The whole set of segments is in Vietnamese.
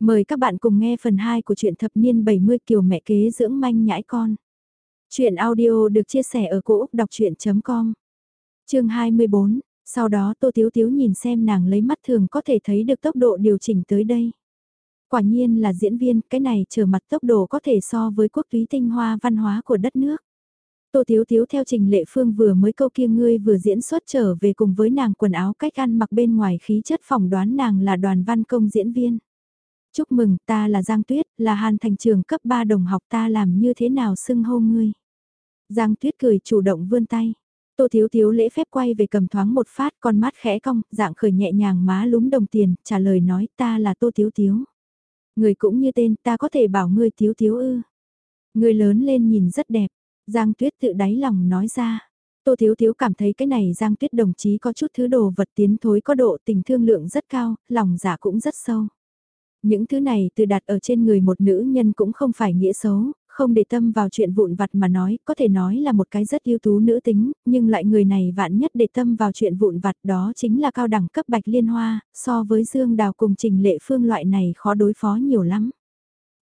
Mời các bạn cùng nghe phần 2 của truyện thập niên 70 kiều mẹ kế dưỡng manh nhãi con. Chuyện audio được chia sẻ ở cỗ đọc chuyện.com Chương 24, sau đó Tô Tiếu Tiếu nhìn xem nàng lấy mắt thường có thể thấy được tốc độ điều chỉnh tới đây. Quả nhiên là diễn viên, cái này trở mặt tốc độ có thể so với quốc túy tinh hoa văn hóa của đất nước. Tô Tiếu Tiếu theo trình lệ phương vừa mới câu kia ngươi vừa diễn xuất trở về cùng với nàng quần áo cách ăn mặc bên ngoài khí chất phỏng đoán nàng là đoàn văn công diễn viên. Chúc mừng ta là Giang Tuyết, là Hàn Thành trường cấp 3 đồng học ta làm như thế nào xưng hô ngươi. Giang Tuyết cười chủ động vươn tay. Tô Thiếu Thiếu lễ phép quay về cầm thoáng một phát con mắt khẽ cong, dạng khởi nhẹ nhàng má lúm đồng tiền, trả lời nói ta là Tô Thiếu Thiếu. Người cũng như tên ta có thể bảo ngươi Thiếu Thiếu ư. Người lớn lên nhìn rất đẹp, Giang Tuyết tự đáy lòng nói ra. Tô Thiếu Thiếu cảm thấy cái này Giang Tuyết đồng chí có chút thứ đồ vật tiến thối có độ tình thương lượng rất cao, lòng giả dạ cũng rất sâu. Những thứ này từ đặt ở trên người một nữ nhân cũng không phải nghĩa xấu, không để tâm vào chuyện vụn vặt mà nói, có thể nói là một cái rất ưu tú nữ tính, nhưng lại người này vạn nhất để tâm vào chuyện vụn vặt đó chính là cao đẳng cấp bạch liên hoa, so với Dương Đào cùng Trình Lệ Phương loại này khó đối phó nhiều lắm.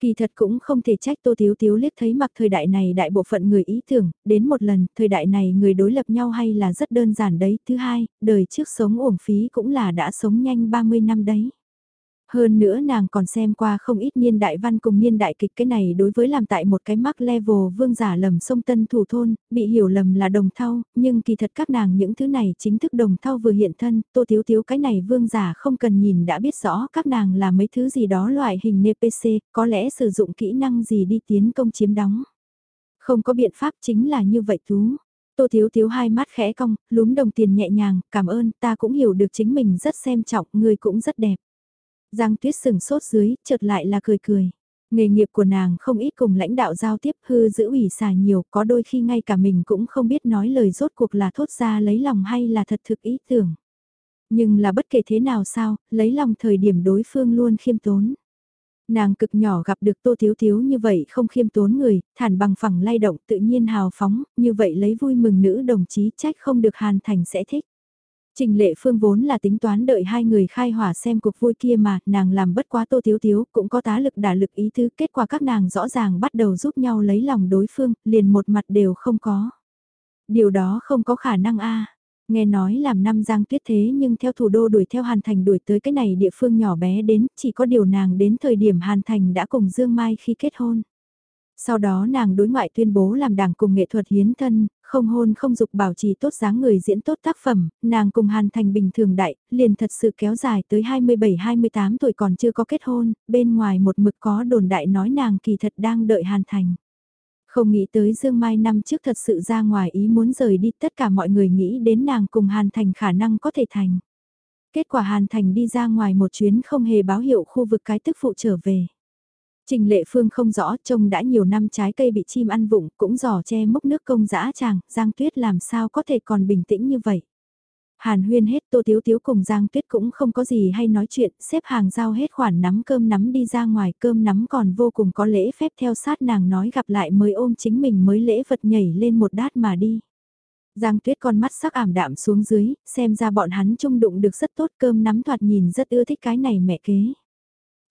Kỳ thật cũng không thể trách Tô Thiếu Thiếu liếc thấy mặc thời đại này đại bộ phận người ý tưởng, đến một lần, thời đại này người đối lập nhau hay là rất đơn giản đấy. Thứ hai, đời trước sống uổng phí cũng là đã sống nhanh 30 năm đấy. Hơn nữa nàng còn xem qua không ít niên đại văn cùng niên đại kịch cái này đối với làm tại một cái mắc level vương giả lầm sông tân thủ thôn, bị hiểu lầm là đồng thau, nhưng kỳ thật các nàng những thứ này chính thức đồng thau vừa hiện thân, tô thiếu thiếu cái này vương giả không cần nhìn đã biết rõ các nàng là mấy thứ gì đó loại hình NPC, có lẽ sử dụng kỹ năng gì đi tiến công chiếm đóng. Không có biện pháp chính là như vậy tú. Tô Thiếu Thiếu hai mắt khẽ cong, lúm đồng tiền nhẹ nhàng, cảm ơn, ta cũng hiểu được chính mình rất xem trọng, người cũng rất đẹp. Giang Tuyết sừng sốt dưới, chợt lại là cười cười. Nghề nghiệp của nàng không ít cùng lãnh đạo giao tiếp hư giữ ủy xài nhiều, có đôi khi ngay cả mình cũng không biết nói lời rốt cuộc là thốt ra lấy lòng hay là thật thực ý tưởng. Nhưng là bất kể thế nào sao, lấy lòng thời điểm đối phương luôn khiêm tốn. Nàng cực nhỏ gặp được tô thiếu thiếu như vậy không khiêm tốn người, thản bằng phẳng lay động tự nhiên hào phóng, như vậy lấy vui mừng nữ đồng chí trách không được hàn thành sẽ thích. Trình lệ phương vốn là tính toán đợi hai người khai hỏa xem cuộc vui kia mà, nàng làm bất quá tô thiếu thiếu, cũng có tá lực đả lực ý tứ, kết quả các nàng rõ ràng bắt đầu giúp nhau lấy lòng đối phương, liền một mặt đều không có. Điều đó không có khả năng a Nghe nói làm năm giang tuyết thế nhưng theo thủ đô đuổi theo Hàn Thành đuổi tới cái này địa phương nhỏ bé đến, chỉ có điều nàng đến thời điểm Hàn Thành đã cùng Dương Mai khi kết hôn. Sau đó nàng đối ngoại tuyên bố làm đảng cùng nghệ thuật hiến thân, không hôn không dục bảo trì tốt dáng người diễn tốt tác phẩm, nàng cùng Hàn Thành bình thường đại, liền thật sự kéo dài tới 27-28 tuổi còn chưa có kết hôn, bên ngoài một mực có đồn đại nói nàng kỳ thật đang đợi Hàn Thành. Không nghĩ tới Dương Mai năm trước thật sự ra ngoài ý muốn rời đi tất cả mọi người nghĩ đến nàng cùng Hàn Thành khả năng có thể thành. Kết quả Hàn Thành đi ra ngoài một chuyến không hề báo hiệu khu vực cái tức phụ trở về. Trình lệ phương không rõ trông đã nhiều năm trái cây bị chim ăn vụng cũng giỏ che mốc nước công dã chàng, Giang Tuyết làm sao có thể còn bình tĩnh như vậy. Hàn huyên hết tô tiếu tiếu cùng Giang Tuyết cũng không có gì hay nói chuyện, xếp hàng giao hết khoản nắm cơm nắm đi ra ngoài cơm nắm còn vô cùng có lễ phép theo sát nàng nói gặp lại mới ôm chính mình mới lễ vật nhảy lên một đát mà đi. Giang Tuyết con mắt sắc ảm đạm xuống dưới, xem ra bọn hắn chung đụng được rất tốt cơm nắm thoạt nhìn rất ưa thích cái này mẹ kế.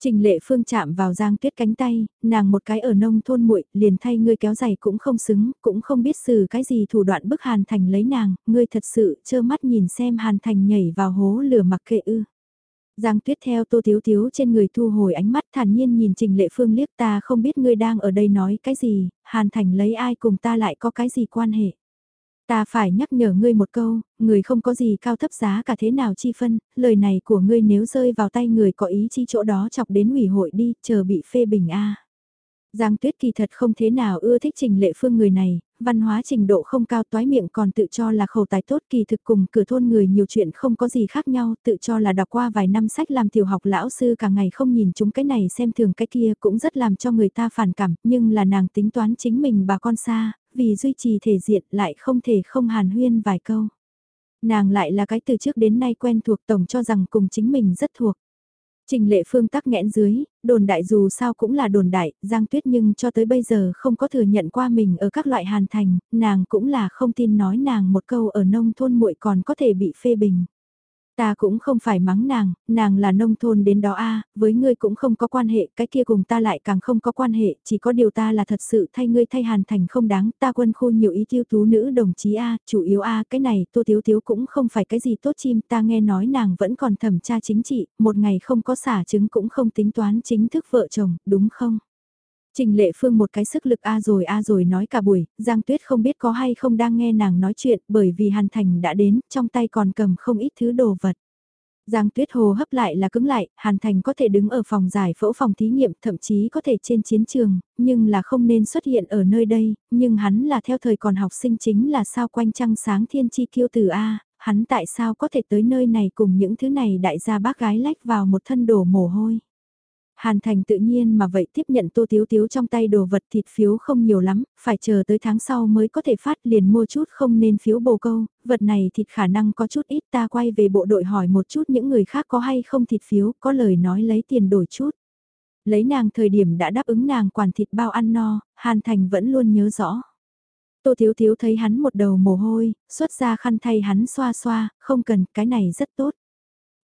Trình lệ phương chạm vào giang tuyết cánh tay, nàng một cái ở nông thôn muội liền thay ngươi kéo giày cũng không xứng, cũng không biết xử cái gì thủ đoạn bức Hàn Thành lấy nàng, ngươi thật sự trơ mắt nhìn xem Hàn Thành nhảy vào hố lửa mặc kệ ư. Giang tuyết theo tô thiếu thiếu trên người thu hồi ánh mắt thản nhiên nhìn trình lệ phương liếc ta không biết ngươi đang ở đây nói cái gì, Hàn Thành lấy ai cùng ta lại có cái gì quan hệ. Ta phải nhắc nhở ngươi một câu, người không có gì cao thấp giá cả thế nào chi phân, lời này của ngươi nếu rơi vào tay người có ý chi chỗ đó chọc đến ủy hội đi, chờ bị phê bình a. Giang Tuyết kỳ thật không thế nào ưa thích Trình Lệ Phương người này, văn hóa trình độ không cao toái miệng còn tự cho là khẩu tài tốt kỳ thực cùng cửa thôn người nhiều chuyện không có gì khác nhau, tự cho là đọc qua vài năm sách làm tiểu học lão sư cả ngày không nhìn chúng cái này xem thường cái kia cũng rất làm cho người ta phản cảm, nhưng là nàng tính toán chính mình bà con xa, vì duy trì thể diện lại không thể không hàn huyên vài câu. Nàng lại là cái từ trước đến nay quen thuộc tổng cho rằng cùng chính mình rất thuộc. Trình lệ phương tắc nghẽn dưới, đồn đại dù sao cũng là đồn đại, Giang Tuyết nhưng cho tới bây giờ không có thừa nhận qua mình ở các loại hàn thành, nàng cũng là không tin nói nàng một câu ở nông thôn muội còn có thể bị phê bình. Ta cũng không phải mắng nàng, nàng là nông thôn đến đó a, với ngươi cũng không có quan hệ, cái kia cùng ta lại càng không có quan hệ, chỉ có điều ta là thật sự thay ngươi thay hàn thành không đáng, ta quân khu nhiều ý tiêu tú nữ đồng chí a, chủ yếu a, cái này tô thiếu thiếu cũng không phải cái gì tốt chim, ta nghe nói nàng vẫn còn thẩm tra chính trị, một ngày không có xả chứng cũng không tính toán chính thức vợ chồng, đúng không? Trình Lệ Phương một cái sức lực a rồi a rồi nói cả buổi, Giang Tuyết không biết có hay không đang nghe nàng nói chuyện bởi vì Hàn Thành đã đến, trong tay còn cầm không ít thứ đồ vật. Giang Tuyết Hồ hấp lại là cứng lại, Hàn Thành có thể đứng ở phòng giải phẫu phòng thí nghiệm, thậm chí có thể trên chiến trường, nhưng là không nên xuất hiện ở nơi đây, nhưng hắn là theo thời còn học sinh chính là sao quanh trăng sáng thiên chi kiêu từ A, hắn tại sao có thể tới nơi này cùng những thứ này đại gia bác gái lách vào một thân đổ mồ hôi. Hàn Thành tự nhiên mà vậy tiếp nhận Tô Tiếu Tiếu trong tay đồ vật thịt phiếu không nhiều lắm, phải chờ tới tháng sau mới có thể phát liền mua chút không nên phiếu bồ câu, vật này thịt khả năng có chút ít ta quay về bộ đội hỏi một chút những người khác có hay không thịt phiếu, có lời nói lấy tiền đổi chút. Lấy nàng thời điểm đã đáp ứng nàng quản thịt bao ăn no, Hàn Thành vẫn luôn nhớ rõ. Tô Thiếu Thiếu thấy hắn một đầu mồ hôi, xuất ra khăn thay hắn xoa xoa, không cần, cái này rất tốt.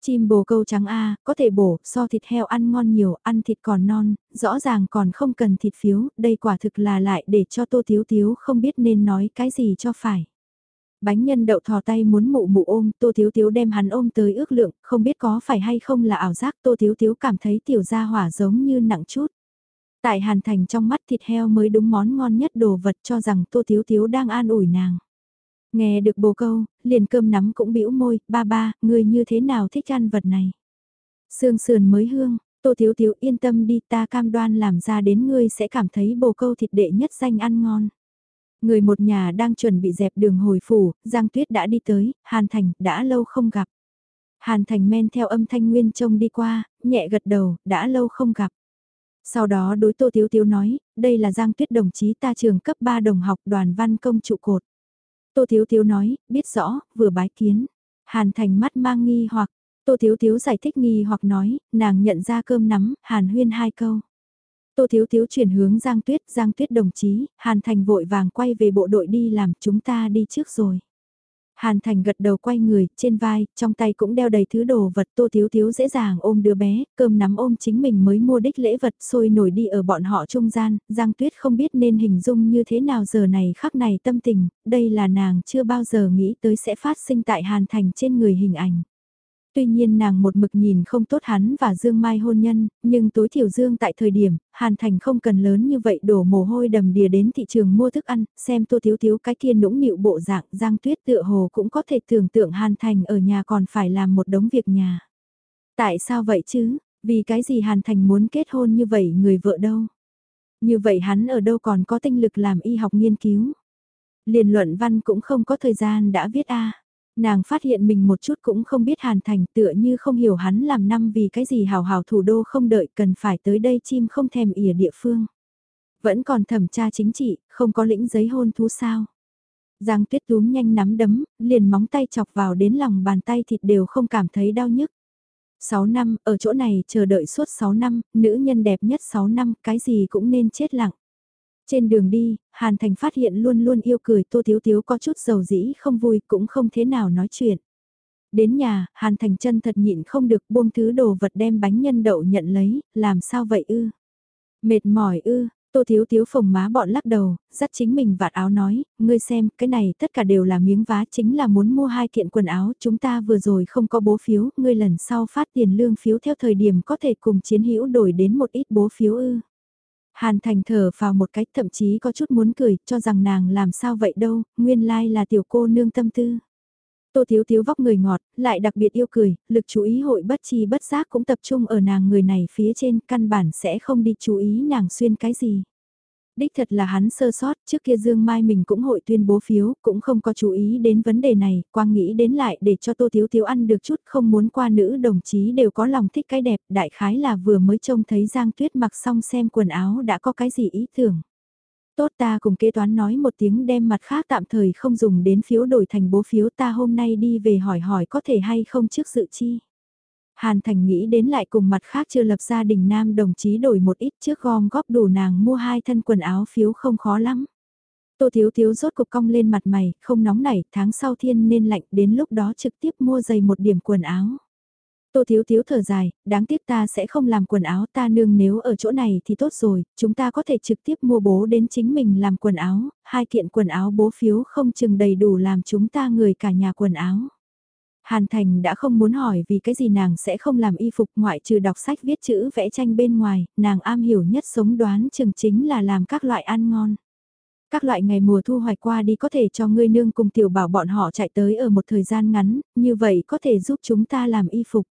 Chim bồ câu trắng A, có thể bổ, so thịt heo ăn ngon nhiều, ăn thịt còn non, rõ ràng còn không cần thịt phiếu, đây quả thực là lại để cho tô thiếu thiếu không biết nên nói cái gì cho phải. Bánh nhân đậu thò tay muốn mụ mụ ôm, tô thiếu thiếu đem hắn ôm tới ước lượng, không biết có phải hay không là ảo giác tô thiếu thiếu cảm thấy tiểu gia hỏa giống như nặng chút. Tại Hàn Thành trong mắt thịt heo mới đúng món ngon nhất đồ vật cho rằng tô thiếu thiếu đang an ủi nàng. Nghe được bồ câu, liền cơm nắm cũng bĩu môi, ba ba, người như thế nào thích ăn vật này. Sương sườn mới hương, tô thiếu thiếu yên tâm đi ta cam đoan làm ra đến ngươi sẽ cảm thấy bồ câu thịt đệ nhất danh ăn ngon. Người một nhà đang chuẩn bị dẹp đường hồi phủ, Giang Tuyết đã đi tới, Hàn Thành, đã lâu không gặp. Hàn Thành men theo âm thanh nguyên trông đi qua, nhẹ gật đầu, đã lâu không gặp. Sau đó đối Tô thiếu thiếu nói, đây là Giang Tuyết đồng chí ta trường cấp 3 đồng học đoàn văn công trụ cột. Tô Thiếu Thiếu nói, biết rõ, vừa bái kiến. Hàn Thành mắt mang nghi hoặc, Tô Thiếu Thiếu giải thích nghi hoặc nói, nàng nhận ra cơm nắm, Hàn Huyên hai câu. Tô Thiếu Thiếu chuyển hướng Giang Tuyết, Giang Tuyết đồng chí, Hàn Thành vội vàng quay về bộ đội đi làm, chúng ta đi trước rồi. Hàn Thành gật đầu quay người, trên vai, trong tay cũng đeo đầy thứ đồ vật tô thiếu thiếu dễ dàng ôm đứa bé, cơm nắm ôm chính mình mới mua đích lễ vật sôi nổi đi ở bọn họ trung gian, Giang Tuyết không biết nên hình dung như thế nào giờ này khắc này tâm tình, đây là nàng chưa bao giờ nghĩ tới sẽ phát sinh tại Hàn Thành trên người hình ảnh. Tuy nhiên nàng một mực nhìn không tốt hắn và Dương Mai hôn nhân, nhưng tối thiểu Dương tại thời điểm, Hàn Thành không cần lớn như vậy đổ mồ hôi đầm đìa đến thị trường mua thức ăn, xem tô thiếu thiếu cái kia nũng nịu bộ dạng Giang Tuyết tựa hồ cũng có thể tưởng tượng Hàn Thành ở nhà còn phải làm một đống việc nhà. Tại sao vậy chứ? Vì cái gì Hàn Thành muốn kết hôn như vậy người vợ đâu? Như vậy hắn ở đâu còn có tinh lực làm y học nghiên cứu? Liền luận văn cũng không có thời gian đã viết a Nàng phát hiện mình một chút cũng không biết Hàn Thành tựa như không hiểu hắn làm năm vì cái gì hào hào thủ đô không đợi cần phải tới đây chim không thèm ỉa địa phương. Vẫn còn thẩm tra chính trị, không có lĩnh giấy hôn thú sao. Giang tuyết túm nhanh nắm đấm, liền móng tay chọc vào đến lòng bàn tay thịt đều không cảm thấy đau nhức. 6 năm, ở chỗ này chờ đợi suốt 6 năm, nữ nhân đẹp nhất 6 năm, cái gì cũng nên chết lặng. Trên đường đi, Hàn Thành phát hiện luôn luôn yêu cười Tô Thiếu Thiếu có chút dầu dĩ không vui cũng không thế nào nói chuyện. Đến nhà, Hàn Thành chân thật nhịn không được buông thứ đồ vật đem bánh nhân đậu nhận lấy, làm sao vậy ư? Mệt mỏi ư, Tô Thiếu Thiếu phồng má bọn lắc đầu, dắt chính mình vạt áo nói, ngươi xem, cái này tất cả đều là miếng vá chính là muốn mua hai kiện quần áo, chúng ta vừa rồi không có bố phiếu, ngươi lần sau phát tiền lương phiếu theo thời điểm có thể cùng chiến hữu đổi đến một ít bố phiếu ư. Hàn Thành thở vào một cách thậm chí có chút muốn cười, cho rằng nàng làm sao vậy đâu, nguyên lai là tiểu cô nương tâm tư. Tô Thiếu Thiếu vóc người ngọt, lại đặc biệt yêu cười, lực chú ý hội bất chi bất giác cũng tập trung ở nàng người này phía trên, căn bản sẽ không đi chú ý nàng xuyên cái gì. Đích thật là hắn sơ sót, trước kia Dương Mai mình cũng hội tuyên bố phiếu, cũng không có chú ý đến vấn đề này, quang nghĩ đến lại để cho Tô Thiếu Thiếu ăn được chút không muốn qua nữ đồng chí đều có lòng thích cái đẹp, đại khái là vừa mới trông thấy Giang Tuyết mặc xong xem quần áo đã có cái gì ý tưởng. Tốt ta cùng kế toán nói một tiếng đem mặt khác tạm thời không dùng đến phiếu đổi thành bố phiếu ta hôm nay đi về hỏi hỏi có thể hay không trước dự chi. Hàn Thành nghĩ đến lại cùng mặt khác chưa lập gia đình nam đồng chí đổi một ít trước gom góp đủ nàng mua hai thân quần áo phiếu không khó lắm. Tô Thiếu Thiếu rốt cục cong lên mặt mày, không nóng nảy, tháng sau thiên nên lạnh, đến lúc đó trực tiếp mua giày một điểm quần áo. Tô Thiếu Thiếu thở dài, đáng tiếc ta sẽ không làm quần áo ta nương nếu ở chỗ này thì tốt rồi, chúng ta có thể trực tiếp mua bố đến chính mình làm quần áo, hai kiện quần áo bố phiếu không chừng đầy đủ làm chúng ta người cả nhà quần áo. Hàn Thành đã không muốn hỏi vì cái gì nàng sẽ không làm y phục ngoại trừ đọc sách viết chữ vẽ tranh bên ngoài, nàng am hiểu nhất sống đoán chừng chính là làm các loại ăn ngon. Các loại ngày mùa thu hoạch qua đi có thể cho ngươi nương cùng tiểu bảo bọn họ chạy tới ở một thời gian ngắn, như vậy có thể giúp chúng ta làm y phục.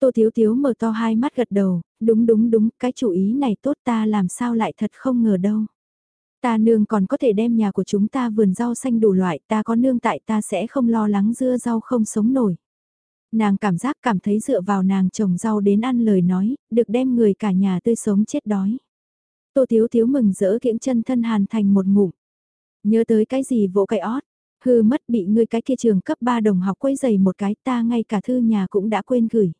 Tô Thiếu Thiếu mở to hai mắt gật đầu, đúng đúng đúng, cái chủ ý này tốt ta làm sao lại thật không ngờ đâu. Ta nương còn có thể đem nhà của chúng ta vườn rau xanh đủ loại, ta có nương tại ta sẽ không lo lắng dưa rau không sống nổi. Nàng cảm giác cảm thấy dựa vào nàng trồng rau đến ăn lời nói, được đem người cả nhà tươi sống chết đói. Tô Thiếu Thiếu mừng rỡ kiễng chân thân hàn thành một ngụm. Nhớ tới cái gì vỗ cái ót, hư mất bị ngươi cái kia trường cấp 3 đồng học quấy giày một cái ta ngay cả thư nhà cũng đã quên gửi.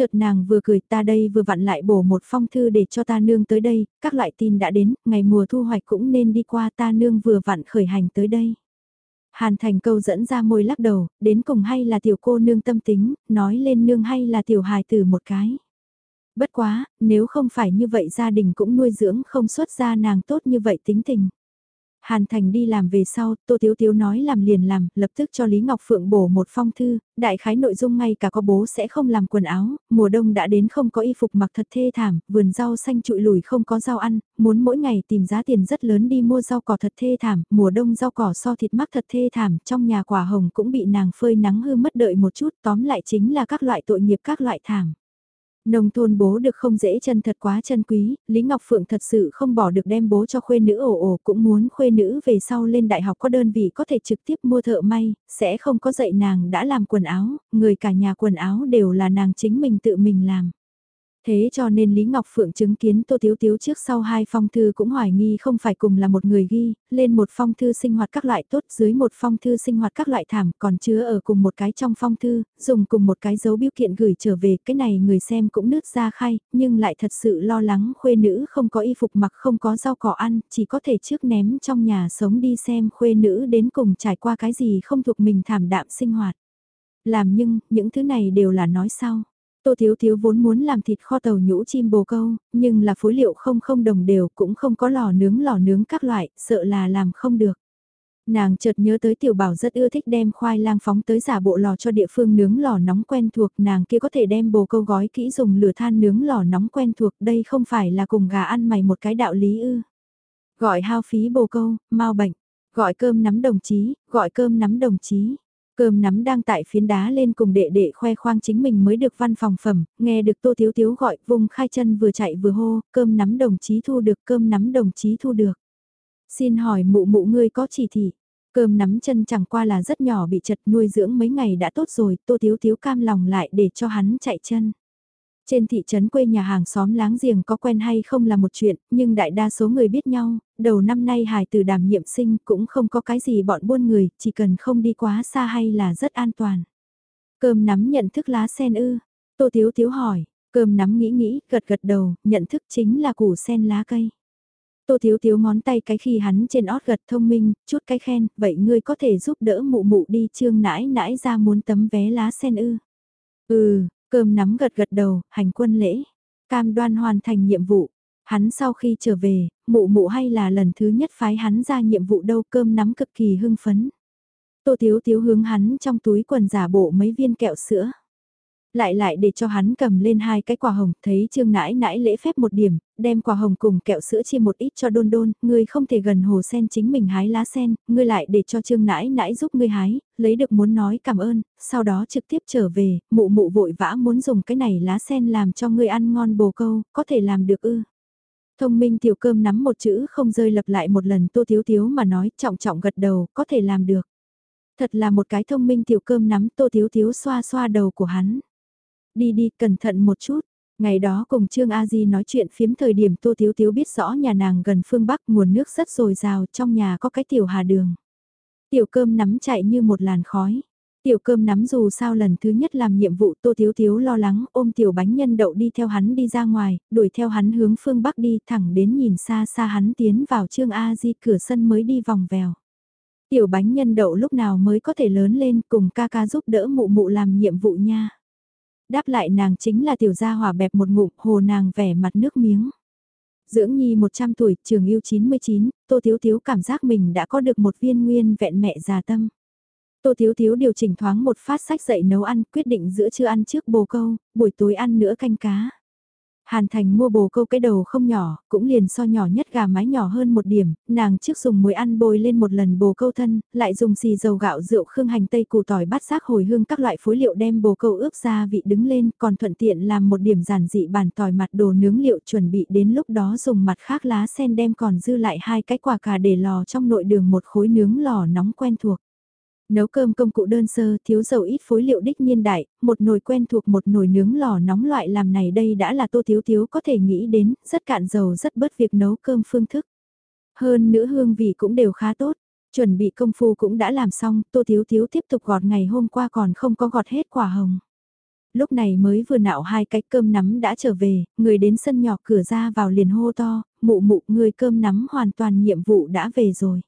Chợt nàng vừa cười ta đây vừa vặn lại bổ một phong thư để cho ta nương tới đây, các loại tin đã đến, ngày mùa thu hoạch cũng nên đi qua ta nương vừa vặn khởi hành tới đây. Hàn thành câu dẫn ra môi lắc đầu, đến cùng hay là tiểu cô nương tâm tính, nói lên nương hay là tiểu hài tử một cái. Bất quá, nếu không phải như vậy gia đình cũng nuôi dưỡng không xuất ra nàng tốt như vậy tính tình. Hàn Thành đi làm về sau, Tô Tiếu Tiếu nói làm liền làm, lập tức cho Lý Ngọc Phượng bổ một phong thư, đại khái nội dung ngay cả có bố sẽ không làm quần áo, mùa đông đã đến không có y phục mặc thật thê thảm, vườn rau xanh trụi lùi không có rau ăn, muốn mỗi ngày tìm giá tiền rất lớn đi mua rau cỏ thật thê thảm, mùa đông rau cỏ so thịt mắc thật thê thảm, trong nhà quả hồng cũng bị nàng phơi nắng hư mất đợi một chút, tóm lại chính là các loại tội nghiệp các loại thảm. Nông thôn bố được không dễ chân thật quá chân quý, Lý Ngọc Phượng thật sự không bỏ được đem bố cho khuê nữ ổ ổ cũng muốn khuê nữ về sau lên đại học có đơn vị có thể trực tiếp mua thợ may, sẽ không có dạy nàng đã làm quần áo, người cả nhà quần áo đều là nàng chính mình tự mình làm. Thế cho nên Lý Ngọc Phượng chứng kiến Tô Tiếu Tiếu trước sau hai phong thư cũng hoài nghi không phải cùng là một người ghi, lên một phong thư sinh hoạt các loại tốt dưới một phong thư sinh hoạt các loại thảm còn chứa ở cùng một cái trong phong thư, dùng cùng một cái dấu biêu kiện gửi trở về cái này người xem cũng nứt ra khai, nhưng lại thật sự lo lắng khuê nữ không có y phục mặc không có rau cỏ ăn, chỉ có thể trước ném trong nhà sống đi xem khuê nữ đến cùng trải qua cái gì không thuộc mình thảm đạm sinh hoạt. Làm nhưng, những thứ này đều là nói sau. Tô Thiếu Thiếu vốn muốn làm thịt kho tàu nhũ chim bồ câu, nhưng là phối liệu không không đồng đều cũng không có lò nướng lò nướng các loại, sợ là làm không được. Nàng chợt nhớ tới tiểu bảo rất ưa thích đem khoai lang phóng tới giả bộ lò cho địa phương nướng lò nóng quen thuộc nàng kia có thể đem bồ câu gói kỹ dùng lửa than nướng lò nóng quen thuộc đây không phải là cùng gà ăn mày một cái đạo lý ư. Gọi hao phí bồ câu, mau bệnh, gọi cơm nắm đồng chí, gọi cơm nắm đồng chí. Cơm nắm đang tại phiến đá lên cùng đệ đệ khoe khoang chính mình mới được văn phòng phẩm, nghe được Tô Thiếu Thiếu gọi, vùng khai chân vừa chạy vừa hô, cơm nắm đồng chí thu được, cơm nắm đồng chí thu được. Xin hỏi mụ mụ ngươi có chỉ thị, cơm nắm chân chẳng qua là rất nhỏ bị chật nuôi dưỡng mấy ngày đã tốt rồi, Tô Thiếu Thiếu cam lòng lại để cho hắn chạy chân. Trên thị trấn quê nhà hàng xóm láng giềng có quen hay không là một chuyện, nhưng đại đa số người biết nhau, đầu năm nay hài từ đảm nhiệm sinh cũng không có cái gì bọn buôn người, chỉ cần không đi quá xa hay là rất an toàn. Cơm nắm nhận thức lá sen ư, tô thiếu thiếu hỏi, cơm nắm nghĩ nghĩ, gật gật đầu, nhận thức chính là củ sen lá cây. Tô thiếu thiếu ngón tay cái khi hắn trên ót gật thông minh, chút cái khen, vậy ngươi có thể giúp đỡ mụ mụ đi trương nãi nãi ra muốn tấm vé lá sen ư. Ừ, Cơm nắm gật gật đầu, hành quân lễ, cam đoan hoàn thành nhiệm vụ. Hắn sau khi trở về, mụ mụ hay là lần thứ nhất phái hắn ra nhiệm vụ đâu cơm nắm cực kỳ hưng phấn. Tô Tiếu Tiếu hướng hắn trong túi quần giả bộ mấy viên kẹo sữa. Lại lại để cho hắn cầm lên hai cái quả hồng, thấy trương nãi nãi lễ phép một điểm, đem quả hồng cùng kẹo sữa chia một ít cho đôn đôn, ngươi không thể gần hồ sen chính mình hái lá sen, ngươi lại để cho trương nãi nãi giúp ngươi hái, lấy được muốn nói cảm ơn, sau đó trực tiếp trở về, mụ mụ vội vã muốn dùng cái này lá sen làm cho ngươi ăn ngon bồ câu, có thể làm được ư. Thông minh tiểu cơm nắm một chữ không rơi lặp lại một lần tô thiếu thiếu mà nói trọng trọng gật đầu, có thể làm được. Thật là một cái thông minh tiểu cơm nắm tô thiếu thiếu xoa xoa đầu của hắn. Đi đi, cẩn thận một chút. Ngày đó cùng Trương A Di nói chuyện phiếm thời điểm Tô thiếu thiếu biết rõ nhà nàng gần phương Bắc nguồn nước rất dồi dào trong nhà có cái tiểu hà đường. Tiểu cơm nắm chạy như một làn khói. Tiểu cơm nắm dù sao lần thứ nhất làm nhiệm vụ Tô Thiếu Thiếu lo lắng ôm tiểu bánh nhân đậu đi theo hắn đi ra ngoài, đuổi theo hắn hướng phương Bắc đi thẳng đến nhìn xa xa hắn tiến vào trương A-di cửa sân mới đi vòng vèo. Tiểu bánh nhân đậu lúc nào mới có thể lớn lên cùng ca ca giúp đỡ mụ mụ làm nhiệm vụ nha. Đáp lại nàng chính là tiểu gia hỏa bẹp một ngụm hồ nàng vẻ mặt nước miếng. Dưỡng nhi 100 tuổi, trường yêu 99, Tô Thiếu Thiếu cảm giác mình đã có được một viên nguyên vẹn mẹ già tâm. Tô Thiếu Thiếu điều chỉnh thoáng một phát sách dậy nấu ăn, quyết định giữa trưa ăn trước bồ câu, buổi tối ăn nữa canh cá. Hàn Thành mua bồ câu cái đầu không nhỏ, cũng liền so nhỏ nhất gà mái nhỏ hơn một điểm, nàng trước dùng muối ăn bôi lên một lần bồ câu thân, lại dùng xì dầu gạo rượu khương hành tây củ tỏi bát xác hồi hương các loại phối liệu đem bồ câu ướp ra vị đứng lên, còn thuận tiện làm một điểm giản dị bản tỏi mặt đồ nướng liệu chuẩn bị đến lúc đó dùng mặt khác lá sen đem còn dư lại hai cái quả cà để lò trong nội đường một khối nướng lò nóng quen thuộc. Nấu cơm công cụ đơn sơ, thiếu dầu ít phối liệu đích nhiên đại, một nồi quen thuộc một nồi nướng lò nóng loại làm này đây đã là tô thiếu thiếu có thể nghĩ đến, rất cạn dầu rất bớt việc nấu cơm phương thức. Hơn nữa hương vị cũng đều khá tốt, chuẩn bị công phu cũng đã làm xong, tô thiếu thiếu tiếp tục gọt ngày hôm qua còn không có gọt hết quả hồng. Lúc này mới vừa nạo hai cái cơm nắm đã trở về, người đến sân nhỏ cửa ra vào liền hô to, mụ mụ người cơm nắm hoàn toàn nhiệm vụ đã về rồi.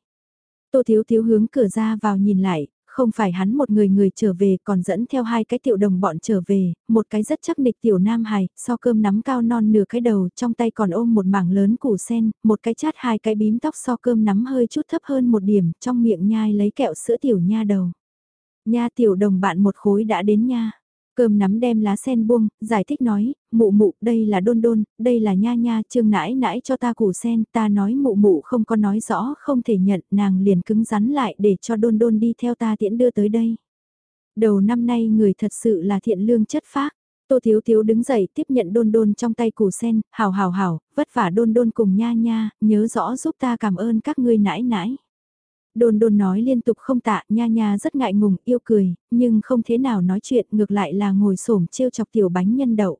Tô Thiếu Thiếu hướng cửa ra vào nhìn lại, không phải hắn một người người trở về còn dẫn theo hai cái tiểu đồng bọn trở về, một cái rất chắc nịch tiểu nam hài, so cơm nắm cao non nửa cái đầu, trong tay còn ôm một mảng lớn củ sen, một cái chát hai cái bím tóc so cơm nắm hơi chút thấp hơn một điểm, trong miệng nhai lấy kẹo sữa tiểu nha đầu. Nha tiểu đồng bạn một khối đã đến nha. Cơm nắm đem lá sen buông, giải thích nói, mụ mụ, đây là đôn đôn, đây là nha nha, trương nãi nãi cho ta củ sen, ta nói mụ mụ không có nói rõ, không thể nhận, nàng liền cứng rắn lại để cho đôn đôn đi theo ta tiễn đưa tới đây. Đầu năm nay người thật sự là thiện lương chất phác. Tô Thiếu Thiếu đứng dậy tiếp nhận đôn đôn trong tay củ sen, hào hào hào, vất vả đôn đôn cùng nha nha, nhớ rõ giúp ta cảm ơn các ngươi nãi nãi đôn đôn nói liên tục không tạ, nha nha rất ngại ngùng, yêu cười, nhưng không thế nào nói chuyện, ngược lại là ngồi xổm trêu chọc tiểu bánh nhân đậu.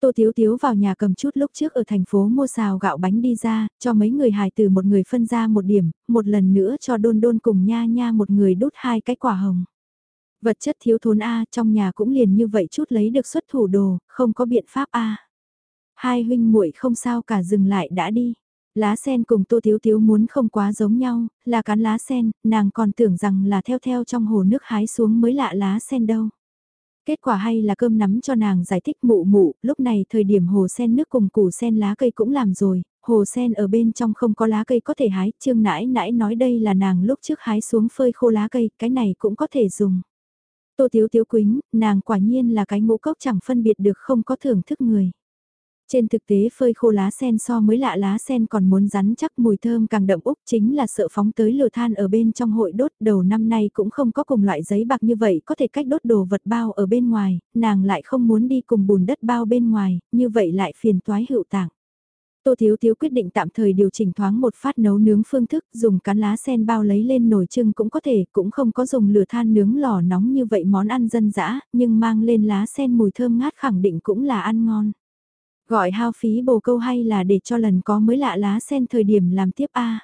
Tô Tiếu Tiếu vào nhà cầm chút lúc trước ở thành phố mua xào gạo bánh đi ra, cho mấy người hài từ một người phân ra một điểm, một lần nữa cho đôn đôn cùng nha nha một người đút hai cái quả hồng. Vật chất thiếu thốn A trong nhà cũng liền như vậy chút lấy được xuất thủ đồ, không có biện pháp A. Hai huynh muội không sao cả dừng lại đã đi. Lá sen cùng Tô thiếu thiếu muốn không quá giống nhau, là cán lá sen, nàng còn tưởng rằng là theo theo trong hồ nước hái xuống mới lạ lá sen đâu. Kết quả hay là cơm nắm cho nàng giải thích mụ mụ, lúc này thời điểm hồ sen nước cùng củ sen lá cây cũng làm rồi, hồ sen ở bên trong không có lá cây có thể hái, trương nãi nãi nói đây là nàng lúc trước hái xuống phơi khô lá cây, cái này cũng có thể dùng. Tô Tiếu Tiếu Quýnh, nàng quả nhiên là cái ngũ cốc chẳng phân biệt được không có thưởng thức người. Trên thực tế phơi khô lá sen so mới lạ lá sen còn muốn rắn chắc mùi thơm càng đậm úc chính là sợ phóng tới lửa than ở bên trong hội đốt đầu năm nay cũng không có cùng loại giấy bạc như vậy có thể cách đốt đồ vật bao ở bên ngoài, nàng lại không muốn đi cùng bùn đất bao bên ngoài, như vậy lại phiền toái hữu tạng. Tô Thiếu Thiếu quyết định tạm thời điều chỉnh thoáng một phát nấu nướng phương thức, dùng cán lá sen bao lấy lên nồi trưng cũng có thể, cũng không có dùng lửa than nướng lò nóng như vậy món ăn dân dã, nhưng mang lên lá sen mùi thơm ngát khẳng định cũng là ăn ngon. Gọi hao phí bồ câu hay là để cho lần có mới lạ lá sen thời điểm làm tiếp A.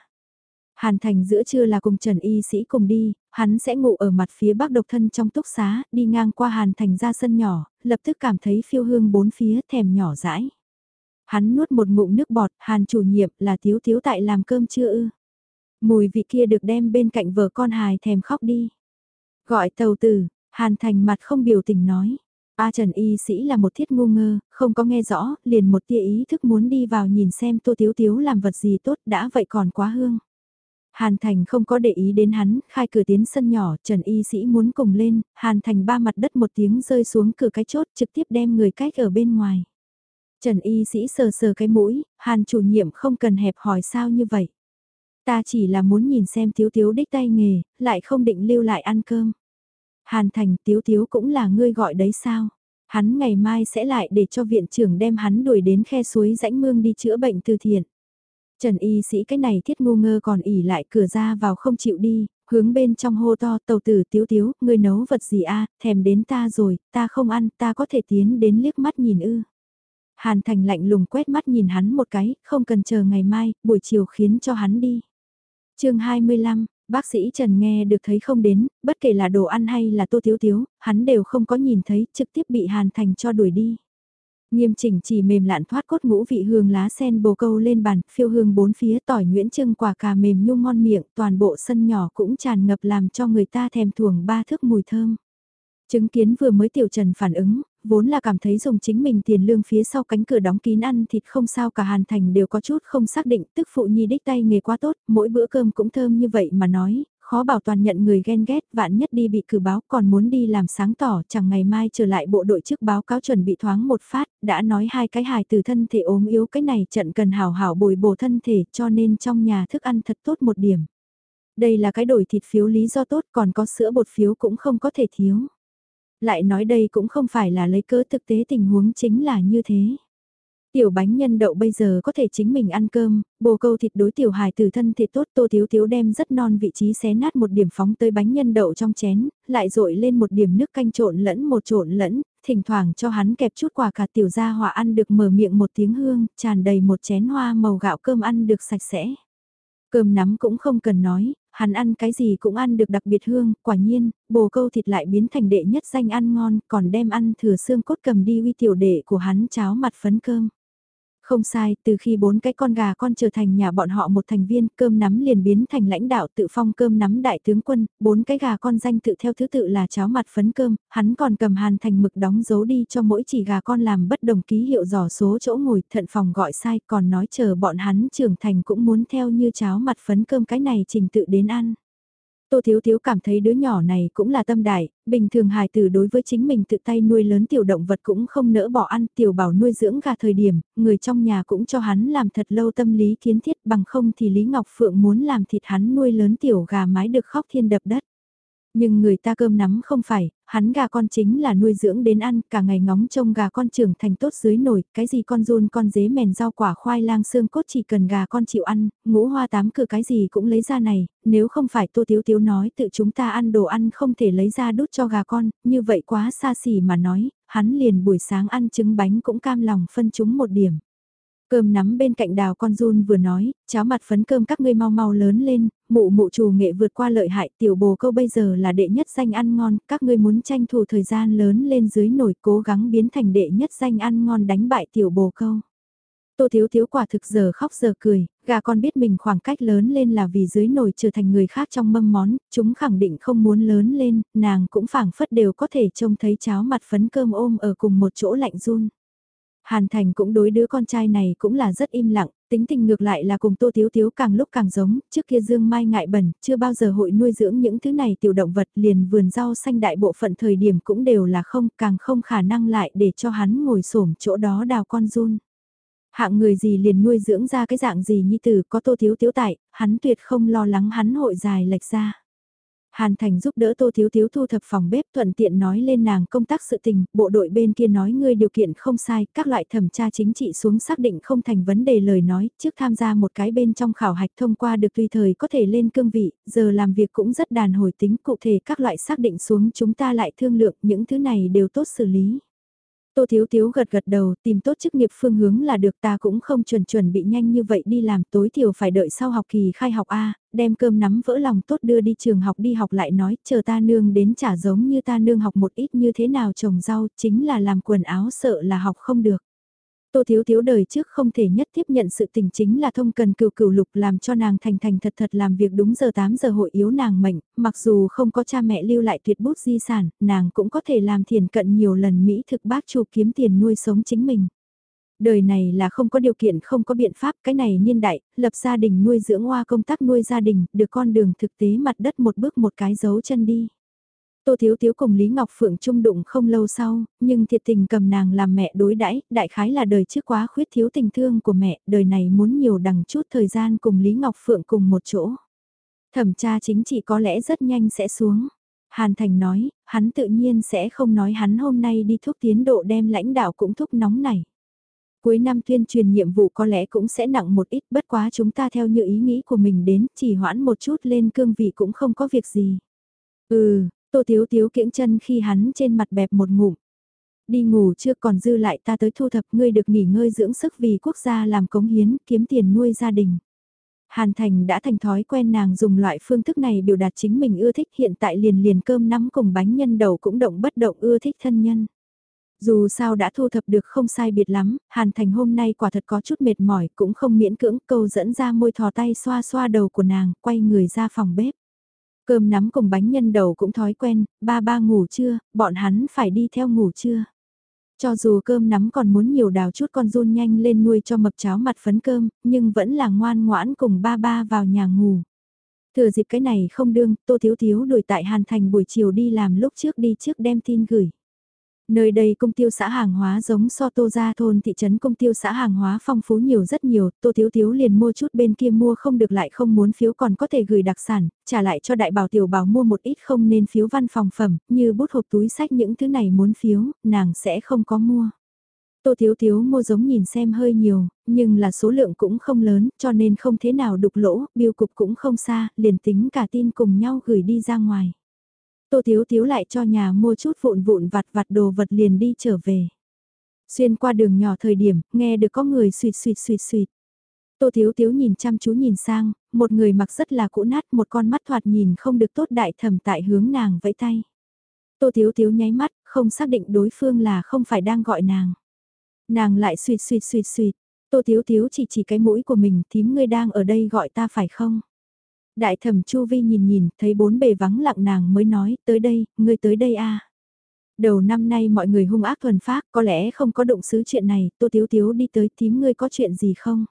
Hàn Thành giữa trưa là cùng Trần Y Sĩ cùng đi, hắn sẽ ngủ ở mặt phía bắc độc thân trong túc xá, đi ngang qua Hàn Thành ra sân nhỏ, lập tức cảm thấy phiêu hương bốn phía thèm nhỏ rãi. Hắn nuốt một ngụm nước bọt, Hàn chủ nhiệm là thiếu thiếu tại làm cơm chưa ư. Mùi vị kia được đem bên cạnh vợ con hài thèm khóc đi. Gọi tàu tử, Hàn Thành mặt không biểu tình nói. A Trần Y sĩ là một thiết ngu ngơ, không có nghe rõ, liền một tia ý thức muốn đi vào nhìn xem Tô Tiếu Tiếu làm vật gì tốt đã vậy còn quá hương. Hàn Thành không có để ý đến hắn, khai cửa tiến sân nhỏ, Trần Y sĩ muốn cùng lên, Hàn Thành ba mặt đất một tiếng rơi xuống cửa cái chốt trực tiếp đem người cách ở bên ngoài. Trần Y sĩ sờ sờ cái mũi, Hàn chủ nhiệm không cần hẹp hỏi sao như vậy. Ta chỉ là muốn nhìn xem Tiếu Tiếu đích tay nghề, lại không định lưu lại ăn cơm. Hàn Thành tiếu tiếu cũng là ngươi gọi đấy sao? Hắn ngày mai sẽ lại để cho viện trưởng đem hắn đuổi đến khe suối rãnh mương đi chữa bệnh từ thiện. Trần y sĩ cái này thiết ngu ngơ còn ỉ lại cửa ra vào không chịu đi, hướng bên trong hô to tàu tử tiếu tiếu, ngươi nấu vật gì a thèm đến ta rồi, ta không ăn, ta có thể tiến đến liếc mắt nhìn ư. Hàn Thành lạnh lùng quét mắt nhìn hắn một cái, không cần chờ ngày mai, buổi chiều khiến cho hắn đi. chương 25, Bác sĩ Trần nghe được thấy không đến, bất kể là đồ ăn hay là tô thiếu thiếu, hắn đều không có nhìn thấy, trực tiếp bị Hàn Thành cho đuổi đi. Nghiêm chỉnh chỉ mềm lạn thoát cốt ngũ vị hương lá sen bồ câu lên bàn, phiêu hương bốn phía tỏi nguyễn trưng quả cà mềm nhung ngon miệng, toàn bộ sân nhỏ cũng tràn ngập làm cho người ta thèm thuồng ba thước mùi thơm. Chứng kiến vừa mới tiểu trần phản ứng, vốn là cảm thấy dùng chính mình tiền lương phía sau cánh cửa đóng kín ăn thịt không sao cả Hàn Thành đều có chút không xác định, tức phụ nhi đích tay nghề quá tốt, mỗi bữa cơm cũng thơm như vậy mà nói, khó bảo toàn nhận người ghen ghét, vạn nhất đi bị cử báo còn muốn đi làm sáng tỏ, chẳng ngày mai trở lại bộ đội trước báo cáo chuẩn bị thoáng một phát, đã nói hai cái hài từ thân thể ốm yếu cái này trận cần hảo hảo bồi bổ thân thể cho nên trong nhà thức ăn thật tốt một điểm. Đây là cái đổi thịt phiếu lý do tốt còn có sữa bột phiếu cũng không có thể thiếu. Lại nói đây cũng không phải là lấy cớ thực tế tình huống chính là như thế. Tiểu bánh nhân đậu bây giờ có thể chính mình ăn cơm, bồ câu thịt đối tiểu hài từ thân thịt tốt tô thiếu thiếu đem rất non vị trí xé nát một điểm phóng tới bánh nhân đậu trong chén, lại rội lên một điểm nước canh trộn lẫn một trộn lẫn, thỉnh thoảng cho hắn kẹp chút quả cà tiểu gia hỏa ăn được mở miệng một tiếng hương, tràn đầy một chén hoa màu gạo cơm ăn được sạch sẽ. Cơm nắm cũng không cần nói, hắn ăn cái gì cũng ăn được đặc biệt hương, quả nhiên, bồ câu thịt lại biến thành đệ nhất danh ăn ngon, còn đem ăn thừa xương cốt cầm đi uy tiểu đệ của hắn cháo mặt phấn cơm. Không sai, từ khi bốn cái con gà con trở thành nhà bọn họ một thành viên, cơm nắm liền biến thành lãnh đạo tự phong cơm nắm đại tướng quân, bốn cái gà con danh tự theo thứ tự là cháo mặt phấn cơm, hắn còn cầm hàn thành mực đóng dấu đi cho mỗi chỉ gà con làm bất đồng ký hiệu dò số chỗ ngồi, thận phòng gọi sai, còn nói chờ bọn hắn trưởng thành cũng muốn theo như cháo mặt phấn cơm cái này trình tự đến ăn. Tô Thiếu Thiếu cảm thấy đứa nhỏ này cũng là tâm đại, bình thường hài tử đối với chính mình tự tay nuôi lớn tiểu động vật cũng không nỡ bỏ ăn tiểu bảo nuôi dưỡng gà thời điểm, người trong nhà cũng cho hắn làm thật lâu tâm lý kiến thiết bằng không thì Lý Ngọc Phượng muốn làm thịt hắn nuôi lớn tiểu gà mái được khóc thiên đập đất. Nhưng người ta cơm nắm không phải, hắn gà con chính là nuôi dưỡng đến ăn, cả ngày ngóng trông gà con trưởng thành tốt dưới nồi, cái gì con run con dế mèn rau quả khoai lang xương cốt chỉ cần gà con chịu ăn, ngũ hoa tám cửa cái gì cũng lấy ra này, nếu không phải tô tiếu tiếu nói tự chúng ta ăn đồ ăn không thể lấy ra đút cho gà con, như vậy quá xa xỉ mà nói, hắn liền buổi sáng ăn trứng bánh cũng cam lòng phân chúng một điểm. Cơm nắm bên cạnh đào con run vừa nói, cháo mặt phấn cơm các ngươi mau mau lớn lên, mụ mụ chủ nghệ vượt qua lợi hại tiểu bồ câu bây giờ là đệ nhất danh ăn ngon, các ngươi muốn tranh thủ thời gian lớn lên dưới nổi cố gắng biến thành đệ nhất danh ăn ngon đánh bại tiểu bồ câu. Tô Thiếu Thiếu quả thực giờ khóc giờ cười, gà con biết mình khoảng cách lớn lên là vì dưới nồi trở thành người khác trong mâm món, chúng khẳng định không muốn lớn lên, nàng cũng phảng phất đều có thể trông thấy cháo mặt phấn cơm ôm ở cùng một chỗ lạnh run. Hàn Thành cũng đối đứa con trai này cũng là rất im lặng, tính tình ngược lại là cùng Tô Tiếu Tiếu càng lúc càng giống, trước kia Dương Mai ngại bẩn, chưa bao giờ hội nuôi dưỡng những thứ này tiểu động vật liền vườn rau xanh đại bộ phận thời điểm cũng đều là không, càng không khả năng lại để cho hắn ngồi xổm chỗ đó đào con run. Hạng người gì liền nuôi dưỡng ra cái dạng gì như từ có Tô Tiếu Tiếu tại, hắn tuyệt không lo lắng hắn hội dài lệch ra. Hàn Thành giúp đỡ Tô Thiếu Thiếu thu thập phòng bếp thuận tiện nói lên nàng công tác sự tình, bộ đội bên kia nói ngươi điều kiện không sai, các loại thẩm tra chính trị xuống xác định không thành vấn đề lời nói, trước tham gia một cái bên trong khảo hạch thông qua được tùy thời có thể lên cương vị, giờ làm việc cũng rất đàn hồi tính cụ thể các loại xác định xuống chúng ta lại thương lượng những thứ này đều tốt xử lý. Tô Thiếu Thiếu gật gật đầu, tìm tốt chức nghiệp phương hướng là được ta cũng không chuẩn chuẩn bị nhanh như vậy đi làm tối thiểu phải đợi sau học kỳ khai học A, đem cơm nắm vỡ lòng tốt đưa đi trường học đi học lại nói, chờ ta nương đến trả giống như ta nương học một ít như thế nào trồng rau, chính là làm quần áo sợ là học không được. Tô Thiếu Thiếu đời trước không thể nhất tiếp nhận sự tình chính là thông cần cửu cửu lục làm cho nàng thành thành thật thật làm việc đúng giờ 8 giờ hội yếu nàng mệnh, mặc dù không có cha mẹ lưu lại tuyệt bút di sản, nàng cũng có thể làm thiền cận nhiều lần Mỹ thực bác chủ kiếm tiền nuôi sống chính mình. Đời này là không có điều kiện không có biện pháp cái này niên đại, lập gia đình nuôi dưỡng hoa công tác nuôi gia đình, được con đường thực tế mặt đất một bước một cái dấu chân đi. Tô Thiếu Thiếu cùng Lý Ngọc Phượng chung đụng không lâu sau, nhưng thiệt tình cầm nàng làm mẹ đối đãi, đại khái là đời trước quá khuyết thiếu tình thương của mẹ, đời này muốn nhiều đằng chút thời gian cùng Lý Ngọc Phượng cùng một chỗ. Thẩm tra chính trị có lẽ rất nhanh sẽ xuống. Hàn Thành nói, hắn tự nhiên sẽ không nói hắn hôm nay đi thúc tiến độ đem lãnh đạo cũng thúc nóng này. Cuối năm tuyên truyền nhiệm vụ có lẽ cũng sẽ nặng một ít bất quá chúng ta theo như ý nghĩ của mình đến chỉ hoãn một chút lên cương vị cũng không có việc gì. Ừ, Tô Tiếu Tiếu kiễng chân khi hắn trên mặt bẹp một ngụm. Đi ngủ chưa còn dư lại ta tới thu thập ngươi được nghỉ ngơi dưỡng sức vì quốc gia làm cống hiến, kiếm tiền nuôi gia đình. Hàn Thành đã thành thói quen nàng dùng loại phương thức này biểu đạt chính mình ưa thích hiện tại liền liền cơm nắm cùng bánh nhân đầu cũng động bất động ưa thích thân nhân. Dù sao đã thu thập được không sai biệt lắm, Hàn Thành hôm nay quả thật có chút mệt mỏi cũng không miễn cưỡng câu dẫn ra môi thò tay xoa xoa đầu của nàng, quay người ra phòng bếp. Cơm nắm cùng bánh nhân đầu cũng thói quen, ba ba ngủ chưa, bọn hắn phải đi theo ngủ chưa. Cho dù cơm nắm còn muốn nhiều đào chút con run nhanh lên nuôi cho mập cháo mặt phấn cơm, nhưng vẫn là ngoan ngoãn cùng ba ba vào nhà ngủ. Thừa dịp cái này không đương, Tô Thiếu Thiếu đuổi tại Hàn Thành buổi chiều đi làm lúc trước đi trước đem tin gửi. Nơi đây công tiêu xã hàng hóa giống so tô ra thôn thị trấn công tiêu xã hàng hóa phong phú nhiều rất nhiều, tô thiếu thiếu liền mua chút bên kia mua không được lại không muốn phiếu còn có thể gửi đặc sản, trả lại cho đại bảo tiểu bảo mua một ít không nên phiếu văn phòng phẩm, như bút hộp túi sách những thứ này muốn phiếu, nàng sẽ không có mua. Tô Thiếu Thiếu mua giống nhìn xem hơi nhiều, nhưng là số lượng cũng không lớn, cho nên không thế nào đục lỗ, biêu cục cũng không xa, liền tính cả tin cùng nhau gửi đi ra ngoài. Tô Thiếu Thiếu lại cho nhà mua chút vụn vụn vặt vặt đồ vật liền đi trở về. Xuyên qua đường nhỏ thời điểm, nghe được có người suyệt suyệt suyệt suyệt. Tô Thiếu Thiếu nhìn chăm chú nhìn sang, một người mặc rất là cũ nát một con mắt thoạt nhìn không được tốt đại thầm tại hướng nàng vẫy tay. Tô Thiếu Thiếu nháy mắt, không xác định đối phương là không phải đang gọi nàng. Nàng lại suyệt suyệt suyệt suyệt, Tô Thiếu Thiếu chỉ chỉ cái mũi của mình, thím ngươi đang ở đây gọi ta phải không? Đại thẩm Chu Vi nhìn nhìn, thấy bốn bề vắng lặng nàng mới nói, tới đây, ngươi tới đây a. À. Đầu năm nay mọi người hung ác thuần phác, có lẽ không có động xứ chuyện này, Tô Tiếu Tiếu đi tới tím ngươi có chuyện gì không?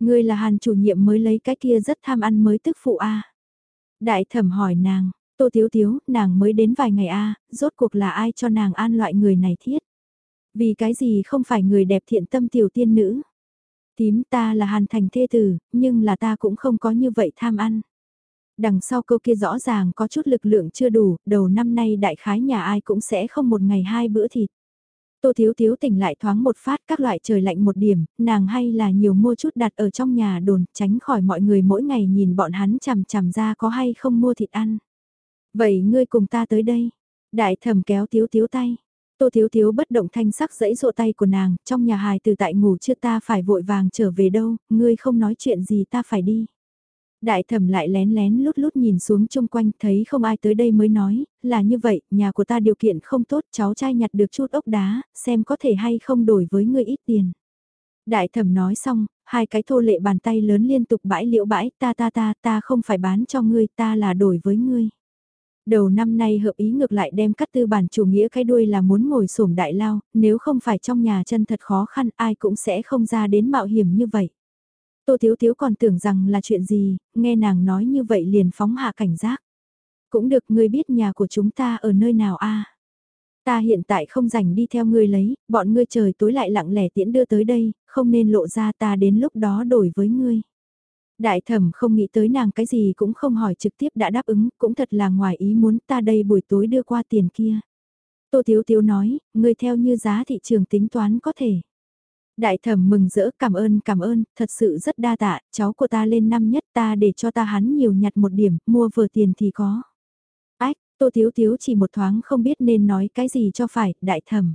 Ngươi là hàn chủ nhiệm mới lấy cái kia rất tham ăn mới tức phụ a. Đại thẩm hỏi nàng, Tô Tiếu Tiếu, nàng mới đến vài ngày a, rốt cuộc là ai cho nàng an loại người này thiết? Vì cái gì không phải người đẹp thiện tâm tiểu tiên nữ? Tím ta là hàn thành thê tử, nhưng là ta cũng không có như vậy tham ăn. Đằng sau câu kia rõ ràng có chút lực lượng chưa đủ, đầu năm nay đại khái nhà ai cũng sẽ không một ngày hai bữa thịt. Tô Thiếu Thiếu tỉnh lại thoáng một phát các loại trời lạnh một điểm, nàng hay là nhiều mua chút đặt ở trong nhà đồn, tránh khỏi mọi người mỗi ngày nhìn bọn hắn chằm chằm ra có hay không mua thịt ăn. Vậy ngươi cùng ta tới đây. Đại thẩm kéo Thiếu Thiếu tay. Tô Thiếu Thiếu bất động thanh sắc dẫy rộ tay của nàng, trong nhà hài từ tại ngủ chưa ta phải vội vàng trở về đâu, ngươi không nói chuyện gì ta phải đi. Đại thẩm lại lén lén lút lút nhìn xuống chung quanh thấy không ai tới đây mới nói, là như vậy, nhà của ta điều kiện không tốt, cháu trai nhặt được chút ốc đá, xem có thể hay không đổi với người ít tiền. Đại thẩm nói xong, hai cái thô lệ bàn tay lớn liên tục bãi liễu bãi, ta ta ta ta không phải bán cho ngươi, ta là đổi với ngươi. Đầu năm nay hợp ý ngược lại đem cắt tư bản chủ nghĩa cái đuôi là muốn ngồi sổm đại lao, nếu không phải trong nhà chân thật khó khăn ai cũng sẽ không ra đến mạo hiểm như vậy. Tô Thiếu Thiếu còn tưởng rằng là chuyện gì, nghe nàng nói như vậy liền phóng hạ cảnh giác. Cũng được ngươi biết nhà của chúng ta ở nơi nào a Ta hiện tại không rảnh đi theo ngươi lấy, bọn ngươi trời tối lại lặng lẻ tiễn đưa tới đây, không nên lộ ra ta đến lúc đó đổi với ngươi. Đại thẩm không nghĩ tới nàng cái gì cũng không hỏi trực tiếp đã đáp ứng, cũng thật là ngoài ý muốn ta đây buổi tối đưa qua tiền kia. Tô Thiếu Thiếu nói, ngươi theo như giá thị trường tính toán có thể. Đại thẩm mừng rỡ cảm ơn cảm ơn, thật sự rất đa tạ, cháu của ta lên năm nhất ta để cho ta hắn nhiều nhặt một điểm, mua vừa tiền thì có. Ách, Tô Thiếu Thiếu chỉ một thoáng không biết nên nói cái gì cho phải, đại thẩm.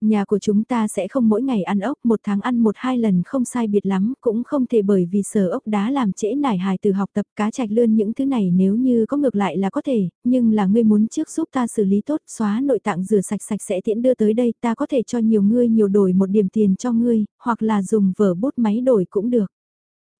Nhà của chúng ta sẽ không mỗi ngày ăn ốc, một tháng ăn một hai lần không sai biệt lắm, cũng không thể bởi vì sở ốc đá làm trễ nải hài từ học tập cá trạch lươn những thứ này nếu như có ngược lại là có thể, nhưng là ngươi muốn trước giúp ta xử lý tốt, xóa nội tạng rửa sạch sạch sẽ tiễn đưa tới đây, ta có thể cho nhiều ngươi nhiều đổi một điểm tiền cho ngươi, hoặc là dùng vở bút máy đổi cũng được.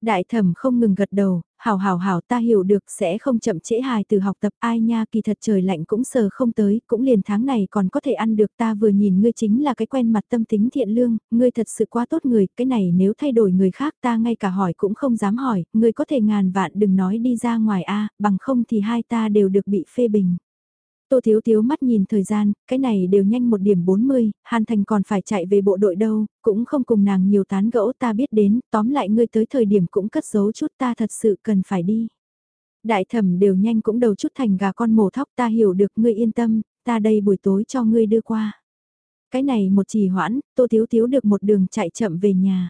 Đại thẩm không ngừng gật đầu, hảo hảo hảo ta hiểu được sẽ không chậm trễ hài từ học tập ai nha kỳ thật trời lạnh cũng sờ không tới, cũng liền tháng này còn có thể ăn được ta vừa nhìn ngươi chính là cái quen mặt tâm tính thiện lương, ngươi thật sự quá tốt người, cái này nếu thay đổi người khác ta ngay cả hỏi cũng không dám hỏi, ngươi có thể ngàn vạn đừng nói đi ra ngoài a bằng không thì hai ta đều được bị phê bình. Tô Thiếu Thiếu mắt nhìn thời gian, cái này đều nhanh một điểm 40, Hàn Thành còn phải chạy về bộ đội đâu, cũng không cùng nàng nhiều tán gẫu ta biết đến, tóm lại ngươi tới thời điểm cũng cất giấu chút ta thật sự cần phải đi. Đại thẩm đều nhanh cũng đầu chút thành gà con mổ thóc ta hiểu được ngươi yên tâm, ta đây buổi tối cho ngươi đưa qua. Cái này một trì hoãn, Tô Thiếu Thiếu được một đường chạy chậm về nhà.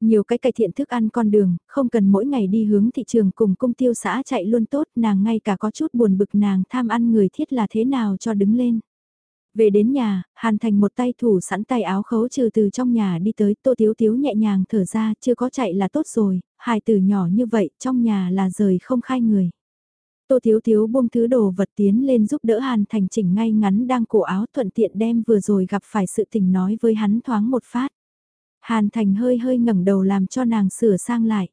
Nhiều cái cải thiện thức ăn con đường, không cần mỗi ngày đi hướng thị trường cùng công tiêu xã chạy luôn tốt, nàng ngay cả có chút buồn bực nàng tham ăn người thiết là thế nào cho đứng lên. Về đến nhà, Hàn Thành một tay thủ sẵn tay áo khấu trừ từ trong nhà đi tới, Tô Thiếu Thiếu nhẹ nhàng thở ra, chưa có chạy là tốt rồi, hài tử nhỏ như vậy, trong nhà là rời không khai người. Tô Thiếu Thiếu buông thứ đồ vật tiến lên giúp đỡ Hàn Thành chỉnh ngay ngắn đang cổ áo thuận tiện đem vừa rồi gặp phải sự tình nói với hắn thoáng một phát. Hàn Thành hơi hơi ngẩng đầu làm cho nàng sửa sang lại.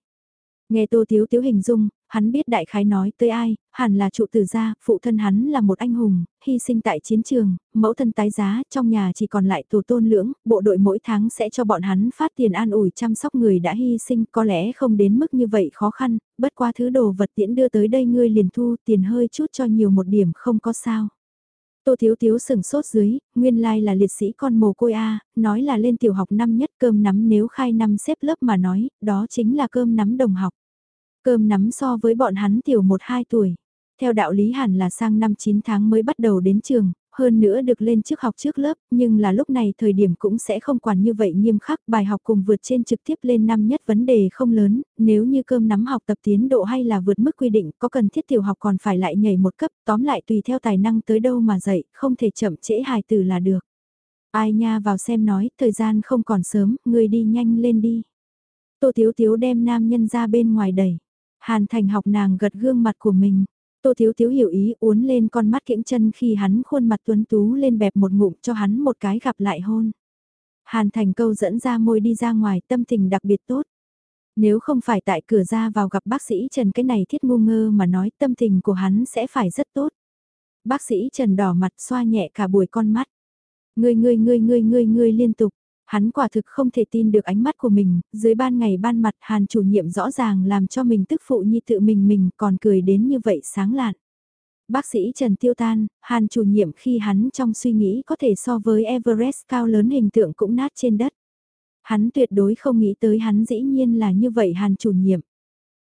Nghe Tô Tiếu Tiếu hình dung, hắn biết đại khái nói tới ai, hẳn là trụ tử gia, phụ thân hắn là một anh hùng, hy sinh tại chiến trường, mẫu thân tái giá, trong nhà chỉ còn lại tổ tôn lưỡng, bộ đội mỗi tháng sẽ cho bọn hắn phát tiền an ủi chăm sóc người đã hy sinh, có lẽ không đến mức như vậy khó khăn, bất qua thứ đồ vật tiễn đưa tới đây ngươi liền thu tiền hơi chút cho nhiều một điểm không có sao. Tô Thiếu Thiếu sừng sốt dưới, nguyên lai là liệt sĩ con mồ côi A, nói là lên tiểu học năm nhất cơm nắm nếu khai năm xếp lớp mà nói, đó chính là cơm nắm đồng học. Cơm nắm so với bọn hắn tiểu 1-2 tuổi. Theo đạo lý hẳn là sang năm 9 tháng mới bắt đầu đến trường, hơn nữa được lên trước học trước lớp, nhưng là lúc này thời điểm cũng sẽ không quản như vậy nghiêm khắc, bài học cùng vượt trên trực tiếp lên năm nhất vấn đề không lớn, nếu như cơm nắm học tập tiến độ hay là vượt mức quy định, có cần thiết tiểu học còn phải lại nhảy một cấp, tóm lại tùy theo tài năng tới đâu mà dạy, không thể chậm trễ hài từ là được. Ai nha vào xem nói, thời gian không còn sớm, người đi nhanh lên đi. Tô Thiếu Thiếu đem nam nhân ra bên ngoài đẩy. Hàn Thành học nàng gật gương mặt của mình. Tô Thiếu Thiếu hiểu ý uốn lên con mắt kiễng chân khi hắn khuôn mặt tuấn tú lên bẹp một ngụm cho hắn một cái gặp lại hôn. Hàn Thành câu dẫn ra môi đi ra ngoài, tâm tình đặc biệt tốt. Nếu không phải tại cửa ra vào gặp bác sĩ Trần cái này thiết ngu ngơ mà nói tâm tình của hắn sẽ phải rất tốt. Bác sĩ Trần đỏ mặt xoa nhẹ cả buổi con mắt. Ngươi ngươi ngươi ngươi ngươi ngươi liên tục. Hắn quả thực không thể tin được ánh mắt của mình, dưới ban ngày ban mặt hàn chủ nhiệm rõ ràng làm cho mình tức phụ nhi tự mình mình còn cười đến như vậy sáng lạn. Bác sĩ Trần Tiêu Tan, hàn chủ nhiệm khi hắn trong suy nghĩ có thể so với Everest cao lớn hình tượng cũng nát trên đất. Hắn tuyệt đối không nghĩ tới hắn dĩ nhiên là như vậy hàn chủ nhiệm.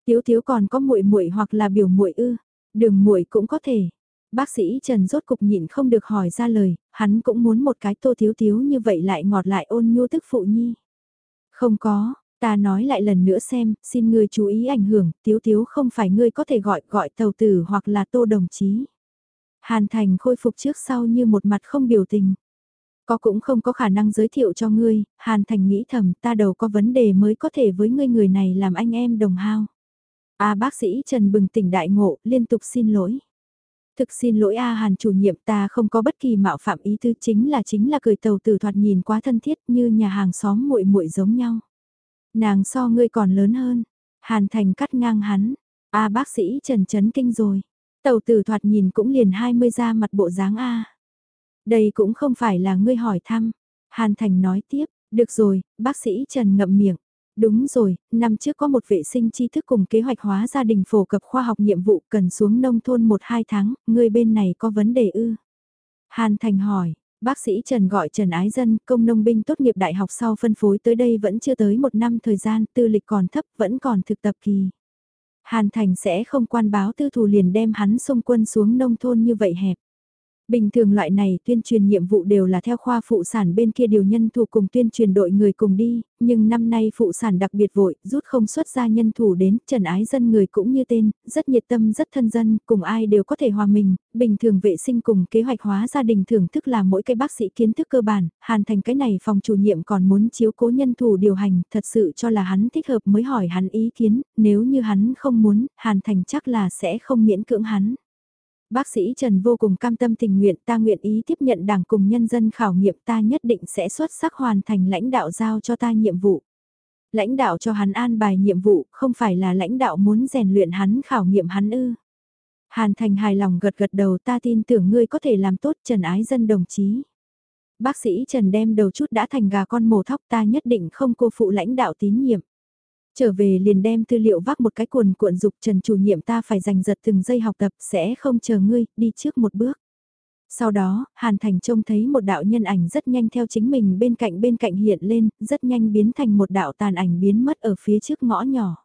Tiếu thiếu còn có muội muội hoặc là biểu muội ư, đường muội cũng có thể, Bác sĩ Trần rốt cục nhịn không được hỏi ra lời, hắn cũng muốn một cái tô thiếu thiếu như vậy lại ngọt lại ôn nhu tức phụ nhi. Không có, ta nói lại lần nữa xem, xin ngươi chú ý ảnh hưởng, thiếu thiếu không phải ngươi có thể gọi gọi tàu tử hoặc là tô đồng chí. Hàn Thành khôi phục trước sau như một mặt không biểu tình. Có cũng không có khả năng giới thiệu cho ngươi, Hàn Thành nghĩ thầm ta đầu có vấn đề mới có thể với ngươi người này làm anh em đồng hao. A bác sĩ Trần bừng tỉnh đại ngộ, liên tục xin lỗi. Thực xin lỗi A Hàn chủ nhiệm ta không có bất kỳ mạo phạm ý tư chính là chính là cười tàu tử thoạt nhìn quá thân thiết như nhà hàng xóm muội muội giống nhau. Nàng so ngươi còn lớn hơn. Hàn Thành cắt ngang hắn. A bác sĩ trần chấn kinh rồi. Tàu tử thoạt nhìn cũng liền 20 ra mặt bộ dáng A. Đây cũng không phải là ngươi hỏi thăm. Hàn Thành nói tiếp, được rồi, bác sĩ Trần ngậm miệng. Đúng rồi, năm trước có một vệ sinh tri thức cùng kế hoạch hóa gia đình phổ cập khoa học nhiệm vụ cần xuống nông thôn 1-2 tháng, người bên này có vấn đề ư? Hàn Thành hỏi, bác sĩ Trần gọi Trần Ái Dân, công nông binh tốt nghiệp đại học sau phân phối tới đây vẫn chưa tới một năm thời gian, tư lịch còn thấp, vẫn còn thực tập kỳ. Hàn Thành sẽ không quan báo tư thủ liền đem hắn xung quân xuống nông thôn như vậy hẹp. Bình thường loại này tuyên truyền nhiệm vụ đều là theo khoa phụ sản bên kia điều nhân thủ cùng tuyên truyền đội người cùng đi, nhưng năm nay phụ sản đặc biệt vội, rút không xuất ra nhân thủ đến, trần ái dân người cũng như tên, rất nhiệt tâm rất thân dân, cùng ai đều có thể hòa mình, bình thường vệ sinh cùng kế hoạch hóa gia đình thưởng thức là mỗi cái bác sĩ kiến thức cơ bản, hàn thành cái này phòng chủ nhiệm còn muốn chiếu cố nhân thủ điều hành, thật sự cho là hắn thích hợp mới hỏi hắn ý kiến, nếu như hắn không muốn, hàn thành chắc là sẽ không miễn cưỡng hắn. Bác sĩ Trần vô cùng cam tâm tình nguyện, ta nguyện ý tiếp nhận đảng cùng nhân dân khảo nghiệm, ta nhất định sẽ xuất sắc hoàn thành lãnh đạo giao cho ta nhiệm vụ. Lãnh đạo cho hắn an bài nhiệm vụ, không phải là lãnh đạo muốn rèn luyện hắn khảo nghiệm hắn ư. Hàn Thành hài lòng gật gật đầu, ta tin tưởng ngươi có thể làm tốt, Trần Ái Dân đồng chí. Bác sĩ Trần đem đầu chút đã thành gà con mổ thóc, ta nhất định không cô phụ lãnh đạo tín nhiệm. Trở về liền đem tư liệu vác một cái cuồn cuộn dục trần chủ nhiệm ta phải giành giật từng giây học tập sẽ không chờ ngươi, đi trước một bước. Sau đó, Hàn Thành trông thấy một đạo nhân ảnh rất nhanh theo chính mình bên cạnh bên cạnh hiện lên, rất nhanh biến thành một đạo tàn ảnh biến mất ở phía trước ngõ nhỏ.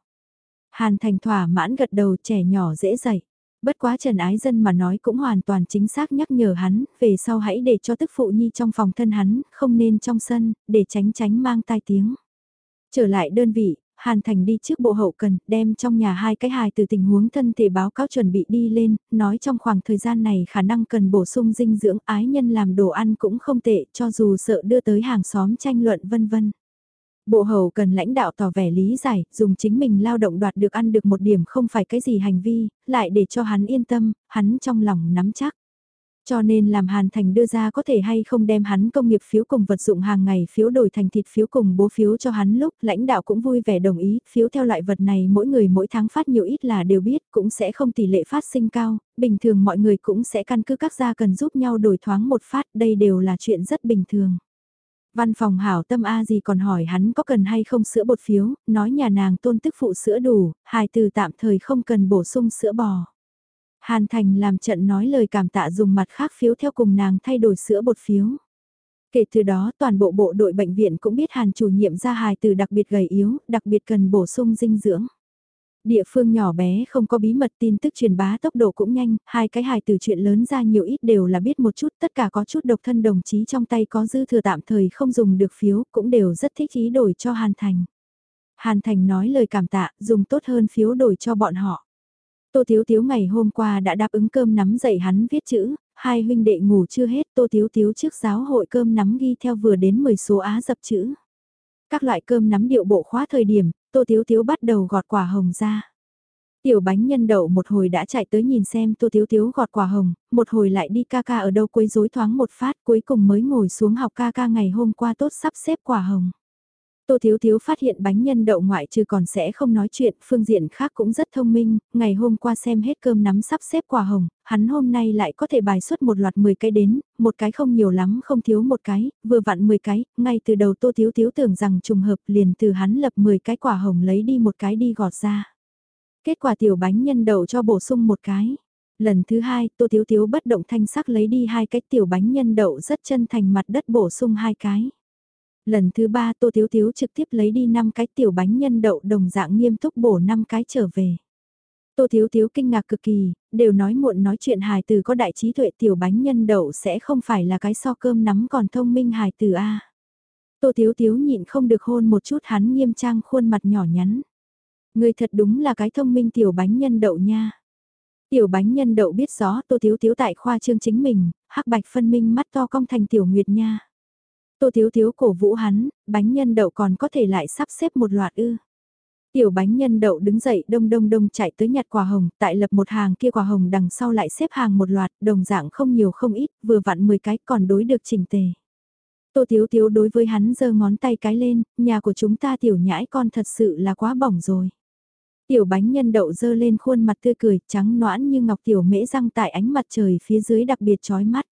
Hàn Thành thỏa mãn gật đầu trẻ nhỏ dễ dậy. Bất quá Trần Ái Dân mà nói cũng hoàn toàn chính xác nhắc nhở hắn, về sau hãy để cho tức phụ nhi trong phòng thân hắn, không nên trong sân, để tránh tránh mang tai tiếng. Trở lại đơn vị, Hàn Thành đi trước bộ hậu cần, đem trong nhà hai cái hài từ tình huống thân thể báo cáo chuẩn bị đi lên, nói trong khoảng thời gian này khả năng cần bổ sung dinh dưỡng ái nhân làm đồ ăn cũng không tệ cho dù sợ đưa tới hàng xóm tranh luận vân vân. Bộ hầu cần lãnh đạo tỏ vẻ lý giải, dùng chính mình lao động đoạt được ăn được một điểm không phải cái gì hành vi, lại để cho hắn yên tâm, hắn trong lòng nắm chắc. Cho nên làm Hàn Thành đưa ra có thể hay không đem hắn công nghiệp phiếu cùng vật dụng hàng ngày phiếu đổi thành thịt phiếu cùng bố phiếu cho hắn lúc lãnh đạo cũng vui vẻ đồng ý, phiếu theo loại vật này mỗi người mỗi tháng phát nhiều ít là đều biết, cũng sẽ không tỷ lệ phát sinh cao, bình thường mọi người cũng sẽ căn cứ các gia cần giúp nhau đổi thoáng một phát, đây đều là chuyện rất bình thường. Văn phòng hảo tâm A gì còn hỏi hắn có cần hay không sữa bột phiếu, nói nhà nàng tôn tức phụ sữa đủ, hài từ tạm thời không cần bổ sung sữa bò. Hàn Thành làm trận nói lời cảm tạ dùng mặt khác phiếu theo cùng nàng thay đổi sữa bột phiếu. Kể từ đó toàn bộ bộ đội bệnh viện cũng biết Hàn chủ nhiệm ra hài từ đặc biệt gầy yếu, đặc biệt cần bổ sung dinh dưỡng. Địa phương nhỏ bé không có bí mật tin tức truyền bá tốc độ cũng nhanh, hai cái hài từ chuyện lớn ra nhiều ít đều là biết một chút, tất cả có chút độc thân đồng chí trong tay có dư thừa tạm thời không dùng được phiếu, cũng đều rất thích ý đổi cho Hàn Thành. Hàn Thành nói lời cảm tạ, dùng tốt hơn phiếu đổi cho bọn họ. Tô Thiếu Thiếu ngày hôm qua đã đáp ứng cơm nắm dạy hắn viết chữ, hai huynh đệ ngủ chưa hết Tô Thiếu Thiếu trước giáo hội cơm nắm ghi theo vừa đến 10 số Á dập chữ. Các loại cơm nắm điệu bộ khóa thời điểm, Tô Thiếu Thiếu bắt đầu gọt quả hồng ra. Tiểu bánh nhân đậu một hồi đã chạy tới nhìn xem Tô Thiếu Thiếu gọt quả hồng, một hồi lại đi ca ca ở đâu quấy rối thoáng một phát cuối cùng mới ngồi xuống học ca ca ngày hôm qua tốt sắp xếp quả hồng. Tô Thiếu Thiếu phát hiện bánh nhân đậu ngoại trừ còn sẽ không nói chuyện, phương diện khác cũng rất thông minh, ngày hôm qua xem hết cơm nắm sắp xếp quả hồng, hắn hôm nay lại có thể bài xuất một loạt 10 cái đến, một cái không nhiều lắm không thiếu một cái, vừa vặn 10 cái, ngay từ đầu Tô Thiếu Thiếu tưởng rằng trùng hợp liền từ hắn lập 10 cái quả hồng lấy đi một cái đi gọt ra. Kết quả tiểu bánh nhân đậu cho bổ sung một cái. Lần thứ hai, Tô Thiếu Thiếu bất động thanh sắc lấy đi hai cái tiểu bánh nhân đậu rất chân thành mặt đất bổ sung hai cái. Lần thứ ba Tô Thiếu Thiếu trực tiếp lấy đi 5 cái tiểu bánh nhân đậu đồng dạng nghiêm túc bổ 5 cái trở về. Tô Thiếu Thiếu kinh ngạc cực kỳ, đều nói muộn nói chuyện hài từ có đại trí tuệ tiểu bánh nhân đậu sẽ không phải là cái so cơm nắm còn thông minh hài từ A. Tô Thiếu Thiếu nhịn không được hôn một chút hắn nghiêm trang khuôn mặt nhỏ nhắn. Người thật đúng là cái thông minh tiểu bánh nhân đậu nha. Tiểu bánh nhân đậu biết rõ Tô Thiếu Thiếu tại khoa trương chính mình, hắc bạch phân minh mắt to cong thành tiểu nguyệt nha. Tô Thiếu Thiếu cổ vũ hắn, bánh nhân đậu còn có thể lại sắp xếp một loạt ư. Tiểu bánh nhân đậu đứng dậy đông đông đông chạy tới nhặt quả hồng, tại lập một hàng kia quả hồng đằng sau lại xếp hàng một loạt, đồng dạng không nhiều không ít, vừa vặn 10 cái còn đối được chỉnh tề. Tô Thiếu Thiếu đối với hắn giơ ngón tay cái lên, nhà của chúng ta tiểu nhãi con thật sự là quá bỏng rồi. Tiểu bánh nhân đậu dơ lên khuôn mặt tươi cười, trắng noãn như ngọc tiểu mễ răng tại ánh mặt trời phía dưới đặc biệt chói mắt.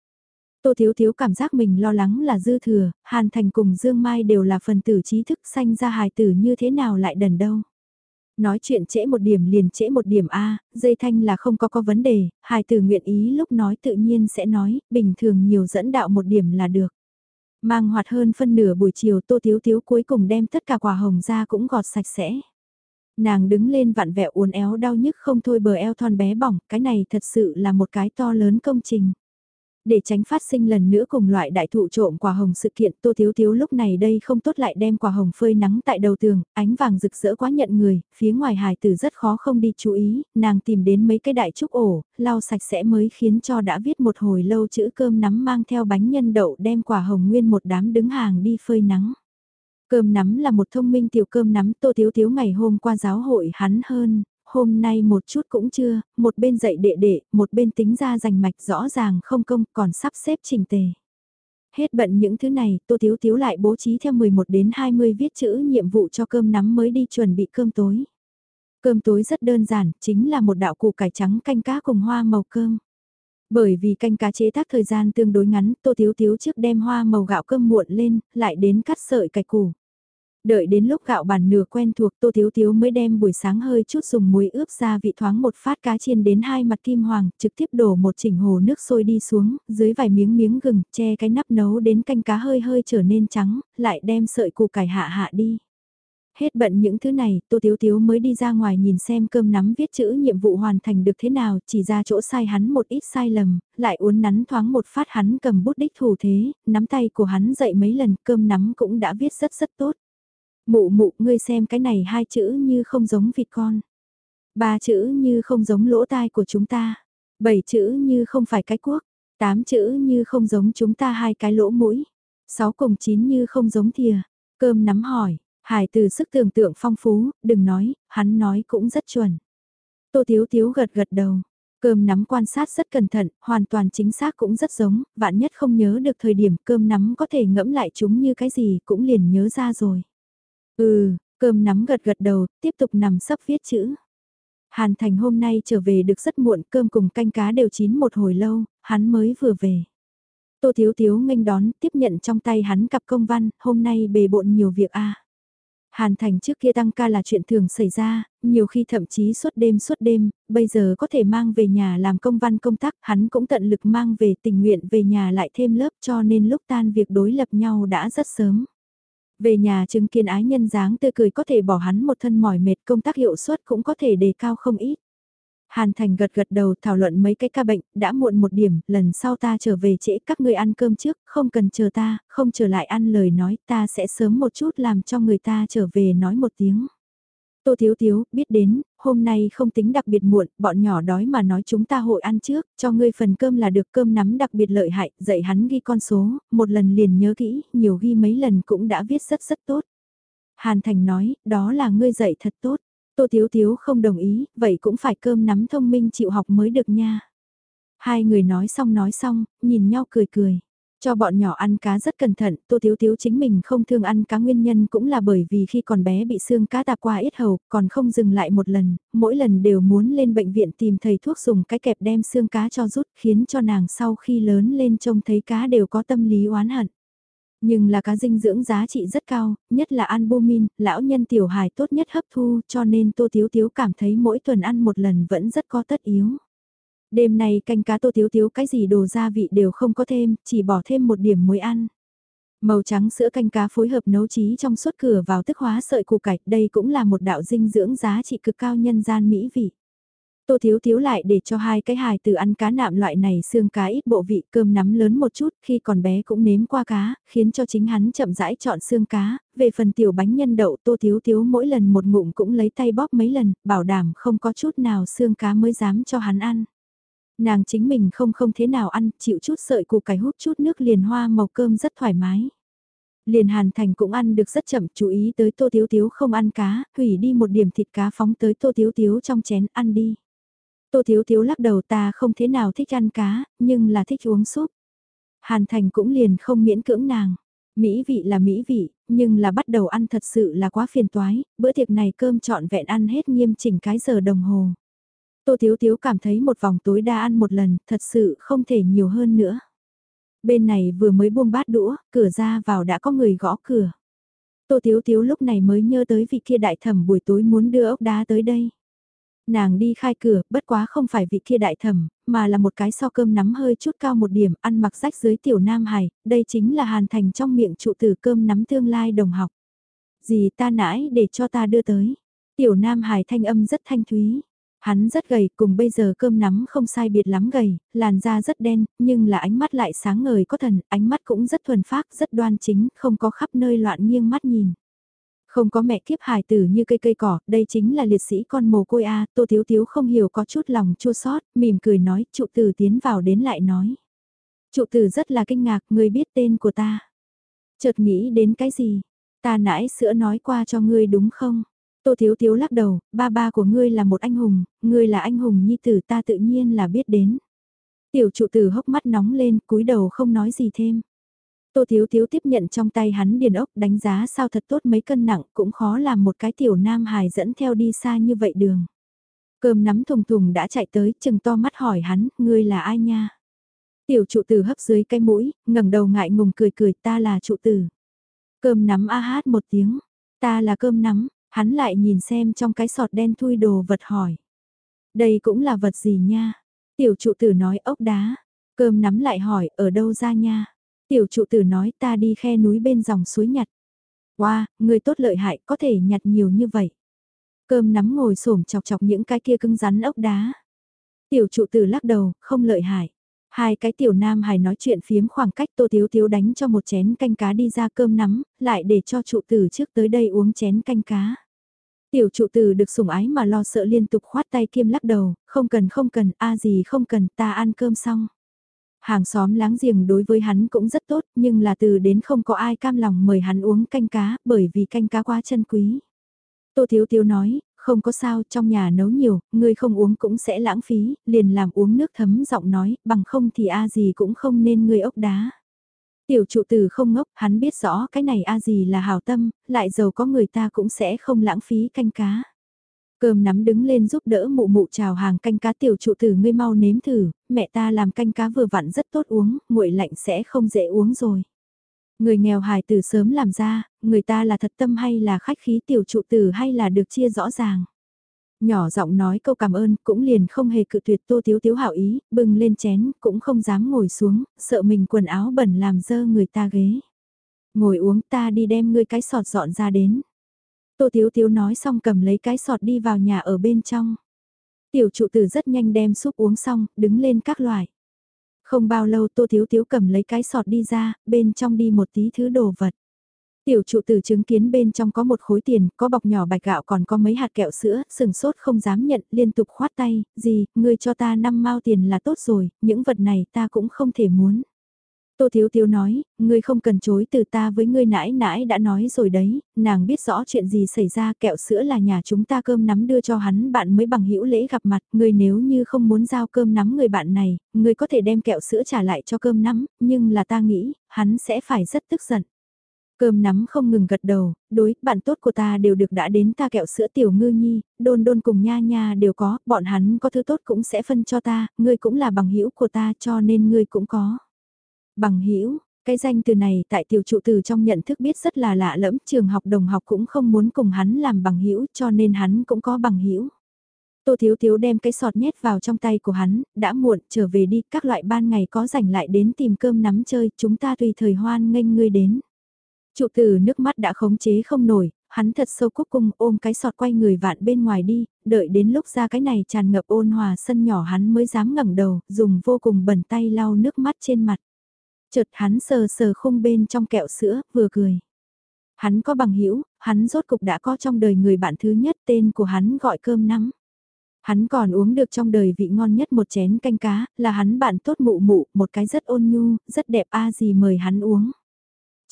Tô Thiếu Thiếu cảm giác mình lo lắng là dư thừa, Hàn Thành cùng Dương Mai đều là phần tử trí thức sanh ra hài tử như thế nào lại đần đâu. Nói chuyện trễ một điểm liền trễ một điểm A, dây thanh là không có có vấn đề, hài tử nguyện ý lúc nói tự nhiên sẽ nói, bình thường nhiều dẫn đạo một điểm là được. Mang hoạt hơn phân nửa buổi chiều Tô Thiếu Thiếu cuối cùng đem tất cả quả hồng ra cũng gọt sạch sẽ. Nàng đứng lên vặn vẹo uốn éo đau nhức không thôi bờ eo thon bé bỏng, cái này thật sự là một cái to lớn công trình. Để tránh phát sinh lần nữa cùng loại đại thụ trộm quả hồng sự kiện Tô Thiếu Thiếu lúc này đây không tốt lại đem quả hồng phơi nắng tại đầu tường, ánh vàng rực rỡ quá nhận người, phía ngoài hài tử rất khó không đi chú ý, nàng tìm đến mấy cái đại trúc ổ, lau sạch sẽ mới khiến cho đã viết một hồi lâu chữ cơm nắm mang theo bánh nhân đậu đem quả hồng nguyên một đám đứng hàng đi phơi nắng. Cơm nắm là một thông minh tiểu cơm nắm Tô Thiếu Thiếu ngày hôm qua giáo hội hắn hơn, hôm nay một chút cũng chưa, một bên dạy đệ đệ, một bên tính ra rành mạch rõ ràng không công còn sắp xếp trình tề. Hết bận những thứ này, Tô thiếu thiếu lại bố trí theo 11 đến 20 viết chữ nhiệm vụ cho cơm nắm mới đi chuẩn bị cơm tối. Cơm tối rất đơn giản, chính là một đạo củ cải trắng canh cá cùng hoa màu cơm. Bởi vì canh cá chế tác thời gian tương đối ngắn, Tô thiếu thiếu trước đem hoa màu gạo cơm muộn lên, lại đến cắt sợi cải củ. Đợi đến lúc gạo bản nửa quen thuộc Tô Thiếu Thiếu mới đem buổi sáng hơi chút dùng muối ướp ra vị thoáng một phát cá chiên đến hai mặt kim hoàng, trực tiếp đổ một chỉnh hồ nước sôi đi xuống, dưới vài miếng miếng gừng, che cái nắp nấu đến canh cá hơi hơi trở nên trắng, lại đem sợi củ cải hạ hạ đi. Hết bận những thứ này, Tô Thiếu Thiếu mới đi ra ngoài nhìn xem cơm nắm viết chữ nhiệm vụ hoàn thành được thế nào, chỉ ra chỗ sai hắn một ít sai lầm, lại uốn nắn thoáng một phát hắn cầm bút đích thủ thế, nắm tay của hắn dậy mấy lần, cơm nắm cũng đã viết rất rất tốt. Mụ mụ, ngươi xem cái này hai chữ như không giống vịt con. Ba chữ như không giống lỗ tai của chúng ta. Bảy chữ như không phải cái cuốc. Tám chữ như không giống chúng ta hai cái lỗ mũi. Sáu cùng chín như không giống thìa. Cơm nắm hỏi, hải từ sức tưởng tượng phong phú, đừng nói, hắn nói cũng rất chuẩn. Tô Thiếu Thiếu gật gật đầu. Cơm nắm quan sát rất cẩn thận, hoàn toàn chính xác cũng rất giống, vạn nhất không nhớ được thời điểm cơm nắm có thể ngẫm lại chúng như cái gì cũng liền nhớ ra rồi. Ừ, cơm nắm gật gật đầu, tiếp tục nằm sấp viết chữ. Hàn Thành hôm nay trở về được rất muộn, cơm cùng canh cá đều chín một hồi lâu, hắn mới vừa về. Tô Thiếu Thiếu nghênh đón, tiếp nhận trong tay hắn cặp công văn, hôm nay bề bộn nhiều việc a. Hàn Thành trước kia tăng ca là chuyện thường xảy ra, nhiều khi thậm chí suốt đêm suốt đêm, bây giờ có thể mang về nhà làm công văn công tác, hắn cũng tận lực mang về tình nguyện về nhà lại thêm lớp cho nên lúc tan việc đối lập nhau đã rất sớm. Về nhà chứng kiến ái nhân dáng tươi cười có thể bỏ hắn một thân mỏi mệt công tác hiệu suất cũng có thể đề cao không ít. Hàn Thành gật gật đầu thảo luận mấy cái ca bệnh, đã muộn một điểm, lần sau ta trở về trễ các ngươi ăn cơm trước, không cần chờ ta, không trở lại ăn lời nói, ta sẽ sớm một chút làm cho người ta trở về nói một tiếng. Tô Thiếu Thiếu, biết đến, hôm nay không tính đặc biệt muộn, bọn nhỏ đói mà nói chúng ta hội ăn trước, cho ngươi phần cơm là được cơm nắm đặc biệt lợi hại, dạy hắn ghi con số, một lần liền nhớ kỹ, nhiều ghi mấy lần cũng đã viết rất rất tốt. Hàn Thành nói, đó là ngươi dạy thật tốt. Tô thiếu thiếu không đồng ý, vậy cũng phải cơm nắm thông minh chịu học mới được nha. Hai người nói xong nói xong, nhìn nhau cười cười. Cho bọn nhỏ ăn cá rất cẩn thận, Tô thiếu thiếu chính mình không thương ăn cá nguyên nhân cũng là bởi vì khi còn bé bị xương cá tạp qua ít hầu, còn không dừng lại một lần, mỗi lần đều muốn lên bệnh viện tìm thầy thuốc dùng cái kẹp đem xương cá cho rút, khiến cho nàng sau khi lớn lên trông thấy cá đều có tâm lý oán hận. Nhưng là cá dinh dưỡng giá trị rất cao, nhất là albumin, lão nhân tiểu hài tốt nhất hấp thu cho nên Tô thiếu thiếu cảm thấy mỗi tuần ăn một lần vẫn rất có tất yếu. Đêm nay canh cá Tô thiếu thiếu cái gì đồ gia vị đều không có thêm, chỉ bỏ thêm một điểm muối ăn. Màu trắng sữa canh cá phối hợp nấu trí trong suốt cửa vào tức hóa sợi củ cải, đây cũng là một đạo dinh dưỡng giá trị cực cao nhân gian mỹ vị. Tô Thiếu Thiếu lại để cho hai cái hài từ ăn cá nạm loại này xương cá ít bộ vị cơm nắm lớn một chút khi còn bé cũng nếm qua cá, khiến cho chính hắn chậm rãi chọn xương cá, về phần tiểu bánh nhân đậu Tô Thiếu Thiếu mỗi lần một ngụm cũng lấy tay bóp mấy lần, bảo đảm không có chút nào xương cá mới dám cho hắn ăn. Nàng chính mình không không thế nào ăn, chịu chút sợi củ cải hút chút nước liền hoa màu cơm rất thoải mái. Liền Hàn Thành cũng ăn được rất chậm, chú ý tới Tô Thiếu Thiếu không ăn cá, hủy đi một điểm thịt cá phóng tới Tô Thiếu Thiếu trong chén ăn đi. Tô Thiếu Thiếu lắc đầu ta không thế nào thích ăn cá, nhưng là thích uống súp. Hàn Thành cũng liền không miễn cưỡng nàng. Mỹ vị là mỹ vị, nhưng là bắt đầu ăn thật sự là quá phiền toái, bữa tiệc này cơm trọn vẹn ăn hết nghiêm chỉnh cái giờ đồng hồ. Tô Thiếu Thiếu cảm thấy một vòng tối đa ăn một lần, thật sự không thể nhiều hơn nữa. Bên này vừa mới buông bát đũa, cửa ra vào đã có người gõ cửa. Tô Thiếu Thiếu lúc này mới nhớ tới vị kia đại thẩm buổi tối muốn đưa ốc đá tới đây. Nàng đi khai cửa, bất quá không phải vị kia đại thẩm, mà là một cái so cơm nắm hơi chút cao một điểm, ăn mặc rách dưới tiểu nam hải, đây chính là hàn thành trong miệng trụ tử cơm nắm tương lai đồng học. Gì ta nãi để cho ta đưa tới. Tiểu nam hải thanh âm rất thanh thúy. Hắn rất gầy, cùng bây giờ cơm nắm không sai biệt lắm gầy, làn da rất đen, nhưng là ánh mắt lại sáng ngời có thần, ánh mắt cũng rất thuần phác, rất đoan chính, không có khắp nơi loạn nghiêng mắt nhìn. Không có mẹ kiếp hài tử như cây cây cỏ, đây chính là liệt sĩ con mồ côi A, Tô Thiếu Thiếu không hiểu có chút lòng chua sót, mỉm cười nói, trụ tử tiến vào đến lại nói. Trụ tử rất là kinh ngạc, người biết tên của ta. Chợt nghĩ đến cái gì? Ta nãy sữa nói qua cho ngươi đúng không? Tô Thiếu Thiếu lắc đầu, ba ba của ngươi là một anh hùng, ngươi là anh hùng nhi tử ta tự nhiên là biết đến. Tiểu trụ tử hốc mắt nóng lên, cúi đầu không nói gì thêm. Tô Thiếu Thiếu tiếp nhận trong tay hắn điền ốc đánh giá sao thật tốt mấy cân nặng cũng khó làm một cái tiểu nam hài dẫn theo đi xa như vậy đường. Cơm nắm thùng thùng đã chạy tới chừng to mắt hỏi hắn, ngươi là ai nha? Tiểu trụ tử hấp dưới cái mũi, ngẩng đầu ngại ngùng cười cười ta là trụ tử. Cơm nắm a hát một tiếng, ta là cơm nắm, hắn lại nhìn xem trong cái sọt đen thui đồ vật hỏi. Đây cũng là vật gì nha? Tiểu trụ tử nói ốc đá, cơm nắm lại hỏi ở đâu ra nha? Tiểu trụ tử nói ta đi khe núi bên dòng suối nhặt. Wow, người tốt lợi hại có thể nhặt nhiều như vậy. Cơm nắm ngồi xổm chọc chọc những cái kia cứng rắn ốc đá. Tiểu trụ tử lắc đầu, không lợi hại. Hai cái tiểu nam hài nói chuyện phiếm khoảng cách tô thiếu thiếu đánh cho một chén canh cá đi ra cơm nắm, lại để cho trụ tử trước tới đây uống chén canh cá. Tiểu trụ tử được sủng ái mà lo sợ liên tục khoát tay kiêm lắc đầu, không cần không cần, a gì không cần, ta ăn cơm xong. Hàng xóm láng giềng đối với hắn cũng rất tốt, nhưng là từ đến không có ai cam lòng mời hắn uống canh cá, bởi vì canh cá quá chân quý. Tô Thiếu Thiếu nói, không có sao, trong nhà nấu nhiều, ngươi không uống cũng sẽ lãng phí, liền làm uống nước thấm giọng nói, bằng không thì a gì cũng không nên ngươi ốc đá. Tiểu trụ tử không ngốc, hắn biết rõ cái này a gì là hào tâm, lại giàu có người ta cũng sẽ không lãng phí canh cá. Cơm nắm đứng lên giúp đỡ mụ mụ chào hàng canh cá tiểu trụ tử ngươi mau nếm thử, mẹ ta làm canh cá vừa vặn rất tốt uống, nguội lạnh sẽ không dễ uống rồi. Người nghèo hài từ sớm làm ra, người ta là thật tâm hay là khách khí tiểu trụ tử hay là được chia rõ ràng. Nhỏ giọng nói câu cảm ơn, cũng liền không hề cự tuyệt tô thiếu thiếu hảo ý, bưng lên chén, cũng không dám ngồi xuống, sợ mình quần áo bẩn làm dơ người ta ghế. Ngồi uống ta đi đem ngươi cái sọt dọn ra đến. Tô thiếu thiếu nói xong cầm lấy cái sọt đi vào nhà ở bên trong. Tiểu trụ tử rất nhanh đem súp uống xong, đứng lên các loại. Không bao lâu Tô Thiếu Thiếu cầm lấy cái sọt đi ra, bên trong đi một tí thứ đồ vật. Tiểu trụ tử chứng kiến bên trong có một khối tiền, có bọc nhỏ bạch gạo còn có mấy hạt kẹo sữa, sừng sốt không dám nhận, liên tục khoát tay, gì, ngươi cho ta năm mao tiền là tốt rồi, những vật này ta cũng không thể muốn. Tô Thiếu Thiếu nói, ngươi không cần chối từ ta với ngươi nãi nãi đã nói rồi đấy, nàng biết rõ chuyện gì xảy ra kẹo sữa là nhà chúng ta cơm nắm đưa cho hắn bạn mới bằng hữu lễ gặp mặt, ngươi nếu như không muốn giao cơm nắm người bạn này, ngươi có thể đem kẹo sữa trả lại cho cơm nắm, nhưng là ta nghĩ, hắn sẽ phải rất tức giận. Cơm nắm không ngừng gật đầu, đối, bạn tốt của ta đều được đã đến ta kẹo sữa tiểu ngư nhi, đôn đôn cùng nha nha đều có, bọn hắn có thứ tốt cũng sẽ phân cho ta, ngươi cũng là bằng hữu của ta cho nên ngươi cũng có. Bằng hữu cái danh từ này tại tiểu trụ từ trong nhận thức biết rất là lạ lẫm, trường học đồng học cũng không muốn cùng hắn làm bằng hữu cho nên hắn cũng có bằng hữu Tô Thiếu Thiếu đem cái sọt nhét vào trong tay của hắn, đã muộn, trở về đi, các loại ban ngày có rảnh lại đến tìm cơm nắm chơi, chúng ta tùy thời hoan nghênh ngươi đến. Trụ tử nước mắt đã khống chế không nổi, hắn thật sâu cúc cung ôm cái sọt quay người vạn bên ngoài đi, đợi đến lúc ra cái này tràn ngập ôn hòa sân nhỏ hắn mới dám ngẩng đầu, dùng vô cùng bẩn tay lau nước mắt trên mặt. Chợt hắn sờ sờ khung bên trong kẹo sữa, vừa cười. Hắn có bằng hữu hắn rốt cục đã có trong đời người bạn thứ nhất tên của hắn gọi cơm nắm. Hắn còn uống được trong đời vị ngon nhất một chén canh cá, là hắn bạn tốt mụ mụ, một cái rất ôn nhu, rất đẹp a à gì mời hắn uống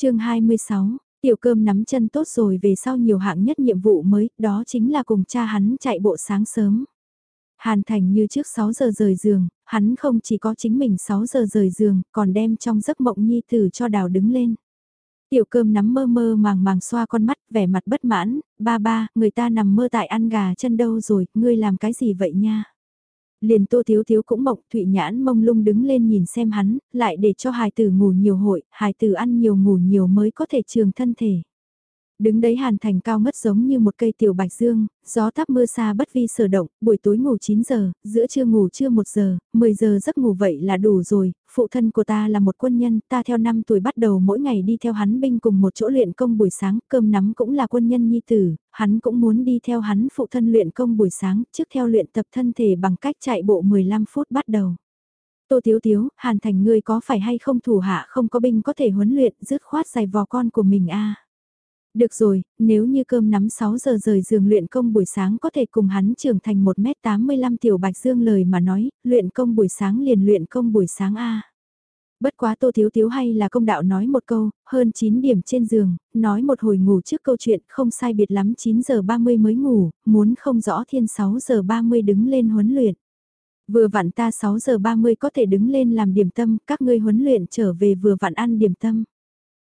chương 26, tiểu cơm nắm chân tốt rồi về sau nhiều hạng nhất nhiệm vụ mới, đó chính là cùng cha hắn chạy bộ sáng sớm. Hàn Thành như trước 6 giờ rời giường, hắn không chỉ có chính mình 6 giờ rời giường, còn đem trong giấc mộng nhi tử cho đào đứng lên. Tiểu cơm nắm mơ mơ màng màng xoa con mắt, vẻ mặt bất mãn, ba ba, người ta nằm mơ tại ăn gà chân đâu rồi, ngươi làm cái gì vậy nha? Liền tô thiếu thiếu cũng mộng, thụy nhãn mông lung đứng lên nhìn xem hắn, lại để cho hài tử ngủ nhiều hội, hài tử ăn nhiều ngủ nhiều mới có thể trường thân thể. Đứng đấy hàn thành cao ngất giống như một cây tiểu bạch dương, gió thắp mưa xa bất vi sở động, buổi tối ngủ 9 giờ, giữa trưa ngủ trưa 1 giờ, 10 giờ giấc ngủ vậy là đủ rồi, phụ thân của ta là một quân nhân, ta theo 5 tuổi bắt đầu mỗi ngày đi theo hắn binh cùng một chỗ luyện công buổi sáng, cơm nắm cũng là quân nhân nhi tử, hắn cũng muốn đi theo hắn phụ thân luyện công buổi sáng, trước theo luyện tập thân thể bằng cách chạy bộ 15 phút bắt đầu. Tô Thiếu Thiếu, Hàn Thành ngươi có phải hay không thủ hạ không có binh có thể huấn luyện, dứt khoát giày vò con của mình a được rồi, nếu như cơm nắm 6 giờ rời giường luyện công buổi sáng có thể cùng hắn trưởng thành 1m85 tiểu bạch dương lời mà nói, luyện công buổi sáng liền luyện công buổi sáng A. Bất quá tô thiếu thiếu hay là công đạo nói một câu, hơn 9 điểm trên giường, nói một hồi ngủ trước câu chuyện không sai biệt lắm 9 giờ 30 mới ngủ, muốn không rõ thiên 6 giờ 30 đứng lên huấn luyện. Vừa vặn ta 6 giờ 30 có thể đứng lên làm điểm tâm, các ngươi huấn luyện trở về vừa vặn ăn điểm tâm.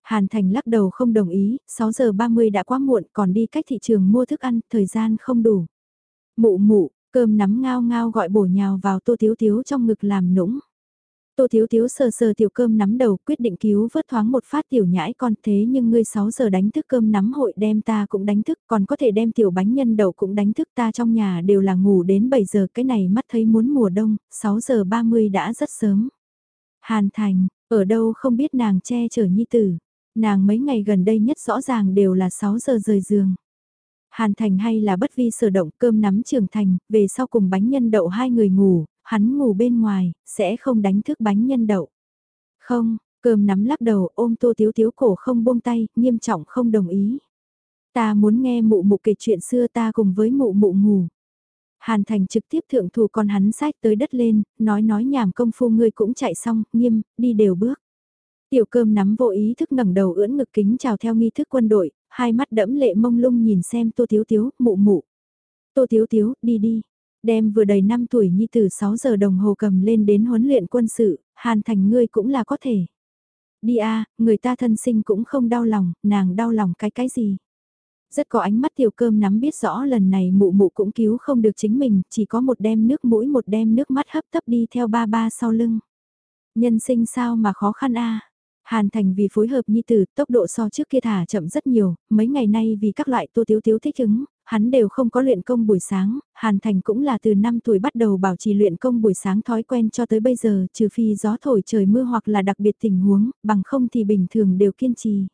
Hàn Thành lắc đầu không đồng ý, 6 giờ 30 đã quá muộn còn đi cách thị trường mua thức ăn, thời gian không đủ. Mụ mụ, cơm nắm ngao ngao gọi bổ nhào vào tô thiếu thiếu trong ngực làm nũng. Tô thiếu thiếu sờ sờ tiểu cơm nắm đầu quyết định cứu vớt thoáng một phát tiểu nhãi con thế nhưng ngươi 6 giờ đánh thức cơm nắm hội đem ta cũng đánh thức còn có thể đem tiểu bánh nhân đậu cũng đánh thức ta trong nhà đều là ngủ đến 7 giờ cái này mắt thấy muốn mùa đông, 6 giờ 30 đã rất sớm. Hàn Thành, ở đâu không biết nàng che chở nhi tử nàng mấy ngày gần đây nhất rõ ràng đều là 6 giờ rời giường. Hàn Thành hay là bất vi sở động cơm nắm trưởng thành, về sau cùng bánh nhân đậu hai người ngủ, hắn ngủ bên ngoài, sẽ không đánh thức bánh nhân đậu. Không, cơm nắm lắc đầu ôm tô tiếu tiếu cổ không buông tay, nghiêm trọng không đồng ý. Ta muốn nghe mụ mụ kể chuyện xưa ta cùng với mụ mụ ngủ. Hàn Thành trực tiếp thượng thủ con hắn sách tới đất lên, nói nói nhảm công phu ngươi cũng chạy xong, nghiêm, đi đều bước. Tiểu cơm nắm vô ý thức ngẩng đầu ưỡn ngực kính chào theo nghi thức quân đội, hai mắt đẫm lệ mông lung nhìn xem tô thiếu thiếu, mụ mụ. Tô thiếu thiếu, đi đi. Đem vừa đầy 5 tuổi nhi từ 6 giờ đồng hồ cầm lên đến huấn luyện quân sự, hàn thành ngươi cũng là có thể. Đi a người ta thân sinh cũng không đau lòng, nàng đau lòng cái cái gì. Rất có ánh mắt tiểu cơm nắm biết rõ lần này mụ mụ cũng cứu không được chính mình, chỉ có một đem nước mũi một đem nước mắt hấp tấp đi theo ba ba sau lưng. Nhân sinh sao mà khó khăn a Hàn Thành vì phối hợp nhi tử, tốc độ so trước kia thả chậm rất nhiều, mấy ngày nay vì các loại tô tiếu tiếu thích ứng, hắn đều không có luyện công buổi sáng, Hàn Thành cũng là từ 5 tuổi bắt đầu bảo trì luyện công buổi sáng thói quen cho tới bây giờ, trừ phi gió thổi trời mưa hoặc là đặc biệt tình huống, bằng không thì bình thường đều kiên trì.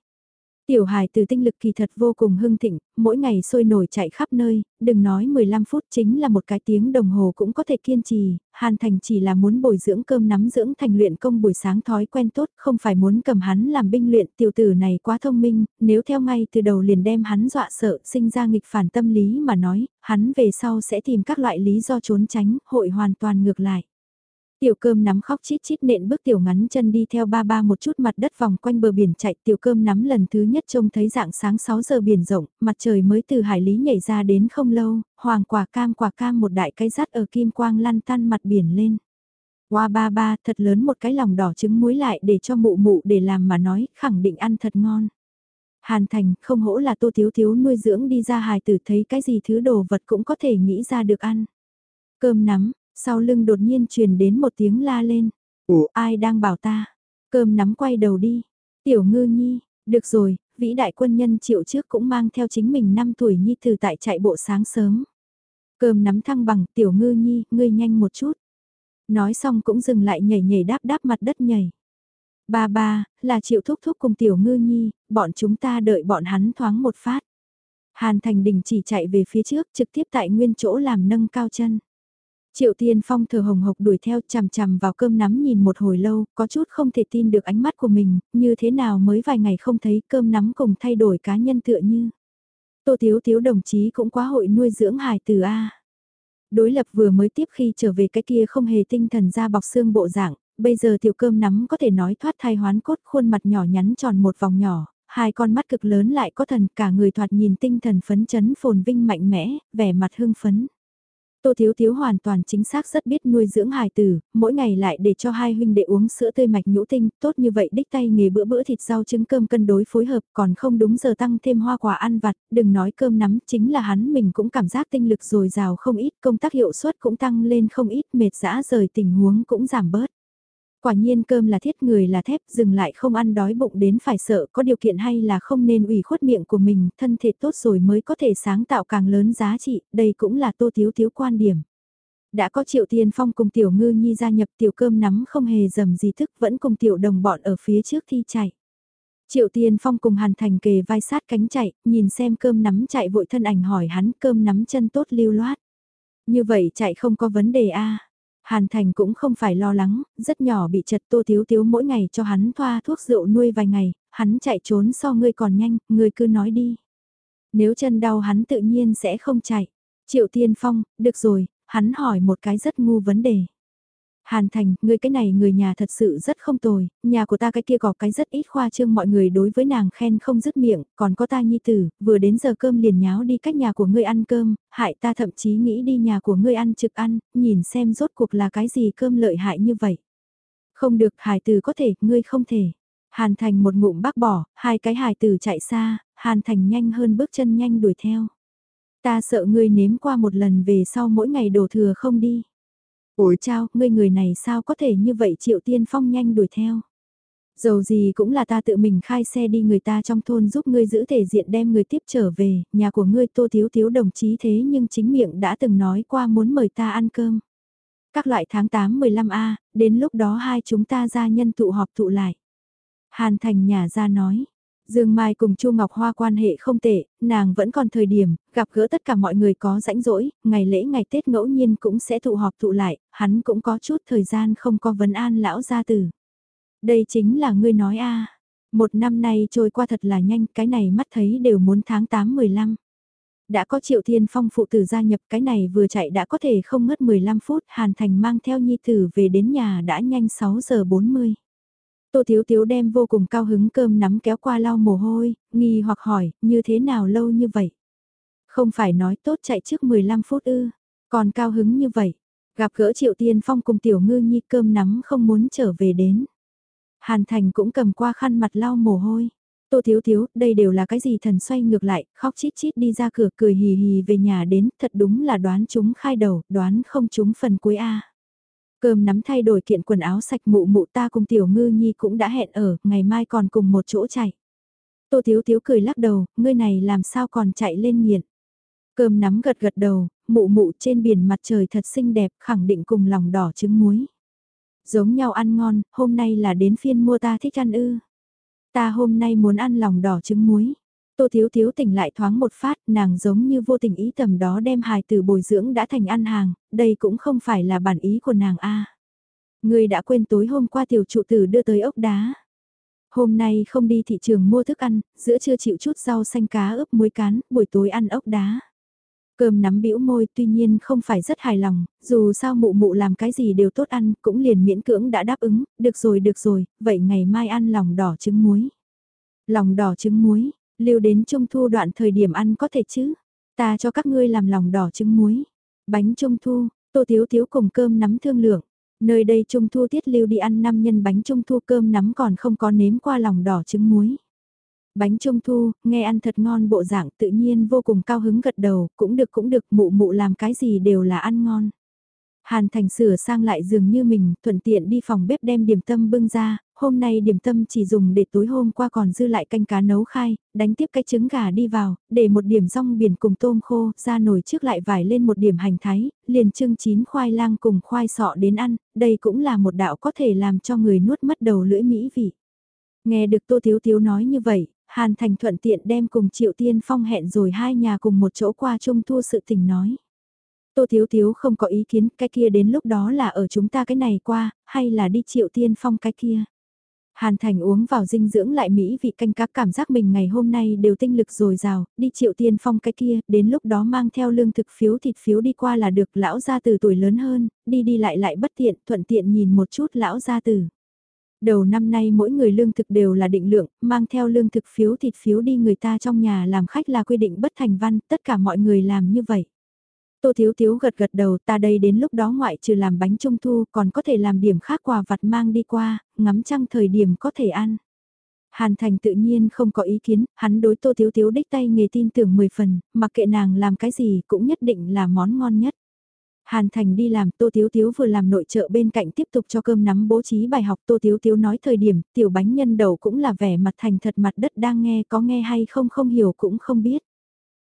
Tiểu hài từ tinh lực kỳ thật vô cùng hưng thịnh, mỗi ngày sôi nổi chạy khắp nơi, đừng nói 15 phút chính là một cái tiếng đồng hồ cũng có thể kiên trì, Hàn Thành chỉ là muốn bồi dưỡng cơm nắm dưỡng thành luyện công buổi sáng thói quen tốt, không phải muốn cầm hắn làm binh luyện tiểu tử này quá thông minh, nếu theo ngay từ đầu liền đem hắn dọa sợ, sinh ra nghịch phản tâm lý mà nói, hắn về sau sẽ tìm các loại lý do trốn tránh, hội hoàn toàn ngược lại. Tiểu cơm nắm khóc chít chít nện bước tiểu ngắn chân đi theo ba ba một chút mặt đất vòng quanh bờ biển chạy tiểu cơm nắm lần thứ nhất trông thấy dạng sáng 6 giờ biển rộng, mặt trời mới từ hải lý nhảy ra đến không lâu, hoàng quả cam quả cam một đại cây rát ở kim quang lăn tăn mặt biển lên. Qua ba ba thật lớn một cái lòng đỏ trứng muối lại để cho mụ mụ để làm mà nói khẳng định ăn thật ngon. Hàn thành không hỗ là tô thiếu thiếu nuôi dưỡng đi ra hài tử thấy cái gì thứ đồ vật cũng có thể nghĩ ra được ăn. Cơm nắm, sau lưng đột nhiên truyền đến một tiếng la lên. Ủa ai đang bảo ta? Cơm nắm quay đầu đi. Tiểu ngư nhi, được rồi, vĩ đại quân nhân triệu trước cũng mang theo chính mình 5 tuổi nhi từ tại chạy bộ sáng sớm. Cơm nắm thăng bằng tiểu ngư nhi, ngươi nhanh một chút. Nói xong cũng dừng lại nhảy nhảy đáp đáp mặt đất nhảy. Ba ba, là triệu thúc thúc cùng tiểu ngư nhi, bọn chúng ta đợi bọn hắn thoáng một phát. Hàn Thành Đình chỉ chạy về phía trước trực tiếp tại nguyên chỗ làm nâng cao chân. Triệu Tiên Phong thở hồng hộc đuổi theo chằm chằm vào cơm nắm nhìn một hồi lâu, có chút không thể tin được ánh mắt của mình, như thế nào mới vài ngày không thấy cơm nắm cùng thay đổi cá nhân tựa như. Tô Tiếu Tiếu đồng chí cũng quá hội nuôi dưỡng hài từ A. Đối lập vừa mới tiếp khi trở về cái kia không hề tinh thần ra bọc xương bộ dạng, bây giờ tiểu cơm nắm có thể nói thoát thai hoán cốt khuôn mặt nhỏ nhắn tròn một vòng nhỏ, hai con mắt cực lớn lại có thần cả người thoạt nhìn tinh thần phấn chấn phồn vinh mạnh mẽ, vẻ mặt hưng phấn. Tô Thiếu Thiếu hoàn toàn chính xác rất biết nuôi dưỡng hài tử, mỗi ngày lại để cho hai huynh đệ uống sữa tươi mạch nhũ tinh, tốt như vậy đích tay nghề bữa bữa thịt rau trứng cơm cân đối phối hợp còn không đúng giờ tăng thêm hoa quả ăn vặt, đừng nói cơm nắm, chính là hắn mình cũng cảm giác tinh lực dồi dào không ít, công tác hiệu suất cũng tăng lên không ít, mệt dã rời tình huống cũng giảm bớt. Quả nhiên cơm là thiết người là thép, dừng lại không ăn đói bụng đến phải sợ có điều kiện hay là không nên ủy khuất miệng của mình, thân thể tốt rồi mới có thể sáng tạo càng lớn giá trị, đây cũng là tô thiếu thiếu quan điểm. Đã có triệu tiên phong cùng tiểu ngư nhi gia nhập tiểu cơm nắm không hề dầm gì thức vẫn cùng tiểu đồng bọn ở phía trước thi chạy. Triệu Tiên Phong cùng Hàn Thành kề vai sát cánh chạy, nhìn xem cơm nắm chạy vội thân ảnh hỏi hắn cơm nắm chân tốt lưu loát. Như vậy chạy không có vấn đề a Hàn Thành cũng không phải lo lắng, rất nhỏ bị chật tô thiếu thiếu mỗi ngày cho hắn thoa thuốc rượu nuôi vài ngày, hắn chạy trốn so ngươi còn nhanh, ngươi cứ nói đi. Nếu chân đau hắn tự nhiên sẽ không chạy. Triệu Tiên Phong, được rồi, hắn hỏi một cái rất ngu vấn đề. Hàn Thành, ngươi cái này người nhà thật sự rất không tồi, nhà của ta cái kia có cái rất ít khoa trương mọi người đối với nàng khen không dứt miệng, còn có ta nhi tử, vừa đến giờ cơm liền nháo đi cách nhà của ngươi ăn cơm, hại ta thậm chí nghĩ đi nhà của ngươi ăn trực ăn, nhìn xem rốt cuộc là cái gì cơm lợi hại như vậy. Không được, hải tử có thể, ngươi không thể. Hàn Thành một ngụm bác bỏ, hai cái hải tử chạy xa, Hàn Thành nhanh hơn bước chân nhanh đuổi theo. Ta sợ ngươi nếm qua một lần về sau mỗi ngày đổ thừa không đi. Ủi chao, ngươi người này sao có thể như vậy Triệu Tiên Phong nhanh đuổi theo. Dầu gì cũng là ta tự mình khai xe đi người ta trong thôn giúp ngươi giữ thể diện đem người tiếp trở về, nhà của ngươi tô thiếu thiếu đồng chí thế nhưng chính miệng đã từng nói qua muốn mời ta ăn cơm. Các loại tháng 8-15A, đến lúc đó hai chúng ta ra nhân tụ họp tụ lại. Hàn Thành nhà ra nói, Dương Mai cùng Chu Ngọc Hoa quan hệ không tệ, nàng vẫn còn thời điểm, gặp gỡ tất cả mọi người có rãnh rỗi, ngày lễ ngày Tết ngẫu nhiên cũng sẽ tụ họp tụ lại, hắn cũng có chút thời gian không có vấn an lão gia tử. Đây chính là ngươi nói a Một năm nay trôi qua thật là nhanh, cái này mắt thấy đều muốn tháng 8-15. Đã có Triệu Thiên Phong phụ tử gia nhập cái này vừa chạy đã có thể không ngất 15 phút, Hàn Thành mang theo nhi tử về đến nhà đã nhanh 6 giờ 40. Tô Thiếu Thiếu đem vô cùng cao hứng cơm nắm kéo qua lau mồ hôi, nghi hoặc hỏi, như thế nào lâu như vậy? Không phải nói tốt chạy trước 15 phút ư, còn cao hứng như vậy. Gặp gỡ Triệu Tiên Phong cùng Tiểu Ngư Nhi cơm nắm không muốn trở về đến. Hàn Thành cũng cầm qua khăn mặt lau mồ hôi. Tô Thiếu Thiếu, đây đều là cái gì thần xoay ngược lại, khóc chít chít đi ra cửa cười hì hì về nhà đến, thật đúng là đoán chúng khai đầu, đoán không chúng phần cuối A. Cơm nắm thay đổi kiện quần áo sạch mụ mụ ta cùng Tiểu Ngư Nhi cũng đã hẹn ở, ngày mai còn cùng một chỗ chạy. Tô Thiếu Thiếu cười lắc đầu, ngươi này làm sao còn chạy lên nghiện. Cơm nắm gật gật đầu, mụ mụ trên biển mặt trời thật xinh đẹp, khẳng định cùng lòng đỏ trứng muối. Giống nhau ăn ngon, hôm nay là đến phiên mua ta thích ăn ư. Ta hôm nay muốn ăn lòng đỏ trứng muối. Tô Thiếu Thiếu tỉnh lại thoáng một phát, nàng giống như vô tình ý tầm đó đem hài từ bồi dưỡng đã thành ăn hàng, đây cũng không phải là bản ý của nàng a. Người đã quên tối hôm qua tiểu trụ tử đưa tới ốc đá. Hôm nay không đi thị trường mua thức ăn, giữa trưa chịu chút rau xanh cá ướp muối cán, buổi tối ăn ốc đá. Cơm nắm bĩu môi tuy nhiên không phải rất hài lòng, dù sao mụ mụ làm cái gì đều tốt ăn, cũng liền miễn cưỡng đã đáp ứng, được rồi được rồi, vậy ngày mai ăn lòng đỏ trứng muối. Lòng đỏ trứng muối, lưu đến trung thu đoạn thời điểm ăn có thể chứ, ta cho các ngươi làm lòng đỏ trứng muối. Bánh trung thu, tô thiếu thiếu cùng cơm nắm thương lượng, nơi đây trung thu tiết lưu đi ăn năm nhân bánh trung thu cơm nắm còn không có nếm qua lòng đỏ trứng muối. Bánh trung thu, nghe ăn thật ngon bộ dạng tự nhiên vô cùng cao hứng gật đầu, cũng được cũng được mụ mụ làm cái gì đều là ăn ngon. Hàn Thành sửa sang lại giường như mình, thuận tiện đi phòng bếp đem điểm tâm bưng ra, hôm nay điểm tâm chỉ dùng để tối hôm qua còn dư lại canh cá nấu khai, đánh tiếp cái trứng gà đi vào, để một điểm rong biển cùng tôm khô, ra nồi trước lại vải lên một điểm hành thái, liền trưng chín khoai lang cùng khoai sọ đến ăn, đây cũng là một đạo có thể làm cho người nuốt mất đầu lưỡi mỹ vị. Nghe được Tô Thiếu Thiếu nói như vậy, Hàn Thành thuận tiện đem cùng Triệu Tiên Phong hẹn rồi hai nhà cùng một chỗ qua trung thu sự tình nói. Tô Thiếu Thiếu không có ý kiến, cái kia đến lúc đó là ở chúng ta cái này qua, hay là đi Triệu Tiên Phong cái kia. Hàn Thành uống vào dinh dưỡng lại Mỹ vị canh cá cảm giác mình ngày hôm nay đều tinh lực dồi dào, đi Triệu Tiên Phong cái kia, đến lúc đó mang theo lương thực phiếu thịt phiếu đi qua là được lão gia từ tuổi lớn hơn, đi đi lại lại bất tiện, thuận tiện nhìn một chút lão gia từ. Đầu năm nay mỗi người lương thực đều là định lượng, mang theo lương thực phiếu thịt phiếu đi người ta trong nhà làm khách là quy định bất thành văn, tất cả mọi người làm như vậy. Tô Thiếu Thiếu gật gật đầu ta đây đến lúc đó ngoại trừ làm bánh trung thu còn có thể làm điểm khác quà vặt mang đi qua, ngắm trăng thời điểm có thể ăn. Hàn Thành tự nhiên không có ý kiến, hắn đối Tô Thiếu Thiếu đích tay nghề tin tưởng 10 phần, mặc kệ nàng làm cái gì cũng nhất định là món ngon nhất. Hàn Thành đi làm, Tô thiếu thiếu vừa làm nội trợ bên cạnh tiếp tục cho cơm nắm bố trí bài học Tô thiếu thiếu nói thời điểm, tiểu bánh nhân đầu cũng là vẻ mặt thành thật mặt đất đang nghe có nghe hay không không hiểu cũng không biết.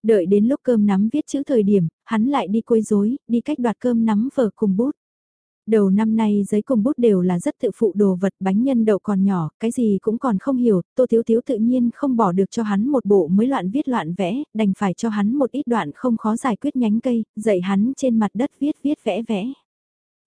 Đợi đến lúc cơm nắm viết chữ thời điểm, hắn lại đi quấy rối, đi cách đoạt cơm nắm vở cùng bút. Đầu năm nay giấy cùng bút đều là rất tự phụ đồ vật bánh nhân đậu còn nhỏ, cái gì cũng còn không hiểu, Tô Thiếu Thiếu tự nhiên không bỏ được cho hắn một bộ mới loạn viết loạn vẽ, đành phải cho hắn một ít đoạn không khó giải quyết nhánh cây, dạy hắn trên mặt đất viết viết vẽ vẽ.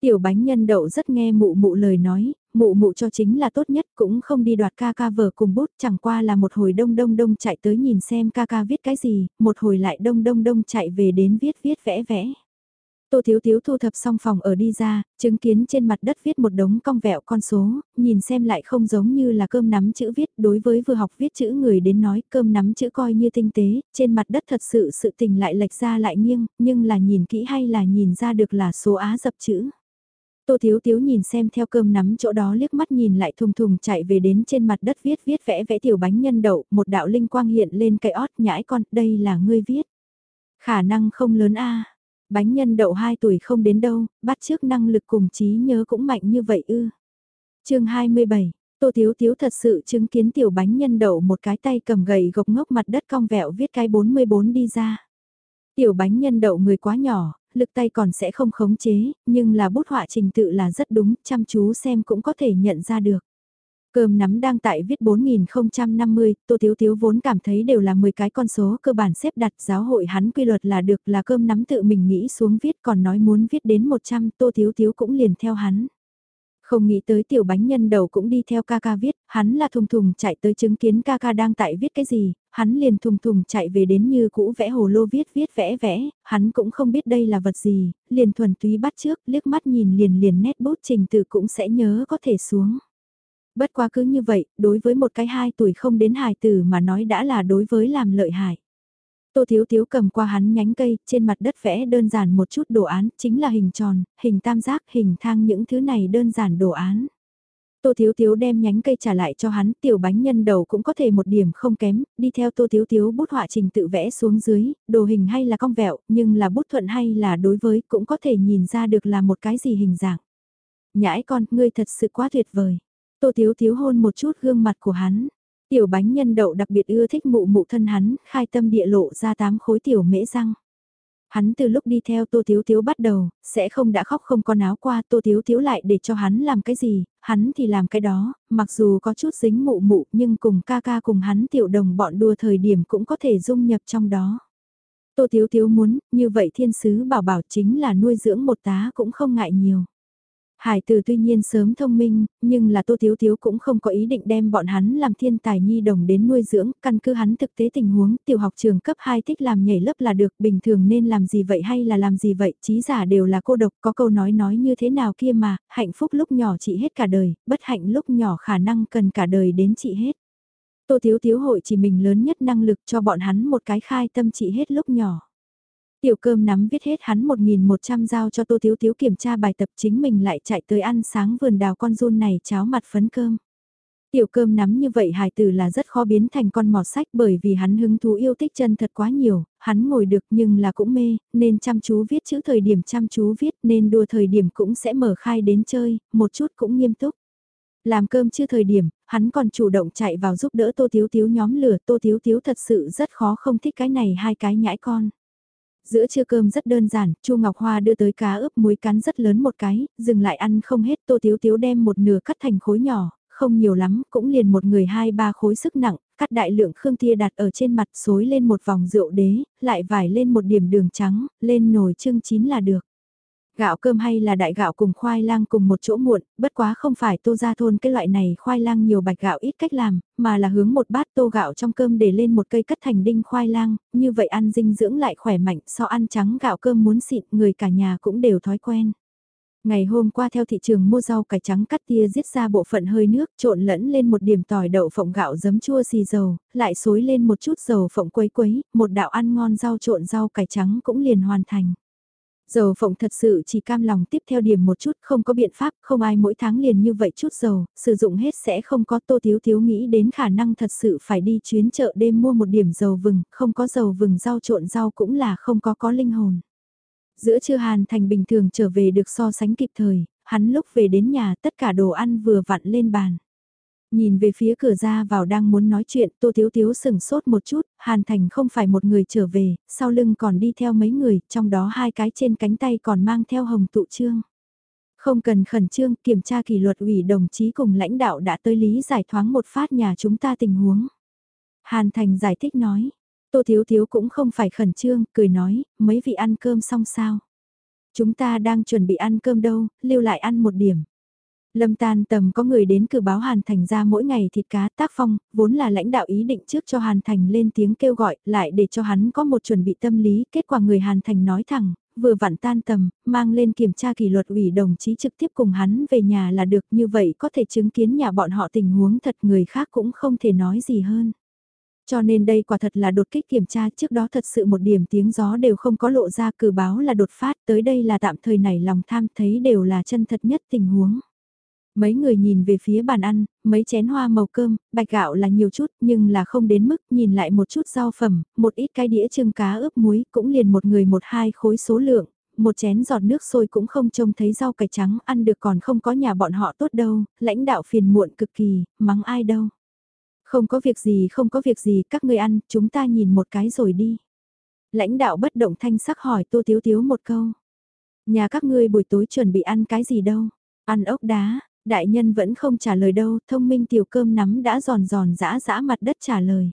Tiểu bánh nhân đậu rất nghe mụ mụ lời nói, mụ mụ cho chính là tốt nhất cũng không đi đoạt ca ca vở cùng bút chẳng qua là một hồi đông đông đông chạy tới nhìn xem ca ca viết cái gì, một hồi lại đông đông đông chạy về đến viết viết vẽ vẽ. Tô Thiếu Thiếu thu thập xong phòng ở đi ra, chứng kiến trên mặt đất viết một đống cong vẹo con số, nhìn xem lại không giống như là cơm nắm chữ viết, đối với vừa học viết chữ người đến nói cơm nắm chữ coi như tinh tế, trên mặt đất thật sự sự tình lại lệch ra lại nghiêng, nhưng là nhìn kỹ hay là nhìn ra được là số á dập chữ. Tô Thiếu Thiếu nhìn xem theo cơm nắm chỗ đó liếc mắt nhìn lại thùng thùng chạy về đến trên mặt đất viết viết vẽ vẽ tiểu bánh nhân đậu, một đạo linh quang hiện lên cây ót nhãi con, đây là ngươi viết. Khả năng không lớn a Bánh nhân đậu 2 tuổi không đến đâu, bắt trước năng lực cùng trí nhớ cũng mạnh như vậy ư. chương 27, Tô Thiếu Thiếu thật sự chứng kiến tiểu bánh nhân đậu một cái tay cầm gầy gộc ngốc mặt đất cong vẹo viết cái 44 đi ra. Tiểu bánh nhân đậu người quá nhỏ, lực tay còn sẽ không khống chế, nhưng là bút họa trình tự là rất đúng, chăm chú xem cũng có thể nhận ra được. Cơm nắm đang tại viết 4050, Tô Thiếu Thiếu vốn cảm thấy đều là 10 cái con số cơ bản xếp đặt giáo hội hắn quy luật là được là cơm nắm tự mình nghĩ xuống viết còn nói muốn viết đến 100 Tô Thiếu Thiếu cũng liền theo hắn. Không nghĩ tới tiểu bánh nhân đầu cũng đi theo ca ca viết, hắn là thùng thùng chạy tới chứng kiến ca ca đang tại viết cái gì, hắn liền thùng thùng chạy về đến như cũ vẽ hồ lô viết viết vẽ vẽ, hắn cũng không biết đây là vật gì, liền thuần túy bắt trước, liếc mắt nhìn liền liền nét bút trình tự cũng sẽ nhớ có thể xuống. Bất quá cứ như vậy, đối với một cái hai tuổi không đến hài tử mà nói đã là đối với làm lợi hại. Tô Thiếu Thiếu cầm qua hắn nhánh cây, trên mặt đất vẽ đơn giản một chút đồ án, chính là hình tròn, hình tam giác, hình thang những thứ này đơn giản đồ án. Tô Thiếu Thiếu đem nhánh cây trả lại cho hắn, tiểu bánh nhân đầu cũng có thể một điểm không kém, đi theo Tô Thiếu Thiếu bút họa trình tự vẽ xuống dưới, đồ hình hay là cong vẹo, nhưng là bút thuận hay là đối với cũng có thể nhìn ra được là một cái gì hình dạng. Nhãi con, ngươi thật sự quá tuyệt vời. Tô Thiếu Thiếu hôn một chút gương mặt của hắn. Tiểu bánh nhân đậu đặc biệt ưa thích mụ mụ thân hắn, khai tâm địa lộ ra tám khối tiểu mễ răng. Hắn từ lúc đi theo Tô Thiếu Thiếu bắt đầu, sẽ không đã khóc không con áo qua Tô Thiếu Thiếu lại để cho hắn làm cái gì, hắn thì làm cái đó, mặc dù có chút dính mụ mụ nhưng cùng ca ca cùng hắn tiểu đồng bọn đua thời điểm cũng có thể dung nhập trong đó. Tô Thiếu Thiếu muốn, như vậy thiên sứ bảo bảo chính là nuôi dưỡng một tá cũng không ngại nhiều. Hải từ tuy nhiên sớm thông minh, nhưng là Tô Thiếu Thiếu cũng không có ý định đem bọn hắn làm thiên tài nhi đồng đến nuôi dưỡng, căn cứ hắn thực tế tình huống, tiểu học trường cấp 2 thích làm nhảy lớp là được, bình thường nên làm gì vậy hay là làm gì vậy, trí giả đều là cô độc, có câu nói nói như thế nào kia mà, hạnh phúc lúc nhỏ chị hết cả đời, bất hạnh lúc nhỏ khả năng cần cả đời đến chị hết. Tô Thiếu Thiếu hội chỉ mình lớn nhất năng lực cho bọn hắn một cái khai tâm chị hết lúc nhỏ. Tiểu cơm nắm viết hết hắn 1.100 giao cho Tô Thiếu Thiếu kiểm tra bài tập chính mình lại chạy tới ăn sáng vườn đào con run này cháo mặt phấn cơm. Tiểu cơm nắm như vậy hài tử là rất khó biến thành con mọt sách bởi vì hắn hứng thú yêu thích chân thật quá nhiều, hắn ngồi được nhưng là cũng mê, nên chăm chú viết chữ thời điểm chăm chú viết nên đua thời điểm cũng sẽ mở khai đến chơi, một chút cũng nghiêm túc. Làm cơm chưa thời điểm, hắn còn chủ động chạy vào giúp đỡ Tô Tiếu Tiếu nhóm lửa Tô Tiếu Tiếu thật sự rất khó không thích cái này hai cái nhãi con. Giữa trưa cơm rất đơn giản, Chu Ngọc Hoa đưa tới cá ướp muối cắn rất lớn một cái, dừng lại ăn không hết, Tô Tiếu Tiếu đem một nửa cắt thành khối nhỏ, không nhiều lắm, cũng liền một người hai ba khối sức nặng, cắt đại lượng khương tia đặt ở trên mặt xối lên một vòng rượu đế, lại vải lên một điểm đường trắng, lên nồi trưng chín là được. Gạo cơm hay là đại gạo cùng khoai lang cùng một chỗ muộn, bất quá không phải tô ra thôn cái loại này khoai lang nhiều bạch gạo ít cách làm, mà là hướng một bát tô gạo trong cơm để lên một cây cắt thành đinh khoai lang, như vậy ăn dinh dưỡng lại khỏe mạnh so ăn trắng gạo cơm muốn xịn người cả nhà cũng đều thói quen. Ngày hôm qua theo thị trường mua rau cải trắng cắt tia giết ra bộ phận hơi nước trộn lẫn lên một điểm tỏi đậu phộng gạo giấm chua xì dầu, lại xối lên một chút dầu phộng quấy quấy, một đạo ăn ngon rau trộn rau cải trắng cũng liền hoàn thành. Dầu phộng thật sự chỉ cam lòng tiếp theo điểm một chút không có biện pháp, không ai mỗi tháng liền như vậy chút dầu, sử dụng hết sẽ không có tô thiếu thiếu nghĩ đến khả năng thật sự phải đi chuyến chợ đêm mua một điểm dầu vừng, không có dầu vừng rau trộn rau cũng là không có có linh hồn. Giữa trưa Hàn Thành bình thường trở về được so sánh kịp thời, hắn lúc về đến nhà tất cả đồ ăn vừa vặn lên bàn. Nhìn về phía cửa ra vào đang muốn nói chuyện, Tô Thiếu Thiếu sừng sốt một chút, Hàn Thành không phải một người trở về, sau lưng còn đi theo mấy người, trong đó hai cái trên cánh tay còn mang theo hồng tụ trương. Không cần khẩn trương, kiểm tra kỷ luật ủy đồng chí cùng lãnh đạo đã tới lý giải thoáng một phát nhà chúng ta tình huống. Hàn Thành giải thích nói, Tô Thiếu Thiếu cũng không phải khẩn trương, cười nói, mấy vị ăn cơm xong sao? Chúng ta đang chuẩn bị ăn cơm đâu, lưu lại ăn một điểm. Lâm tan tầm có người đến cử báo Hàn Thành ra mỗi ngày thịt cá tác phong, vốn là lãnh đạo ý định trước cho Hàn Thành lên tiếng kêu gọi, lại để cho hắn có một chuẩn bị tâm lý, kết quả người Hàn Thành nói thẳng, vừa vặn tan tầm, mang lên kiểm tra kỷ luật ủy đồng chí trực tiếp cùng hắn về nhà là được như vậy có thể chứng kiến nhà bọn họ tình huống thật người khác cũng không thể nói gì hơn. Cho nên đây quả thật là đột kích kiểm tra trước đó thật sự một điểm tiếng gió đều không có lộ ra cử báo là đột phát tới đây là tạm thời nảy lòng tham thấy đều là chân thật nhất tình huống. Mấy người nhìn về phía bàn ăn, mấy chén hoa màu cơm, bạch gạo là nhiều chút nhưng là không đến mức nhìn lại một chút rau phẩm, một ít cái đĩa trưng cá ướp muối cũng liền một người một hai khối số lượng, một chén giọt nước sôi cũng không trông thấy rau cải trắng ăn được còn không có nhà bọn họ tốt đâu, lãnh đạo phiền muộn cực kỳ, mắng ai đâu. Không có việc gì không có việc gì các người ăn, chúng ta nhìn một cái rồi đi. Lãnh đạo bất động thanh sắc hỏi Tô Tiếu Tiếu một câu. Nhà các ngươi buổi tối chuẩn bị ăn cái gì đâu? Ăn ốc đá, Đại nhân vẫn không trả lời đâu, thông minh tiểu cơm nắm đã giòn giòn giã giã mặt đất trả lời.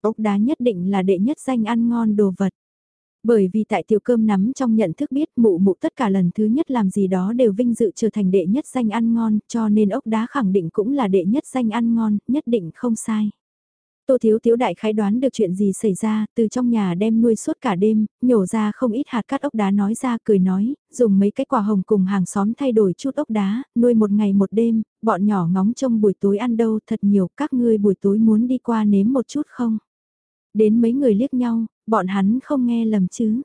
Ốc đá nhất định là đệ nhất danh ăn ngon đồ vật. Bởi vì tại tiểu cơm nắm trong nhận thức biết mụ mụ tất cả lần thứ nhất làm gì đó đều vinh dự trở thành đệ nhất danh ăn ngon, cho nên ốc đá khẳng định cũng là đệ nhất danh ăn ngon, nhất định không sai. Tô Thiếu Thiếu đại khái đoán được chuyện gì xảy ra, từ trong nhà đem nuôi suốt cả đêm, nhổ ra không ít hạt cát ốc đá nói ra cười nói, dùng mấy cái quả hồng cùng hàng xóm thay đổi chút ốc đá, nuôi một ngày một đêm, bọn nhỏ ngóng trông buổi tối ăn đâu thật nhiều, các ngươi buổi tối muốn đi qua nếm một chút không? Đến mấy người liếc nhau, bọn hắn không nghe lầm chứ.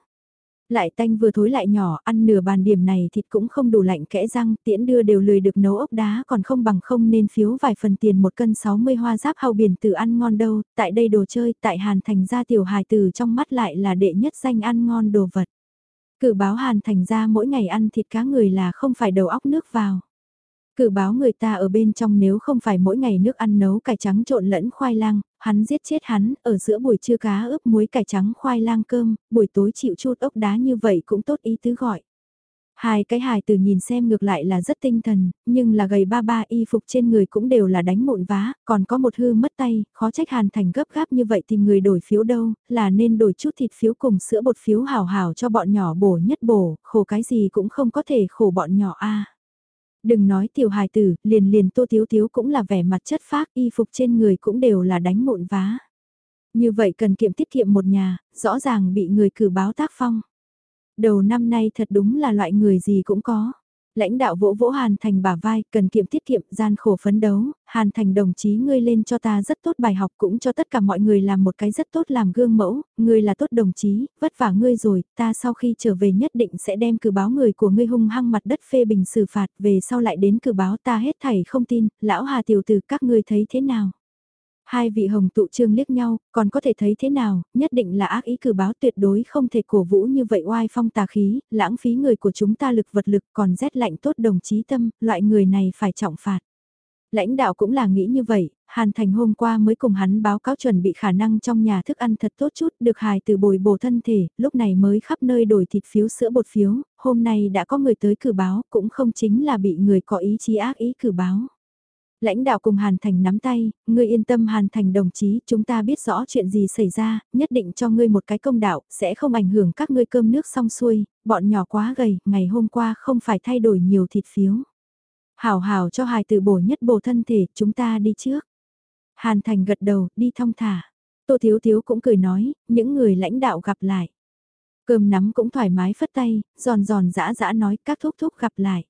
Lại tanh vừa thối lại nhỏ, ăn nửa bàn điểm này thịt cũng không đủ lạnh kẽ răng, tiễn đưa đều lười được nấu ốc đá còn không bằng không nên phiếu vài phần tiền một cân 60 hoa giáp hào biển từ ăn ngon đâu, tại đây đồ chơi, tại Hàn Thành ra tiểu hài từ trong mắt lại là đệ nhất danh ăn ngon đồ vật. Cử báo Hàn Thành ra mỗi ngày ăn thịt cá người là không phải đầu óc nước vào. Cử báo người ta ở bên trong nếu không phải mỗi ngày nước ăn nấu cải trắng trộn lẫn khoai lang, hắn giết chết hắn, ở giữa buổi trưa cá ướp muối cải trắng khoai lang cơm, buổi tối chịu chút ốc đá như vậy cũng tốt ý tứ gọi. Hai cái hài từ nhìn xem ngược lại là rất tinh thần, nhưng là gầy ba ba y phục trên người cũng đều là đánh mụn vá, còn có một hư mất tay, khó trách hàn thành gấp gáp như vậy tìm người đổi phiếu đâu, là nên đổi chút thịt phiếu cùng sữa bột phiếu hào hào cho bọn nhỏ bổ nhất bổ, khổ cái gì cũng không có thể khổ bọn nhỏ a Đừng nói tiểu hài tử, liền liền tô thiếu thiếu cũng là vẻ mặt chất phác, y phục trên người cũng đều là đánh mụn vá. Như vậy cần kiệm tiết kiệm một nhà, rõ ràng bị người cử báo tác phong. Đầu năm nay thật đúng là loại người gì cũng có lãnh đạo vỗ vỗ Hàn Thành bả vai, cần kiệm tiết kiệm, gian khổ phấn đấu, Hàn Thành đồng chí ngươi lên cho ta rất tốt bài học cũng cho tất cả mọi người làm một cái rất tốt làm gương mẫu, ngươi là tốt đồng chí, vất vả ngươi rồi, ta sau khi trở về nhất định sẽ đem cử báo người của ngươi hung hăng mặt đất phê bình xử phạt, về sau lại đến cử báo ta hết thảy không tin, lão Hà tiểu tử các ngươi thấy thế nào? Hai vị hồng tụ trương liếc nhau, còn có thể thấy thế nào, nhất định là ác ý cử báo tuyệt đối không thể cổ vũ như vậy oai phong tà khí, lãng phí người của chúng ta lực vật lực còn rét lạnh tốt đồng chí tâm, loại người này phải trọng phạt. Lãnh đạo cũng là nghĩ như vậy, Hàn Thành hôm qua mới cùng hắn báo cáo chuẩn bị khả năng trong nhà thức ăn thật tốt chút, được hài từ bồi bổ thân thể, lúc này mới khắp nơi đổi thịt phiếu sữa bột phiếu, hôm nay đã có người tới cử báo, cũng không chính là bị người có ý chí ác ý cử báo. Lãnh đạo cùng Hàn Thành nắm tay, ngươi yên tâm Hàn Thành đồng chí, chúng ta biết rõ chuyện gì xảy ra, nhất định cho ngươi một cái công đạo, sẽ không ảnh hưởng các ngươi cơm nước xong xuôi, bọn nhỏ quá gầy, ngày hôm qua không phải thay đổi nhiều thịt phiếu. Hảo hảo cho hài tử bổ nhất bổ thân thể, chúng ta đi trước. Hàn Thành gật đầu, đi thong thả. Tô Thiếu Thiếu cũng cười nói, những người lãnh đạo gặp lại. Cơm nắm cũng thoải mái phất tay, giòn giòn dã dã nói các thúc thúc gặp lại.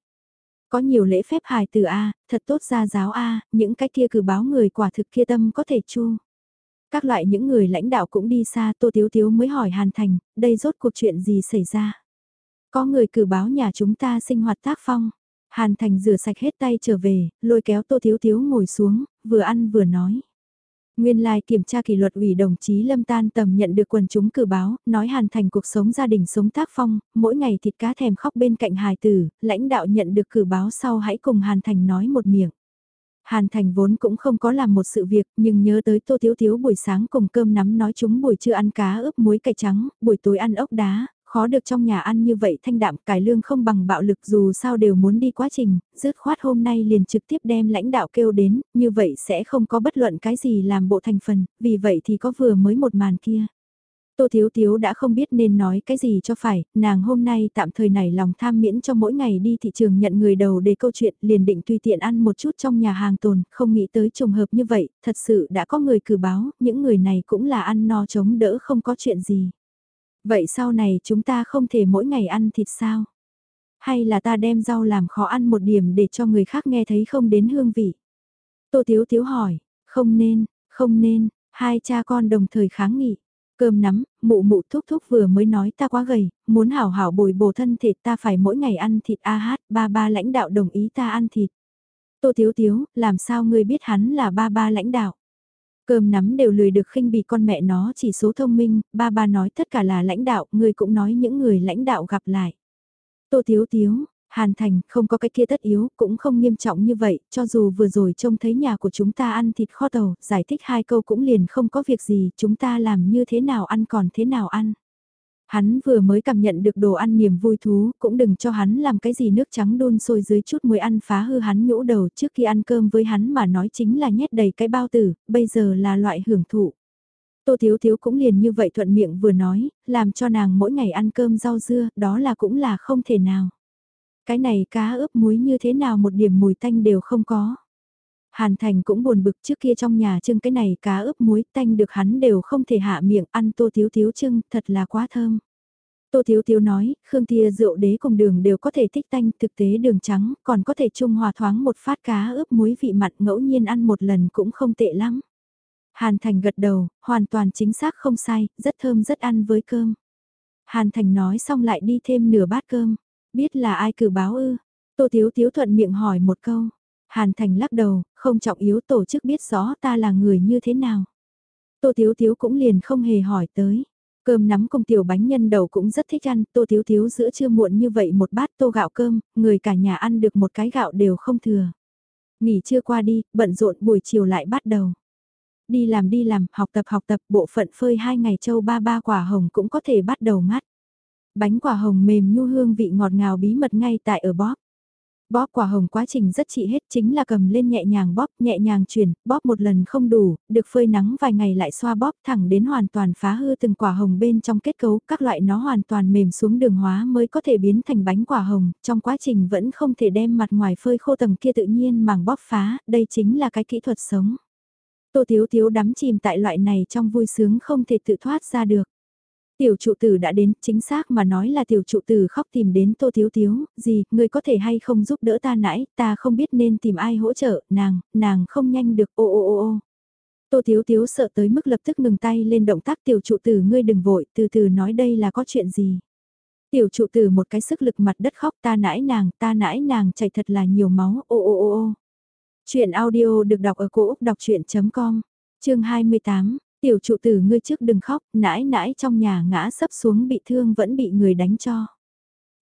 Có nhiều lễ phép hài từ A, thật tốt ra giáo A, những cái kia cử báo người quả thực kia tâm có thể chu. Các loại những người lãnh đạo cũng đi xa Tô Tiếu Tiếu mới hỏi Hàn Thành, đây rốt cuộc chuyện gì xảy ra. Có người cử báo nhà chúng ta sinh hoạt tác phong. Hàn Thành rửa sạch hết tay trở về, lôi kéo Tô thiếu thiếu ngồi xuống, vừa ăn vừa nói. Nguyên lai kiểm tra kỷ luật ủy đồng chí Lâm Tan tầm nhận được quần chúng cử báo, nói hàn thành cuộc sống gia đình sống tác phong, mỗi ngày thịt cá thèm khóc bên cạnh hài tử, lãnh đạo nhận được cử báo sau hãy cùng hàn thành nói một miệng. Hàn Thành vốn cũng không có làm một sự việc, nhưng nhớ tới Tô Thiếu Thiếu buổi sáng cùng cơm nắm nói chúng buổi trưa ăn cá ướp muối cải trắng, buổi tối ăn ốc đá, khó được trong nhà ăn như vậy thanh đạm cải lương không bằng bạo lực dù sao đều muốn đi quá trình, dứt khoát hôm nay liền trực tiếp đem lãnh đạo kêu đến, như vậy sẽ không có bất luận cái gì làm bộ thành phần, vì vậy thì có vừa mới một màn kia. Tô Thiếu Thiếu đã không biết nên nói cái gì cho phải, nàng hôm nay tạm thời này lòng tham miễn cho mỗi ngày đi thị trường nhận người đầu để câu chuyện liền định tùy tiện ăn một chút trong nhà hàng tồn, không nghĩ tới trùng hợp như vậy, thật sự đã có người cử báo, những người này cũng là ăn no chống đỡ không có chuyện gì. Vậy sau này chúng ta không thể mỗi ngày ăn thịt sao? Hay là ta đem rau làm khó ăn một điểm để cho người khác nghe thấy không đến hương vị? Tô Tiếu Tiếu hỏi, không nên, không nên, hai cha con đồng thời kháng nghị. Cơm nắm, mụ mụ thúc thúc vừa mới nói ta quá gầy, muốn hảo hảo bồi bổ thân thể ta phải mỗi ngày ăn thịt a hát, ba ba lãnh đạo đồng ý ta ăn thịt. Tô Tiếu Tiếu, làm sao ngươi biết hắn là ba ba lãnh đạo? Cơm nắm đều lười được khinh bị con mẹ nó chỉ số thông minh, ba ba nói tất cả là lãnh đạo, người cũng nói những người lãnh đạo gặp lại. Tô Tiếu Tiếu, Hàn Thành không có cái kia tất yếu, cũng không nghiêm trọng như vậy, cho dù vừa rồi trông thấy nhà của chúng ta ăn thịt kho tàu, giải thích hai câu cũng liền không có việc gì, chúng ta làm như thế nào ăn còn thế nào ăn. Hắn vừa mới cảm nhận được đồ ăn niềm vui thú, cũng đừng cho hắn làm cái gì nước trắng đun sôi dưới chút muối ăn phá hư hắn nhũ đầu trước khi ăn cơm với hắn mà nói chính là nhét đầy cái bao tử, bây giờ là loại hưởng thụ. Tô Thiếu Thiếu cũng liền như vậy thuận miệng vừa nói, làm cho nàng mỗi ngày ăn cơm rau dưa, đó là cũng là không thể nào. Cái này cá ướp muối như thế nào một điểm mùi tanh đều không có. Hàn Thành cũng buồn bực trước kia trong nhà trưng cái này cá ướp muối tanh được hắn đều không thể hạ miệng ăn tô thiếu thiếu trưng, thật là quá thơm. Tô Thiếu Thiếu nói, Khương Tia rượu đế cùng đường đều có thể thích tanh, thực tế đường trắng, còn có thể trung hòa thoáng một phát cá ướp muối vị mặn ngẫu nhiên ăn một lần cũng không tệ lắm. Hàn Thành gật đầu, hoàn toàn chính xác không sai, rất thơm rất ăn với cơm. Hàn Thành nói xong lại đi thêm nửa bát cơm, biết là ai cử báo ư. Tô Thiếu Thiếu thuận miệng hỏi một câu. Hàn Thành lắc đầu, không trọng yếu tổ chức biết rõ ta là người như thế nào. Tô Thiếu Thiếu cũng liền không hề hỏi tới. Cơm nắm cùng tiểu bánh nhân đầu cũng rất thích ăn, Tô Thiếu Thiếu giữa trưa muộn như vậy một bát tô gạo cơm, người cả nhà ăn được một cái gạo đều không thừa. Nghỉ trưa qua đi, bận rộn buổi chiều lại bắt đầu. Đi làm đi làm, học tập học tập, bộ phận phơi hai ngày châu ba ba quả hồng cũng có thể bắt đầu ngắt. Bánh quả hồng mềm nhu hương vị ngọt ngào bí mật ngay tại ở bóp. Bóp quả hồng quá trình rất trị hết chính là cầm lên nhẹ nhàng bóp, nhẹ nhàng chuyển, bóp một lần không đủ, được phơi nắng vài ngày lại xoa bóp thẳng đến hoàn toàn phá hư từng quả hồng bên trong kết cấu, các loại nó hoàn toàn mềm xuống đường hóa mới có thể biến thành bánh quả hồng, trong quá trình vẫn không thể đem mặt ngoài phơi khô tầng kia tự nhiên màng bóp phá, đây chính là cái kỹ thuật sống. Tô Thiếu Thiếu đắm chìm tại loại này trong vui sướng không thể tự thoát ra được. Tiểu trụ tử đã đến, chính xác mà nói là tiểu trụ tử khóc tìm đến Tô Thiếu Thiếu, gì, người có thể hay không giúp đỡ ta nãy, ta không biết nên tìm ai hỗ trợ, nàng, nàng không nhanh được, ô ô ô ô. Tô Thiếu Thiếu sợ tới mức lập tức ngừng tay lên động tác tiểu trụ tử ngươi đừng vội, từ từ nói đây là có chuyện gì. Tiểu trụ tử một cái sức lực mặt đất khóc ta nãi nàng, ta nãi nàng chảy thật là nhiều máu, ô ô ô ô. Chuyện audio được đọc ở cổ Úc đọc chuyện.com, chương 28. Tiểu trụ tử ngươi trước đừng khóc, nãi nãi trong nhà ngã sấp xuống bị thương vẫn bị người đánh cho.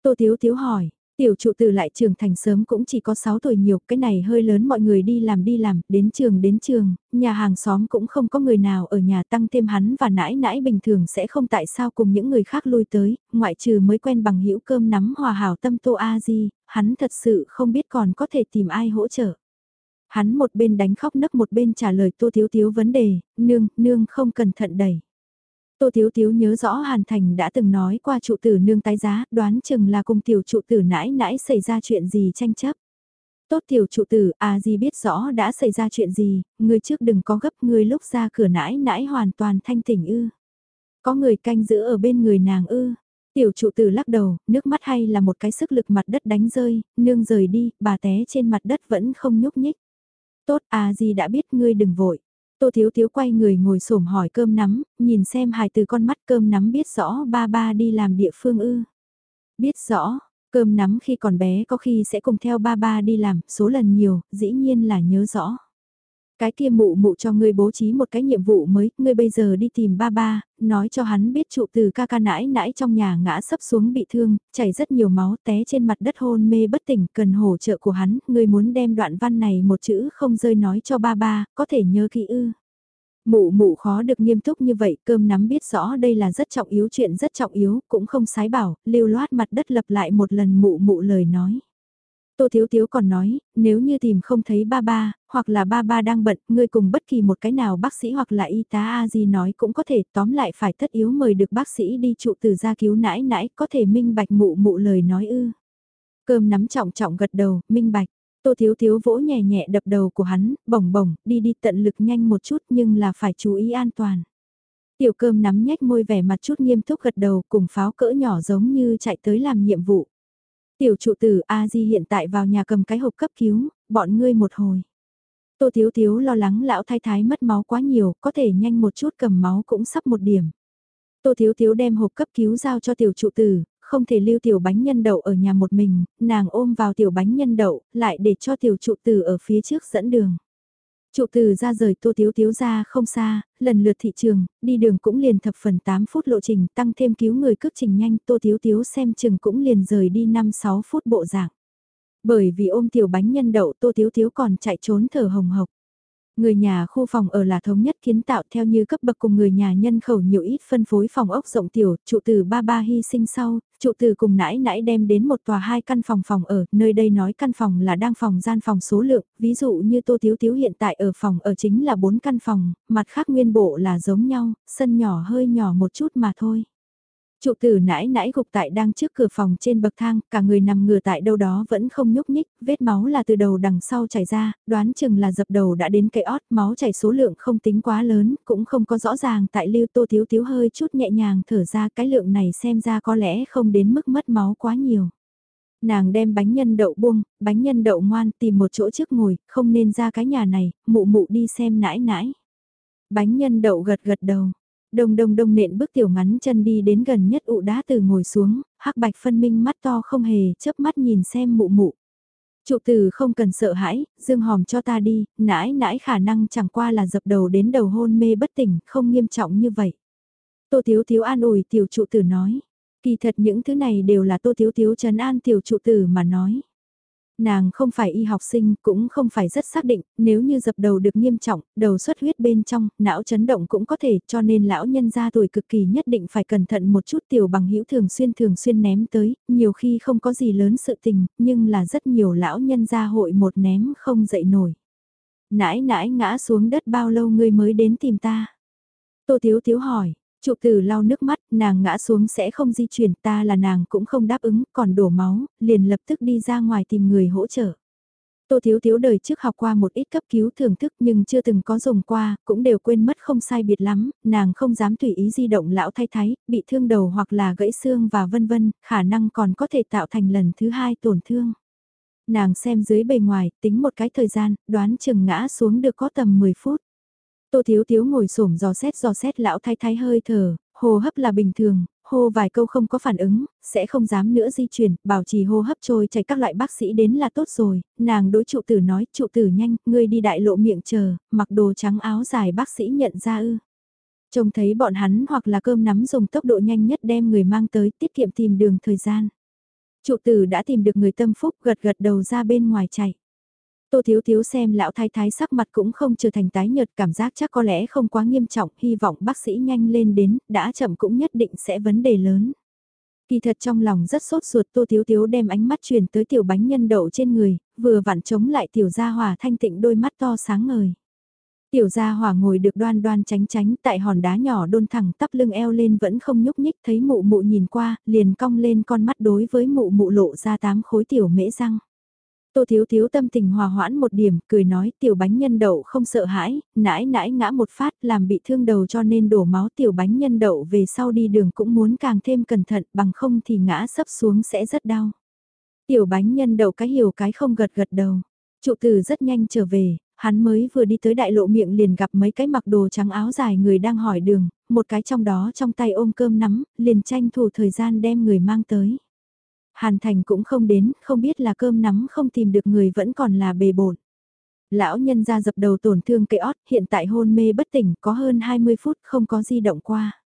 Tô Thiếu Thiếu hỏi, tiểu trụ tử lại trưởng thành sớm cũng chỉ có 6 tuổi nhiều, cái này hơi lớn mọi người đi làm đi làm, đến trường đến trường, nhà hàng xóm cũng không có người nào ở nhà tăng thêm hắn và nãi nãi bình thường sẽ không tại sao cùng những người khác lui tới, ngoại trừ mới quen bằng hữu cơm nắm hòa hảo tâm Tô A Di, hắn thật sự không biết còn có thể tìm ai hỗ trợ. Hắn một bên đánh khóc nấc một bên trả lời Tô Thiếu Thiếu vấn đề, nương, nương không cẩn thận đẩy. Tô Thiếu Thiếu nhớ rõ Hàn Thành đã từng nói qua trụ tử nương tái giá, đoán chừng là cùng tiểu trụ tử nãi nãi xảy ra chuyện gì tranh chấp. Tốt tiểu trụ tử, à gì biết rõ đã xảy ra chuyện gì, người trước đừng có gấp người lúc ra cửa nãi nãi hoàn toàn thanh tỉnh ư. Có người canh giữ ở bên người nàng ư. Tiểu trụ tử lắc đầu, nước mắt hay là một cái sức lực mặt đất đánh rơi, nương rời đi, bà té trên mặt đất vẫn không nhúc nhích. Tốt à gì đã biết ngươi đừng vội. Tô Thiếu Thiếu quay người ngồi xổm hỏi cơm nắm, nhìn xem hài từ con mắt cơm nắm biết rõ ba ba đi làm địa phương ư. Biết rõ, cơm nắm khi còn bé có khi sẽ cùng theo ba ba đi làm, số lần nhiều, dĩ nhiên là nhớ rõ. Cái kia mụ mụ cho ngươi bố trí một cái nhiệm vụ mới, ngươi bây giờ đi tìm ba ba, nói cho hắn biết trụ từ ca ca nãi nãi trong nhà ngã sấp xuống bị thương, chảy rất nhiều máu té trên mặt đất hôn mê bất tỉnh, cần hỗ trợ của hắn, ngươi muốn đem đoạn văn này một chữ không rơi nói cho ba ba, có thể nhớ kỹ ư. Mụ mụ khó được nghiêm túc như vậy, cơm nắm biết rõ đây là rất trọng yếu chuyện rất trọng yếu, cũng không sái bảo, lưu loát mặt đất lập lại một lần mụ mụ lời nói. Tô Thiếu Thiếu còn nói, nếu như tìm không thấy ba ba, hoặc là ba ba đang bận, ngươi cùng bất kỳ một cái nào bác sĩ hoặc là y tá A gì nói cũng có thể tóm lại phải tất yếu mời được bác sĩ đi trụ từ ra cứu nãi nãi, có thể minh bạch mụ mụ lời nói ư. Cơm nắm trọng trọng gật đầu, minh bạch. Tô Thiếu Thiếu vỗ nhẹ nhẹ đập đầu của hắn, bổng bổng, đi đi tận lực nhanh một chút nhưng là phải chú ý an toàn. Tiểu cơm nắm nhách môi vẻ mặt chút nghiêm túc gật đầu cùng pháo cỡ nhỏ giống như chạy tới làm nhiệm vụ. Tiểu trụ tử A Di hiện tại vào nhà cầm cái hộp cấp cứu, bọn ngươi một hồi. Tô Thiếu Thiếu lo lắng lão thái thái mất máu quá nhiều, có thể nhanh một chút cầm máu cũng sắp một điểm. Tô Thiếu Thiếu đem hộp cấp cứu giao cho tiểu trụ tử, không thể lưu tiểu bánh nhân đậu ở nhà một mình, nàng ôm vào tiểu bánh nhân đậu, lại để cho tiểu trụ tử ở phía trước dẫn đường. Trụ từ ra rời tô thiếu thiếu ra không xa, lần lượt thị trường, đi đường cũng liền thập phần 8 phút lộ trình tăng thêm cứu người cước trình nhanh tô thiếu thiếu xem chừng cũng liền rời đi 5-6 phút bộ dạng. Bởi vì ôm tiểu bánh nhân đậu tô thiếu thiếu còn chạy trốn thở hồng hộc. Người nhà khu phòng ở là thống nhất kiến tạo theo như cấp bậc cùng người nhà nhân khẩu nhiều ít phân phối phòng ốc rộng tiểu, trụ từ ba ba hy sinh sau, trụ từ cùng nãi nãi đem đến một tòa hai căn phòng phòng ở, nơi đây nói căn phòng là đang phòng gian phòng số lượng, ví dụ như tô tiếu tiếu hiện tại ở phòng ở chính là bốn căn phòng, mặt khác nguyên bộ là giống nhau, sân nhỏ hơi nhỏ một chút mà thôi. Trụ tử nãi nãi gục tại đang trước cửa phòng trên bậc thang, cả người nằm ngửa tại đâu đó vẫn không nhúc nhích, vết máu là từ đầu đằng sau chảy ra, đoán chừng là dập đầu đã đến cây ót, máu chảy số lượng không tính quá lớn, cũng không có rõ ràng tại lưu tô thiếu thiếu hơi chút nhẹ nhàng thở ra cái lượng này xem ra có lẽ không đến mức mất máu quá nhiều. Nàng đem bánh nhân đậu buông, bánh nhân đậu ngoan tìm một chỗ trước ngồi, không nên ra cái nhà này, mụ mụ đi xem nãi nãi. Bánh nhân đậu gật gật đầu Đông đông đông nện bước tiểu ngắn chân đi đến gần nhất ụ đá từ ngồi xuống, hắc bạch phân minh mắt to không hề chớp mắt nhìn xem mụ mụ. Trụ tử không cần sợ hãi, dương hòm cho ta đi, nãi nãi khả năng chẳng qua là dập đầu đến đầu hôn mê bất tỉnh, không nghiêm trọng như vậy. Tô Thiếu Thiếu an ủi tiểu trụ tử nói. Kỳ thật những thứ này đều là Tô Thiếu Thiếu trấn an tiểu trụ tử mà nói. Nàng không phải y học sinh, cũng không phải rất xác định, nếu như dập đầu được nghiêm trọng, đầu xuất huyết bên trong, não chấn động cũng có thể, cho nên lão nhân gia tuổi cực kỳ nhất định phải cẩn thận một chút tiểu bằng hữu thường xuyên thường xuyên ném tới, nhiều khi không có gì lớn sự tình, nhưng là rất nhiều lão nhân gia hội một ném không dậy nổi. Nãi nãi ngã xuống đất bao lâu ngươi mới đến tìm ta? Tô Tiếu Tiếu hỏi, Trụ tử lau nước mắt, nàng ngã xuống sẽ không di chuyển, ta là nàng cũng không đáp ứng, còn đổ máu, liền lập tức đi ra ngoài tìm người hỗ trợ. Tô Thiếu Thiếu đời trước học qua một ít cấp cứu thưởng thức nhưng chưa từng có dùng qua, cũng đều quên mất không sai biệt lắm, nàng không dám tùy ý di động lão thay thái, bị thương đầu hoặc là gãy xương và vân vân, khả năng còn có thể tạo thành lần thứ hai tổn thương. Nàng xem dưới bề ngoài, tính một cái thời gian, đoán chừng ngã xuống được có tầm 10 phút. Tô Thiếu Thiếu ngồi xổm dò xét dò xét lão thái thái hơi thở, hô hấp là bình thường, hô vài câu không có phản ứng, sẽ không dám nữa di chuyển, bảo trì hô hấp trôi chảy các loại bác sĩ đến là tốt rồi, nàng đối trụ tử nói, trụ tử nhanh, ngươi đi đại lộ miệng chờ, mặc đồ trắng áo dài bác sĩ nhận ra ư. Trông thấy bọn hắn hoặc là cơm nắm dùng tốc độ nhanh nhất đem người mang tới tiết kiệm tìm đường thời gian. Trụ tử đã tìm được người tâm phúc gật gật đầu ra bên ngoài chạy. Tô Thiếu Thiếu xem lão thái thái sắc mặt cũng không trở thành tái nhợt cảm giác chắc có lẽ không quá nghiêm trọng, hy vọng bác sĩ nhanh lên đến, đã chậm cũng nhất định sẽ vấn đề lớn. Kỳ thật trong lòng rất sốt ruột Tô Thiếu Thiếu đem ánh mắt truyền tới tiểu bánh nhân đậu trên người, vừa vặn chống lại tiểu gia hỏa thanh tịnh đôi mắt to sáng ngời. Tiểu gia hỏa ngồi được đoan đoan tránh tránh tại hòn đá nhỏ đôn thẳng tắp lưng eo lên vẫn không nhúc nhích thấy mụ mụ nhìn qua, liền cong lên con mắt đối với mụ mụ lộ ra tám khối tiểu mễ răng. Tô Thiếu Thiếu tâm tình hòa hoãn một điểm, cười nói tiểu bánh nhân đậu không sợ hãi, nãi nãi ngã một phát làm bị thương đầu cho nên đổ máu tiểu bánh nhân đậu về sau đi đường cũng muốn càng thêm cẩn thận bằng không thì ngã sấp xuống sẽ rất đau. Tiểu bánh nhân đậu cái hiểu cái không gật gật đầu. Trụ tử rất nhanh trở về, hắn mới vừa đi tới đại lộ miệng liền gặp mấy cái mặc đồ trắng áo dài người đang hỏi đường, một cái trong đó trong tay ôm cơm nắm, liền tranh thủ thời gian đem người mang tới. Hàn Thành cũng không đến, không biết là cơm nắm không tìm được người vẫn còn là bề bộn. Lão nhân ra dập đầu tổn thương cây ót, hiện tại hôn mê bất tỉnh, có hơn 20 phút không có di động qua.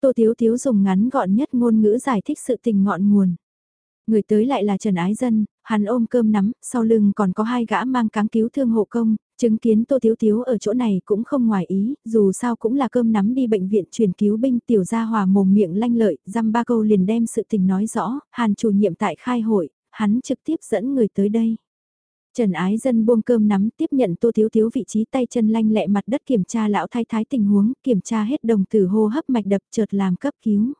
Tô Thiếu Thiếu dùng ngắn gọn nhất ngôn ngữ giải thích sự tình ngọn nguồn. Người tới lại là Trần Ái Dân, hắn ôm cơm nắm, sau lưng còn có hai gã mang cáng cứu thương hộ công, chứng kiến Tô Thiếu Thiếu ở chỗ này cũng không ngoài ý, dù sao cũng là cơm nắm đi bệnh viện truyền cứu binh tiểu gia hòa mồm miệng lanh lợi, dăm ba câu liền đem sự tình nói rõ, hàn chủ nhiệm tại khai hội, hắn trực tiếp dẫn người tới đây. Trần Ái Dân buông cơm nắm tiếp nhận Tô Thiếu Thiếu vị trí tay chân lanh lẹ mặt đất kiểm tra lão thái thái tình huống, kiểm tra hết đồng tử hô hấp mạch đập chợt làm cấp cứu.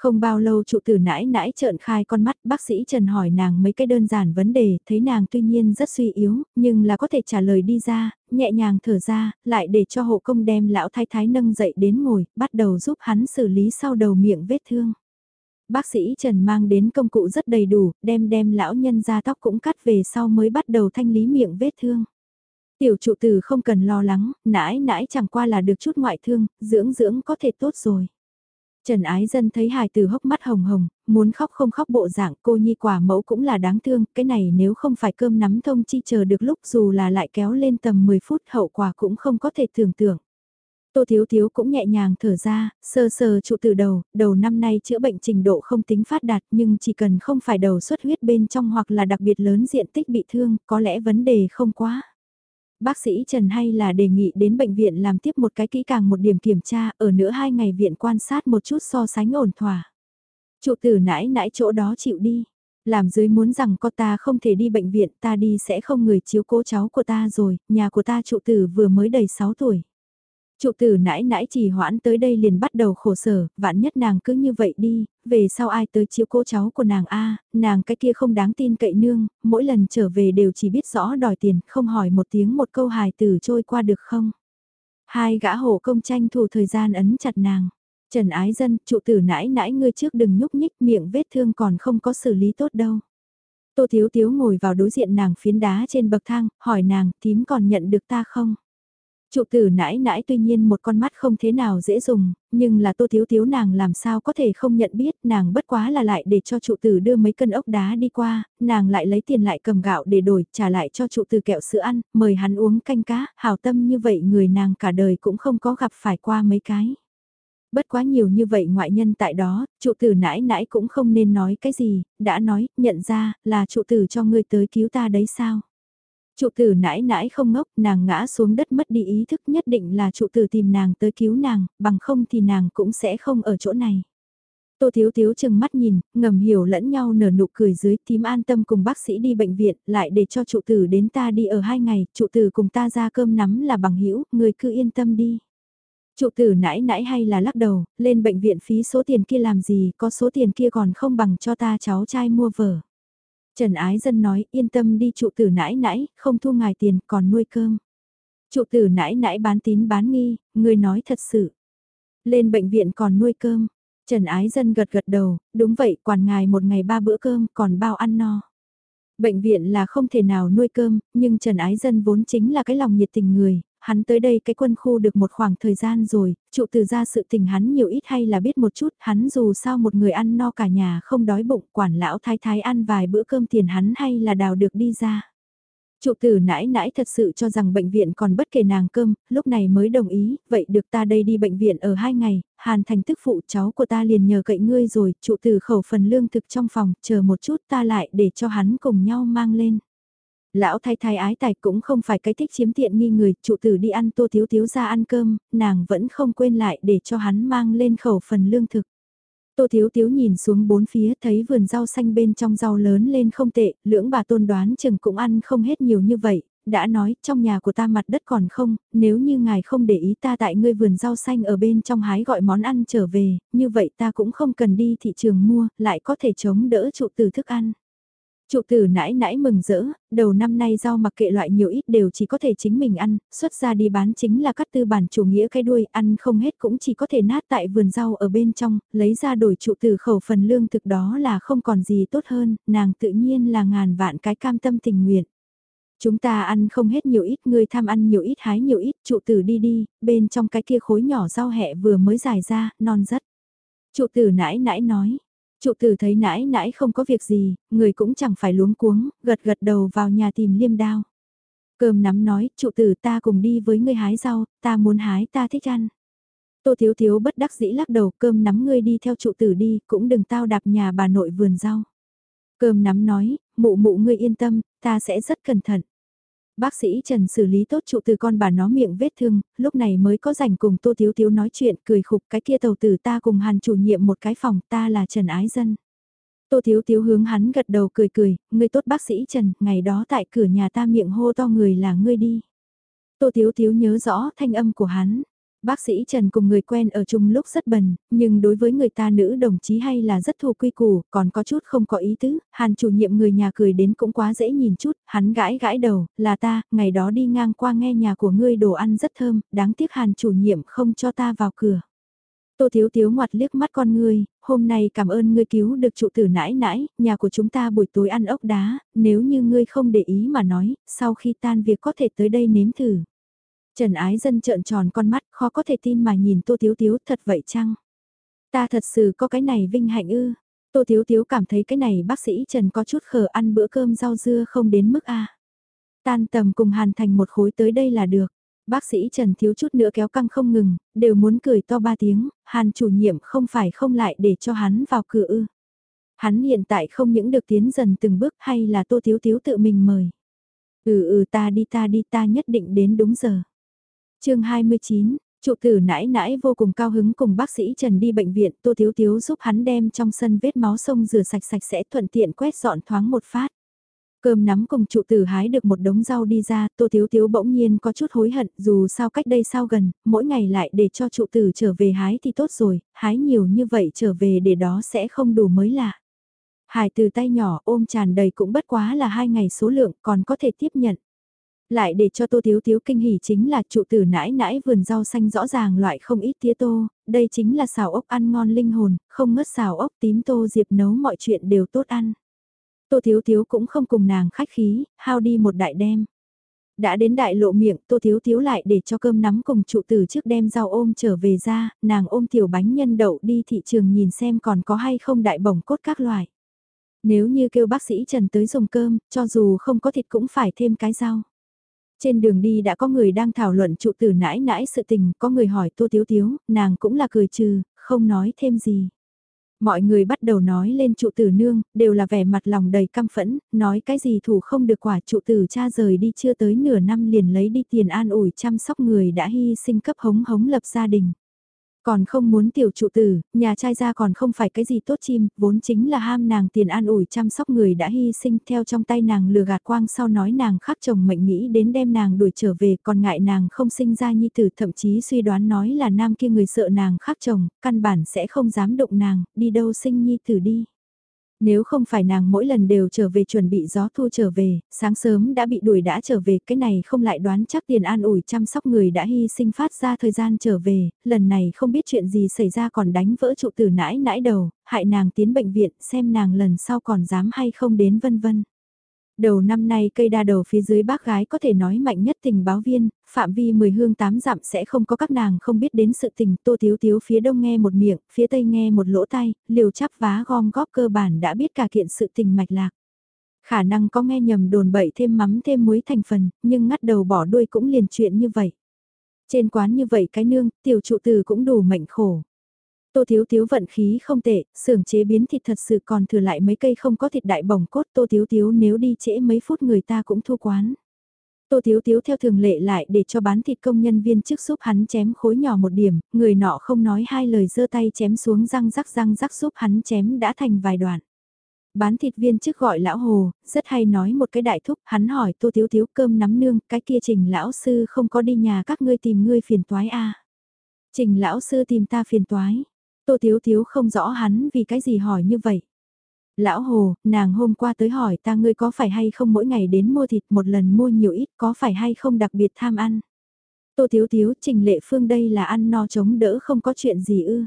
Không bao lâu trụ tử nãi nãi trợn khai con mắt bác sĩ Trần hỏi nàng mấy cái đơn giản vấn đề, thấy nàng tuy nhiên rất suy yếu, nhưng là có thể trả lời đi ra, nhẹ nhàng thở ra, lại để cho hộ công đem lão thái thái nâng dậy đến ngồi, bắt đầu giúp hắn xử lý sau đầu miệng vết thương. Bác sĩ Trần mang đến công cụ rất đầy đủ, đem đem lão nhân ra tóc cũng cắt về sau mới bắt đầu thanh lý miệng vết thương. Tiểu trụ tử không cần lo lắng, nãi nãi chẳng qua là được chút ngoại thương, dưỡng dưỡng có thể tốt rồi. Trần Ái Dân thấy hài từ hốc mắt hồng hồng, muốn khóc không khóc bộ dạng cô nhi quả mẫu cũng là đáng thương, cái này nếu không phải cơm nắm thông chi chờ được lúc dù là lại kéo lên tầm 10 phút hậu quả cũng không có thể tưởng tượng. Tô Thiếu Thiếu cũng nhẹ nhàng thở ra, sơ sơ trụ từ đầu, đầu năm nay chữa bệnh trình độ không tính phát đạt nhưng chỉ cần không phải đầu xuất huyết bên trong hoặc là đặc biệt lớn diện tích bị thương, có lẽ vấn đề không quá. Bác sĩ Trần hay là đề nghị đến bệnh viện làm tiếp một cái kỹ càng một điểm kiểm tra, ở nữa hai ngày viện quan sát một chút so sánh ổn thỏa. Trụ tử nãi nãi chỗ đó chịu đi. Làm dưới muốn rằng có ta không thể đi bệnh viện ta đi sẽ không người chiếu cố cháu của ta rồi, nhà của ta trụ tử vừa mới đầy 6 tuổi. Trụ tử nãi nãi chỉ hoãn tới đây liền bắt đầu khổ sở, vạn nhất nàng cứ như vậy đi, về sau ai tới chiếu cố cháu của nàng a nàng cái kia không đáng tin cậy nương, mỗi lần trở về đều chỉ biết rõ đòi tiền, không hỏi một tiếng một câu hài tử trôi qua được không. Hai gã hộ công tranh thủ thời gian ấn chặt nàng. Trần ái dân, trụ tử nãi nãi ngươi trước đừng nhúc nhích miệng vết thương còn không có xử lý tốt đâu. Tô Thiếu Thiếu ngồi vào đối diện nàng phiến đá trên bậc thang, hỏi nàng, tím còn nhận được ta không? Trụ tử nãi nãi tuy nhiên một con mắt không thế nào dễ dùng, nhưng là tô thiếu thiếu nàng làm sao có thể không nhận biết nàng bất quá là lại để cho trụ tử đưa mấy cân ốc đá đi qua, nàng lại lấy tiền lại cầm gạo để đổi trả lại cho trụ tử kẹo sữa ăn, mời hắn uống canh cá, hào tâm như vậy người nàng cả đời cũng không có gặp phải qua mấy cái. Bất quá nhiều như vậy ngoại nhân tại đó, trụ tử nãi nãi cũng không nên nói cái gì, đã nói, nhận ra, là trụ tử cho ngươi tới cứu ta đấy sao. Trụ tử nãi nãi không ngốc, nàng ngã xuống đất mất đi ý thức nhất định là trụ tử tìm nàng tới cứu nàng, bằng không thì nàng cũng sẽ không ở chỗ này. Tô Thiếu Thiếu chừng mắt nhìn, ngầm hiểu lẫn nhau nở nụ cười dưới tím an tâm cùng bác sĩ đi bệnh viện, lại để cho trụ tử đến ta đi ở hai ngày, trụ tử cùng ta ra cơm nắm là bằng hữu người cứ yên tâm đi. Trụ tử nãi nãi hay là lắc đầu, lên bệnh viện phí số tiền kia làm gì, có số tiền kia còn không bằng cho ta cháu trai mua vở. Trần Ái Dân nói yên tâm đi trụ tử nãi nãi, không thu ngài tiền còn nuôi cơm. Trụ tử nãi nãi bán tín bán nghi, người nói thật sự. Lên bệnh viện còn nuôi cơm. Trần Ái Dân gật gật đầu, đúng vậy quản ngài một ngày ba bữa cơm còn bao ăn no. Bệnh viện là không thể nào nuôi cơm, nhưng Trần Ái Dân vốn chính là cái lòng nhiệt tình người, hắn tới đây cái quân khu được một khoảng thời gian rồi, trụ từ ra sự tình hắn nhiều ít hay là biết một chút, hắn dù sao một người ăn no cả nhà không đói bụng, quản lão thái thái ăn vài bữa cơm tiền hắn hay là đào được đi ra. Trụ tử nãi nãi thật sự cho rằng bệnh viện còn bất kể nàng cơm, lúc này mới đồng ý, vậy được ta đây đi bệnh viện ở hai ngày, hàn thành tức phụ cháu của ta liền nhờ cậy ngươi rồi, trụ tử khẩu phần lương thực trong phòng, chờ một chút ta lại để cho hắn cùng nhau mang lên. Lão thái thái ái tài cũng không phải cái thích chiếm tiện nghi người, trụ tử đi ăn tô thiếu thiếu ra ăn cơm, nàng vẫn không quên lại để cho hắn mang lên khẩu phần lương thực. Tô Thiếu Thiếu nhìn xuống bốn phía thấy vườn rau xanh bên trong rau lớn lên không tệ, lưỡng bà tôn đoán chừng cũng ăn không hết nhiều như vậy, đã nói trong nhà của ta mặt đất còn không, nếu như ngài không để ý ta tại ngươi vườn rau xanh ở bên trong hái gọi món ăn trở về, như vậy ta cũng không cần đi thị trường mua, lại có thể chống đỡ trụ từ thức ăn. Trụ tử nãi nãi mừng rỡ, đầu năm nay rau mặc kệ loại nhiều ít đều chỉ có thể chính mình ăn, xuất ra đi bán chính là cắt tư bản chủ nghĩa cái đuôi, ăn không hết cũng chỉ có thể nát tại vườn rau ở bên trong, lấy ra đổi trụ tử khẩu phần lương thực đó là không còn gì tốt hơn, nàng tự nhiên là ngàn vạn cái cam tâm tình nguyện. Chúng ta ăn không hết nhiều ít, người tham ăn nhiều ít hái nhiều ít, trụ tử đi đi, bên trong cái kia khối nhỏ rau hẹ vừa mới dài ra, non rất. Trụ tử nãi nãi nói, Trụ tử thấy nãi nãi không có việc gì, người cũng chẳng phải luống cuống, gật gật đầu vào nhà tìm liêm đao. Cơm nắm nói, trụ tử ta cùng đi với ngươi hái rau, ta muốn hái ta thích ăn. Tô Thiếu Thiếu bất đắc dĩ lắc đầu cơm nắm ngươi đi theo trụ tử đi, cũng đừng tao đạp nhà bà nội vườn rau. Cơm nắm nói, mụ mụ ngươi yên tâm, ta sẽ rất cẩn thận. Bác sĩ Trần xử lý tốt trụ từ con bà nó miệng vết thương, lúc này mới có rảnh cùng Tô Tiếu Tiếu nói chuyện cười khục cái kia tàu tử ta cùng hàn chủ nhiệm một cái phòng ta là Trần Ái Dân. Tô Tiếu Tiếu hướng hắn gật đầu cười cười, ngươi tốt bác sĩ Trần, ngày đó tại cửa nhà ta miệng hô to người là ngươi đi. Tô Tiếu Tiếu nhớ rõ thanh âm của hắn, Bác sĩ Trần cùng người quen ở chung lúc rất bần, nhưng đối với người ta nữ đồng chí hay là rất thù quy củ, còn có chút không có ý tứ, hàn chủ nhiệm người nhà cười đến cũng quá dễ nhìn chút, hắn gãi gãi đầu, là ta, ngày đó đi ngang qua nghe nhà của ngươi đồ ăn rất thơm, đáng tiếc hàn chủ nhiệm không cho ta vào cửa. Tô Thiếu Thiếu ngoặt liếc mắt con ngươi, hôm nay cảm ơn ngươi cứu được trụ tử nãi nãi, nhà của chúng ta buổi tối ăn ốc đá, nếu như ngươi không để ý mà nói, sau khi tan việc có thể tới đây nếm thử. Trần Ái Dân trợn tròn con mắt, khó có thể tin mà nhìn Tô Tiếu Tiếu, thật vậy chăng? Ta thật sự có cái này vinh hạnh ư? Tô Tiếu Tiếu cảm thấy cái này bác sĩ Trần có chút khờ ăn bữa cơm rau dưa không đến mức A. Tan tầm cùng Hàn Thành một khối tới đây là được. Bác sĩ Trần thiếu chút nữa kéo căng không ngừng, đều muốn cười to ba tiếng, Hàn chủ nhiệm không phải không lại để cho hắn vào cửa ư. Hắn hiện tại không những được tiến dần từng bước hay là Tô Tiếu Tiếu tự mình mời. Ừ ừ ta đi ta đi ta nhất định đến đúng giờ chương 29, Trụ tử nãi nãi vô cùng cao hứng cùng bác sĩ Trần đi bệnh viện, Tô Thiếu Thiếu giúp hắn đem trong sân vết máu sông rửa sạch sạch sẽ thuận tiện quét dọn thoáng một phát. Cơm nắm cùng trụ tử hái được một đống rau đi ra, Tô Thiếu Thiếu bỗng nhiên có chút hối hận, dù sao cách đây sao gần, mỗi ngày lại để cho trụ tử trở về hái thì tốt rồi, hái nhiều như vậy trở về để đó sẽ không đủ mới lạ. Hải từ tay nhỏ ôm tràn đầy cũng bất quá là hai ngày số lượng còn có thể tiếp nhận. Lại để cho tô thiếu thiếu kinh hỉ chính là trụ tử nãi nãi vườn rau xanh rõ ràng loại không ít tía tô, đây chính là xào ốc ăn ngon linh hồn, không ngớt xào ốc tím tô diệp nấu mọi chuyện đều tốt ăn. Tô thiếu thiếu cũng không cùng nàng khách khí, hao đi một đại đem. Đã đến đại lộ miệng, tô thiếu thiếu lại để cho cơm nắm cùng trụ tử trước đem rau ôm trở về ra, nàng ôm tiểu bánh nhân đậu đi thị trường nhìn xem còn có hay không đại bổng cốt các loại. Nếu như kêu bác sĩ Trần tới dùng cơm, cho dù không có thịt cũng phải thêm cái rau. Trên đường đi đã có người đang thảo luận trụ tử nãi nãi sự tình, có người hỏi Tô Tiếu Tiếu, nàng cũng là cười trừ, không nói thêm gì. Mọi người bắt đầu nói lên trụ tử nương, đều là vẻ mặt lòng đầy căm phẫn, nói cái gì thủ không được quả trụ tử cha rời đi chưa tới nửa năm liền lấy đi tiền an ủi chăm sóc người đã hy sinh cấp hống hống lập gia đình. Còn không muốn tiểu trụ tử, nhà trai ra còn không phải cái gì tốt chim, vốn chính là ham nàng tiền an ủi chăm sóc người đã hy sinh theo trong tay nàng lừa gạt quang sau nói nàng khắc chồng mệnh nghĩ đến đem nàng đuổi trở về còn ngại nàng không sinh ra nhi tử thậm chí suy đoán nói là nam kia người sợ nàng khắc chồng, căn bản sẽ không dám động nàng, đi đâu sinh nhi tử đi. Nếu không phải nàng mỗi lần đều trở về chuẩn bị gió thu trở về, sáng sớm đã bị đuổi đã trở về, cái này không lại đoán chắc tiền an ủi chăm sóc người đã hy sinh phát ra thời gian trở về, lần này không biết chuyện gì xảy ra còn đánh vỡ trụ tử nãi nãi đầu, hại nàng tiến bệnh viện xem nàng lần sau còn dám hay không đến vân vân. Đầu năm nay cây đa đầu phía dưới bác gái có thể nói mạnh nhất tình báo viên, phạm vi 10 hương 8 dặm sẽ không có các nàng không biết đến sự tình tô thiếu thiếu phía đông nghe một miệng, phía tây nghe một lỗ tay, liều chắp vá gom góp cơ bản đã biết cả kiện sự tình mạch lạc. Khả năng có nghe nhầm đồn bậy thêm mắm thêm muối thành phần, nhưng ngắt đầu bỏ đuôi cũng liền chuyện như vậy. Trên quán như vậy cái nương, tiểu trụ từ cũng đủ mệnh khổ. Tô Thiếu Thiếu vận khí không tệ, xưởng chế biến thịt thật sự còn thừa lại mấy cây không có thịt đại bổng cốt Tô Thiếu Thiếu nếu đi trễ mấy phút người ta cũng thu quán. Tô Thiếu Thiếu theo thường lệ lại để cho bán thịt công nhân viên trước giúp hắn chém khối nhỏ một điểm, người nọ không nói hai lời giơ tay chém xuống răng rắc răng rắc giúp hắn chém đã thành vài đoạn. Bán thịt viên trước gọi lão hồ, rất hay nói một cái đại thúc, hắn hỏi Tô Thiếu Thiếu cơm nắm nương, cái kia trình lão sư không có đi nhà các ngươi tìm ngươi phiền toái a à. Trình lão sư tìm ta phiền toái, Tô Thiếu Thiếu không rõ hắn vì cái gì hỏi như vậy. Lão Hồ, nàng hôm qua tới hỏi ta ngươi có phải hay không mỗi ngày đến mua thịt một lần mua nhiều ít có phải hay không đặc biệt tham ăn. Tô Thiếu Thiếu trình lệ phương đây là ăn no chống đỡ không có chuyện gì ư.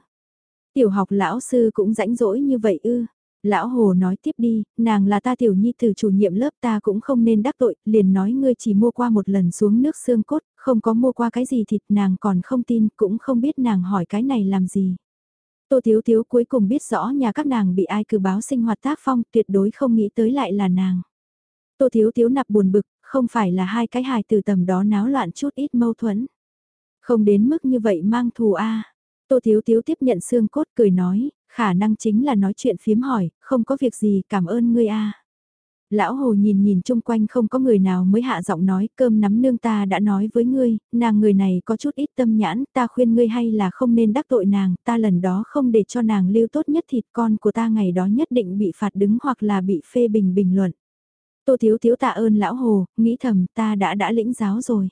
Tiểu học lão sư cũng rãnh rỗi như vậy ư. Lão Hồ nói tiếp đi, nàng là ta tiểu nhi từ chủ nhiệm lớp ta cũng không nên đắc tội, liền nói ngươi chỉ mua qua một lần xuống nước xương cốt, không có mua qua cái gì thịt nàng còn không tin, cũng không biết nàng hỏi cái này làm gì. Tô Thiếu Thiếu cuối cùng biết rõ nhà các nàng bị ai cử báo sinh hoạt tác phong tuyệt đối không nghĩ tới lại là nàng. Tô Thiếu Thiếu nạp buồn bực, không phải là hai cái hài từ tầm đó náo loạn chút ít mâu thuẫn. Không đến mức như vậy mang thù a Tô Thiếu Thiếu tiếp nhận xương cốt cười nói, khả năng chính là nói chuyện phiếm hỏi, không có việc gì cảm ơn ngươi a Lão Hồ nhìn nhìn chung quanh không có người nào mới hạ giọng nói cơm nắm nương ta đã nói với ngươi, nàng người này có chút ít tâm nhãn, ta khuyên ngươi hay là không nên đắc tội nàng, ta lần đó không để cho nàng lưu tốt nhất thịt con của ta ngày đó nhất định bị phạt đứng hoặc là bị phê bình bình luận. Tô Thiếu Thiếu tạ ơn Lão Hồ, nghĩ thầm ta đã đã lĩnh giáo rồi.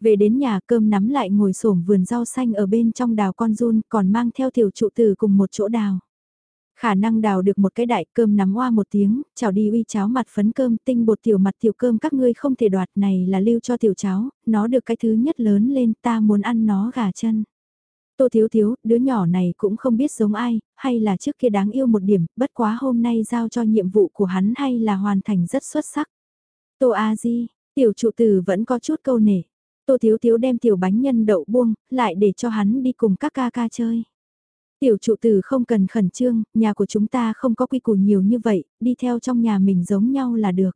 Về đến nhà cơm nắm lại ngồi xổm vườn rau xanh ở bên trong đào con run còn mang theo tiểu trụ tử cùng một chỗ đào. Khả năng đào được một cái đại cơm nắm hoa một tiếng, chào đi uy cháo mặt phấn cơm tinh bột tiểu mặt tiểu cơm các ngươi không thể đoạt này là lưu cho tiểu cháo, nó được cái thứ nhất lớn lên ta muốn ăn nó gà chân. Tô Thiếu Thiếu, đứa nhỏ này cũng không biết giống ai, hay là trước kia đáng yêu một điểm, bất quá hôm nay giao cho nhiệm vụ của hắn hay là hoàn thành rất xuất sắc. Tô A Di, tiểu trụ tử vẫn có chút câu nể. Tô Thiếu Thiếu đem tiểu bánh nhân đậu buông, lại để cho hắn đi cùng các ca ca chơi. Tiểu trụ tử không cần khẩn trương, nhà của chúng ta không có quy củ nhiều như vậy, đi theo trong nhà mình giống nhau là được.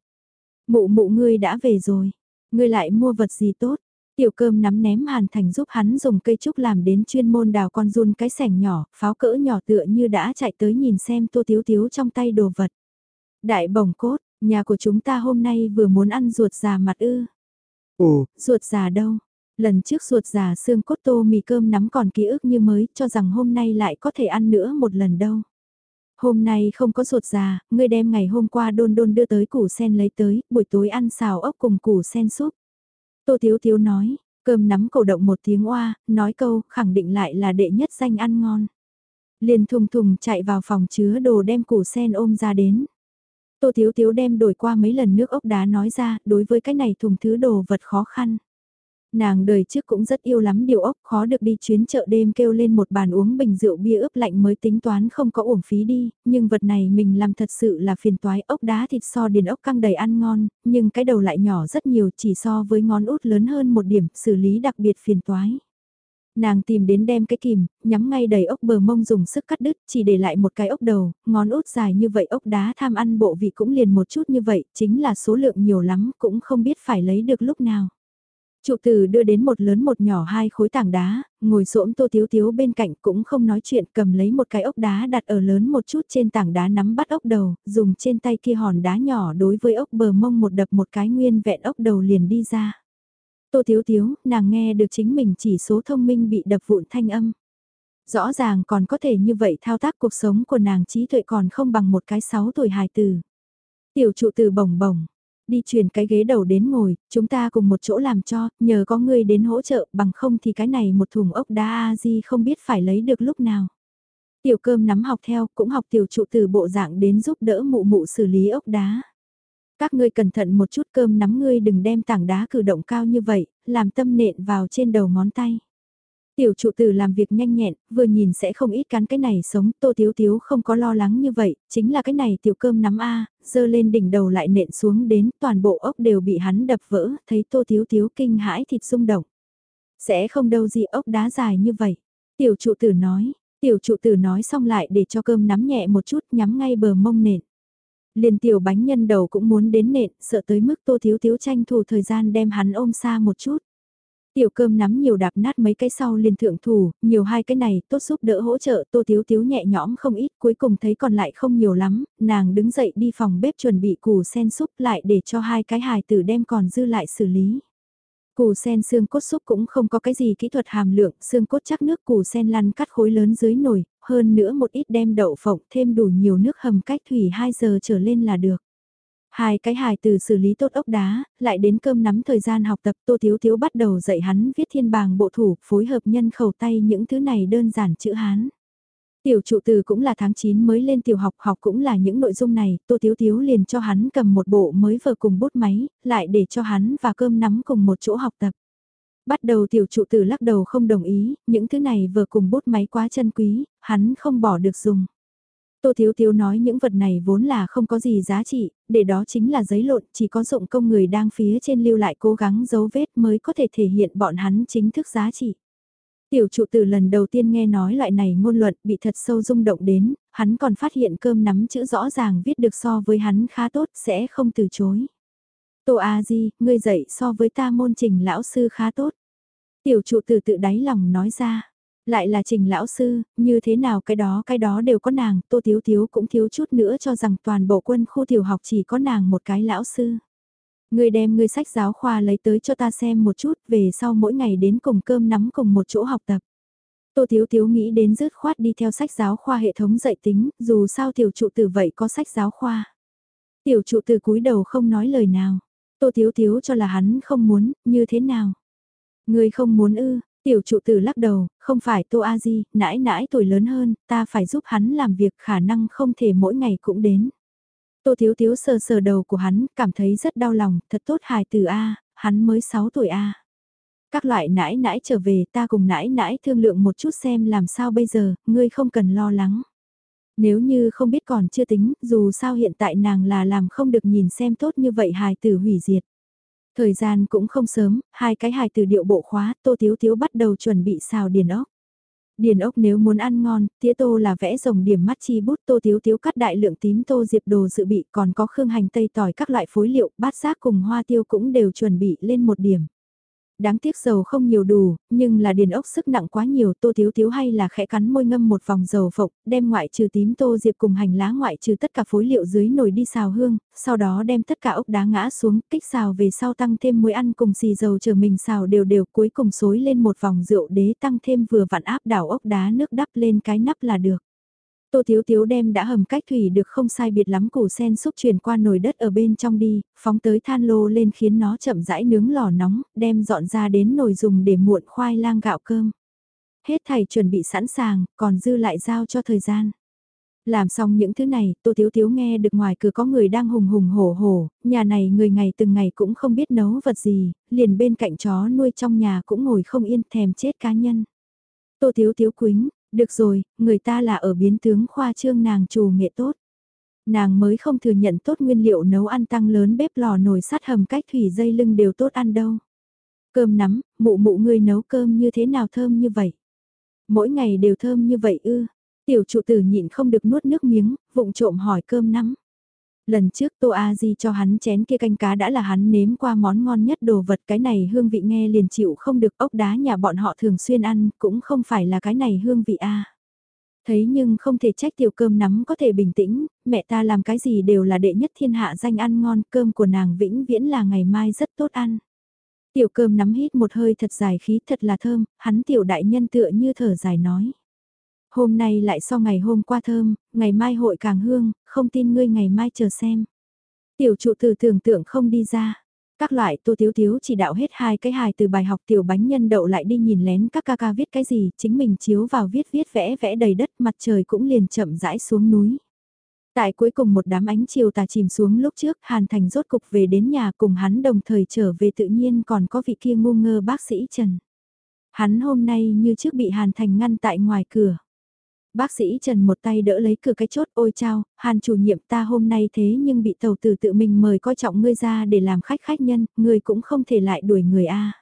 Mụ mụ ngươi đã về rồi, ngươi lại mua vật gì tốt. Tiểu cơm nắm ném hàn thành giúp hắn dùng cây trúc làm đến chuyên môn đào con run cái sẻng nhỏ, pháo cỡ nhỏ tựa như đã chạy tới nhìn xem tô tiếu tiếu trong tay đồ vật. Đại bồng cốt, Nhà của chúng ta hôm nay vừa muốn ăn ruột già mặt ư. Ồ, ruột già đâu? Lần trước ruột già xương cốt tô mì cơm nắm còn ký ức như mới, cho rằng hôm nay lại có thể ăn nữa một lần đâu. Hôm nay không có ruột già, ngươi đem ngày hôm qua đôn đôn đưa tới củ sen lấy tới, buổi tối ăn xào ốc cùng củ sen súp. Tô thiếu thiếu nói, cơm nắm cổ động một tiếng oa, nói câu, khẳng định lại là đệ nhất danh ăn ngon. Liền thùng thùng chạy vào phòng chứa đồ đem củ sen ôm ra đến. Tô thiếu thiếu đem đổi qua mấy lần nước ốc đá nói ra, đối với cái này thùng thứ đồ vật khó khăn. Nàng đời trước cũng rất yêu lắm điều ốc, khó được đi chuyến chợ đêm kêu lên một bàn uống bình rượu bia ướp lạnh mới tính toán không có uổng phí đi, nhưng vật này mình làm thật sự là phiền toái ốc đá thịt so điền ốc căng đầy ăn ngon, nhưng cái đầu lại nhỏ rất nhiều chỉ so với ngón út lớn hơn một điểm, xử lý đặc biệt phiền toái. Nàng tìm đến đem cái kìm, nhắm ngay đầy ốc bờ mông dùng sức cắt đứt, chỉ để lại một cái ốc đầu, ngón út dài như vậy ốc đá tham ăn bộ vị cũng liền một chút như vậy, chính là số lượng nhiều lắm, cũng không biết phải lấy được lúc nào. Trụ tử đưa đến một lớn một nhỏ hai khối tảng đá, ngồi xổm tô tiếu tiếu bên cạnh cũng không nói chuyện cầm lấy một cái ốc đá đặt ở lớn một chút trên tảng đá nắm bắt ốc đầu, dùng trên tay kia hòn đá nhỏ đối với ốc bờ mông một đập một cái nguyên vẹn ốc đầu liền đi ra. Tô tiếu tiếu, nàng nghe được chính mình chỉ số thông minh bị đập vụn thanh âm. Rõ ràng còn có thể như vậy thao tác cuộc sống của nàng trí tuệ còn không bằng một cái sáu tuổi hài tử. Tiểu trụ từ bồng bồng, đi chuyển cái ghế đầu đến ngồi, chúng ta cùng một chỗ làm cho, nhờ có người đến hỗ trợ, bằng không thì cái này một thùng ốc đá a di không biết phải lấy được lúc nào. Tiểu cơm nắm học theo, cũng học tiểu trụ từ bộ dạng đến giúp đỡ mụ mụ xử lý ốc đá. Các ngươi cẩn thận một chút cơm nắm ngươi đừng đem tảng đá cử động cao như vậy, làm tâm nện vào trên đầu ngón tay. Tiểu trụ tử làm việc nhanh nhẹn, vừa nhìn sẽ không ít cắn cái này sống, tô tiếu tiếu không có lo lắng như vậy, chính là cái này tiểu cơm nắm A, dơ lên đỉnh đầu lại nện xuống đến, toàn bộ ốc đều bị hắn đập vỡ, thấy tô tiếu tiếu kinh hãi thịt rung động. Sẽ không đâu gì ốc đá dài như vậy. Tiểu trụ tử nói, tiểu trụ tử nói xong lại để cho cơm nắm nhẹ một chút nhắm ngay bờ mông nện. Liền tiểu bánh nhân đầu cũng muốn đến nện, sợ tới mức tô thiếu thiếu tranh thủ thời gian đem hắn ôm xa một chút. Tiểu cơm nắm nhiều đạp nát mấy cái sau liền thượng thủ, nhiều hai cái này tốt giúp đỡ hỗ trợ tô thiếu thiếu nhẹ nhõm không ít cuối cùng thấy còn lại không nhiều lắm, nàng đứng dậy đi phòng bếp chuẩn bị củ sen súp lại để cho hai cái hài tử đem còn dư lại xử lý. Củ sen xương cốt súp cũng không có cái gì kỹ thuật hàm lượng, xương cốt chắc nước củ sen lăn cắt khối lớn dưới nồi, hơn nữa một ít đem đậu phộng thêm đủ nhiều nước hầm cách thủy 2 giờ trở lên là được. Hai cái hài từ xử lý tốt ốc đá, lại đến cơm nắm thời gian học tập Tô Thiếu Thiếu bắt đầu dạy hắn viết thiên bàng bộ thủ, phối hợp nhân khẩu tay những thứ này đơn giản chữ Hán. Tiểu trụ từ cũng là tháng 9 mới lên tiểu học, học cũng là những nội dung này, Tô Thiếu Thiếu liền cho hắn cầm một bộ mới vừa cùng bút máy, lại để cho hắn và cơm nắm cùng một chỗ học tập. Bắt đầu tiểu trụ tử lắc đầu không đồng ý, những thứ này vừa cùng bút máy quá chân quý, hắn không bỏ được dùng. Tô Thiếu Thiếu nói những vật này vốn là không có gì giá trị, để đó chính là giấy lộn, chỉ có dụng công người đang phía trên lưu lại cố gắng dấu vết mới có thể thể hiện bọn hắn chính thức giá trị. Tiểu trụ tử lần đầu tiên nghe nói loại này ngôn luận bị thật sâu rung động đến, hắn còn phát hiện cơm nắm chữ rõ ràng viết được so với hắn khá tốt sẽ không từ chối. Tô A Di, ngươi dạy so với ta môn trình lão sư khá tốt. Tiểu trụ tử tự đáy lòng nói ra. Lại là trình lão sư, như thế nào cái đó cái đó đều có nàng, tô thiếu thiếu cũng thiếu chút nữa cho rằng toàn bộ quân khu tiểu học chỉ có nàng một cái lão sư. Người đem người sách giáo khoa lấy tới cho ta xem một chút, về sau mỗi ngày đến cùng cơm nắm cùng một chỗ học tập. Tô Thiếu Thiếu nghĩ đến rứt khoát đi theo sách giáo khoa hệ thống dạy tính, dù sao tiểu trụ tử vậy có sách giáo khoa. Tiểu trụ tử cúi đầu không nói lời nào. Tô Thiếu Thiếu cho là hắn không muốn, như thế nào? Người không muốn ư, tiểu trụ tử lắc đầu, không phải Tô A Di, nãi nãi tuổi lớn hơn, ta phải giúp hắn làm việc khả năng không thể mỗi ngày cũng đến. Tô Thiếu Thiếu sờ sờ đầu của hắn, cảm thấy rất đau lòng, thật tốt hài từ A, hắn mới 6 tuổi A. Các loại nãi nãi trở về ta cùng nãi nãi thương lượng một chút xem làm sao bây giờ, ngươi không cần lo lắng. Nếu như không biết còn chưa tính, dù sao hiện tại nàng là làm không được nhìn xem tốt như vậy hài tử hủy diệt. Thời gian cũng không sớm, hai cái hài từ điệu bộ khóa, Tô Tiếu Tiếu bắt đầu chuẩn bị xào điền ốc. Điền ốc nếu muốn ăn ngon, tía tô là vẽ rồng điểm mắt chi bút tô tiếu tiếu cắt đại lượng tím tô diệp đồ dự bị còn có khương hành tây tỏi các loại phối liệu, bát giác cùng hoa tiêu cũng đều chuẩn bị lên một điểm đáng tiếc dầu không nhiều đủ, nhưng là điền ốc sức nặng quá nhiều, tô thiếu thiếu hay là khẽ cắn môi ngâm một vòng dầu phộng, đem ngoại trừ tím tô diệp cùng hành lá ngoại trừ tất cả phối liệu dưới nồi đi xào hương, sau đó đem tất cả ốc đá ngã xuống, kích xào về sau tăng thêm muối ăn cùng xì dầu chờ mình xào đều đều cuối cùng xối lên một vòng rượu đế tăng thêm vừa vặn áp đảo ốc đá nước đắp lên cái nắp là được. Tô Thiếu Thiếu đem đã hầm cách thủy được không sai biệt lắm củ sen xúc chuyển qua nồi đất ở bên trong đi, phóng tới than lô lên khiến nó chậm rãi nướng lò nóng, đem dọn ra đến nồi dùng để muộn khoai lang gạo cơm. Hết thầy chuẩn bị sẵn sàng, còn dư lại giao cho thời gian. Làm xong những thứ này, Tô Thiếu Thiếu nghe được ngoài cửa có người đang hùng hùng hổ hổ, nhà này người ngày từng ngày cũng không biết nấu vật gì, liền bên cạnh chó nuôi trong nhà cũng ngồi không yên thèm chết cá nhân. Tô Thiếu Thiếu quính, được rồi, người ta là ở biến tướng khoa trương nàng trù nghệ tốt. Nàng mới không thừa nhận tốt nguyên liệu nấu ăn tăng lớn bếp lò nồi sắt hầm cách thủy dây lưng đều tốt ăn đâu. Cơm nắm, mụ mụ người nấu cơm như thế nào thơm như vậy? Mỗi ngày đều thơm như vậy ư? Tiểu trụ tử nhịn không được nuốt nước miếng, vụng trộm hỏi cơm nắm. Lần trước Tô A Di cho hắn chén kia canh cá đã là hắn nếm qua món ngon nhất đồ vật cái này hương vị nghe liền chịu không được ốc đá nhà bọn họ thường xuyên ăn cũng không phải là cái này hương vị A. Thấy nhưng không thể trách tiểu cơm nắm có thể bình tĩnh, mẹ ta làm cái gì đều là đệ nhất thiên hạ danh ăn ngon cơm của nàng vĩnh viễn là ngày mai rất tốt ăn. Tiểu cơm nắm hít một hơi thật dài khí thật là thơm, hắn tiểu đại nhân tựa như thở dài nói. Hôm nay lại so ngày hôm qua thơm, ngày mai hội càng hương, không tin ngươi ngày mai chờ xem. Tiểu trụ từ tưởng tượng không đi ra. Các loại tô thiếu thiếu chỉ đạo hết hai cái hài từ bài học tiểu bánh nhân đậu lại đi nhìn lén các ca ca viết cái gì, chính mình chiếu vào viết viết vẽ vẽ đầy đất mặt trời cũng liền chậm rãi xuống núi. Tại cuối cùng một đám ánh chiều tà chìm xuống lúc trước, Hàn Thành rốt cục về đến nhà cùng hắn đồng thời trở về tự nhiên còn có vị kia ngu ngơ bác sĩ Trần. Hắn hôm nay như trước bị Hàn Thành ngăn tại ngoài cửa. Bác sĩ Trần một tay đỡ lấy cửa cái chốt ôi chao, hàn chủ nhiệm ta hôm nay thế nhưng bị tàu tử tự mình mời coi trọng ngươi ra để làm khách khách nhân, ngươi cũng không thể lại đuổi người a.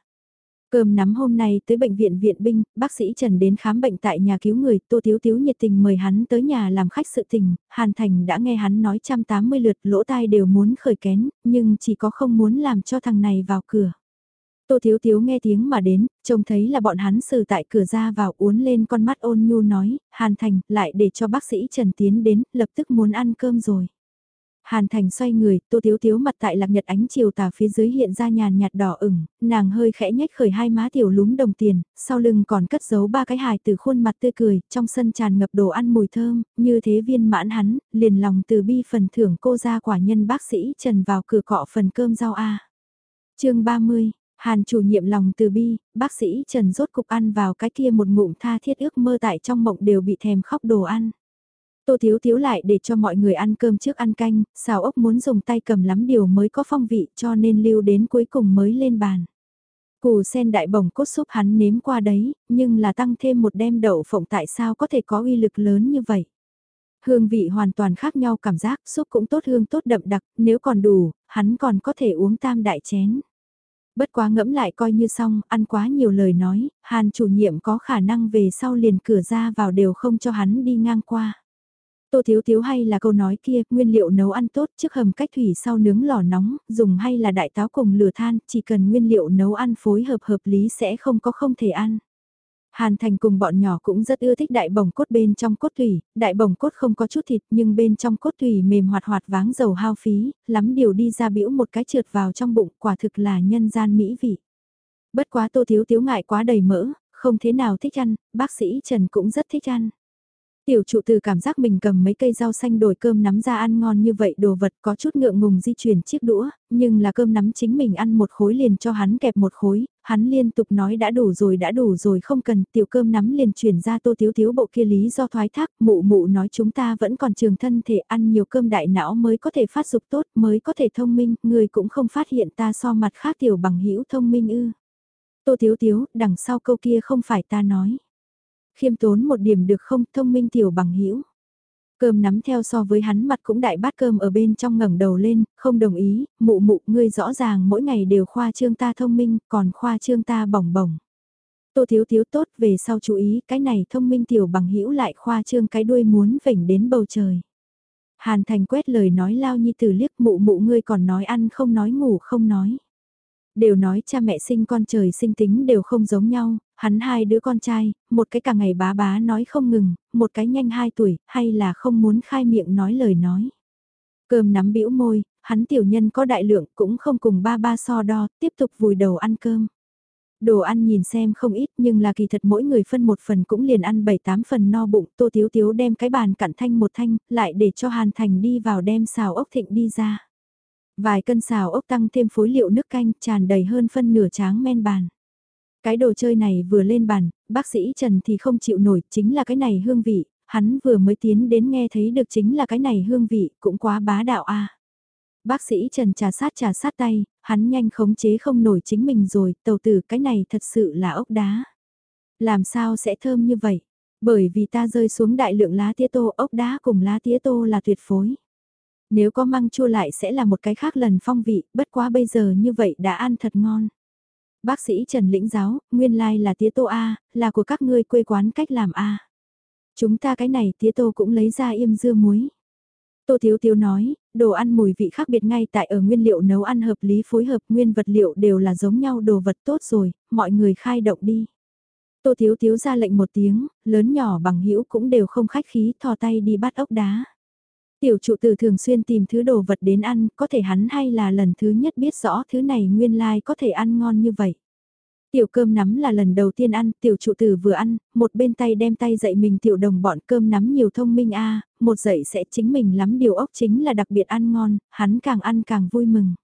Cơm nắm hôm nay tới bệnh viện viện binh, bác sĩ Trần đến khám bệnh tại nhà cứu người, Tô Thiếu Thiếu nhiệt tình mời hắn tới nhà làm khách sự tình, Hàn Thành đã nghe hắn nói 180 lượt lỗ tai đều muốn khởi kén, nhưng chỉ có không muốn làm cho thằng này vào cửa. Tô Thiếu Thiếu nghe tiếng mà đến, trông thấy là bọn hắn xử tại cửa ra vào uốn lên con mắt ôn nhu nói, Hàn Thành, lại để cho bác sĩ Trần Tiến đến, lập tức muốn ăn cơm rồi. Hàn Thành xoay người, Tô Thiếu Thiếu mặt tại lạc nhật ánh chiều tà phía dưới hiện ra nhàn nhạt đỏ ửng, nàng hơi khẽ nhếch khởi hai má tiểu lúm đồng tiền, sau lưng còn cất giấu ba cái hài từ khuôn mặt tươi cười, trong sân tràn ngập đồ ăn mùi thơm, như thế viên mãn hắn, liền lòng từ bi phần thưởng cô ra quả nhân bác sĩ Trần vào cửa cọ phần cơm rau A. chương 30 Hàn chủ nhiệm lòng từ bi, bác sĩ Trần rốt cục ăn vào cái kia một ngụm tha thiết ước mơ tại trong mộng đều bị thèm khóc đồ ăn. Tô Thiếu Thiếu lại để cho mọi người ăn cơm trước ăn canh, xào ốc muốn dùng tay cầm lắm điều mới có phong vị cho nên lưu đến cuối cùng mới lên bàn. Củ sen đại bồng cốt súp hắn nếm qua đấy, nhưng là tăng thêm một đem đậu phộng tại sao có thể có uy lực lớn như vậy. Hương vị hoàn toàn khác nhau cảm giác, súp cũng tốt hương tốt đậm đặc, nếu còn đủ, hắn còn có thể uống tam đại chén. Bất quá ngẫm lại coi như xong, ăn quá nhiều lời nói, Hàn chủ nhiệm có khả năng về sau liền cửa ra vào đều không cho hắn đi ngang qua. Tô Thiếu Thiếu hay là câu nói kia, nguyên liệu nấu ăn tốt trước hầm cách thủy sau nướng lò nóng, dùng hay là đại táo cùng lửa than, chỉ cần nguyên liệu nấu ăn phối hợp hợp lý sẽ không có không thể ăn. Hàn Thành cùng bọn nhỏ cũng rất ưa thích đại bồng cốt bên trong cốt thủy, đại bồng cốt không có chút thịt nhưng bên trong cốt thủy mềm hoạt hoạt váng dầu hao phí, lắm điều đi ra biểu một cái trượt vào trong bụng quả thực là nhân gian mỹ vị. Bất quá tô thiếu thiếu ngại quá đầy mỡ, không thế nào thích ăn, bác sĩ Trần cũng rất thích ăn. Tiểu trụ từ cảm giác mình cầm mấy cây rau xanh đổi cơm nắm ra ăn ngon như vậy đồ vật có chút ngượng ngùng di chuyển chiếc đũa, nhưng là cơm nắm chính mình ăn một khối liền cho hắn kẹp một khối, hắn liên tục nói đã đủ rồi đã đủ rồi không cần, tiểu cơm nắm liền chuyển ra tô thiếu thiếu bộ kia lý do thoái thác, mụ mụ nói chúng ta vẫn còn trường thân thể ăn nhiều cơm đại não mới có thể phát dục tốt, mới có thể thông minh, người cũng không phát hiện ta so mặt khác tiểu bằng hữu thông minh ư. Tô thiếu thiếu, đằng sau câu kia không phải ta nói khiêm tốn một điểm được không thông minh tiểu bằng hữu Cơm nắm theo so với hắn mặt cũng đại bát cơm ở bên trong ngẩng đầu lên, không đồng ý, mụ mụ ngươi rõ ràng mỗi ngày đều khoa trương ta thông minh, còn khoa trương ta bỏng bỏng. Tô thiếu thiếu tốt về sau chú ý cái này thông minh tiểu bằng hữu lại khoa trương cái đuôi muốn vểnh đến bầu trời. Hàn thành quét lời nói lao nhi từ liếc mụ mụ ngươi còn nói ăn không nói ngủ không nói. Đều nói cha mẹ sinh con trời sinh tính đều không giống nhau, hắn hai đứa con trai, một cái cả ngày bá bá nói không ngừng, một cái nhanh hai tuổi, hay là không muốn khai miệng nói lời nói. Cơm nắm bĩu môi, hắn tiểu nhân có đại lượng cũng không cùng ba ba so đo, tiếp tục vùi đầu ăn cơm. Đồ ăn nhìn xem không ít nhưng là kỳ thật mỗi người phân một phần cũng liền ăn 7-8 phần no bụng. Tô Tiếu Tiếu đem cái bàn cặn thanh một thanh, lại để cho Hàn Thành đi vào đem xào ốc thịnh đi ra. Vài cân xào ốc tăng thêm phối liệu nước canh tràn đầy hơn phân nửa tráng men bàn. Cái đồ chơi này vừa lên bàn, bác sĩ Trần thì không chịu nổi, chính là cái này hương vị, hắn vừa mới tiến đến nghe thấy được chính là cái này hương vị, cũng quá bá đạo a. Bác sĩ Trần trà sát trà sát tay, hắn nhanh khống chế không nổi chính mình rồi, tàu tử cái này thật sự là ốc đá. Làm sao sẽ thơm như vậy? Bởi vì ta rơi xuống đại lượng lá tía tô ốc đá cùng lá tía tô là tuyệt phối. Nếu có măng chua lại sẽ là một cái khác lần phong vị, bất quá bây giờ như vậy đã ăn thật ngon. Bác sĩ Trần Lĩnh Giáo, nguyên lai là tía tô A, là của các ngươi quê quán cách làm A. Chúng ta cái này tía tô cũng lấy ra im dưa muối. Tô Thiếu Thiếu nói, đồ ăn mùi vị khác biệt ngay tại ở nguyên liệu nấu ăn hợp lý phối hợp nguyên vật liệu đều là giống nhau đồ vật tốt rồi, mọi người khai động đi. Tô Thiếu Thiếu ra lệnh một tiếng, lớn nhỏ bằng hữu cũng đều không khách khí thò tay đi bắt ốc đá. Tiểu trụ tử thường xuyên tìm thứ đồ vật đến ăn, có thể hắn hay là lần thứ nhất biết rõ thứ này nguyên lai like có thể ăn ngon như vậy. Tiểu cơm nắm là lần đầu tiên ăn, tiểu trụ tử vừa ăn, một bên tay đem tay dạy mình tiểu đồng bọn cơm nắm nhiều thông minh a một dạy sẽ chính mình lắm điều ốc chính là đặc biệt ăn ngon, hắn càng ăn càng vui mừng.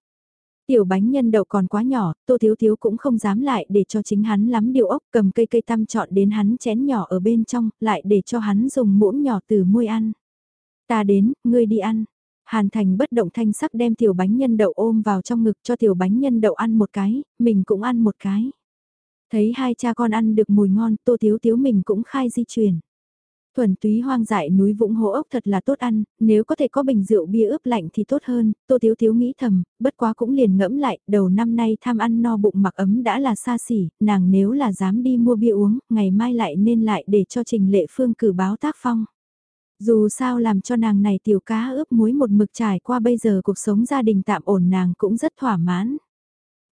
Tiểu bánh nhân đậu còn quá nhỏ, tô thiếu thiếu cũng không dám lại để cho chính hắn lắm điều ốc cầm cây cây tăm chọn đến hắn chén nhỏ ở bên trong, lại để cho hắn dùng muỗng nhỏ từ môi ăn. Ta đến, ngươi đi ăn. Hàn Thành bất động thanh sắc đem tiểu bánh nhân đậu ôm vào trong ngực cho tiểu bánh nhân đậu ăn một cái, mình cũng ăn một cái. Thấy hai cha con ăn được mùi ngon, tô thiếu thiếu mình cũng khai di chuyển. Thuần túy hoang dại núi vũng hố ốc thật là tốt ăn, nếu có thể có bình rượu bia ướp lạnh thì tốt hơn, tô thiếu thiếu nghĩ thầm, bất quá cũng liền ngẫm lại, đầu năm nay tham ăn no bụng mặc ấm đã là xa xỉ, nàng nếu là dám đi mua bia uống, ngày mai lại nên lại để cho trình lệ phương cử báo tác phong. Dù sao làm cho nàng này tiểu cá ướp muối một mực trải qua bây giờ cuộc sống gia đình tạm ổn nàng cũng rất thỏa mãn.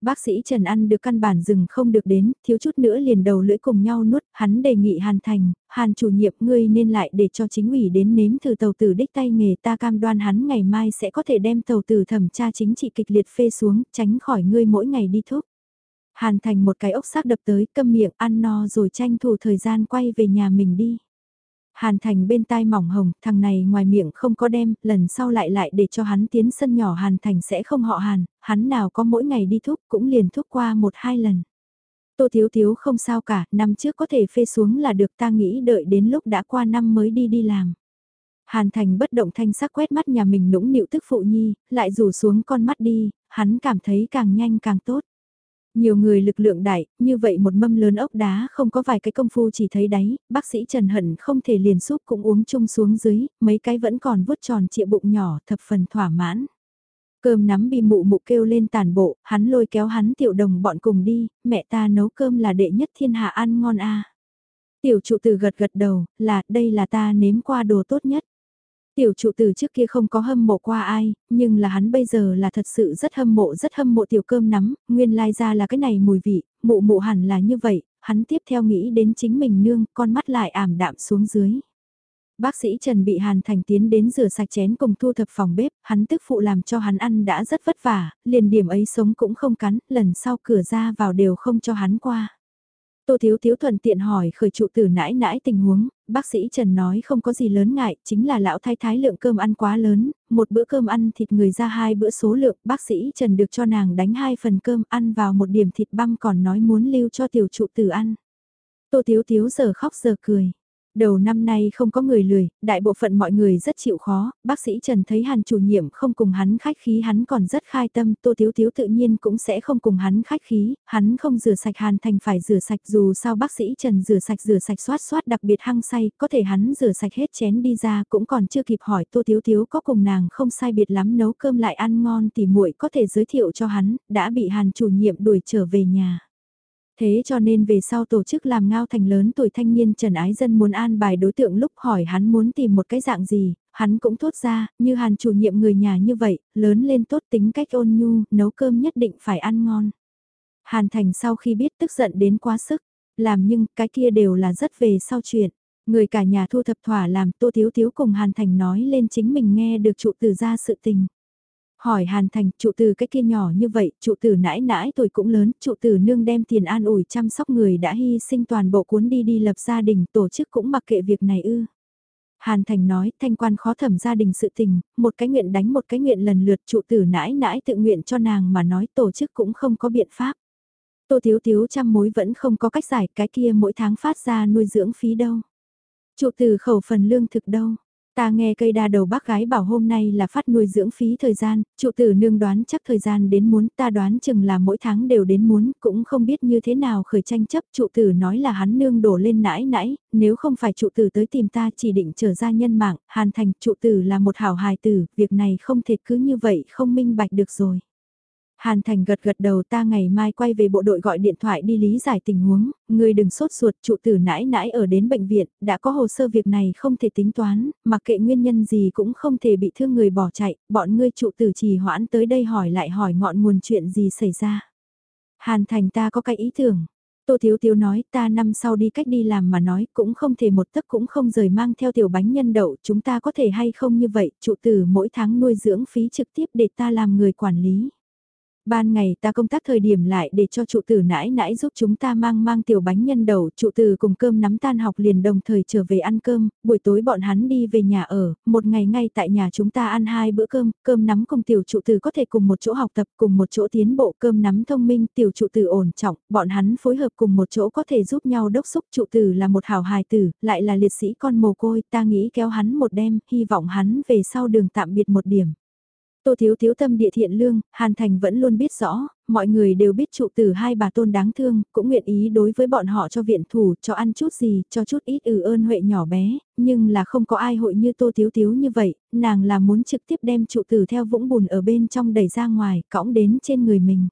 Bác sĩ Trần ăn được căn bản dừng không được đến, thiếu chút nữa liền đầu lưỡi cùng nhau nuốt, hắn đề nghị Hàn Thành, Hàn chủ nhiệm ngươi nên lại để cho chính ủy đến nếm thử tàu tử đích tay nghề ta cam đoan hắn ngày mai sẽ có thể đem tàu tử thẩm tra chính trị kịch liệt phê xuống, tránh khỏi ngươi mỗi ngày đi thuốc. Hàn Thành một cái ốc xác đập tới, câm miệng ăn no rồi tranh thủ thời gian quay về nhà mình đi. Hàn Thành bên tai mỏng hồng, thằng này ngoài miệng không có đem, lần sau lại lại để cho hắn tiến sân nhỏ Hàn Thành sẽ không họ Hàn, hắn nào có mỗi ngày đi thúc cũng liền thúc qua một hai lần. Tô Thiếu Thiếu không sao cả, năm trước có thể phê xuống là được ta nghĩ đợi đến lúc đã qua năm mới đi đi làm. Hàn Thành bất động thanh sắc quét mắt nhà mình nũng nịu tức phụ nhi, lại rủ xuống con mắt đi, hắn cảm thấy càng nhanh càng tốt. Nhiều người lực lượng đại, như vậy một mâm lớn ốc đá không có vài cái công phu chỉ thấy đáy, bác sĩ Trần Hận không thể liền xúc cũng uống chung xuống dưới, mấy cái vẫn còn vuốt tròn trịa bụng nhỏ thập phần thỏa mãn. Cơm nắm bị mụ mụ kêu lên tàn bộ, hắn lôi kéo hắn tiểu đồng bọn cùng đi, mẹ ta nấu cơm là đệ nhất thiên hạ ăn ngon a. Tiểu trụ tử gật gật đầu, là đây là ta nếm qua đồ tốt nhất. Tiểu trụ từ trước kia không có hâm mộ qua ai, nhưng là hắn bây giờ là thật sự rất hâm mộ rất hâm mộ tiểu cơm nắm, nguyên lai ra là cái này mùi vị, mụ mụ hẳn là như vậy, hắn tiếp theo nghĩ đến chính mình nương, con mắt lại ảm đạm xuống dưới. Bác sĩ Trần bị Hàn Thành tiến đến rửa sạch chén cùng thu thập phòng bếp, hắn tức phụ làm cho hắn ăn đã rất vất vả, liền điểm ấy sống cũng không cắn, lần sau cửa ra vào đều không cho hắn qua. Tô Thiếu Thiếu thuận tiện hỏi khởi trụ tử nãi nãi tình huống, bác sĩ Trần nói không có gì lớn ngại, chính là lão thái thái lượng cơm ăn quá lớn, một bữa cơm ăn thịt người ra hai bữa số lượng, bác sĩ Trần được cho nàng đánh hai phần cơm ăn vào một điểm thịt băm còn nói muốn lưu cho tiểu trụ tử ăn. Tô Thiếu Thiếu giờ khóc giờ cười. Đầu năm nay không có người lười, đại bộ phận mọi người rất chịu khó, bác sĩ Trần thấy hàn chủ nhiệm không cùng hắn khách khí hắn còn rất khai tâm, tô thiếu thiếu tự nhiên cũng sẽ không cùng hắn khách khí, hắn không rửa sạch hàn thành phải rửa sạch dù sao bác sĩ Trần rửa sạch rửa sạch xoát xoát đặc biệt hăng say, có thể hắn rửa sạch hết chén đi ra cũng còn chưa kịp hỏi tô thiếu thiếu có cùng nàng không sai biệt lắm nấu cơm lại ăn ngon thì muội có thể giới thiệu cho hắn, đã bị hàn chủ nhiệm đuổi trở về nhà. Thế cho nên về sau tổ chức làm ngao thành lớn tuổi thanh niên Trần Ái Dân muốn an bài đối tượng lúc hỏi hắn muốn tìm một cái dạng gì, hắn cũng thốt ra, như hàn chủ nhiệm người nhà như vậy, lớn lên tốt tính cách ôn nhu, nấu cơm nhất định phải ăn ngon. Hàn Thành sau khi biết tức giận đến quá sức, làm nhưng cái kia đều là rất về sau chuyện. Người cả nhà thu thập thỏa làm Tô Thiếu Thiếu cùng Hàn Thành nói lên chính mình nghe được trụ từ ra sự tình. Hỏi Hàn Thành, trụ từ cái kia nhỏ như vậy, trụ từ nãi nãi tuổi cũng lớn, trụ từ nương đem tiền an ủi chăm sóc người đã hy sinh toàn bộ cuốn đi đi lập gia đình, tổ chức cũng mặc kệ việc này ư. Hàn Thành nói, thanh quan khó thẩm gia đình sự tình, một cái nguyện đánh một cái nguyện lần lượt trụ tử nãi nãi tự nguyện cho nàng mà nói tổ chức cũng không có biện pháp. Tô Thiếu Thiếu trăm mối vẫn không có cách giải cái kia mỗi tháng phát ra nuôi dưỡng phí đâu. Trụ tử khẩu phần lương thực đâu. Ta nghe cây đa đầu bác gái bảo hôm nay là phát nuôi dưỡng phí thời gian, trụ tử nương đoán chắc thời gian đến muốn, ta đoán chừng là mỗi tháng đều đến muốn, cũng không biết như thế nào khởi tranh chấp, trụ tử nói là hắn nương đổ lên nãi nãi, nếu không phải trụ tử tới tìm ta chỉ định trở ra nhân mạng, hàn thành trụ tử là một hảo hài tử, việc này không thể cứ như vậy không minh bạch được rồi. Hàn Thành gật gật đầu ta ngày mai quay về bộ đội gọi điện thoại đi lý giải tình huống, ngươi đừng sốt ruột trụ tử nãi nãi ở đến bệnh viện, đã có hồ sơ việc này không thể tính toán, mặc kệ nguyên nhân gì cũng không thể bị thương người bỏ chạy, bọn ngươi trụ tử trì hoãn tới đây hỏi lại hỏi ngọn nguồn chuyện gì xảy ra. Hàn Thành ta có cái ý tưởng. Tô Thiếu Thiếu nói ta năm sau đi cách đi làm mà nói cũng không thể một tấc cũng không rời mang theo tiểu bánh nhân đậu chúng ta có thể hay không như vậy trụ tử mỗi tháng nuôi dưỡng phí trực tiếp để ta làm người quản lý. Ban ngày ta công tác thời điểm lại để cho trụ tử nãi nãi giúp chúng ta mang mang tiểu bánh nhân đầu, trụ tử cùng cơm nắm tan học liền đồng thời trở về ăn cơm, buổi tối bọn hắn đi về nhà ở, một ngày ngay tại nhà chúng ta ăn hai bữa cơm, cơm nắm cùng tiểu trụ tử có thể cùng một chỗ học tập, cùng một chỗ tiến bộ cơm nắm thông minh, tiểu trụ tử ổn trọng, bọn hắn phối hợp cùng một chỗ có thể giúp nhau đốc xúc trụ tử là một hảo hài tử, lại là liệt sĩ con mồ côi, ta nghĩ kéo hắn một đêm, hy vọng hắn về sau đường tạm biệt một điểm. Tô Thiếu Thiếu tâm địa thiện lương, Hàn Thành vẫn luôn biết rõ, mọi người đều biết trụ tử hai bà tôn đáng thương, cũng nguyện ý đối với bọn họ cho viện thủ, cho ăn chút gì, cho chút ít ừ ơn huệ nhỏ bé, nhưng là không có ai hội như Tô Thiếu Thiếu như vậy, nàng là muốn trực tiếp đem trụ tử theo vũng bùn ở bên trong đẩy ra ngoài, cõng đến trên người mình.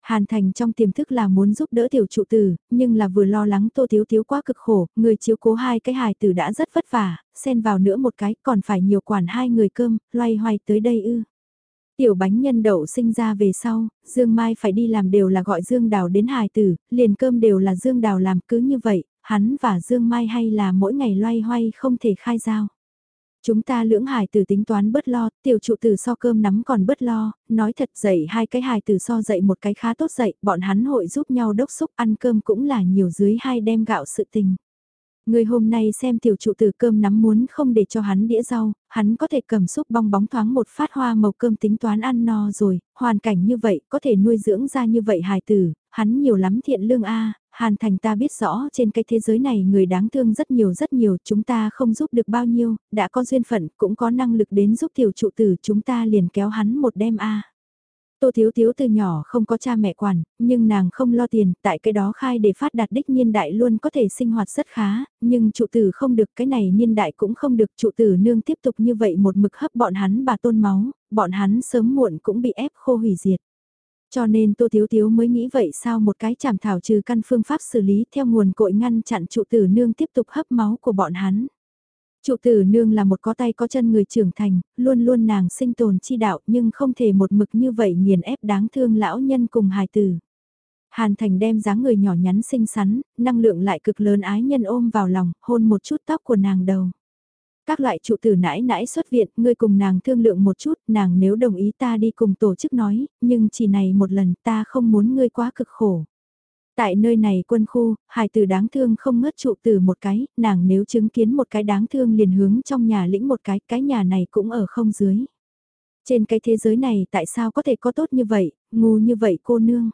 Hàn Thành trong tiềm thức là muốn giúp đỡ tiểu trụ tử, nhưng là vừa lo lắng Tô Thiếu Thiếu quá cực khổ, người chiếu cố hai cái hài tử đã rất vất vả, xen vào nữa một cái còn phải nhiều quản hai người cơm, loay hoay tới đây ư. Tiểu bánh nhân đậu sinh ra về sau, Dương Mai phải đi làm đều là gọi Dương Đào đến hài tử, liền cơm đều là Dương Đào làm cứ như vậy, hắn và Dương Mai hay là mỗi ngày loay hoay không thể khai giao. Chúng ta lưỡng hài tử tính toán bớt lo, tiểu trụ tử so cơm nắm còn bớt lo, nói thật dậy hai cái hài tử so dậy một cái khá tốt dậy, bọn hắn hội giúp nhau đốc xúc ăn cơm cũng là nhiều dưới hai đem gạo sự tình. Người hôm nay xem tiểu trụ tử cơm nắm muốn không để cho hắn đĩa rau, hắn có thể cầm xúc bong bóng thoáng một phát hoa màu cơm tính toán ăn no rồi, hoàn cảnh như vậy có thể nuôi dưỡng ra như vậy hài tử, hắn nhiều lắm thiện lương a Hàn Thành ta biết rõ trên cái thế giới này người đáng thương rất nhiều rất nhiều, chúng ta không giúp được bao nhiêu, đã có duyên phận, cũng có năng lực đến giúp tiểu trụ tử, chúng ta liền kéo hắn một đêm a. Tô Thiếu Thiếu từ nhỏ không có cha mẹ quản, nhưng nàng không lo tiền, tại cái đó khai để phát đạt đích niên đại luôn có thể sinh hoạt rất khá, nhưng trụ tử không được cái này niên đại cũng không được trụ tử nương tiếp tục như vậy một mực hấp bọn hắn bà tôn máu, bọn hắn sớm muộn cũng bị ép khô hủy diệt. Cho nên Tô Thiếu Thiếu mới nghĩ vậy sao một cái chảm thảo trừ căn phương pháp xử lý theo nguồn cội ngăn chặn trụ tử nương tiếp tục hấp máu của bọn hắn. Chủ tử nương là một có tay có chân người trưởng thành, luôn luôn nàng sinh tồn chi đạo nhưng không thể một mực như vậy nghiền ép đáng thương lão nhân cùng hài tử. Hàn Thành đem dáng người nhỏ nhắn xinh xắn, năng lượng lại cực lớn ái nhân ôm vào lòng, hôn một chút tóc của nàng đầu. Các loại trụ tử nãi nãi xuất viện, ngươi cùng nàng thương lượng một chút, nàng nếu đồng ý ta đi cùng tổ chức nói, nhưng chỉ này một lần ta không muốn ngươi quá cực khổ. Tại nơi này quân khu, hài tử đáng thương không ngớt trụ từ một cái, nàng nếu chứng kiến một cái đáng thương liền hướng trong nhà lĩnh một cái, cái nhà này cũng ở không dưới. Trên cái thế giới này tại sao có thể có tốt như vậy, ngu như vậy cô nương.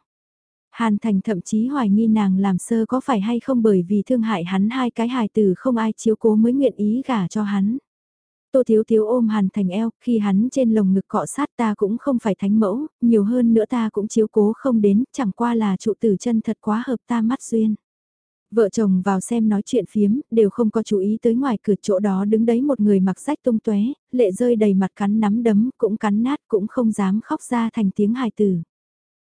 Hàn Thành thậm chí hoài nghi nàng làm sơ có phải hay không bởi vì thương hại hắn hai cái hài tử không ai chiếu cố mới nguyện ý gả cho hắn. Tô Thiếu Thiếu ôm Hàn Thành eo, khi hắn trên lồng ngực cọ sát ta cũng không phải thánh mẫu, nhiều hơn nữa ta cũng chiếu cố không đến, chẳng qua là trụ tử chân thật quá hợp ta mắt duyên. Vợ chồng vào xem nói chuyện phiếm, đều không có chú ý tới ngoài cửa chỗ đó đứng đấy một người mặc rách tung tóe, lệ rơi đầy mặt cắn nắm đấm, cũng cắn nát cũng không dám khóc ra thành tiếng hài tử.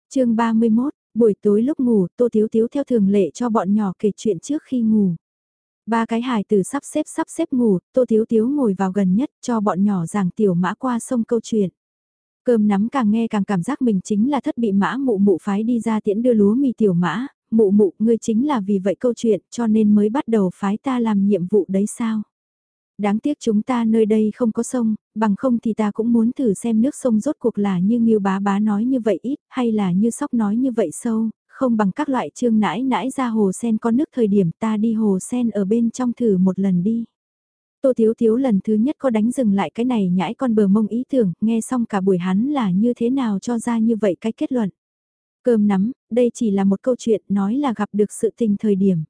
chương 31, buổi tối lúc ngủ, Tô Thiếu Thiếu theo thường lệ cho bọn nhỏ kể chuyện trước khi ngủ. Ba cái hài tử sắp xếp sắp xếp ngủ, Tô Thiếu Thiếu ngồi vào gần nhất cho bọn nhỏ giảng tiểu mã qua sông câu chuyện. Cơm nắm càng nghe càng cảm giác mình chính là thất bị mã mụ mụ phái đi ra tiễn đưa lúa mì tiểu mã, mụ mụ ngươi chính là vì vậy câu chuyện cho nên mới bắt đầu phái ta làm nhiệm vụ đấy sao. Đáng tiếc chúng ta nơi đây không có sông, bằng không thì ta cũng muốn thử xem nước sông rốt cuộc là như Nghiêu bá bá nói như vậy ít, hay là như sóc nói như vậy sâu, không bằng các loại trương nãi nãi ra hồ sen có nước thời điểm ta đi hồ sen ở bên trong thử một lần đi. Tô Thiếu Thiếu lần thứ nhất có đánh dừng lại cái này nhãi con bờ mông ý tưởng, nghe xong cả buổi hắn là như thế nào cho ra như vậy cái kết luận. Cơm nắm, đây chỉ là một câu chuyện nói là gặp được sự tình thời điểm.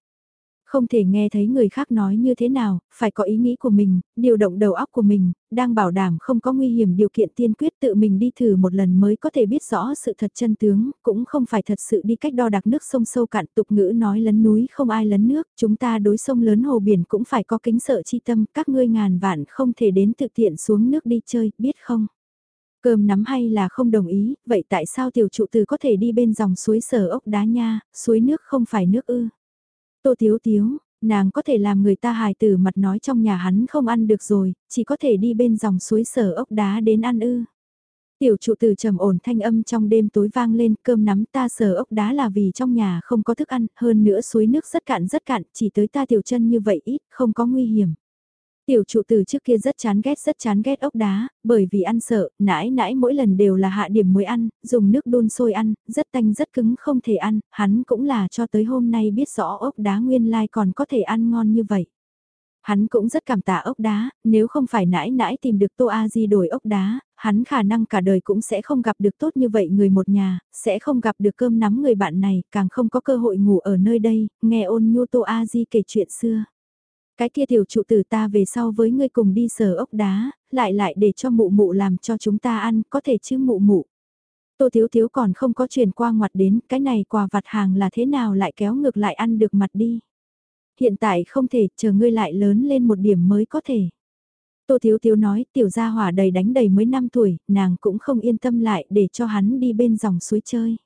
Không thể nghe thấy người khác nói như thế nào, phải có ý nghĩ của mình, điều động đầu óc của mình, đang bảo đảm không có nguy hiểm điều kiện tiên quyết tự mình đi thử một lần mới có thể biết rõ sự thật chân tướng, cũng không phải thật sự đi cách đo đạc nước sông sâu cạn tục ngữ nói lấn núi không ai lấn nước, chúng ta đối sông lớn hồ biển cũng phải có kính sợ chi tâm, các ngươi ngàn vạn không thể đến thực tiện xuống nước đi chơi, biết không? Cơm nắm hay là không đồng ý, vậy tại sao tiểu trụ từ có thể đi bên dòng suối sở ốc đá nha, suối nước không phải nước ư? Tô Tiếu Tiếu, nàng có thể làm người ta hài tử mặt nói trong nhà hắn không ăn được rồi, chỉ có thể đi bên dòng suối sở ốc đá đến ăn ư. Tiểu trụ tử trầm ổn thanh âm trong đêm tối vang lên cơm nắm ta sờ ốc đá là vì trong nhà không có thức ăn, hơn nữa suối nước rất cạn rất cạn, chỉ tới ta tiểu chân như vậy ít, không có nguy hiểm. Tiểu trụ từ trước kia rất chán ghét rất chán ghét ốc đá, bởi vì ăn sợ, nãi nãi mỗi lần đều là hạ điểm mới ăn, dùng nước đun sôi ăn, rất tanh rất cứng không thể ăn, hắn cũng là cho tới hôm nay biết rõ ốc đá nguyên lai còn có thể ăn ngon như vậy. Hắn cũng rất cảm tạ ốc đá, nếu không phải nãi nãi tìm được Tô A Di đổi ốc đá, hắn khả năng cả đời cũng sẽ không gặp được tốt như vậy người một nhà, sẽ không gặp được cơm nắm người bạn này, càng không có cơ hội ngủ ở nơi đây, nghe ôn nhu Tô A Di kể chuyện xưa. Cái kia tiểu trụ tử ta về sau với ngươi cùng đi sờ ốc đá, lại lại để cho mụ mụ làm cho chúng ta ăn, có thể chứ mụ mụ. Tô Thiếu Thiếu còn không có truyền qua ngoặt đến, cái này quà vặt hàng là thế nào lại kéo ngược lại ăn được mặt đi. Hiện tại không thể, chờ ngươi lại lớn lên một điểm mới có thể. Tô Thiếu Thiếu nói tiểu gia hỏa đầy đánh đầy mới 5 tuổi, nàng cũng không yên tâm lại để cho hắn đi bên dòng suối chơi.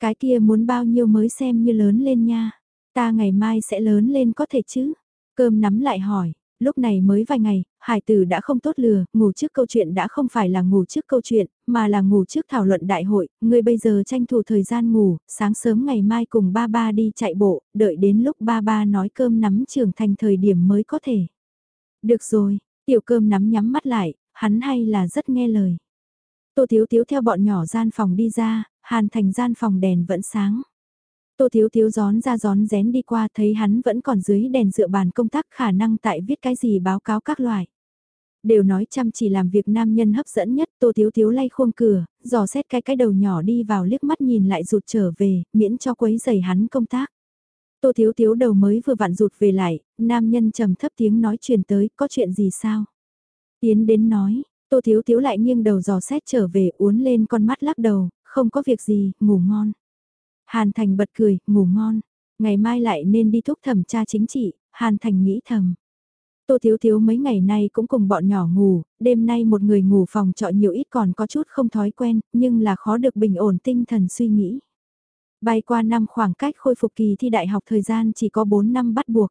Cái kia muốn bao nhiêu mới xem như lớn lên nha. Ta ngày mai sẽ lớn lên có thể chứ. Cơm nắm lại hỏi, lúc này mới vài ngày, hải tử đã không tốt lừa, ngủ trước câu chuyện đã không phải là ngủ trước câu chuyện, mà là ngủ trước thảo luận đại hội, người bây giờ tranh thủ thời gian ngủ, sáng sớm ngày mai cùng ba ba đi chạy bộ, đợi đến lúc ba ba nói cơm nắm trưởng thành thời điểm mới có thể. Được rồi, tiểu cơm nắm nhắm mắt lại, hắn hay là rất nghe lời. Tô Thiếu Thiếu theo bọn nhỏ gian phòng đi ra, hàn thành gian phòng đèn vẫn sáng. Tô Thiếu Thiếu gión ra gión rén đi qua thấy hắn vẫn còn dưới đèn dựa bàn công tác khả năng tại viết cái gì báo cáo các loại. Đều nói chăm chỉ làm việc nam nhân hấp dẫn nhất, Tô Thiếu Thiếu lay khuôn cửa, dò xét cái cái đầu nhỏ đi vào liếc mắt nhìn lại rụt trở về, miễn cho quấy giày hắn công tác. Tô Thiếu Thiếu đầu mới vừa vặn rụt về lại, nam nhân trầm thấp tiếng nói truyền tới, có chuyện gì sao? Tiến đến nói, Tô Thiếu Thiếu lại nghiêng đầu dò xét trở về uốn lên con mắt lắc đầu, không có việc gì, ngủ ngon. Hàn Thành bật cười, ngủ ngon. Ngày mai lại nên đi thúc thẩm tra chính trị, Hàn Thành nghĩ thầm. Tô Thiếu Thiếu mấy ngày nay cũng cùng bọn nhỏ ngủ, đêm nay một người ngủ phòng trọ nhiều ít còn có chút không thói quen, nhưng là khó được bình ổn tinh thần suy nghĩ. Bay qua năm khoảng cách khôi phục kỳ thi đại học thời gian chỉ có 4 năm bắt buộc.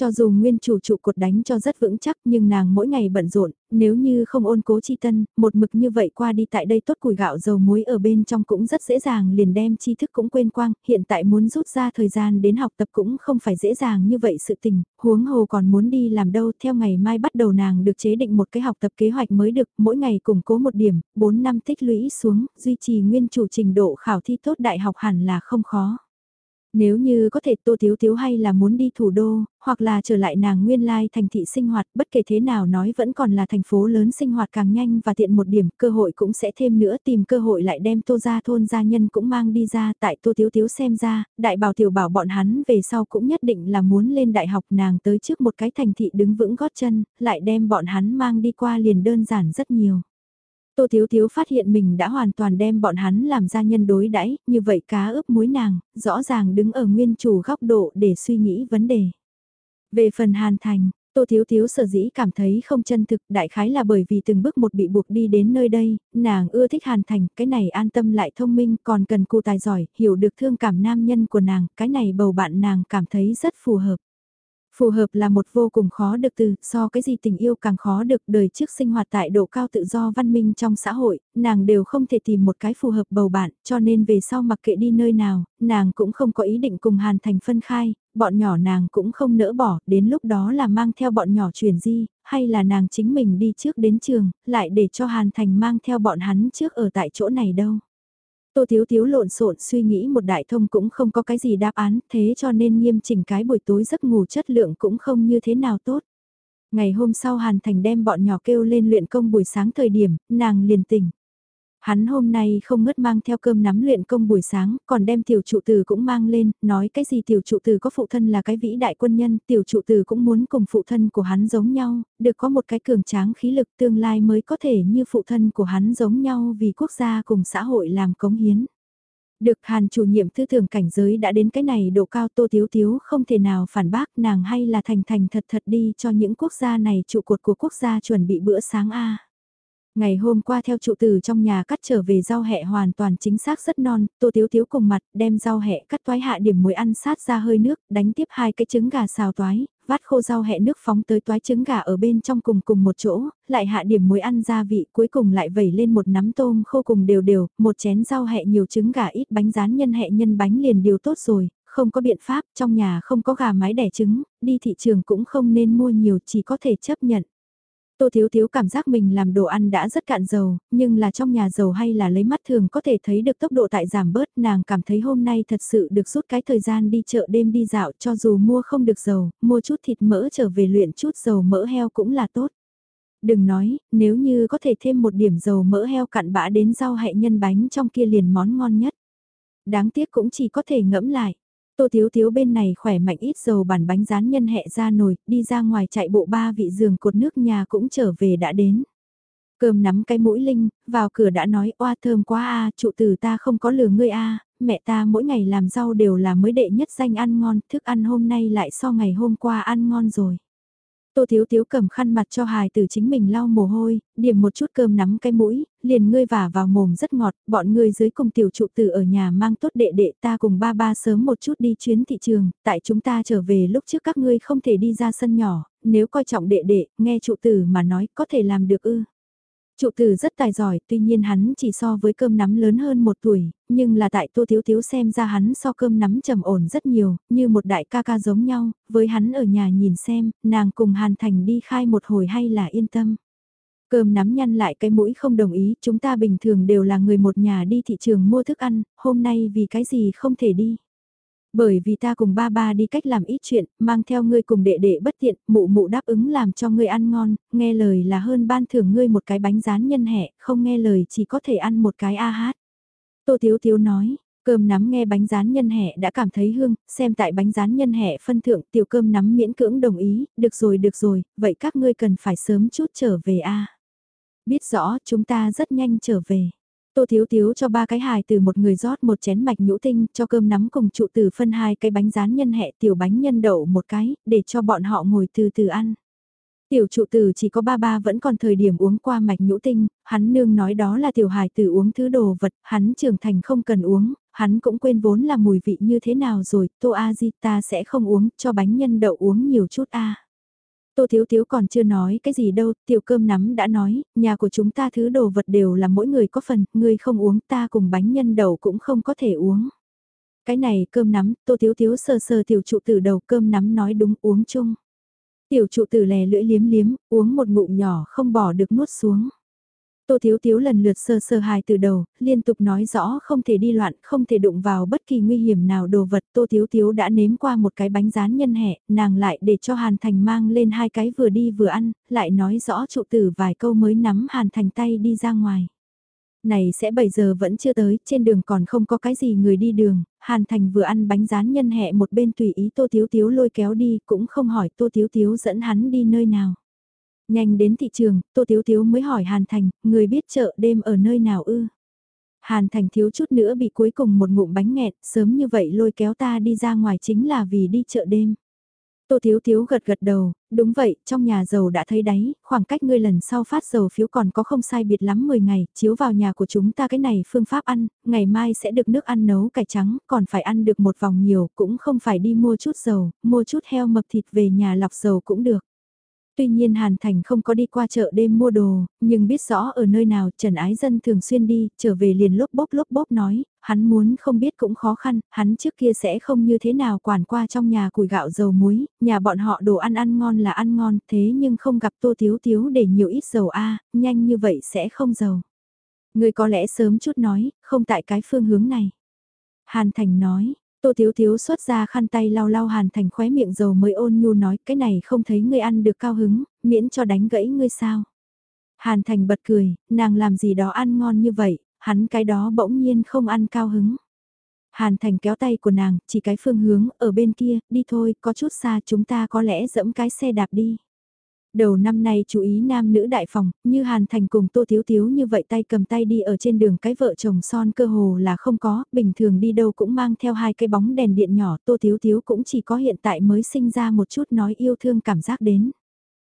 Cho dù nguyên chủ trụ cột đánh cho rất vững chắc nhưng nàng mỗi ngày bận rộn, nếu như không ôn cố chi tân, một mực như vậy qua đi tại đây tốt củi gạo dầu muối ở bên trong cũng rất dễ dàng liền đem tri thức cũng quên quang, hiện tại muốn rút ra thời gian đến học tập cũng không phải dễ dàng như vậy sự tình, huống hồ còn muốn đi làm đâu, theo ngày mai bắt đầu nàng được chế định một cái học tập kế hoạch mới được, mỗi ngày củng cố một điểm, 4 năm tích lũy xuống, duy trì nguyên chủ trình độ khảo thi tốt đại học hẳn là không khó. Nếu như có thể Tô Thiếu Thiếu hay là muốn đi thủ đô, hoặc là trở lại nàng nguyên lai thành thị sinh hoạt, bất kể thế nào nói vẫn còn là thành phố lớn sinh hoạt càng nhanh và tiện một điểm, cơ hội cũng sẽ thêm nữa tìm cơ hội lại đem Tô gia thôn gia nhân cũng mang đi ra tại Tô Thiếu Thiếu xem ra, đại bảo tiểu bảo bọn hắn về sau cũng nhất định là muốn lên đại học nàng tới trước một cái thành thị đứng vững gót chân, lại đem bọn hắn mang đi qua liền đơn giản rất nhiều. Tô Thiếu Thiếu phát hiện mình đã hoàn toàn đem bọn hắn làm ra nhân đối đãi như vậy cá ướp muối nàng, rõ ràng đứng ở nguyên chủ góc độ để suy nghĩ vấn đề. Về phần hàn thành, Tô Thiếu Thiếu sở dĩ cảm thấy không chân thực đại khái là bởi vì từng bước một bị buộc đi đến nơi đây, nàng ưa thích hàn thành, cái này an tâm lại thông minh còn cần cụ tài giỏi, hiểu được thương cảm nam nhân của nàng, cái này bầu bạn nàng cảm thấy rất phù hợp. Phù hợp là một vô cùng khó được từ, so cái gì tình yêu càng khó được đời trước sinh hoạt tại độ cao tự do văn minh trong xã hội, nàng đều không thể tìm một cái phù hợp bầu bạn, cho nên về sau mặc kệ đi nơi nào, nàng cũng không có ý định cùng Hàn Thành phân khai, bọn nhỏ nàng cũng không nỡ bỏ, đến lúc đó là mang theo bọn nhỏ chuyển di, hay là nàng chính mình đi trước đến trường, lại để cho Hàn Thành mang theo bọn hắn trước ở tại chỗ này đâu. Tô Thiếu Thiếu lộn xộn suy nghĩ một đại thông cũng không có cái gì đáp án, thế cho nên nghiêm chỉnh cái buổi tối giấc ngủ chất lượng cũng không như thế nào tốt. Ngày hôm sau Hàn Thành đem bọn nhỏ kêu lên luyện công buổi sáng thời điểm, nàng liền tỉnh. Hắn hôm nay không ngất mang theo cơm nắm luyện công buổi sáng, còn đem tiểu trụ từ cũng mang lên, nói cái gì tiểu trụ từ có phụ thân là cái vĩ đại quân nhân, tiểu trụ từ cũng muốn cùng phụ thân của hắn giống nhau, được có một cái cường tráng khí lực tương lai mới có thể như phụ thân của hắn giống nhau vì quốc gia cùng xã hội làm cống hiến. Được hàn chủ nhiệm tư tưởng cảnh giới đã đến cái này độ cao tô thiếu thiếu không thể nào phản bác nàng hay là thành thành thật thật đi cho những quốc gia này trụ cột của quốc gia chuẩn bị bữa sáng A. Ngày hôm qua theo trụ từ trong nhà cắt trở về rau hẹ hoàn toàn chính xác rất non, tô tiếu tiếu cùng mặt đem rau hẹ cắt toái hạ điểm muối ăn sát ra hơi nước, đánh tiếp hai cái trứng gà xào toái, vắt khô rau hẹ nước phóng tới toái trứng gà ở bên trong cùng cùng một chỗ, lại hạ điểm muối ăn gia vị cuối cùng lại vẩy lên một nắm tôm khô cùng đều đều, một chén rau hẹ nhiều trứng gà ít bánh rán nhân hẹ nhân bánh liền điều tốt rồi, không có biện pháp, trong nhà không có gà mái đẻ trứng, đi thị trường cũng không nên mua nhiều chỉ có thể chấp nhận. Tô Thiếu Thiếu cảm giác mình làm đồ ăn đã rất cạn dầu, nhưng là trong nhà dầu hay là lấy mắt thường có thể thấy được tốc độ tại giảm bớt, nàng cảm thấy hôm nay thật sự được rút cái thời gian đi chợ đêm đi dạo cho dù mua không được dầu, mua chút thịt mỡ trở về luyện chút dầu mỡ heo cũng là tốt. Đừng nói, nếu như có thể thêm một điểm dầu mỡ heo cặn bã đến rau hẹ nhân bánh trong kia liền món ngon nhất. Đáng tiếc cũng chỉ có thể ngẫm lại. Tô Thiếu Thiếu bên này khỏe mạnh ít dầu bản bánh rán nhân hẹ ra nồi, đi ra ngoài chạy bộ ba vị giường cột nước nhà cũng trở về đã đến. Cơm nắm cái mũi linh, vào cửa đã nói oa thơm quá a trụ tử ta không có lừa ngươi a mẹ ta mỗi ngày làm rau đều là mới đệ nhất danh ăn ngon, thức ăn hôm nay lại so ngày hôm qua ăn ngon rồi. Tô Thiếu Thiếu cầm khăn mặt cho hài tử chính mình lau mồ hôi, điểm một chút cơm nắm cái mũi, liền ngươi vả vào mồm rất ngọt, bọn ngươi dưới cùng tiểu trụ tử ở nhà mang tốt đệ đệ ta cùng ba ba sớm một chút đi chuyến thị trường, tại chúng ta trở về lúc trước các ngươi không thể đi ra sân nhỏ, nếu coi trọng đệ đệ, nghe trụ tử mà nói có thể làm được ư. Trụ tử rất tài giỏi, tuy nhiên hắn chỉ so với cơm nắm lớn hơn một tuổi, nhưng là tại Tô Thiếu Thiếu xem ra hắn so cơm nắm trầm ổn rất nhiều, như một đại ca ca giống nhau, với hắn ở nhà nhìn xem, nàng cùng Hàn Thành đi khai một hồi hay là yên tâm. Cơm nắm nhăn lại cái mũi không đồng ý, chúng ta bình thường đều là người một nhà đi thị trường mua thức ăn, hôm nay vì cái gì không thể đi. Bởi vì ta cùng ba ba đi cách làm ít chuyện, mang theo ngươi cùng đệ đệ bất tiện, mụ mụ đáp ứng làm cho ngươi ăn ngon, nghe lời là hơn ban thưởng ngươi một cái bánh rán nhân hẹ, không nghe lời chỉ có thể ăn một cái a hát. Tô Thiếu Thiếu nói, cơm nắm nghe bánh rán nhân hẹ đã cảm thấy hương, xem tại bánh rán nhân hẹ phân thượng tiểu cơm nắm miễn cưỡng đồng ý, được rồi được rồi, vậy các ngươi cần phải sớm chút trở về a Biết rõ chúng ta rất nhanh trở về. Tô Thiếu Thiếu cho ba cái hài từ một người rót một chén mạch nhũ tinh cho cơm nắm cùng trụ từ phân hai cái bánh rán nhân hẹ tiểu bánh nhân đậu một cái, để cho bọn họ ngồi từ từ ăn. Tiểu trụ tử chỉ có ba ba vẫn còn thời điểm uống qua mạch nhũ tinh, hắn nương nói đó là tiểu hài tử uống thứ đồ vật, hắn trưởng thành không cần uống, hắn cũng quên vốn là mùi vị như thế nào rồi, tô a di ta sẽ không uống, cho bánh nhân đậu uống nhiều chút a. Tô Thiếu Thiếu còn chưa nói cái gì đâu, tiểu cơm nắm đã nói, nhà của chúng ta thứ đồ vật đều là mỗi người có phần, người không uống ta cùng bánh nhân đầu cũng không có thể uống. Cái này cơm nắm, Tô Thiếu Thiếu sờ sờ tiểu trụ tử đầu cơm nắm nói đúng uống chung. Tiểu trụ tử lè lưỡi liếm liếm, uống một ngụm nhỏ không bỏ được nuốt xuống. Tô Thiếu Thiếu lần lượt sơ sơ hài từ đầu, liên tục nói rõ không thể đi loạn, không thể đụng vào bất kỳ nguy hiểm nào đồ vật. Tô Thiếu Thiếu đã nếm qua một cái bánh rán nhân hẹ, nàng lại để cho Hàn Thành mang lên hai cái vừa đi vừa ăn, lại nói rõ trụ tử vài câu mới nắm Hàn Thành tay đi ra ngoài. Này sẽ 7 giờ vẫn chưa tới, trên đường còn không có cái gì người đi đường, Hàn Thành vừa ăn bánh rán nhân hẹ một bên tùy ý Tô Thiếu Thiếu lôi kéo đi, cũng không hỏi Tô Thiếu Thiếu dẫn hắn đi nơi nào. Nhanh đến thị trường, Tô Thiếu Thiếu mới hỏi Hàn Thành, người biết chợ đêm ở nơi nào ư? Hàn Thành thiếu chút nữa bị cuối cùng một ngụm bánh nghẹt, sớm như vậy lôi kéo ta đi ra ngoài chính là vì đi chợ đêm. Tô Thiếu Thiếu gật gật đầu, đúng vậy, trong nhà dầu đã thấy đáy, khoảng cách ngươi lần sau phát dầu phiếu còn có không sai biệt lắm 10 ngày, chiếu vào nhà của chúng ta cái này phương pháp ăn, ngày mai sẽ được nước ăn nấu cải trắng, còn phải ăn được một vòng nhiều, cũng không phải đi mua chút dầu, mua chút heo mập thịt về nhà lọc dầu cũng được. Tuy nhiên Hàn Thành không có đi qua chợ đêm mua đồ, nhưng biết rõ ở nơi nào Trần Ái Dân thường xuyên đi, trở về liền lốp bốp lốp bốp nói, hắn muốn không biết cũng khó khăn, hắn trước kia sẽ không như thế nào quản qua trong nhà củi gạo dầu muối, nhà bọn họ đồ ăn ăn ngon là ăn ngon, thế nhưng không gặp tô thiếu thiếu để nhiều ít dầu a nhanh như vậy sẽ không dầu. Người có lẽ sớm chút nói, không tại cái phương hướng này. Hàn Thành nói, Tô Thiếu Thiếu xuất ra khăn tay lau lau Hàn Thành khóe miệng dầu mới ôn nhu nói cái này không thấy ngươi ăn được cao hứng, miễn cho đánh gãy ngươi sao. Hàn Thành bật cười, nàng làm gì đó ăn ngon như vậy, hắn cái đó bỗng nhiên không ăn cao hứng. Hàn Thành kéo tay của nàng, chỉ cái phương hướng, ở bên kia, đi thôi, có chút xa chúng ta có lẽ dẫm cái xe đạp đi. Đầu năm nay chú ý nam nữ đại phòng, như Hàn Thành cùng Tô Thiếu Thiếu như vậy tay cầm tay đi ở trên đường cái vợ chồng son cơ hồ là không có, bình thường đi đâu cũng mang theo hai cái bóng đèn điện nhỏ, Tô Thiếu Thiếu cũng chỉ có hiện tại mới sinh ra một chút nói yêu thương cảm giác đến.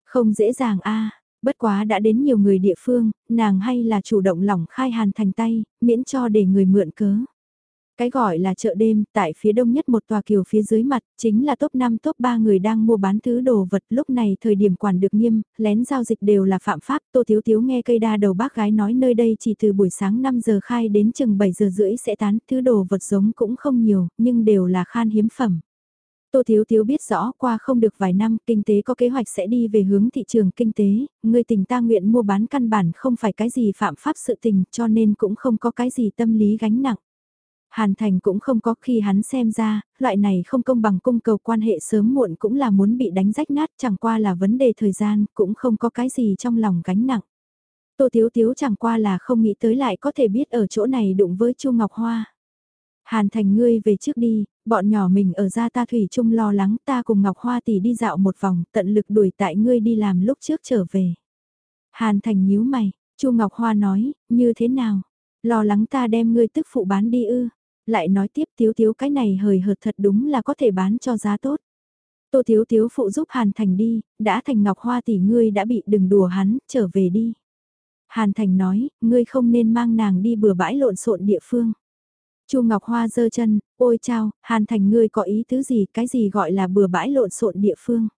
Không dễ dàng a bất quá đã đến nhiều người địa phương, nàng hay là chủ động lỏng khai Hàn Thành tay, miễn cho để người mượn cớ. Cái gọi là chợ đêm, tại phía đông nhất một tòa kiều phía dưới mặt, chính là top 5 top 3 người đang mua bán thứ đồ vật. Lúc này thời điểm quản được nghiêm, lén giao dịch đều là phạm pháp. Tô Thiếu Thiếu nghe cây đa đầu bác gái nói nơi đây chỉ từ buổi sáng 5 giờ khai đến chừng 7 giờ rưỡi sẽ tán. Thứ đồ vật giống cũng không nhiều, nhưng đều là khan hiếm phẩm. Tô Thiếu Thiếu biết rõ qua không được vài năm kinh tế có kế hoạch sẽ đi về hướng thị trường kinh tế, người tình ta nguyện mua bán căn bản không phải cái gì phạm pháp sự tình cho nên cũng không có cái gì tâm lý gánh nặng. Hàn Thành cũng không có khi hắn xem ra, loại này không công bằng cung cầu quan hệ sớm muộn cũng là muốn bị đánh rách nát chẳng qua là vấn đề thời gian, cũng không có cái gì trong lòng gánh nặng. Tô Tiếu Tiếu chẳng qua là không nghĩ tới lại có thể biết ở chỗ này đụng với Chu Ngọc Hoa. Hàn Thành ngươi về trước đi, bọn nhỏ mình ở ra ta thủy chung lo lắng ta cùng Ngọc Hoa tỷ đi dạo một vòng, tận lực đuổi tại ngươi đi làm lúc trước trở về. Hàn Thành nhíu mày, Chu Ngọc Hoa nói, như thế nào? Lo lắng ta đem ngươi tức phụ bán đi ư? Lại nói tiếp thiếu thiếu cái này hời hợt thật đúng là có thể bán cho giá tốt. Tô thiếu thiếu phụ giúp Hàn Thành đi, đã thành ngọc hoa tỷ ngươi đã bị đừng đùa hắn, trở về đi. Hàn Thành nói, ngươi không nên mang nàng đi bừa bãi lộn xộn địa phương. Chu Ngọc Hoa giơ chân, ôi chao, Hàn Thành ngươi có ý tứ gì, cái gì gọi là bừa bãi lộn xộn địa phương.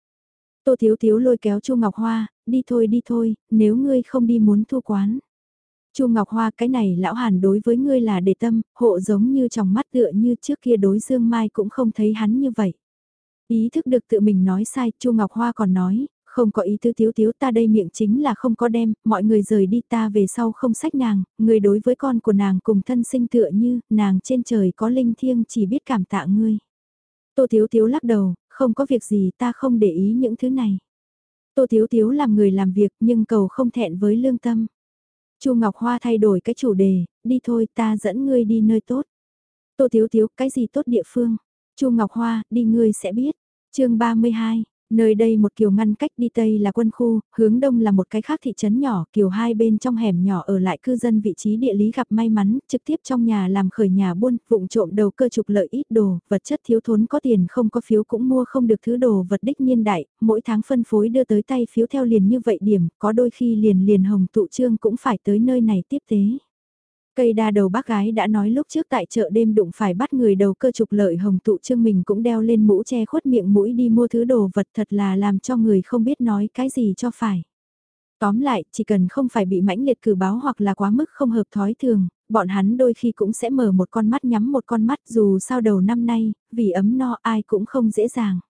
Tô Thiếu Thiếu lôi kéo Chu Ngọc Hoa, đi thôi đi thôi, nếu ngươi không đi muốn thu quán. Chu Ngọc Hoa cái này lão hàn đối với ngươi là để tâm, hộ giống như trong mắt tựa như trước kia đối Dương Mai cũng không thấy hắn như vậy. Ý thức được tự mình nói sai, Chu Ngọc Hoa còn nói, không có ý tứ thiếu thiếu ta đây miệng chính là không có đem, mọi người rời đi ta về sau không sách nàng, người đối với con của nàng cùng thân sinh tựa như, nàng trên trời có linh thiêng chỉ biết cảm tạ ngươi. Tô thiếu thiếu lắc đầu, không có việc gì ta không để ý những thứ này. Tô thiếu thiếu làm người làm việc nhưng cầu không thẹn với lương tâm. Chu Ngọc Hoa thay đổi cái chủ đề, đi thôi ta dẫn ngươi đi nơi tốt. Tô Thiếu Thiếu, cái gì tốt địa phương? Chu Ngọc Hoa, đi ngươi sẽ biết. chương 32, Nơi đây một kiều ngăn cách đi tây là quân khu, hướng đông là một cái khác thị trấn nhỏ, kiều hai bên trong hẻm nhỏ ở lại cư dân vị trí địa lý gặp may mắn, trực tiếp trong nhà làm khởi nhà buôn, vụng trộm đầu cơ trục lợi ít đồ, vật chất thiếu thốn có tiền không có phiếu cũng mua không được thứ đồ vật đích niên đại, mỗi tháng phân phối đưa tới tay phiếu theo liền như vậy điểm, có đôi khi liền liền hồng tụ trương cũng phải tới nơi này tiếp tế. Cây đa đầu bác gái đã nói lúc trước tại chợ đêm đụng phải bắt người đầu cơ trục lợi hồng tụ trương mình cũng đeo lên mũ che khuất miệng mũi đi mua thứ đồ vật thật là làm cho người không biết nói cái gì cho phải. Tóm lại, chỉ cần không phải bị mãnh liệt cử báo hoặc là quá mức không hợp thói thường, bọn hắn đôi khi cũng sẽ mở một con mắt nhắm một con mắt dù sao đầu năm nay, vì ấm no ai cũng không dễ dàng.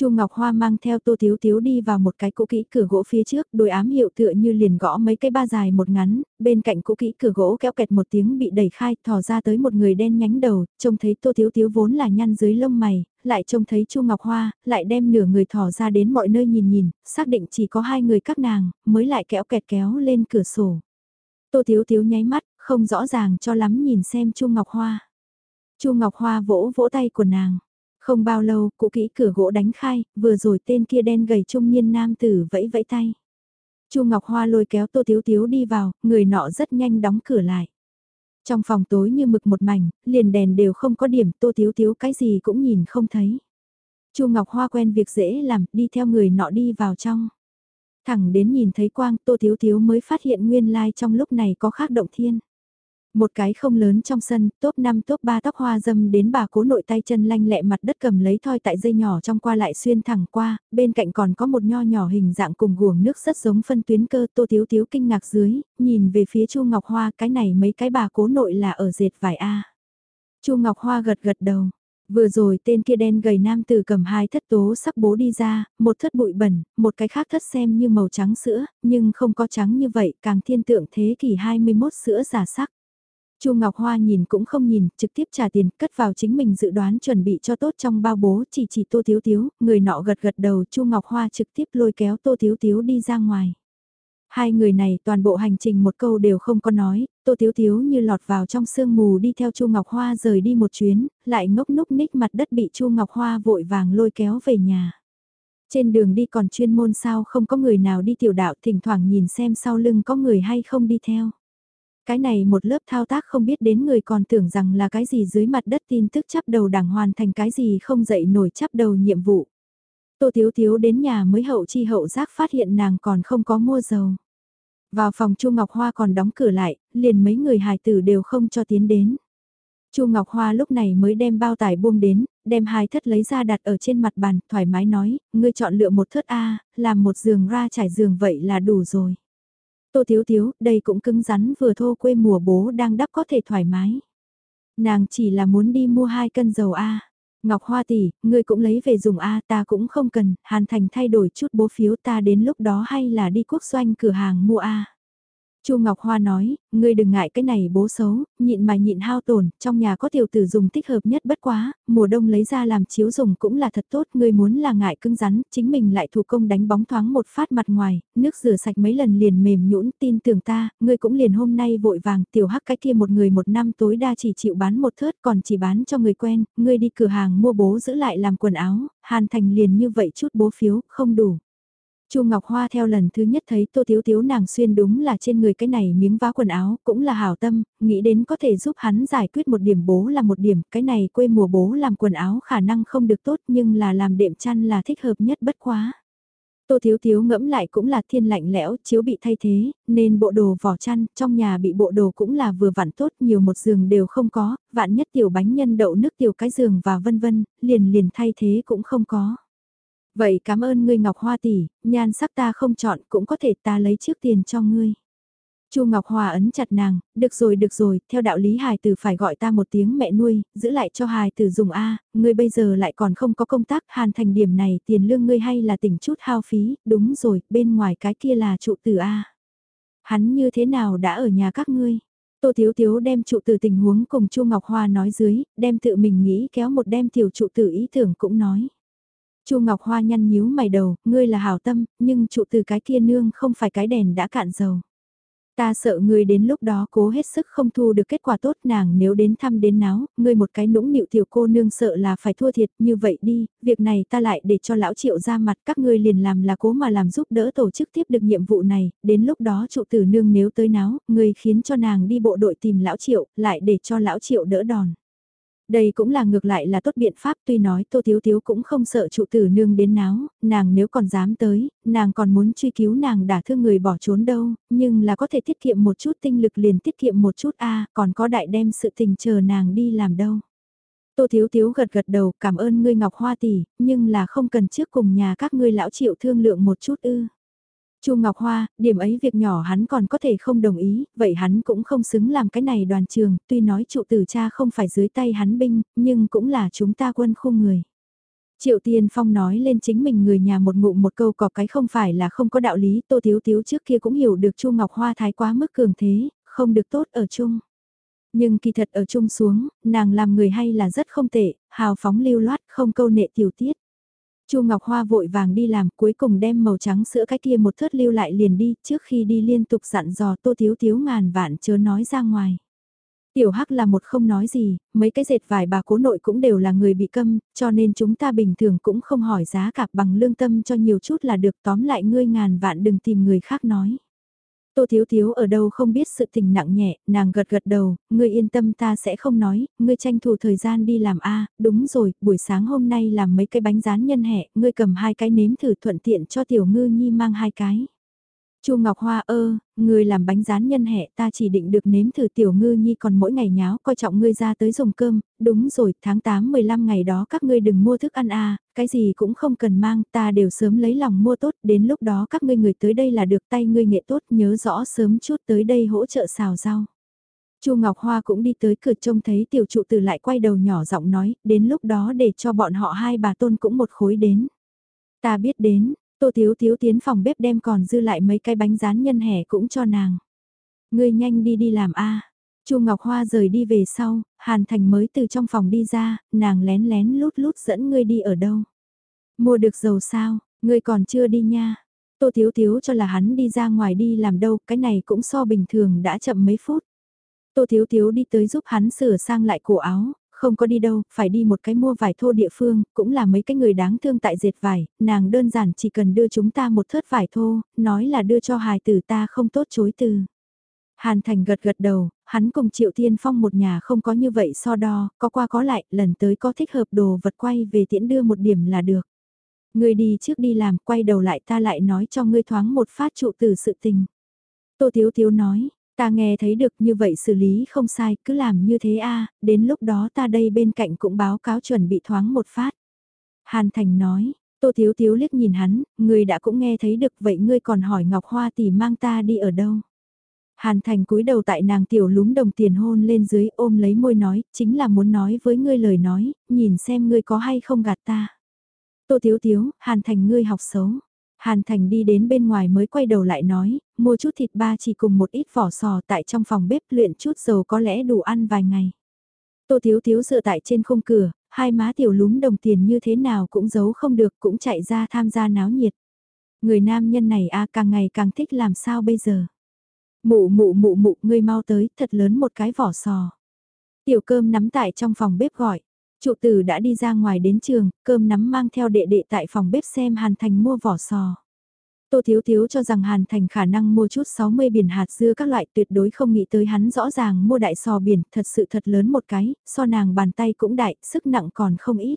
Chu Ngọc Hoa mang theo Tô Thiếu Thiếu đi vào một cái cũ kỹ cửa gỗ phía trước, đôi ám hiệu tựa như liền gõ mấy cái ba dài một ngắn, bên cạnh cũ kỹ cửa gỗ kéo kẹt một tiếng bị đẩy khai, thò ra tới một người đen nhánh đầu, trông thấy Tô Thiếu Thiếu vốn là nhăn dưới lông mày, lại trông thấy Chu Ngọc Hoa, lại đem nửa người thò ra đến mọi nơi nhìn nhìn, xác định chỉ có hai người các nàng, mới lại kéo kẹt kéo lên cửa sổ. Tô Thiếu Thiếu nháy mắt, không rõ ràng cho lắm nhìn xem Chu Ngọc Hoa. Chu Ngọc Hoa vỗ vỗ tay của nàng. Không bao lâu, cụ kỹ cửa gỗ đánh khai, vừa rồi tên kia đen gầy trung niên nam tử vẫy vẫy tay. Chu Ngọc Hoa lôi kéo Tô Tiếu Tiếu đi vào, người nọ rất nhanh đóng cửa lại. Trong phòng tối như mực một mảnh, liền đèn đều không có điểm, Tô Tiếu Tiếu cái gì cũng nhìn không thấy. Chu Ngọc Hoa quen việc dễ làm, đi theo người nọ đi vào trong. Thẳng đến nhìn thấy quang Tô Thiếu Thiếu mới phát hiện nguyên lai trong lúc này có khác động thiên. Một cái không lớn trong sân, top 5 top 3 tóc hoa dâm đến bà cố nội tay chân lanh lẹ mặt đất cầm lấy thoi tại dây nhỏ trong qua lại xuyên thẳng qua, bên cạnh còn có một nho nhỏ hình dạng cùng guồng nước rất giống phân tuyến cơ tô thiếu thiếu kinh ngạc dưới, nhìn về phía chu Ngọc Hoa cái này mấy cái bà cố nội là ở dệt vải A. chu Ngọc Hoa gật gật đầu. Vừa rồi tên kia đen gầy nam tử cầm hai thất tố sắc bố đi ra, một thất bụi bẩn, một cái khác thất xem như màu trắng sữa, nhưng không có trắng như vậy, càng thiên tượng thế kỷ 21 sữa giả sắc. Chu Ngọc Hoa nhìn cũng không nhìn, trực tiếp trả tiền, cất vào chính mình dự đoán chuẩn bị cho tốt trong bao bố, chỉ chỉ Tô Thiếu Thiếu, người nọ gật gật đầu, Chu Ngọc Hoa trực tiếp lôi kéo Tô Thiếu Thiếu đi ra ngoài. Hai người này toàn bộ hành trình một câu đều không có nói, Tô Thiếu Thiếu như lọt vào trong sương mù đi theo Chu Ngọc Hoa rời đi một chuyến, lại ngốc núc ních mặt đất bị Chu Ngọc Hoa vội vàng lôi kéo về nhà. Trên đường đi còn chuyên môn sao không có người nào đi tiểu đạo thỉnh thoảng nhìn xem sau lưng có người hay không đi theo. Cái này một lớp thao tác không biết đến người còn tưởng rằng là cái gì dưới mặt đất tin tức chắp đầu đảng hoàn thành cái gì không dậy nổi chắp đầu nhiệm vụ. Tô Thiếu Thiếu đến nhà mới hậu chi hậu giác phát hiện nàng còn không có mua dầu. Vào phòng Chu Ngọc Hoa còn đóng cửa lại, liền mấy người hài tử đều không cho tiến đến. Chu Ngọc Hoa lúc này mới đem bao tải buông đến, đem hai thất lấy ra đặt ở trên mặt bàn, thoải mái nói, ngươi chọn lựa một thất A, làm một giường ra trải giường vậy là đủ rồi. Tô Thiếu Thiếu, đây cũng cứng rắn vừa thô quê mùa bố đang đắp có thể thoải mái. Nàng chỉ là muốn đi mua hai cân dầu A. Ngọc Hoa tỷ, ngươi cũng lấy về dùng A ta cũng không cần, Hàn Thành thay đổi chút bố phiếu ta đến lúc đó hay là đi quốc doanh cửa hàng mua A. Chu Ngọc Hoa nói, ngươi đừng ngại cái này bố xấu, nhịn mà nhịn hao tổn, trong nhà có tiểu tử dùng thích hợp nhất bất quá, mùa đông lấy ra làm chiếu dùng cũng là thật tốt, ngươi muốn là ngại cứng rắn, chính mình lại thủ công đánh bóng thoáng một phát mặt ngoài, nước rửa sạch mấy lần liền mềm nhũn, tin tưởng ta, ngươi cũng liền hôm nay vội vàng, tiểu hắc cái kia một người một năm tối đa chỉ chịu bán một thớt còn chỉ bán cho người quen, ngươi đi cửa hàng mua bố giữ lại làm quần áo, hàn thành liền như vậy chút bố phiếu, không đủ. Chu Ngọc Hoa theo lần thứ nhất thấy Tô Thiếu Thiếu nàng xuyên đúng là trên người cái này miếng vá quần áo, cũng là hảo tâm, nghĩ đến có thể giúp hắn giải quyết một điểm bố là một điểm, cái này quê mùa bố làm quần áo khả năng không được tốt nhưng là làm đệm chăn là thích hợp nhất bất quá. Tô Thiếu Thiếu ngẫm lại cũng là thiên lạnh lẽo, chiếu bị thay thế, nên bộ đồ vỏ chăn, trong nhà bị bộ đồ cũng là vừa vặn tốt, nhiều một giường đều không có, vạn nhất tiểu bánh nhân đậu nước tiểu cái giường và vân vân, liền liền thay thế cũng không có. Vậy cảm ơn ngươi Ngọc Hoa tỷ, nhan sắc ta không chọn cũng có thể ta lấy trước tiền cho ngươi. Chu Ngọc Hoa ấn chặt nàng, được rồi được rồi, theo đạo lý hài tử phải gọi ta một tiếng mẹ nuôi, giữ lại cho hài tử dùng A, ngươi bây giờ lại còn không có công tác, hàn thành điểm này tiền lương ngươi hay là tỉnh chút hao phí, đúng rồi, bên ngoài cái kia là trụ tử A. Hắn như thế nào đã ở nhà các ngươi? Tô Thiếu Thiếu đem trụ tử tình huống cùng Chu Ngọc Hoa nói dưới, đem tự mình nghĩ kéo một đem tiểu trụ tử ý tưởng cũng nói. Chu Ngọc Hoa nhăn nhíu mày đầu, ngươi là hảo tâm, nhưng trụ từ cái kia nương không phải cái đèn đã cạn dầu. Ta sợ ngươi đến lúc đó cố hết sức không thu được kết quả tốt nàng nếu đến thăm đến náo, ngươi một cái nũng nịu tiểu cô nương sợ là phải thua thiệt như vậy đi, việc này ta lại để cho lão triệu ra mặt các ngươi liền làm là cố mà làm giúp đỡ tổ chức tiếp được nhiệm vụ này, đến lúc đó trụ tử nương nếu tới náo, ngươi khiến cho nàng đi bộ đội tìm lão triệu, lại để cho lão triệu đỡ đòn. Đây cũng là ngược lại là tốt biện pháp tuy nói Tô Thiếu Thiếu cũng không sợ trụ tử nương đến náo, nàng nếu còn dám tới, nàng còn muốn truy cứu nàng đả thương người bỏ trốn đâu, nhưng là có thể tiết kiệm một chút tinh lực liền tiết kiệm một chút a còn có đại đem sự tình chờ nàng đi làm đâu. Tô Thiếu Thiếu gật gật đầu cảm ơn ngươi Ngọc Hoa tỷ, nhưng là không cần trước cùng nhà các ngươi lão triệu thương lượng một chút ư. Chu Ngọc Hoa, điểm ấy việc nhỏ hắn còn có thể không đồng ý, vậy hắn cũng không xứng làm cái này đoàn trường, tuy nói trụ tử cha không phải dưới tay hắn binh, nhưng cũng là chúng ta quân khu người. Triệu Tiên Phong nói lên chính mình người nhà một ngụm một câu có cái không phải là không có đạo lý, Tô Thiếu Thiếu trước kia cũng hiểu được Chu Ngọc Hoa thái quá mức cường thế, không được tốt ở chung. Nhưng kỳ thật ở chung xuống, nàng làm người hay là rất không tệ, hào phóng lưu loát, không câu nệ tiểu tiết. Chu Ngọc Hoa vội vàng đi làm, cuối cùng đem màu trắng sữa cái kia một thớt lưu lại liền đi, trước khi đi liên tục dặn dò Tô Thiếu Thiếu ngàn vạn chớ nói ra ngoài. Tiểu Hắc là một không nói gì, mấy cái dệt vải bà cố nội cũng đều là người bị câm, cho nên chúng ta bình thường cũng không hỏi giá cả bằng lương tâm cho nhiều chút là được tóm lại ngươi ngàn vạn đừng tìm người khác nói. Tô Thiếu Thiếu ở đâu không biết sự tình nặng nhẹ, nàng gật gật đầu, ngươi yên tâm ta sẽ không nói, ngươi tranh thủ thời gian đi làm A, đúng rồi, buổi sáng hôm nay làm mấy cái bánh rán nhân hẹ, ngươi cầm hai cái nếm thử thuận tiện cho tiểu ngư nhi mang hai cái. Chu Ngọc Hoa ơ, người làm bánh rán nhân hẹ ta chỉ định được nếm thử tiểu ngư nhi còn mỗi ngày nháo coi trọng ngươi ra tới dùng cơm, đúng rồi, tháng 8 15 ngày đó các ngươi đừng mua thức ăn à, cái gì cũng không cần mang, ta đều sớm lấy lòng mua tốt, đến lúc đó các ngươi người tới đây là được tay ngươi nghệ tốt, nhớ rõ sớm chút tới đây hỗ trợ xào rau. Chu Ngọc Hoa cũng đi tới cửa trông thấy tiểu trụ từ lại quay đầu nhỏ giọng nói, đến lúc đó để cho bọn họ hai bà tôn cũng một khối đến. Ta biết đến, Tô Thiếu Thiếu tiến phòng bếp đem còn dư lại mấy cái bánh rán nhân hẻ cũng cho nàng. Ngươi nhanh đi đi làm a. Chu Ngọc Hoa rời đi về sau, Hàn Thành mới từ trong phòng đi ra, nàng lén lén lút lút dẫn ngươi đi ở đâu. Mua được dầu sao, ngươi còn chưa đi nha. Tô Thiếu Thiếu cho là hắn đi ra ngoài đi làm đâu, cái này cũng so bình thường đã chậm mấy phút. Tô Thiếu Thiếu đi tới giúp hắn sửa sang lại cổ áo, không có đi đâu, phải đi một cái mua vải thô địa phương, cũng là mấy cái người đáng thương tại dệt vải, nàng đơn giản chỉ cần đưa chúng ta một thớt vải thô, nói là đưa cho hài tử ta không tốt chối từ. Hàn Thành gật gật đầu, hắn cùng Triệu Thiên Phong một nhà không có như vậy so đo, có qua có lại, lần tới có thích hợp đồ vật quay về tiễn đưa một điểm là được. Người đi trước đi làm, quay đầu lại ta lại nói cho ngươi thoáng một phát trụ từ sự tình. Tô Thiếu Thiếu nói, Ta nghe thấy được như vậy xử lý không sai, cứ làm như thế a đến lúc đó ta đây bên cạnh cũng báo cáo chuẩn bị thoáng một phát. Hàn Thành nói, Tô Thiếu Thiếu liếc nhìn hắn, người đã cũng nghe thấy được vậy ngươi còn hỏi Ngọc Hoa tỷ mang ta đi ở đâu. Hàn Thành cúi đầu tại nàng tiểu lúm đồng tiền hôn lên dưới ôm lấy môi nói, chính là muốn nói với ngươi lời nói, nhìn xem ngươi có hay không gạt ta. Tô Thiếu Thiếu, Hàn Thành ngươi học xấu. Hàn Thành đi đến bên ngoài mới quay đầu lại nói, mua chút thịt ba chỉ cùng một ít vỏ sò tại trong phòng bếp luyện chút dầu có lẽ đủ ăn vài ngày. Tô Thiếu Thiếu dựa tại trên khung cửa, hai má tiểu lúm đồng tiền như thế nào cũng giấu không được cũng chạy ra tham gia náo nhiệt. Người nam nhân này a càng ngày càng thích làm sao bây giờ. Mụ mụ mụ mụ ngươi mau tới thật lớn một cái vỏ sò. Tiểu cơm nắm tại trong phòng bếp gọi. Trụ tử đã đi ra ngoài đến trường, cơm nắm mang theo đệ đệ tại phòng bếp xem Hàn Thành mua vỏ sò. Tô Thiếu Thiếu cho rằng Hàn Thành khả năng mua chút 60 biển hạt dưa các loại tuyệt đối không nghĩ tới hắn rõ ràng mua đại sò biển thật sự thật lớn một cái, so nàng bàn tay cũng đại, sức nặng còn không ít.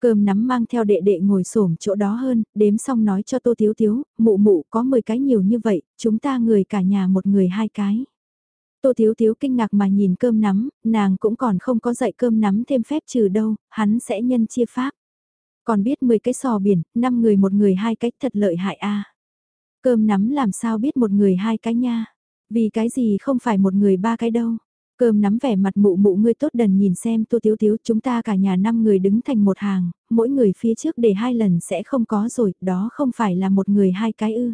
Cơm nắm mang theo đệ đệ ngồi xổm chỗ đó hơn, đếm xong nói cho Tô Thiếu Thiếu, mụ mụ có 10 cái nhiều như vậy, chúng ta người cả nhà một người hai cái. Tô Thiếu Thiếu kinh ngạc mà nhìn cơm nắm, nàng cũng còn không có dạy cơm nắm thêm phép trừ đâu, hắn sẽ nhân chia pháp. Còn biết 10 cái sò biển, 5 người một người hai cách thật lợi hại a. Cơm nắm làm sao biết một người hai cái nha, vì cái gì không phải một người ba cái đâu. Cơm nắm vẻ mặt mụ mụ ngươi tốt đần nhìn xem Tô Thiếu Thiếu chúng ta cả nhà 5 người đứng thành một hàng, mỗi người phía trước để hai lần sẽ không có rồi, đó không phải là một người hai cái ư.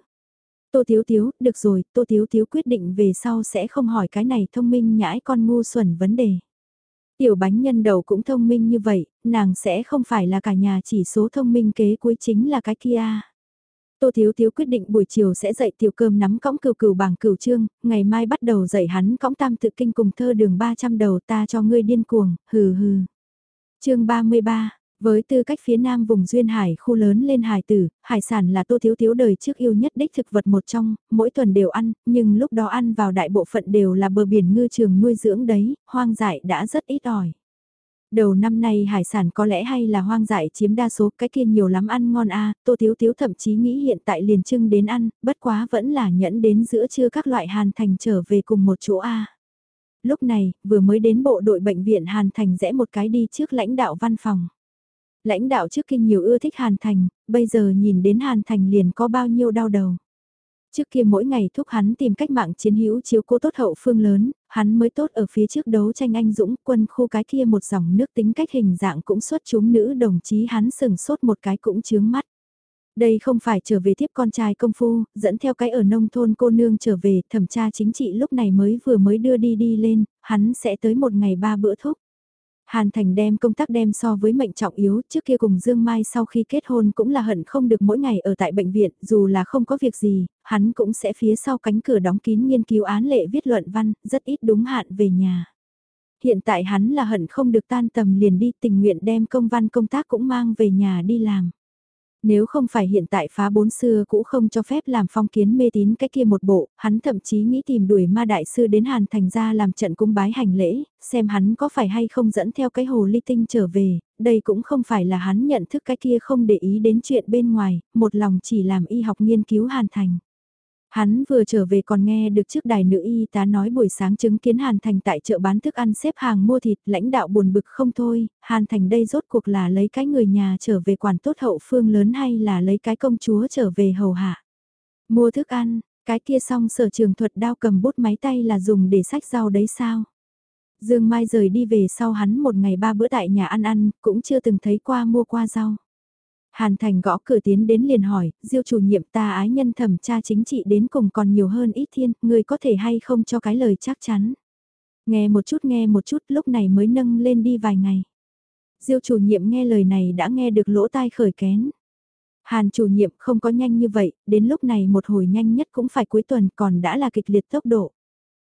Tô Thiếu Thiếu, được rồi, Tô Thiếu Thiếu quyết định về sau sẽ không hỏi cái này thông minh nhãi con ngu xuẩn vấn đề. Tiểu bánh nhân đầu cũng thông minh như vậy, nàng sẽ không phải là cả nhà chỉ số thông minh kế cuối chính là cái kia. Tô Thiếu Thiếu quyết định buổi chiều sẽ dạy tiểu cơm nắm cõng cừu cừu bảng cửu trương, ngày mai bắt đầu dạy hắn cõng tam tự kinh cùng thơ đường 300 đầu ta cho ngươi điên cuồng, hừ hừ. chương 33, với tư cách phía nam vùng duyên hải khu lớn lên hải tử, hải sản là tô thiếu thiếu đời trước yêu nhất đích thực vật một trong, mỗi tuần đều ăn, nhưng lúc đó ăn vào đại bộ phận đều là bờ biển ngư trường nuôi dưỡng đấy, hoang dại đã rất ít ỏi. Đầu năm nay hải sản có lẽ hay là hoang dại chiếm đa số cái kia nhiều lắm ăn ngon a tô thiếu thiếu thậm chí nghĩ hiện tại liền trưng đến ăn, bất quá vẫn là nhẫn đến giữa trưa các loại hàn thành trở về cùng một chỗ a Lúc này, vừa mới đến bộ đội bệnh viện hàn thành rẽ một cái đi trước lãnh đạo văn phòng lãnh đạo trước kia nhiều ưa thích Hàn Thành, bây giờ nhìn đến Hàn Thành liền có bao nhiêu đau đầu. Trước kia mỗi ngày thúc hắn tìm cách mạng chiến hữu chiếu cố tốt hậu phương lớn, hắn mới tốt ở phía trước đấu tranh anh dũng quân khu cái kia một dòng nước tính cách hình dạng cũng xuất chúng nữ đồng chí hắn sừng sốt một cái cũng chướng mắt. Đây không phải trở về tiếp con trai công phu, dẫn theo cái ở nông thôn cô nương trở về, thẩm tra chính trị lúc này mới vừa mới đưa đi đi lên, hắn sẽ tới một ngày ba bữa thúc. Hàn Thành đem công tác đem so với mệnh trọng yếu trước kia cùng Dương Mai sau khi kết hôn cũng là hận không được mỗi ngày ở tại bệnh viện dù là không có việc gì, hắn cũng sẽ phía sau cánh cửa đóng kín nghiên cứu án lệ viết luận văn, rất ít đúng hạn về nhà. Hiện tại hắn là hận không được tan tầm liền đi tình nguyện đem công văn công tác cũng mang về nhà đi làm. Nếu không phải hiện tại phá bốn xưa cũ không cho phép làm phong kiến mê tín cái kia một bộ, hắn thậm chí nghĩ tìm đuổi ma đại sư đến Hàn Thành ra làm trận cung bái hành lễ, xem hắn có phải hay không dẫn theo cái hồ ly tinh trở về, đây cũng không phải là hắn nhận thức cái kia không để ý đến chuyện bên ngoài, một lòng chỉ làm y học nghiên cứu Hàn Thành. Hắn vừa trở về còn nghe được trước đài nữ y tá nói buổi sáng chứng kiến Hàn Thành tại chợ bán thức ăn xếp hàng mua thịt, lãnh đạo buồn bực không thôi, Hàn Thành đây rốt cuộc là lấy cái người nhà trở về quản tốt hậu phương lớn hay là lấy cái công chúa trở về hầu hạ. Mua thức ăn, cái kia xong sở trường thuật đao cầm bút máy tay là dùng để sách rau đấy sao? Dương Mai rời đi về sau hắn một ngày ba bữa tại nhà ăn ăn, cũng chưa từng thấy qua mua qua rau. Hàn Thành gõ cửa tiến đến liền hỏi, diêu chủ nhiệm ta ái nhân thẩm tra chính trị đến cùng còn nhiều hơn ít thiên, người có thể hay không cho cái lời chắc chắn. Nghe một chút nghe một chút lúc này mới nâng lên đi vài ngày. Diêu chủ nhiệm nghe lời này đã nghe được lỗ tai khởi kén. Hàn chủ nhiệm không có nhanh như vậy, đến lúc này một hồi nhanh nhất cũng phải cuối tuần còn đã là kịch liệt tốc độ.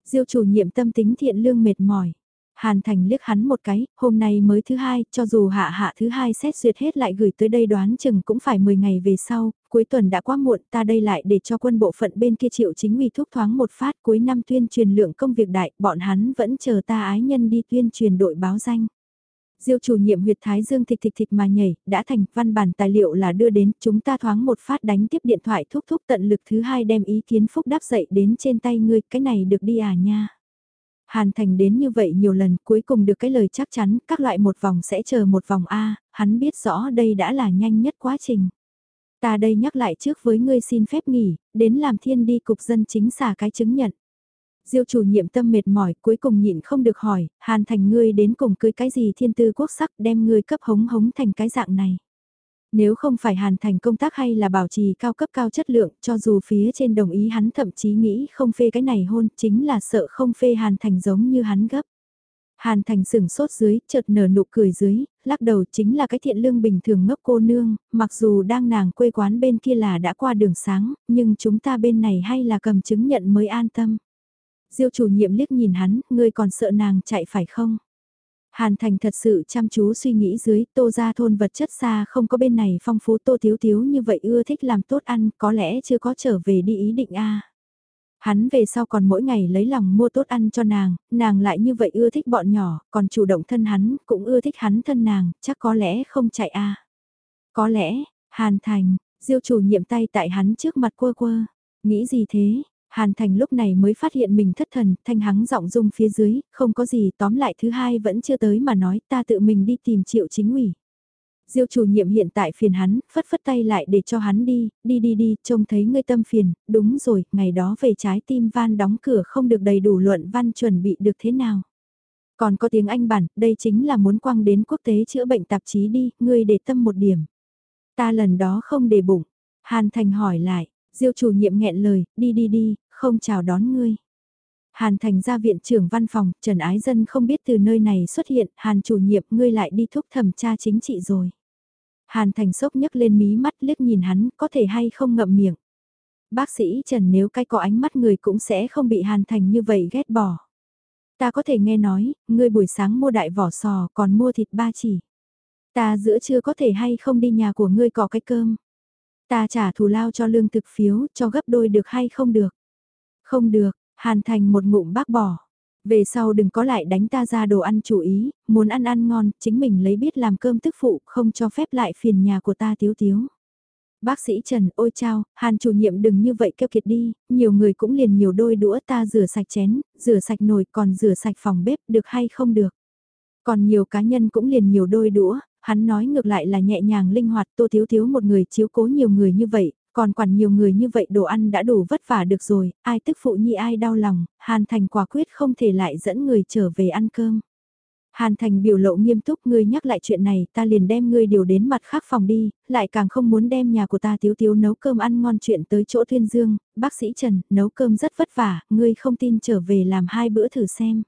Diêu chủ nhiệm tâm tính thiện lương mệt mỏi. Hàn Thành liếc hắn một cái, hôm nay mới thứ hai, cho dù hạ hạ thứ hai xét duyệt hết lại gửi tới đây đoán chừng cũng phải 10 ngày về sau, cuối tuần đã quá muộn, ta đây lại để cho quân bộ phận bên kia chịu chính ủy thúc thoáng một phát cuối năm tuyên truyền lượng công việc đại, bọn hắn vẫn chờ ta ái nhân đi tuyên truyền đội báo danh. Diêu chủ nhiệm huyệt thái dương thịch thịch thịch mà nhảy, đã thành văn bản tài liệu là đưa đến, chúng ta thoáng một phát đánh tiếp điện thoại thúc thúc tận lực thứ hai đem ý kiến phúc đáp dậy đến trên tay ngươi, cái này được đi à nha. Hàn Thành đến như vậy nhiều lần cuối cùng được cái lời chắc chắn các loại một vòng sẽ chờ một vòng A, hắn biết rõ đây đã là nhanh nhất quá trình. Ta đây nhắc lại trước với ngươi xin phép nghỉ, đến làm thiên đi cục dân chính xả cái chứng nhận. Diêu chủ nhiệm tâm mệt mỏi cuối cùng nhịn không được hỏi, Hàn Thành ngươi đến cùng cưới cái gì thiên tư quốc sắc đem ngươi cấp hống hống thành cái dạng này. Nếu không phải hàn thành công tác hay là bảo trì cao cấp cao chất lượng, cho dù phía trên đồng ý hắn thậm chí nghĩ không phê cái này hôn, chính là sợ không phê hàn thành giống như hắn gấp. Hàn thành sừng sốt dưới, chợt nở nụ cười dưới, lắc đầu chính là cái thiện lương bình thường ngốc cô nương, mặc dù đang nàng quê quán bên kia là đã qua đường sáng, nhưng chúng ta bên này hay là cầm chứng nhận mới an tâm. Diêu chủ nhiệm liếc nhìn hắn, ngươi còn sợ nàng chạy phải không? Hàn Thành thật sự chăm chú suy nghĩ dưới tô ra thôn vật chất xa không có bên này phong phú tô thiếu thiếu như vậy ưa thích làm tốt ăn có lẽ chưa có trở về đi ý định a. Hắn về sau còn mỗi ngày lấy lòng mua tốt ăn cho nàng, nàng lại như vậy ưa thích bọn nhỏ, còn chủ động thân hắn, cũng ưa thích hắn thân nàng, chắc có lẽ không chạy a. Có lẽ, Hàn Thành, diêu chủ nhiệm tay tại hắn trước mặt quơ quơ. Nghĩ gì thế, Hàn Thành lúc này mới phát hiện mình thất thần, thanh hắng giọng rung phía dưới, không có gì tóm lại thứ hai vẫn chưa tới mà nói ta tự mình đi tìm triệu chính ủy. Diêu chủ nhiệm hiện tại phiền hắn, phất phất tay lại để cho hắn đi, đi đi đi, trông thấy ngươi tâm phiền, đúng rồi, ngày đó về trái tim van đóng cửa không được đầy đủ luận văn chuẩn bị được thế nào. Còn có tiếng Anh bản, đây chính là muốn quăng đến quốc tế chữa bệnh tạp chí đi, ngươi để tâm một điểm. Ta lần đó không để bụng. Hàn Thành hỏi lại, Diêu chủ nhiệm nghẹn lời, đi đi đi, không chào đón ngươi. Hàn Thành ra viện trưởng văn phòng, Trần Ái Dân không biết từ nơi này xuất hiện, Hàn chủ nhiệm ngươi lại đi thúc thẩm tra chính trị rồi. Hàn Thành sốc nhấc lên mí mắt liếc nhìn hắn, có thể hay không ngậm miệng. Bác sĩ Trần nếu cái có ánh mắt người cũng sẽ không bị Hàn Thành như vậy ghét bỏ. Ta có thể nghe nói, ngươi buổi sáng mua đại vỏ sò còn mua thịt ba chỉ. Ta giữa trưa có thể hay không đi nhà của ngươi có cái cơm. Ta trả thù lao cho lương thực phiếu, cho gấp đôi được hay không được? Không được, Hàn Thành một ngụm bác bỏ. Về sau đừng có lại đánh ta ra đồ ăn chủ ý, muốn ăn ăn ngon, chính mình lấy biết làm cơm tức phụ, không cho phép lại phiền nhà của ta tiếu tiếu. Bác sĩ Trần, ôi chao, Hàn chủ nhiệm đừng như vậy kêu kiệt đi, nhiều người cũng liền nhiều đôi đũa ta rửa sạch chén, rửa sạch nồi còn rửa sạch phòng bếp, được hay không được. Còn nhiều cá nhân cũng liền nhiều đôi đũa, Hắn nói ngược lại là nhẹ nhàng linh hoạt tô thiếu thiếu một người chiếu cố nhiều người như vậy, còn quản nhiều người như vậy đồ ăn đã đủ vất vả được rồi, ai tức phụ nhi ai đau lòng, Hàn Thành quả quyết không thể lại dẫn người trở về ăn cơm. Hàn Thành biểu lộ nghiêm túc ngươi nhắc lại chuyện này ta liền đem ngươi điều đến mặt khác phòng đi, lại càng không muốn đem nhà của ta thiếu thiếu nấu cơm ăn ngon chuyện tới chỗ Thuyên Dương, bác sĩ Trần, nấu cơm rất vất vả, ngươi không tin trở về làm hai bữa thử xem.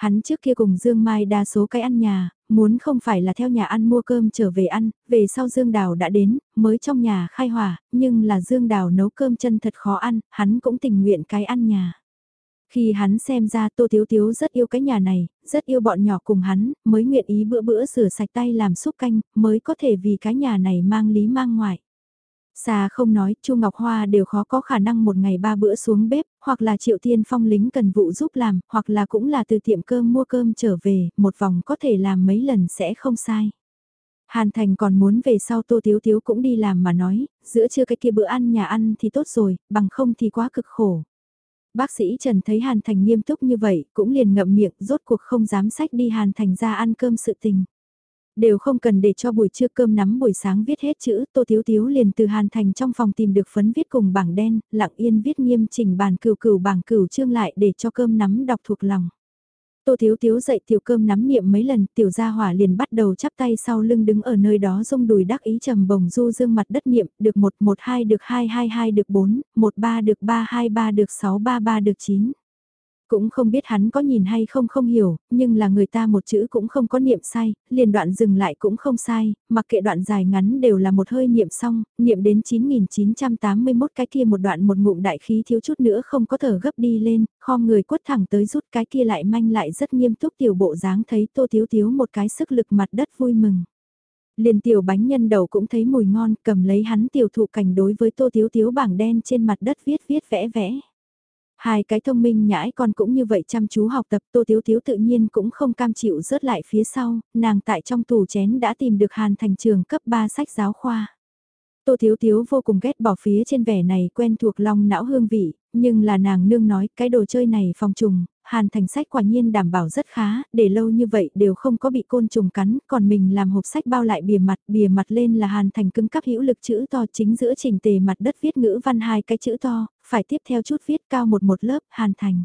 Hắn trước kia cùng Dương Mai đa số cái ăn nhà, muốn không phải là theo nhà ăn mua cơm trở về ăn, về sau Dương Đào đã đến, mới trong nhà khai hỏa, nhưng là Dương Đào nấu cơm chân thật khó ăn, hắn cũng tình nguyện cái ăn nhà. Khi hắn xem ra Tô Thiếu Thiếu rất yêu cái nhà này, rất yêu bọn nhỏ cùng hắn, mới nguyện ý bữa bữa rửa sạch tay làm súp canh, mới có thể vì cái nhà này mang lý mang ngoại. Xa không nói, Chu Ngọc Hoa đều khó có khả năng một ngày ba bữa xuống bếp, hoặc là Triệu Tiên Phong lính cần vụ giúp làm, hoặc là cũng là từ tiệm cơm mua cơm trở về, một vòng có thể làm mấy lần sẽ không sai. Hàn Thành còn muốn về sau Tô Tiếu Tiếu cũng đi làm mà nói, giữa trưa cái kia bữa ăn nhà ăn thì tốt rồi, bằng không thì quá cực khổ. Bác sĩ Trần thấy Hàn Thành nghiêm túc như vậy, cũng liền ngậm miệng, rốt cuộc không dám sách đi Hàn Thành ra ăn cơm sự tình. Đều không cần để cho buổi trưa cơm nắm buổi sáng viết hết chữ, Tô Thiếu Thiếu liền từ Hàn Thành trong phòng tìm được phấn viết cùng bảng đen, lặng yên viết nghiêm chỉnh bàn cửu cửu bảng cửu chương lại để cho cơm nắm đọc thuộc lòng. Tô Thiếu Thiếu dậy tiểu cơm nắm niệm mấy lần, tiểu gia hỏa liền bắt đầu chắp tay sau lưng đứng ở nơi đó rung đùi đắc ý trầm bồng du dương mặt đất niệm, được 112 được 222 được 4, 13 được 323 được 633 được 9. Cũng không biết hắn có nhìn hay không không hiểu, nhưng là người ta một chữ cũng không có niệm sai, liền đoạn dừng lại cũng không sai, mặc kệ đoạn dài ngắn đều là một hơi niệm xong, niệm đến 9981 cái kia một đoạn một ngụm đại khí thiếu chút nữa không có thở gấp đi lên, kho người quất thẳng tới rút cái kia lại manh lại rất nghiêm túc tiểu bộ dáng thấy tô thiếu thiếu một cái sức lực mặt đất vui mừng. Liền tiểu bánh nhân đầu cũng thấy mùi ngon cầm lấy hắn tiểu thụ cảnh đối với tô thiếu thiếu bảng đen trên mặt đất viết viết vẽ vẽ. Hai cái thông minh nhãi con cũng như vậy chăm chú học tập Tô Thiếu Thiếu tự nhiên cũng không cam chịu rớt lại phía sau, nàng tại trong tủ chén đã tìm được Hàn Thành trường cấp 3 sách giáo khoa. Tô Thiếu Thiếu vô cùng ghét bỏ phía trên vẻ này quen thuộc lòng não hương vị, nhưng là nàng nương nói cái đồ chơi này phòng trùng, Hàn Thành sách quả nhiên đảm bảo rất khá, để lâu như vậy đều không có bị côn trùng cắn, còn mình làm hộp sách bao lại bìa mặt, bìa mặt lên là Hàn Thành cứng cắp hữu lực chữ to chính giữa chỉnh tề mặt đất viết ngữ văn hai cái chữ to, phải tiếp theo chút viết cao một một lớp, Hàn Thành.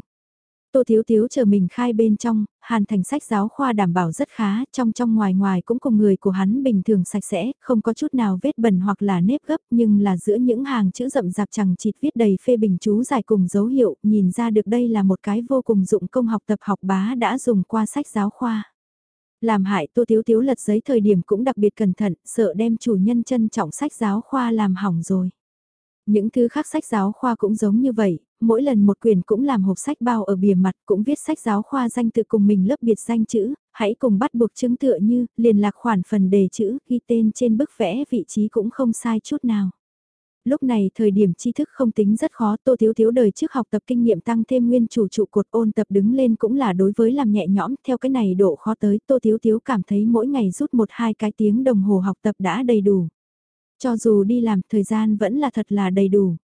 Tô Thiếu Thiếu chờ mình khai bên trong, Hàn Thành sách giáo khoa đảm bảo rất khá, trong trong ngoài ngoài cũng cùng người của hắn bình thường sạch sẽ, không có chút nào vết bẩn hoặc là nếp gấp, nhưng là giữa những hàng chữ rậm rạp chẳng chịt viết đầy phê bình chú giải cùng dấu hiệu, nhìn ra được đây là một cái vô cùng dụng công học tập học bá đã dùng qua sách giáo khoa. Làm hại Tô Thiếu Thiếu lật giấy thời điểm cũng đặc biệt cẩn thận, sợ đem chủ nhân trân trọng sách giáo khoa làm hỏng rồi. Những thứ khác sách giáo khoa cũng giống như vậy, mỗi lần một quyển cũng làm hộp sách bao ở bìa mặt cũng viết sách giáo khoa danh tự cùng mình lớp biệt danh chữ, hãy cùng bắt buộc chứng tựa như, liền lạc khoản phần đề chữ, ghi tên trên bức vẽ vị trí cũng không sai chút nào. Lúc này thời điểm tri thức không tính rất khó, Tô Thiếu Thiếu đời trước học tập kinh nghiệm tăng thêm nguyên chủ trụ cột ôn tập đứng lên cũng là đối với làm nhẹ nhõm, theo cái này độ khó tới, Tô Thiếu Thiếu cảm thấy mỗi ngày rút một hai cái tiếng đồng hồ học tập đã đầy đủ. Cho dù đi làm thời gian vẫn là thật là đầy đủ.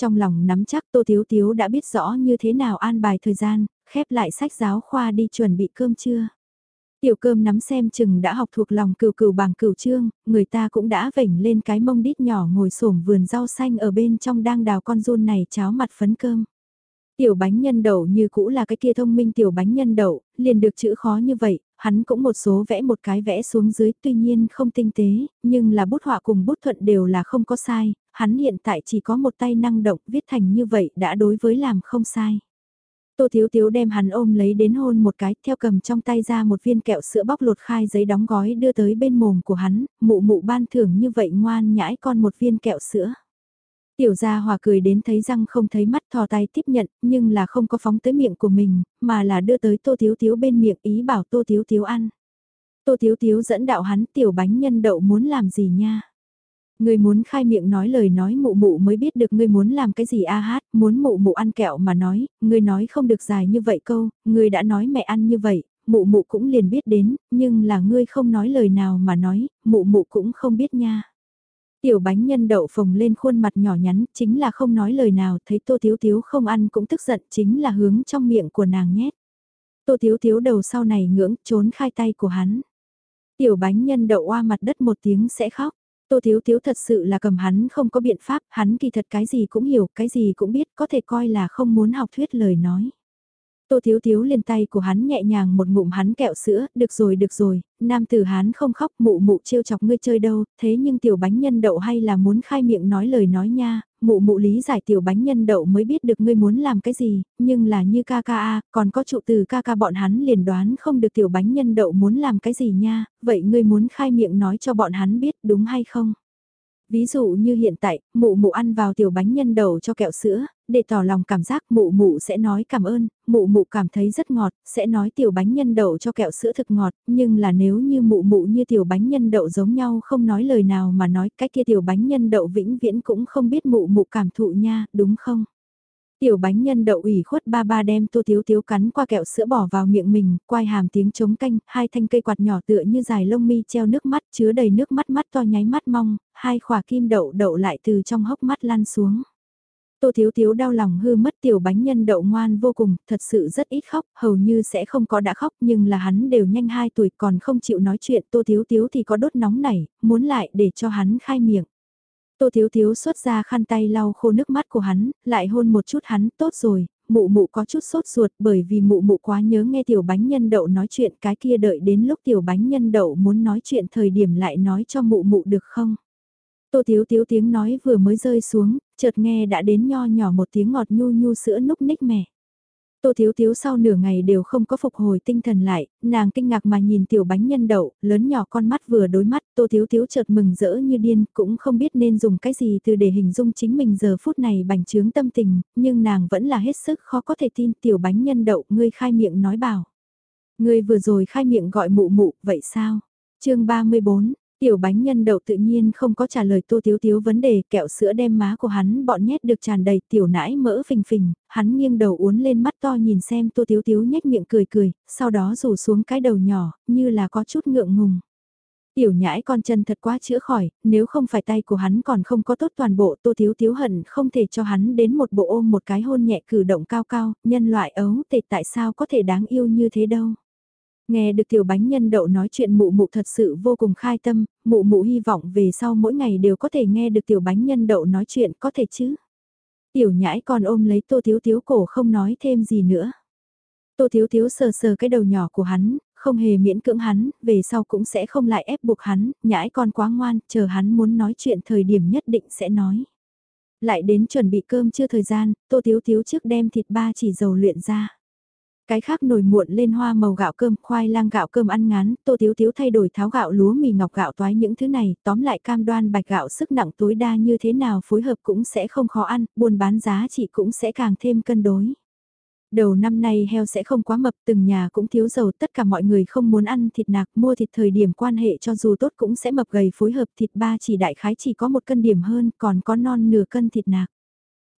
Trong lòng nắm chắc Tô Thiếu Thiếu đã biết rõ như thế nào an bài thời gian, khép lại sách giáo khoa đi chuẩn bị cơm trưa. Tiểu cơm nắm xem chừng đã học thuộc lòng cừu cừu bằng cừu trương, người ta cũng đã vểnh lên cái mông đít nhỏ ngồi sổm vườn rau xanh ở bên trong đang đào con run này cháo mặt phấn cơm. Tiểu bánh nhân đậu như cũ là cái kia thông minh tiểu bánh nhân đậu, liền được chữ khó như vậy, hắn cũng một số vẽ một cái vẽ xuống dưới tuy nhiên không tinh tế, nhưng là bút họa cùng bút thuận đều là không có sai, hắn hiện tại chỉ có một tay năng động viết thành như vậy đã đối với làm không sai. Tô Thiếu Thiếu đem hắn ôm lấy đến hôn một cái, theo cầm trong tay ra một viên kẹo sữa bóc lột khai giấy đóng gói đưa tới bên mồm của hắn, mụ mụ ban thưởng như vậy ngoan nhãi con một viên kẹo sữa. Tiểu gia hòa cười đến thấy răng không thấy mắt thò tay tiếp nhận, nhưng là không có phóng tới miệng của mình, mà là đưa tới tô thiếu thiếu bên miệng ý bảo tô thiếu thiếu ăn. Tô thiếu thiếu dẫn đạo hắn tiểu bánh nhân đậu muốn làm gì nha. Người muốn khai miệng nói lời nói mụ mụ mới biết được ngươi muốn làm cái gì a hát, muốn mụ mụ ăn kẹo mà nói, ngươi nói không được dài như vậy câu, ngươi đã nói mẹ ăn như vậy, mụ mụ cũng liền biết đến, nhưng là ngươi không nói lời nào mà nói, mụ mụ cũng không biết nha. Tiểu bánh nhân đậu phồng lên khuôn mặt nhỏ nhắn, chính là không nói lời nào, thấy Tô Thiếu Thiếu không ăn cũng tức giận, chính là hướng trong miệng của nàng nhét. Tô Thiếu Thiếu đầu sau này ngưỡng, trốn khai tay của hắn. Tiểu bánh nhân đậu oa mặt đất một tiếng sẽ khóc. Tô Thiếu Thiếu thật sự là cầm hắn không có biện pháp, hắn kỳ thật cái gì cũng hiểu, cái gì cũng biết, có thể coi là không muốn học thuyết lời nói. Tô Thiếu Thiếu liền tay của hắn nhẹ nhàng một ngụm hắn kẹo sữa, được rồi được rồi, nam tử hắn không khóc mụ mụ trêu chọc ngươi chơi đâu, thế nhưng tiểu bánh nhân đậu hay là muốn khai miệng nói lời nói nha, mụ mụ lý giải tiểu bánh nhân đậu mới biết được ngươi muốn làm cái gì, nhưng là như ca ca a, còn có trụ từ ca ca bọn hắn liền đoán không được tiểu bánh nhân đậu muốn làm cái gì nha, vậy ngươi muốn khai miệng nói cho bọn hắn biết đúng hay không? Ví dụ như hiện tại, mụ mụ ăn vào tiểu bánh nhân đậu cho kẹo sữa, để tỏ lòng cảm giác mụ mụ sẽ nói cảm ơn, mụ mụ cảm thấy rất ngọt, sẽ nói tiểu bánh nhân đậu cho kẹo sữa thực ngọt, nhưng là nếu như mụ mụ như tiểu bánh nhân đậu giống nhau không nói lời nào mà nói cái kia tiểu bánh nhân đậu vĩnh viễn cũng không biết mụ mụ cảm thụ nha, đúng không? Tiểu bánh nhân đậu ủy khuất ba ba đem tô thiếu thiếu cắn qua kẹo sữa bỏ vào miệng mình, quay hàm tiếng chống canh, hai thanh cây quạt nhỏ tựa như dài lông mi treo nước mắt chứa đầy nước mắt mắt to nháy mắt mong, hai khỏa kim đậu đậu lại từ trong hốc mắt lan xuống. Tô Thiếu Thiếu đau lòng hư mất tiểu bánh nhân đậu ngoan vô cùng, thật sự rất ít khóc, hầu như sẽ không có đã khóc nhưng là hắn đều nhanh 2 tuổi còn không chịu nói chuyện Tô Thiếu Thiếu thì có đốt nóng nảy, muốn lại để cho hắn khai miệng. Tô Thiếu Thiếu xuất ra khăn tay lau khô nước mắt của hắn, lại hôn một chút hắn, tốt rồi, mụ mụ có chút sốt ruột bởi vì mụ mụ quá nhớ nghe tiểu bánh nhân đậu nói chuyện cái kia đợi đến lúc tiểu bánh nhân đậu muốn nói chuyện thời điểm lại nói cho mụ mụ được không? Tô Thiếu Thiếu tiếng nói vừa mới rơi xuống, chợt nghe đã đến nho nhỏ một tiếng ngọt nhu nhu sữa núc ních mẹ. Tô Thiếu Thiếu sau nửa ngày đều không có phục hồi tinh thần lại, nàng kinh ngạc mà nhìn tiểu bánh nhân đậu, lớn nhỏ con mắt vừa đối mắt, Tô Thiếu Thiếu chợt mừng rỡ như điên, cũng không biết nên dùng cái gì từ để hình dung chính mình giờ phút này bành trướng tâm tình, nhưng nàng vẫn là hết sức khó có thể tin tiểu bánh nhân đậu, ngươi khai miệng nói bảo. Ngươi vừa rồi khai miệng gọi mụ mụ, vậy sao? chương 34, Tiểu bánh nhân đậu tự nhiên không có trả lời tô thiếu thiếu vấn đề kẹo sữa đem má của hắn bọn nhét được tràn đầy tiểu nãi mỡ phình phình, hắn nghiêng đầu uốn lên mắt to nhìn xem tô thiếu thiếu nhếch miệng cười cười, sau đó rủ xuống cái đầu nhỏ, như là có chút ngượng ngùng. Tiểu nhãi con chân thật quá chữa khỏi, nếu không phải tay của hắn còn không có tốt toàn bộ tô thiếu thiếu hận không thể cho hắn đến một bộ ôm một cái hôn nhẹ cử động cao cao, nhân loại ấu tệ tại sao có thể đáng yêu như thế đâu. Nghe được tiểu bánh nhân đậu nói chuyện mụ mụ thật sự vô cùng khai tâm, mụ mụ hy vọng về sau mỗi ngày đều có thể nghe được tiểu bánh nhân đậu nói chuyện có thể chứ. Tiểu nhãi còn ôm lấy tô thiếu thiếu cổ không nói thêm gì nữa. Tô thiếu thiếu sờ sờ cái đầu nhỏ của hắn, không hề miễn cưỡng hắn, về sau cũng sẽ không lại ép buộc hắn, nhãi con quá ngoan, chờ hắn muốn nói chuyện thời điểm nhất định sẽ nói. Lại đến chuẩn bị cơm chưa thời gian, tô thiếu thiếu trước đem thịt ba chỉ dầu luyện ra. Cái khác nồi muộn lên hoa màu gạo cơm, khoai lang gạo cơm ăn ngán, tô thiếu thiếu thay đổi tháo gạo lúa mì ngọc gạo toái những thứ này, tóm lại cam đoan bạch gạo sức nặng tối đa như thế nào phối hợp cũng sẽ không khó ăn, buôn bán giá trị cũng sẽ càng thêm cân đối. Đầu năm nay heo sẽ không quá mập, từng nhà cũng thiếu dầu, tất cả mọi người không muốn ăn thịt nạc, mua thịt thời điểm quan hệ cho dù tốt cũng sẽ mập gầy phối hợp thịt ba chỉ đại khái chỉ có một cân điểm hơn, còn có non nửa cân thịt nạc.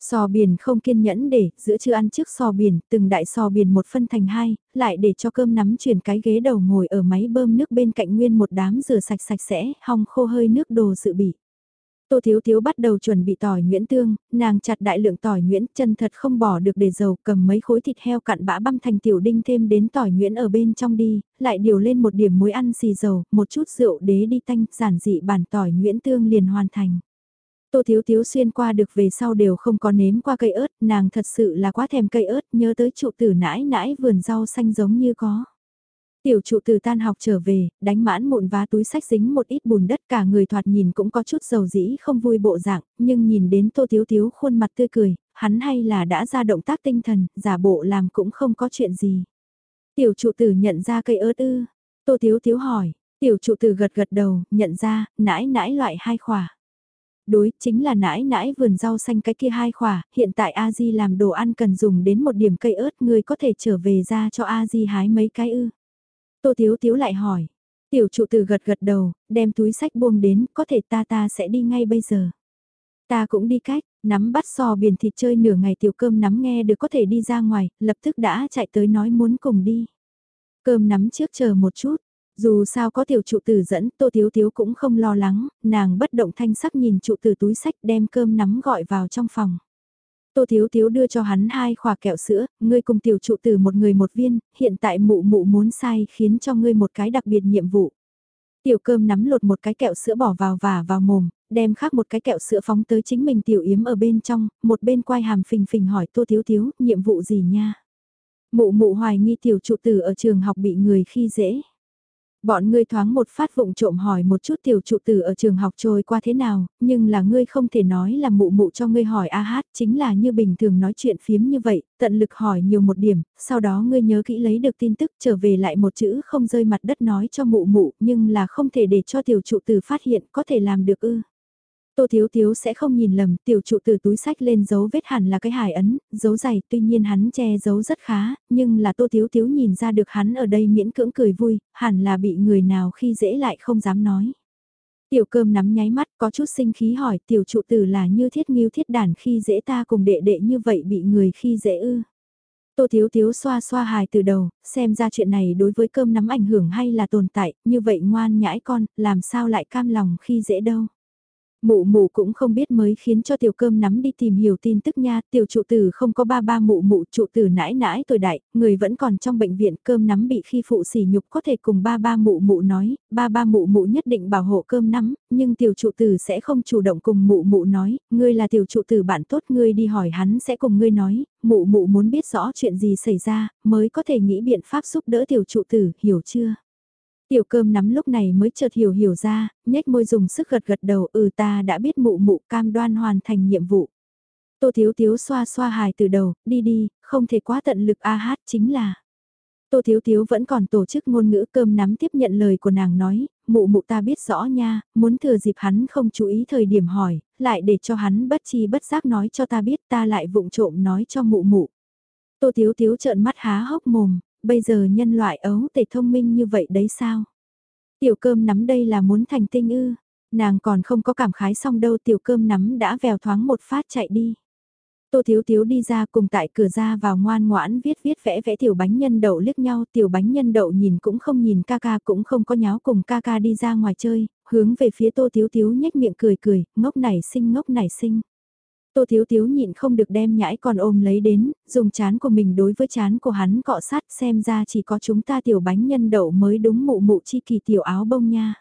Sò biển không kiên nhẫn để, giữa chưa ăn trước sò biển, từng đại sò biển một phân thành hai, lại để cho cơm nắm chuyển cái ghế đầu ngồi ở máy bơm nước bên cạnh nguyên một đám rửa sạch sạch sẽ, hong khô hơi nước đồ dự bị. Tô Thiếu Thiếu bắt đầu chuẩn bị tỏi nhuyễn tương, nàng chặt đại lượng tỏi nhuyễn chân thật không bỏ được để dầu cầm mấy khối thịt heo cặn bã băm thành tiểu đinh thêm đến tỏi nhuyễn ở bên trong đi, lại điều lên một điểm muối ăn xì dầu, một chút rượu đế đi tanh, giản dị bản tỏi nhuyễn tương liền hoàn thành. Tô Thiếu Thiếu xuyên qua được về sau đều không có nếm qua cây ớt, nàng thật sự là quá thèm cây ớt, nhớ tới trụ tử nãi nãi vườn rau xanh giống như có. Tiểu trụ tử tan học trở về, đánh mãn mụn vá túi sách dính một ít bùn đất cả người thoạt nhìn cũng có chút dầu dĩ không vui bộ dạng, nhưng nhìn đến Tô Thiếu Thiếu khuôn mặt tươi cười, hắn hay là đã ra động tác tinh thần, giả bộ làm cũng không có chuyện gì. Tiểu trụ tử nhận ra cây ớt ư, Tô Thiếu Thiếu hỏi, tiểu trụ tử gật gật đầu, nhận ra, nãi nãi loại hai khỏa đối chính là nãi nãi vườn rau xanh cái kia hai khỏa, hiện tại a di làm đồ ăn cần dùng đến một điểm cây ớt người có thể trở về ra cho a di hái mấy cái ư. Tô thiếu thiếu lại hỏi, tiểu trụ từ gật gật đầu, đem túi sách buông đến, có thể ta ta sẽ đi ngay bây giờ. Ta cũng đi cách, nắm bắt sò biển thịt chơi nửa ngày tiểu cơm nắm nghe được có thể đi ra ngoài, lập tức đã chạy tới nói muốn cùng đi. Cơm nắm trước chờ một chút, dù sao có tiểu trụ tử dẫn, Tô Thiếu Thiếu cũng không lo lắng, nàng bất động thanh sắc nhìn trụ tử túi sách đem cơm nắm gọi vào trong phòng. Tô Thiếu Thiếu đưa cho hắn hai khỏa kẹo sữa, ngươi cùng tiểu trụ tử một người một viên, hiện tại mụ mụ muốn sai khiến cho ngươi một cái đặc biệt nhiệm vụ. Tiểu cơm nắm lột một cái kẹo sữa bỏ vào và vào mồm, đem khác một cái kẹo sữa phóng tới chính mình tiểu yếm ở bên trong, một bên quay hàm phình phình hỏi Tô Thiếu Thiếu, nhiệm vụ gì nha? Mụ mụ hoài nghi tiểu trụ tử ở trường học bị người khi dễ. Bọn ngươi thoáng một phát vụng trộm hỏi một chút tiểu trụ tử ở trường học trôi qua thế nào, nhưng là ngươi không thể nói là mụ mụ cho ngươi hỏi a hát, chính là như bình thường nói chuyện phiếm như vậy, tận lực hỏi nhiều một điểm, sau đó ngươi nhớ kỹ lấy được tin tức trở về lại một chữ không rơi mặt đất nói cho mụ mụ, nhưng là không thể để cho tiểu trụ tử phát hiện có thể làm được ư. Tô Thiếu Thiếu sẽ không nhìn lầm, tiểu trụ từ túi sách lên dấu vết hẳn là cái hài ấn, dấu dày, tuy nhiên hắn che giấu rất khá, nhưng là Tô Thiếu Thiếu nhìn ra được hắn ở đây miễn cưỡng cười vui, hẳn là bị người nào khi dễ lại không dám nói. Tiểu cơm nắm nháy mắt có chút sinh khí hỏi tiểu trụ tử là như thiết nghiêu thiết đàn khi dễ ta cùng đệ đệ như vậy bị người khi dễ ư. Tô Thiếu Thiếu xoa xoa hài từ đầu, xem ra chuyện này đối với cơm nắm ảnh hưởng hay là tồn tại, như vậy ngoan nhãi con, làm sao lại cam lòng khi dễ đâu. Mụ mụ cũng không biết mới khiến cho tiểu cơm nắm đi tìm hiểu tin tức nha, tiểu trụ tử không có ba ba mụ mụ trụ tử nãi nãi tuổi đại, người vẫn còn trong bệnh viện cơm nắm bị khi phụ sỉ nhục có thể cùng ba ba mụ mụ nói, ba ba mụ mụ nhất định bảo hộ cơm nắm, nhưng tiểu trụ tử sẽ không chủ động cùng mụ mụ nói, ngươi là tiểu trụ tử bạn tốt ngươi đi hỏi hắn sẽ cùng ngươi nói, mụ mụ muốn biết rõ chuyện gì xảy ra, mới có thể nghĩ biện pháp giúp đỡ tiểu trụ tử, hiểu chưa? Tiểu cơm nắm lúc này mới chợt hiểu hiểu ra, nhếch môi dùng sức gật gật đầu ừ ta đã biết mụ mụ cam đoan hoàn thành nhiệm vụ. Tô Thiếu Thiếu xoa xoa hài từ đầu, đi đi, không thể quá tận lực a hát chính là. Tô Thiếu Thiếu vẫn còn tổ chức ngôn ngữ cơm nắm tiếp nhận lời của nàng nói, mụ mụ ta biết rõ nha, muốn thừa dịp hắn không chú ý thời điểm hỏi, lại để cho hắn bất chi bất giác nói cho ta biết ta lại vụng trộm nói cho mụ mụ. Tô Thiếu Thiếu trợn mắt há hốc mồm, bây giờ nhân loại ấu tể thông minh như vậy đấy sao? Tiểu cơm nắm đây là muốn thành tinh ư, nàng còn không có cảm khái xong đâu tiểu cơm nắm đã vèo thoáng một phát chạy đi. Tô Thiếu Thiếu đi ra cùng tại cửa ra vào ngoan ngoãn viết viết vẽ vẽ tiểu bánh nhân đậu liếc nhau, tiểu bánh nhân đậu nhìn cũng không nhìn ca ca cũng không có nháo cùng ca ca đi ra ngoài chơi, hướng về phía Tô Thiếu Thiếu nhếch miệng cười cười, ngốc nảy sinh ngốc nảy sinh. Tô Thiếu Thiếu nhịn không được đem nhãi còn ôm lấy đến, dùng chán của mình đối với chán của hắn cọ sát xem ra chỉ có chúng ta tiểu bánh nhân đậu mới đúng mụ mụ chi kỳ tiểu áo bông nha.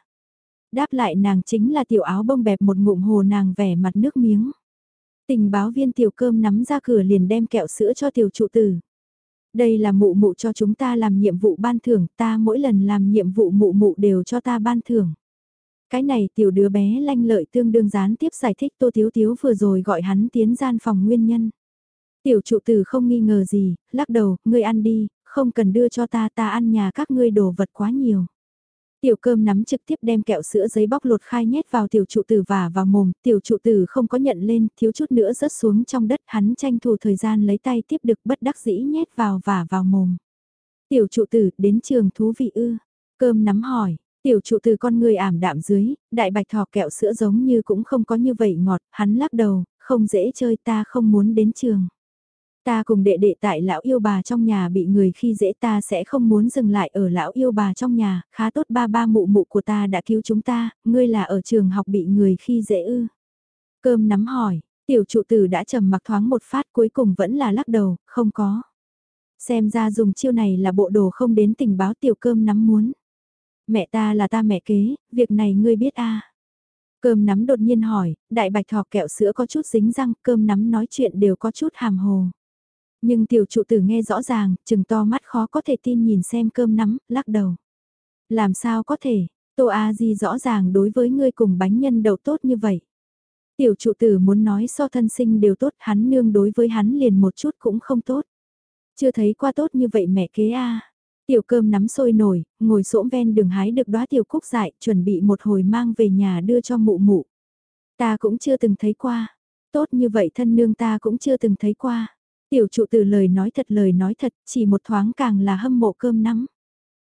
Đáp lại nàng chính là tiểu áo bông bẹp một ngụm hồ nàng vẻ mặt nước miếng. Tình báo viên tiểu cơm nắm ra cửa liền đem kẹo sữa cho tiểu trụ tử. Đây là mụ mụ cho chúng ta làm nhiệm vụ ban thưởng, ta mỗi lần làm nhiệm vụ mụ mụ đều cho ta ban thưởng. Cái này tiểu đứa bé lanh lợi tương đương gián tiếp giải thích Tô Thiếu Thiếu vừa rồi gọi hắn tiến gian phòng nguyên nhân. Tiểu trụ tử không nghi ngờ gì, lắc đầu, ngươi ăn đi, không cần đưa cho ta ta ăn nhà các ngươi đồ vật quá nhiều. Tiểu cơm nắm trực tiếp đem kẹo sữa giấy bóc lột khai nhét vào tiểu trụ tử và vào mồm, tiểu trụ tử không có nhận lên, thiếu chút nữa rớt xuống trong đất, hắn tranh thủ thời gian lấy tay tiếp được bất đắc dĩ nhét vào và vào mồm. Tiểu trụ tử, đến trường thú vị ư? Cơm nắm hỏi, Tiểu trụ từ con người ảm đạm dưới, đại bạch thỏ kẹo sữa giống như cũng không có như vậy ngọt, hắn lắc đầu, không dễ chơi ta không muốn đến trường. Ta cùng đệ đệ tại lão yêu bà trong nhà bị người khi dễ ta sẽ không muốn dừng lại ở lão yêu bà trong nhà, khá tốt ba ba mụ mụ của ta đã cứu chúng ta, ngươi là ở trường học bị người khi dễ ư. Cơm nắm hỏi, tiểu trụ tử đã trầm mặc thoáng một phát cuối cùng vẫn là lắc đầu, không có. Xem ra dùng chiêu này là bộ đồ không đến tình báo tiểu cơm nắm muốn. Mẹ ta là ta mẹ kế, việc này ngươi biết a à? Cơm nắm đột nhiên hỏi, đại bạch thỏ kẹo sữa có chút dính răng, cơm nắm nói chuyện đều có chút hàm hồ. Nhưng tiểu trụ tử nghe rõ ràng, chừng to mắt khó có thể tin nhìn xem cơm nắm, lắc đầu. Làm sao có thể, Tô A Di rõ ràng đối với ngươi cùng bánh nhân đậu tốt như vậy. Tiểu trụ tử muốn nói so thân sinh đều tốt, hắn nương đối với hắn liền một chút cũng không tốt. Chưa thấy qua tốt như vậy mẹ kế A. Tiểu cơm nắm sôi nổi, ngồi xổm ven đường hái được đóa tiểu cúc dại, chuẩn bị một hồi mang về nhà đưa cho mụ mụ. Ta cũng chưa từng thấy qua. Tốt như vậy thân nương ta cũng chưa từng thấy qua. Tiểu trụ từ lời nói thật lời nói thật, chỉ một thoáng càng là hâm mộ cơm nắm.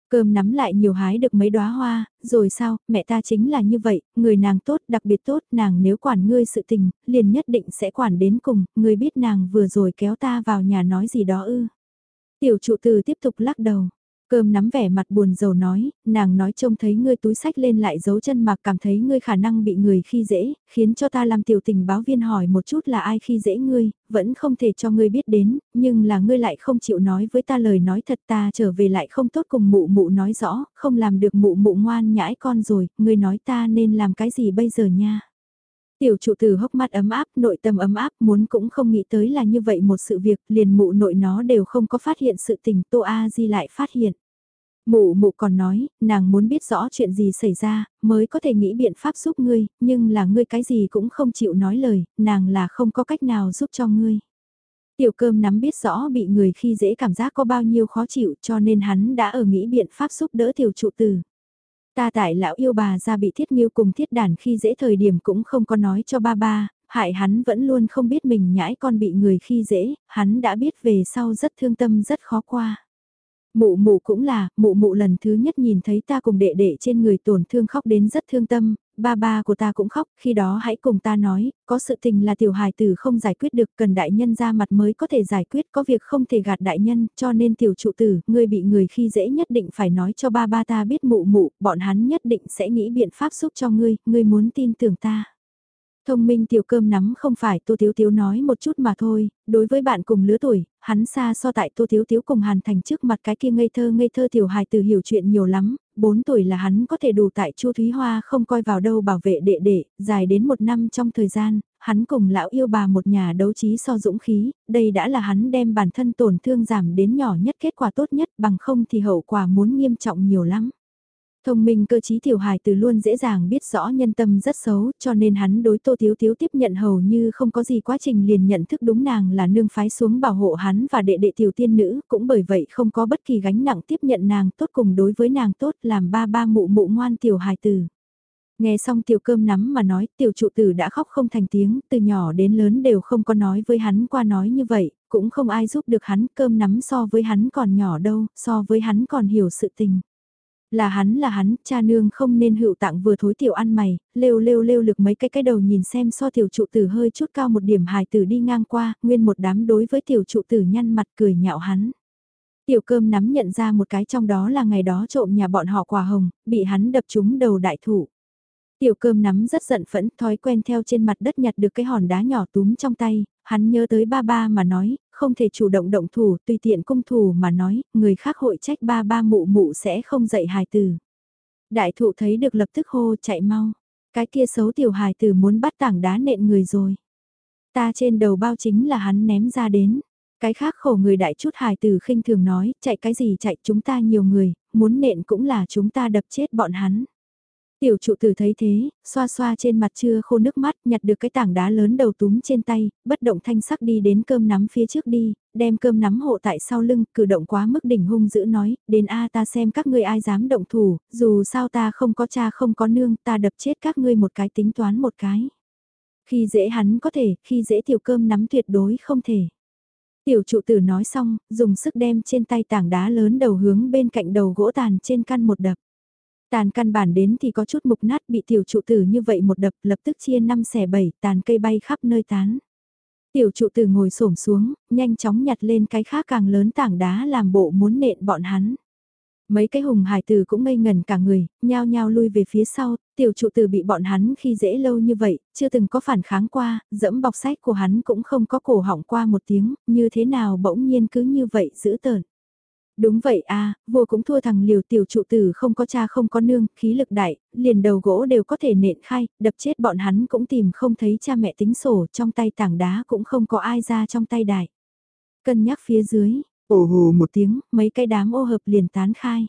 Cơm nắm lại nhiều hái được mấy đóa hoa, rồi sao, mẹ ta chính là như vậy, người nàng tốt, đặc biệt tốt, nàng nếu quản ngươi sự tình, liền nhất định sẽ quản đến cùng, ngươi biết nàng vừa rồi kéo ta vào nhà nói gì đó ư. Tiểu trụ từ tiếp tục lắc đầu, Cơm nắm vẻ mặt buồn rầu nói, nàng nói trông thấy ngươi túi sách lên lại giấu chân mà cảm thấy ngươi khả năng bị người khi dễ, khiến cho ta làm tiểu tình báo viên hỏi một chút là ai khi dễ ngươi, vẫn không thể cho ngươi biết đến, nhưng là ngươi lại không chịu nói với ta lời nói thật ta trở về lại không tốt cùng mụ mụ nói rõ, không làm được mụ mụ ngoan nhãi con rồi, ngươi nói ta nên làm cái gì bây giờ nha. Tiểu trụ tử hốc mắt ấm áp, nội tâm ấm áp, muốn cũng không nghĩ tới là như vậy một sự việc, liền mụ nội nó đều không có phát hiện sự tình, Tô A Di lại phát hiện. Mụ mụ còn nói, nàng muốn biết rõ chuyện gì xảy ra, mới có thể nghĩ biện pháp giúp ngươi, nhưng là ngươi cái gì cũng không chịu nói lời, nàng là không có cách nào giúp cho ngươi. Tiểu cơm nắm biết rõ bị người khi dễ cảm giác có bao nhiêu khó chịu cho nên hắn đã ở nghĩ biện pháp giúp đỡ tiểu trụ tử. Ta tại lão yêu bà ra bị thiết nghiêu cùng thiết đàn khi dễ thời điểm cũng không có nói cho ba ba, hại hắn vẫn luôn không biết mình nhãi con bị người khi dễ, hắn đã biết về sau rất thương tâm rất khó qua. Mụ mụ cũng là, mụ mụ lần thứ nhất nhìn thấy ta cùng đệ đệ trên người tổn thương khóc đến rất thương tâm, ba ba của ta cũng khóc, khi đó hãy cùng ta nói, có sự tình là tiểu hài tử không giải quyết được, cần đại nhân ra mặt mới có thể giải quyết, có việc không thể gạt đại nhân, cho nên tiểu trụ tử, ngươi bị người khi dễ nhất định phải nói cho ba ba ta biết mụ mụ, bọn hắn nhất định sẽ nghĩ biện pháp giúp cho ngươi, ngươi muốn tin tưởng ta. Thông minh tiểu cơm nắm không phải Tô Thiếu Thiếu nói một chút mà thôi, đối với bạn cùng lứa tuổi, hắn xa so tại Tô Thiếu Thiếu cùng Hàn Thành trước mặt cái kia ngây thơ ngây thơ tiểu hài từ hiểu chuyện nhiều lắm, 4 tuổi là hắn có thể đủ tại Chu Thúy Hoa không coi vào đâu bảo vệ đệ đệ, dài đến một năm trong thời gian, hắn cùng lão yêu bà một nhà đấu trí so dũng khí, đây đã là hắn đem bản thân tổn thương giảm đến nhỏ nhất kết quả tốt nhất bằng không thì hậu quả muốn nghiêm trọng nhiều lắm. Thông minh cơ trí tiểu hài từ luôn dễ dàng biết rõ nhân tâm rất xấu, cho nên hắn đối Tô Thiếu Thiếu tiếp nhận hầu như không có gì quá trình liền nhận thức đúng nàng là nương phái xuống bảo hộ hắn và đệ đệ tiểu tiên nữ, cũng bởi vậy không có bất kỳ gánh nặng tiếp nhận nàng tốt cùng đối với nàng tốt làm ba ba mụ mụ ngoan tiểu hài từ. Nghe xong tiểu cơm nắm mà nói tiểu trụ tử đã khóc không thành tiếng, từ nhỏ đến lớn đều không có nói với hắn qua nói như vậy, cũng không ai giúp được hắn cơm nắm so với hắn còn nhỏ đâu, so với hắn còn hiểu sự tình. Là hắn là hắn, cha nương không nên hữu tặng vừa thối tiểu ăn mày, lêu lêu lêu lực mấy cái cái đầu nhìn xem so tiểu trụ tử hơi chút cao một điểm hài tử đi ngang qua, nguyên một đám đối với tiểu trụ tử nhăn mặt cười nhạo hắn. Tiểu cơm nắm nhận ra một cái trong đó là ngày đó trộm nhà bọn họ quả hồng, bị hắn đập trúng đầu đại thủ. Tiểu cơm nắm rất giận phẫn, thói quen theo trên mặt đất nhặt được cái hòn đá nhỏ túm trong tay, hắn nhớ tới ba ba mà nói, không thể chủ động động thủ, tùy tiện cung thủ mà nói, người khác hội trách ba ba mụ mụ sẽ không dạy hài tử. Đại thụ thấy được lập tức hô chạy mau, cái kia xấu tiểu hài tử muốn bắt tảng đá nện người rồi. Ta trên đầu bao chính là hắn ném ra đến. Cái khác khổ người đại chút hài tử khinh thường nói, chạy cái gì chạy chúng ta nhiều người, muốn nện cũng là chúng ta đập chết bọn hắn. Tiểu trụ tử thấy thế, xoa xoa trên mặt chưa khô nước mắt, nhặt được cái tảng đá lớn đầu túm trên tay, bất động thanh sắc đi đến cơm nắm phía trước đi, đem cơm nắm hộ tại sau lưng, cử động quá mức đỉnh hung dữ nói, đến A ta xem các ngươi ai dám động thủ, dù sao ta không có cha không có nương, ta đập chết các ngươi một cái tính toán một cái. Khi dễ hắn có thể, khi dễ tiểu cơm nắm tuyệt đối không thể. Tiểu trụ tử nói xong, dùng sức đem trên tay tảng đá lớn đầu hướng bên cạnh đầu gỗ tàn trên căn một đập. Tàn căn bản đến thì có chút mục nát bị tiểu trụ tử như vậy một đập lập tức chia năm xẻ bảy tàn cây bay khắp nơi tán. Tiểu trụ tử ngồi xổm xuống, nhanh chóng nhặt lên cái khác càng lớn tảng đá làm bộ muốn nện bọn hắn. Mấy cái hùng hải tử cũng ngây ngần cả người, nhao nhao lui về phía sau, tiểu trụ tử bị bọn hắn khi dễ lâu như vậy, chưa từng có phản kháng qua, dẫm bọc sách của hắn cũng không có cổ họng qua một tiếng, như thế nào bỗng nhiên cứ như vậy giữ tợn. Đúng vậy a vua cũng thua thằng liều tiểu trụ tử không có cha không có nương, khí lực đại, liền đầu gỗ đều có thể nện khai, đập chết bọn hắn cũng tìm không thấy cha mẹ tính sổ, trong tay tảng đá cũng không có ai ra trong tay đại. Cân nhắc phía dưới, ồ hồ một tiếng, mấy cái đám ô hợp liền tán khai.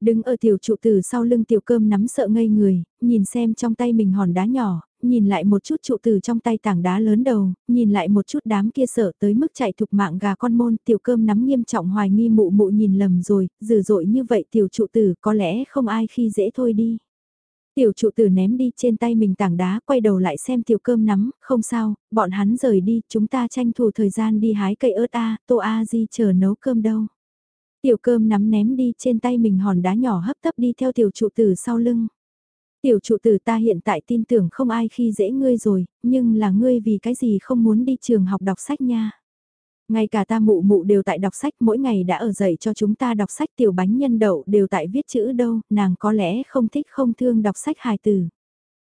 Đứng ở tiểu trụ tử sau lưng tiểu cơm nắm sợ ngây người, nhìn xem trong tay mình hòn đá nhỏ, nhìn lại một chút trụ tử trong tay tảng đá lớn đầu, nhìn lại một chút đám kia sợ tới mức chạy thục mạng gà con môn tiểu cơm nắm nghiêm trọng hoài nghi mụ mụ nhìn lầm rồi, dữ dội như vậy tiểu trụ tử có lẽ không ai khi dễ thôi đi. Tiểu trụ tử ném đi trên tay mình tảng đá quay đầu lại xem tiểu cơm nắm, không sao, bọn hắn rời đi, chúng ta tranh thủ thời gian đi hái cây ớt A, tô A di chờ nấu cơm đâu. Tiểu cơm nắm ném đi trên tay mình hòn đá nhỏ hấp tấp đi theo tiểu trụ tử sau lưng. Tiểu trụ tử ta hiện tại tin tưởng không ai khi dễ ngươi rồi, nhưng là ngươi vì cái gì không muốn đi trường học đọc sách nha. Ngay cả ta mụ mụ đều tại đọc sách mỗi ngày đã ở dậy cho chúng ta đọc sách tiểu bánh nhân đậu đều tại viết chữ đâu, nàng có lẽ không thích không thương đọc sách hài từ.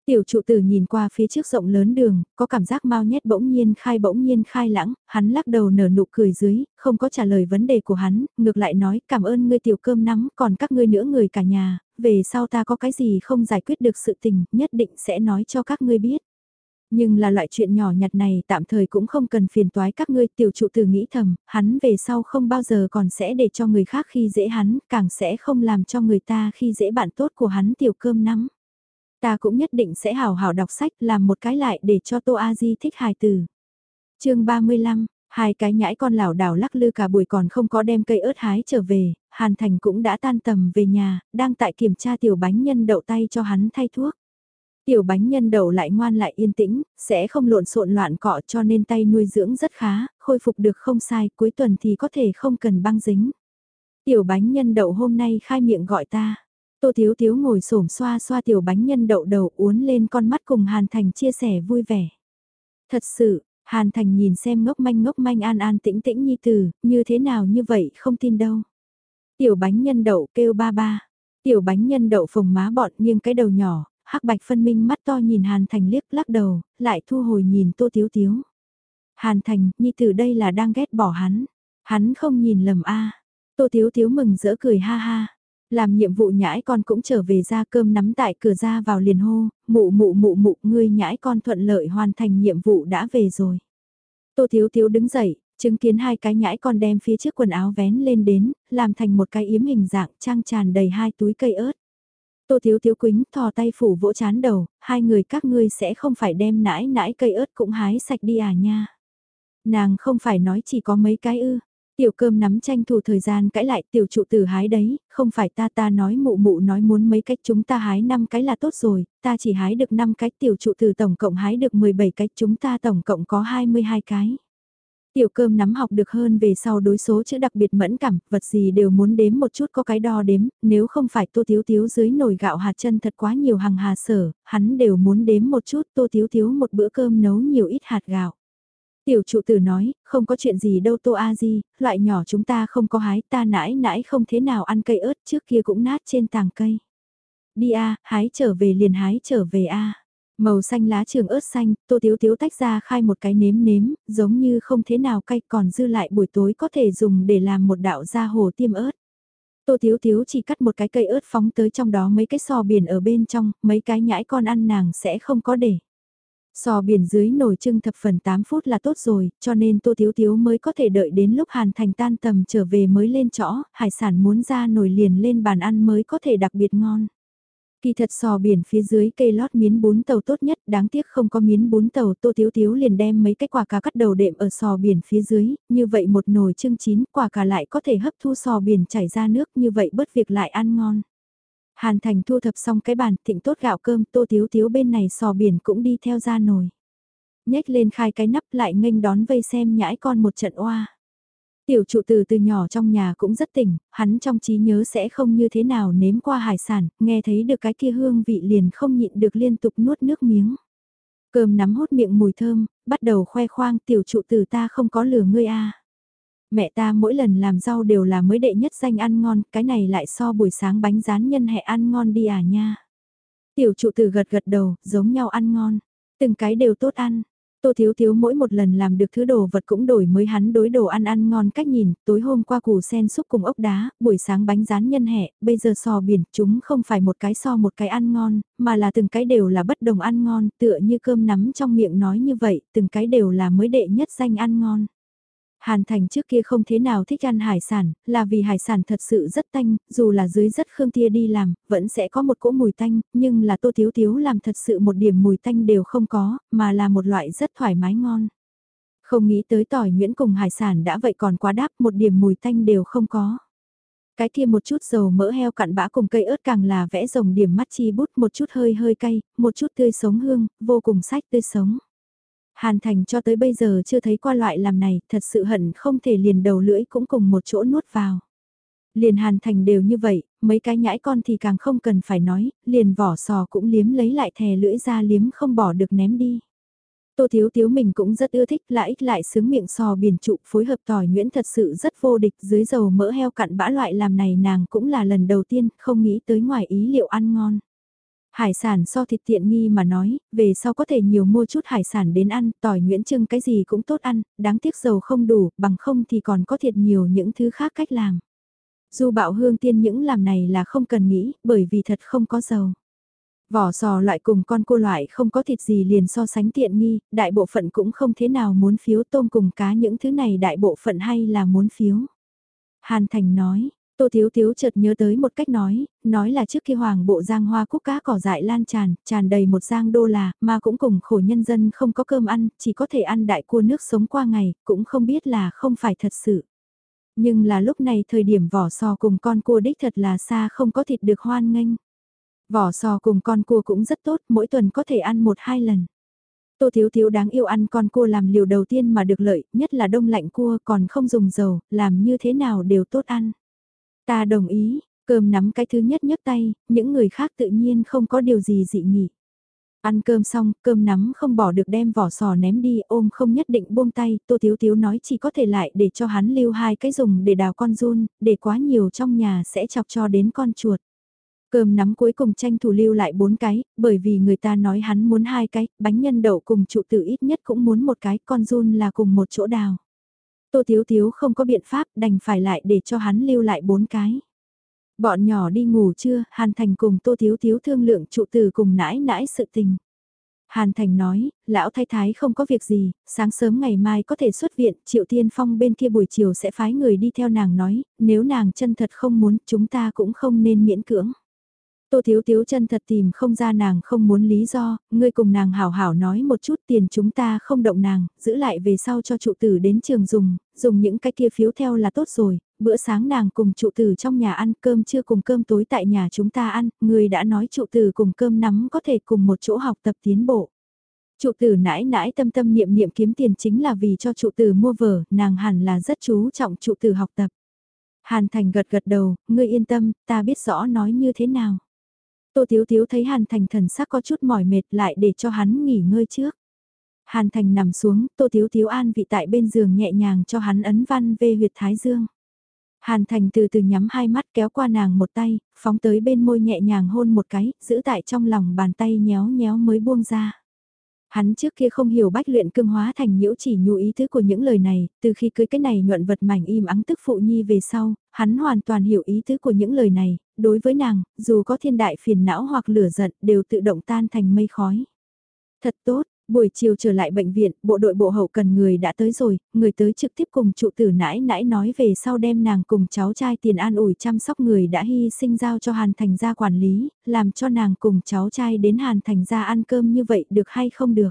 Tiểu trụ tử nhìn qua phía trước rộng lớn đường, có cảm giác mau nhét bỗng nhiên khai bỗng nhiên khai lãng, hắn lắc đầu nở nụ cười dưới, không có trả lời vấn đề của hắn, ngược lại nói cảm ơn ngươi tiểu cơm nắm, còn các ngươi nữa người cả nhà, về sau ta có cái gì không giải quyết được sự tình, nhất định sẽ nói cho các ngươi biết. Nhưng là loại chuyện nhỏ nhặt này tạm thời cũng không cần phiền toái các ngươi tiểu trụ tử nghĩ thầm, hắn về sau không bao giờ còn sẽ để cho người khác khi dễ hắn, càng sẽ không làm cho người ta khi dễ bạn tốt của hắn tiểu cơm nắm. Ta cũng nhất định sẽ hào hào đọc sách làm một cái lại để cho Tô A Di thích hài từ. chương 35, Hai cái nhãi con lảo đảo lắc lư cả buổi còn không có đem cây ớt hái trở về, Hàn Thành cũng đã tan tầm về nhà, đang tại kiểm tra tiểu bánh nhân đậu tay cho hắn thay thuốc. Tiểu bánh nhân đậu lại ngoan lại yên tĩnh, sẽ không lộn xộn loạn cọ cho nên tay nuôi dưỡng rất khá, khôi phục được không sai, cuối tuần thì có thể không cần băng dính. Tiểu bánh nhân đậu hôm nay khai miệng gọi ta. Tô Thiếu Thiếu ngồi xổm xoa xoa tiểu bánh nhân đậu đầu uốn lên con mắt cùng Hàn Thành chia sẻ vui vẻ. Thật sự, Hàn Thành nhìn xem ngốc manh ngốc manh an an tĩnh tĩnh nhi từ, như thế nào như vậy không tin đâu. Tiểu bánh nhân đậu kêu ba ba. Tiểu bánh nhân đậu phồng má bọn nghiêng cái đầu nhỏ, hắc bạch phân minh mắt to nhìn Hàn Thành liếc lắc đầu, lại thu hồi nhìn Tô Tiếu Tiếu. Hàn Thành, nhi từ đây là đang ghét bỏ hắn. Hắn không nhìn lầm a Tô Tiếu Tiếu mừng rỡ cười ha ha. Làm nhiệm vụ nhãi con cũng trở về ra cơm nắm tại cửa ra vào liền hô, mụ mụ mụ mụ ngươi nhãi con thuận lợi hoàn thành nhiệm vụ đã về rồi. Tô Thiếu Thiếu đứng dậy, chứng kiến hai cái nhãi con đem phía trước quần áo vén lên đến, làm thành một cái yếm hình dạng trang tràn đầy hai túi cây ớt. Tô Thiếu Thiếu quính thò tay phủ vỗ chán đầu, hai người các ngươi sẽ không phải đem nãi nãi cây ớt cũng hái sạch đi à nha. Nàng không phải nói chỉ có mấy cái ư. Tiểu cơm nắm tranh thủ thời gian cãi lại tiểu trụ tử hái đấy, không phải ta ta nói mụ mụ nói muốn mấy cách chúng ta hái 5 cái là tốt rồi, ta chỉ hái được 5 cái tiểu trụ tử tổng cộng hái được 17 cách chúng ta tổng cộng có 22 cái. Tiểu cơm nắm học được hơn về sau đối số chữ đặc biệt mẫn cảm, vật gì đều muốn đếm một chút có cái đo đếm, nếu không phải tô thiếu thiếu dưới nồi gạo hạt chân thật quá nhiều hàng hà sở, hắn đều muốn đếm một chút tô thiếu thiếu một bữa cơm nấu nhiều ít hạt gạo. Tiểu trụ tử nói, không có chuyện gì đâu Tô A Di, loại nhỏ chúng ta không có hái, ta nãi nãi không thế nào ăn cây ớt trước kia cũng nát trên tàng cây. Đi A, hái trở về liền hái trở về A. Màu xanh lá trường ớt xanh, Tô Tiếu Tiếu tách ra khai một cái nếm nếm, giống như không thế nào cay còn dư lại buổi tối có thể dùng để làm một đạo da hồ tiêm ớt. Tô Tiếu Tiếu chỉ cắt một cái cây ớt phóng tới trong đó mấy cái sò biển ở bên trong, mấy cái nhãi con ăn nàng sẽ không có để. Sò biển dưới nồi trưng thập phần 8 phút là tốt rồi, cho nên Tô Thiếu Thiếu mới có thể đợi đến lúc Hàn Thành tan tầm trở về mới lên chõ, hải sản muốn ra nồi liền lên bàn ăn mới có thể đặc biệt ngon. Kỳ thật sò biển phía dưới cây lót miến bún tàu tốt nhất, đáng tiếc không có miến bún tàu, Tô Thiếu Thiếu liền đem mấy cái quả cá cắt đầu đệm ở sò biển phía dưới, như vậy một nồi trưng chín, quả cá lại có thể hấp thu sò biển chảy ra nước, như vậy bớt việc lại ăn ngon. Hàn Thành thu thập xong cái bàn, thịnh tốt gạo cơm, tô thiếu thiếu bên này sò biển cũng đi theo ra nồi. Nhếch lên khai cái nắp lại nghênh đón vây xem nhãi con một trận oa. Tiểu trụ từ từ nhỏ trong nhà cũng rất tỉnh, hắn trong trí nhớ sẽ không như thế nào nếm qua hải sản, nghe thấy được cái kia hương vị liền không nhịn được liên tục nuốt nước miếng. Cơm nắm hốt miệng mùi thơm, bắt đầu khoe khoang tiểu trụ từ ta không có lửa ngươi a Mẹ ta mỗi lần làm rau đều là mới đệ nhất danh ăn ngon, cái này lại so buổi sáng bánh rán nhân hẹ ăn ngon đi à nha. Tiểu trụ tử gật gật đầu, giống nhau ăn ngon. Từng cái đều tốt ăn. Tô Thiếu Thiếu mỗi một lần làm được thứ đồ vật cũng đổi mới hắn đối đồ ăn ăn ngon cách nhìn, tối hôm qua củ sen xúc cùng ốc đá, buổi sáng bánh rán nhân hẹ, bây giờ sò biển, chúng không phải một cái so một cái ăn ngon, mà là từng cái đều là bất đồng ăn ngon, tựa như cơm nắm trong miệng nói như vậy, từng cái đều là mới đệ nhất danh ăn ngon. Hàn Thành trước kia không thế nào thích ăn hải sản, là vì hải sản thật sự rất tanh, dù là dưới rất khương tia đi làm, vẫn sẽ có một cỗ mùi tanh, nhưng là tô tiếu tiếu làm thật sự một điểm mùi tanh đều không có, mà là một loại rất thoải mái ngon. Không nghĩ tới tỏi nhuyễn cùng hải sản đã vậy còn quá đáp một điểm mùi tanh đều không có. Cái kia một chút dầu mỡ heo cặn bã cùng cây ớt càng là vẽ rồng điểm mắt chi bút một chút hơi hơi cay, một chút tươi sống hương, vô cùng sách tươi sống. Hàn Thành cho tới bây giờ chưa thấy qua loại làm này, thật sự hận không thể liền đầu lưỡi cũng cùng một chỗ nuốt vào. Liền Hàn Thành đều như vậy, mấy cái nhãi con thì càng không cần phải nói, liền vỏ sò cũng liếm lấy lại thè lưỡi ra liếm không bỏ được ném đi. Tô Thiếu Thiếu mình cũng rất ưa thích lại ích lại sướng miệng sò biển trụ phối hợp tỏi nhuyễn thật sự rất vô địch dưới dầu mỡ heo cặn bã loại làm này nàng cũng là lần đầu tiên không nghĩ tới ngoài ý liệu ăn ngon. Hải sản so thịt tiện nghi mà nói, về sau có thể nhiều mua chút hải sản đến ăn, tỏi nguyễn trưng cái gì cũng tốt ăn, đáng tiếc dầu không đủ, bằng không thì còn có thiệt nhiều những thứ khác cách làm. Dù bạo hương tiên những làm này là không cần nghĩ, bởi vì thật không có dầu. Vỏ sò loại cùng con cua loại không có thịt gì liền so sánh tiện nghi, đại bộ phận cũng không thế nào muốn phiếu tôm cùng cá những thứ này đại bộ phận hay là muốn phiếu. Hàn Thành nói, Tô Thiếu Thiếu chợt nhớ tới một cách nói, nói là trước khi hoàng bộ giang hoa cúc cá cỏ dại lan tràn, tràn đầy một giang đô là, mà cũng cùng khổ nhân dân không có cơm ăn, chỉ có thể ăn đại cua nước sống qua ngày, cũng không biết là không phải thật sự. Nhưng là lúc này thời điểm vỏ sò cùng con cua đích thật là xa không có thịt được hoan nghênh. Vỏ sò cùng con cua cũng rất tốt, mỗi tuần có thể ăn một hai lần. Tô Thiếu Thiếu đáng yêu ăn con cua làm liều đầu tiên mà được lợi, nhất là đông lạnh cua còn không dùng dầu, làm như thế nào đều tốt ăn. Ta đồng ý, cơm nắm cái thứ nhất nhấc tay, những người khác tự nhiên không có điều gì dị nghị. Ăn cơm xong, cơm nắm không bỏ được đem vỏ sò ném đi, ôm không nhất định buông tay, Tô Thiếu Thiếu nói chỉ có thể lại để cho hắn lưu hai cái dùng để đào con run, để quá nhiều trong nhà sẽ chọc cho đến con chuột. Cơm nắm cuối cùng tranh thủ lưu lại bốn cái, bởi vì người ta nói hắn muốn hai cái, bánh nhân đậu cùng trụ tử ít nhất cũng muốn một cái, con run là cùng một chỗ đào. Tô Thiếu Thiếu không có biện pháp đành phải lại để cho hắn lưu lại bốn cái. Bọn nhỏ đi ngủ chưa, Hàn Thành cùng Tô Thiếu Thiếu thương lượng trụ tử cùng nãi nãi sự tình. Hàn Thành nói, lão thái thái không có việc gì, sáng sớm ngày mai có thể xuất viện, Triệu Tiên Phong bên kia buổi chiều sẽ phái người đi theo nàng nói, nếu nàng chân thật không muốn, chúng ta cũng không nên miễn cưỡng. Tô Thiếu Thiếu chân thật tìm không ra nàng không muốn lý do, ngươi cùng nàng hảo hảo nói một chút tiền chúng ta không động nàng, giữ lại về sau cho trụ tử đến trường dùng, dùng những cái kia phiếu theo là tốt rồi, bữa sáng nàng cùng trụ tử trong nhà ăn cơm chưa cùng cơm tối tại nhà chúng ta ăn, ngươi đã nói trụ tử cùng cơm nắm có thể cùng một chỗ học tập tiến bộ. Trụ tử nãi nãi tâm tâm niệm niệm kiếm tiền chính là vì cho trụ tử mua vở, nàng hẳn là rất chú trọng trụ tử học tập. Hàn Thành gật gật đầu, ngươi yên tâm, ta biết rõ nói như thế nào. Tô Thiếu Thiếu thấy Hàn Thành thần sắc có chút mỏi mệt lại để cho hắn nghỉ ngơi trước. Hàn Thành nằm xuống, Tô Thiếu Thiếu an vị tại bên giường nhẹ nhàng cho hắn ấn văn về huyệt thái dương. Hàn Thành từ từ nhắm hai mắt kéo qua nàng một tay, phóng tới bên môi nhẹ nhàng hôn một cái, giữ tại trong lòng bàn tay nhéo nhéo mới buông ra. Hắn trước kia không hiểu bách luyện cương hóa thành nhiễu chỉ nhu ý tứ của những lời này, từ khi cưới cái này nhuận vật mảnh im ắng tức phụ nhi về sau, hắn hoàn toàn hiểu ý tứ của những lời này, đối với nàng, dù có thiên đại phiền não hoặc lửa giận đều tự động tan thành mây khói. Thật tốt, buổi chiều trở lại bệnh viện, bộ đội bộ hậu cần người đã tới rồi, người tới trực tiếp cùng trụ tử nãi nãi nói về sau đem nàng cùng cháu trai tiền an ủi chăm sóc người đã hy sinh giao cho Hàn Thành gia quản lý, làm cho nàng cùng cháu trai đến Hàn Thành gia ăn cơm như vậy được hay không được.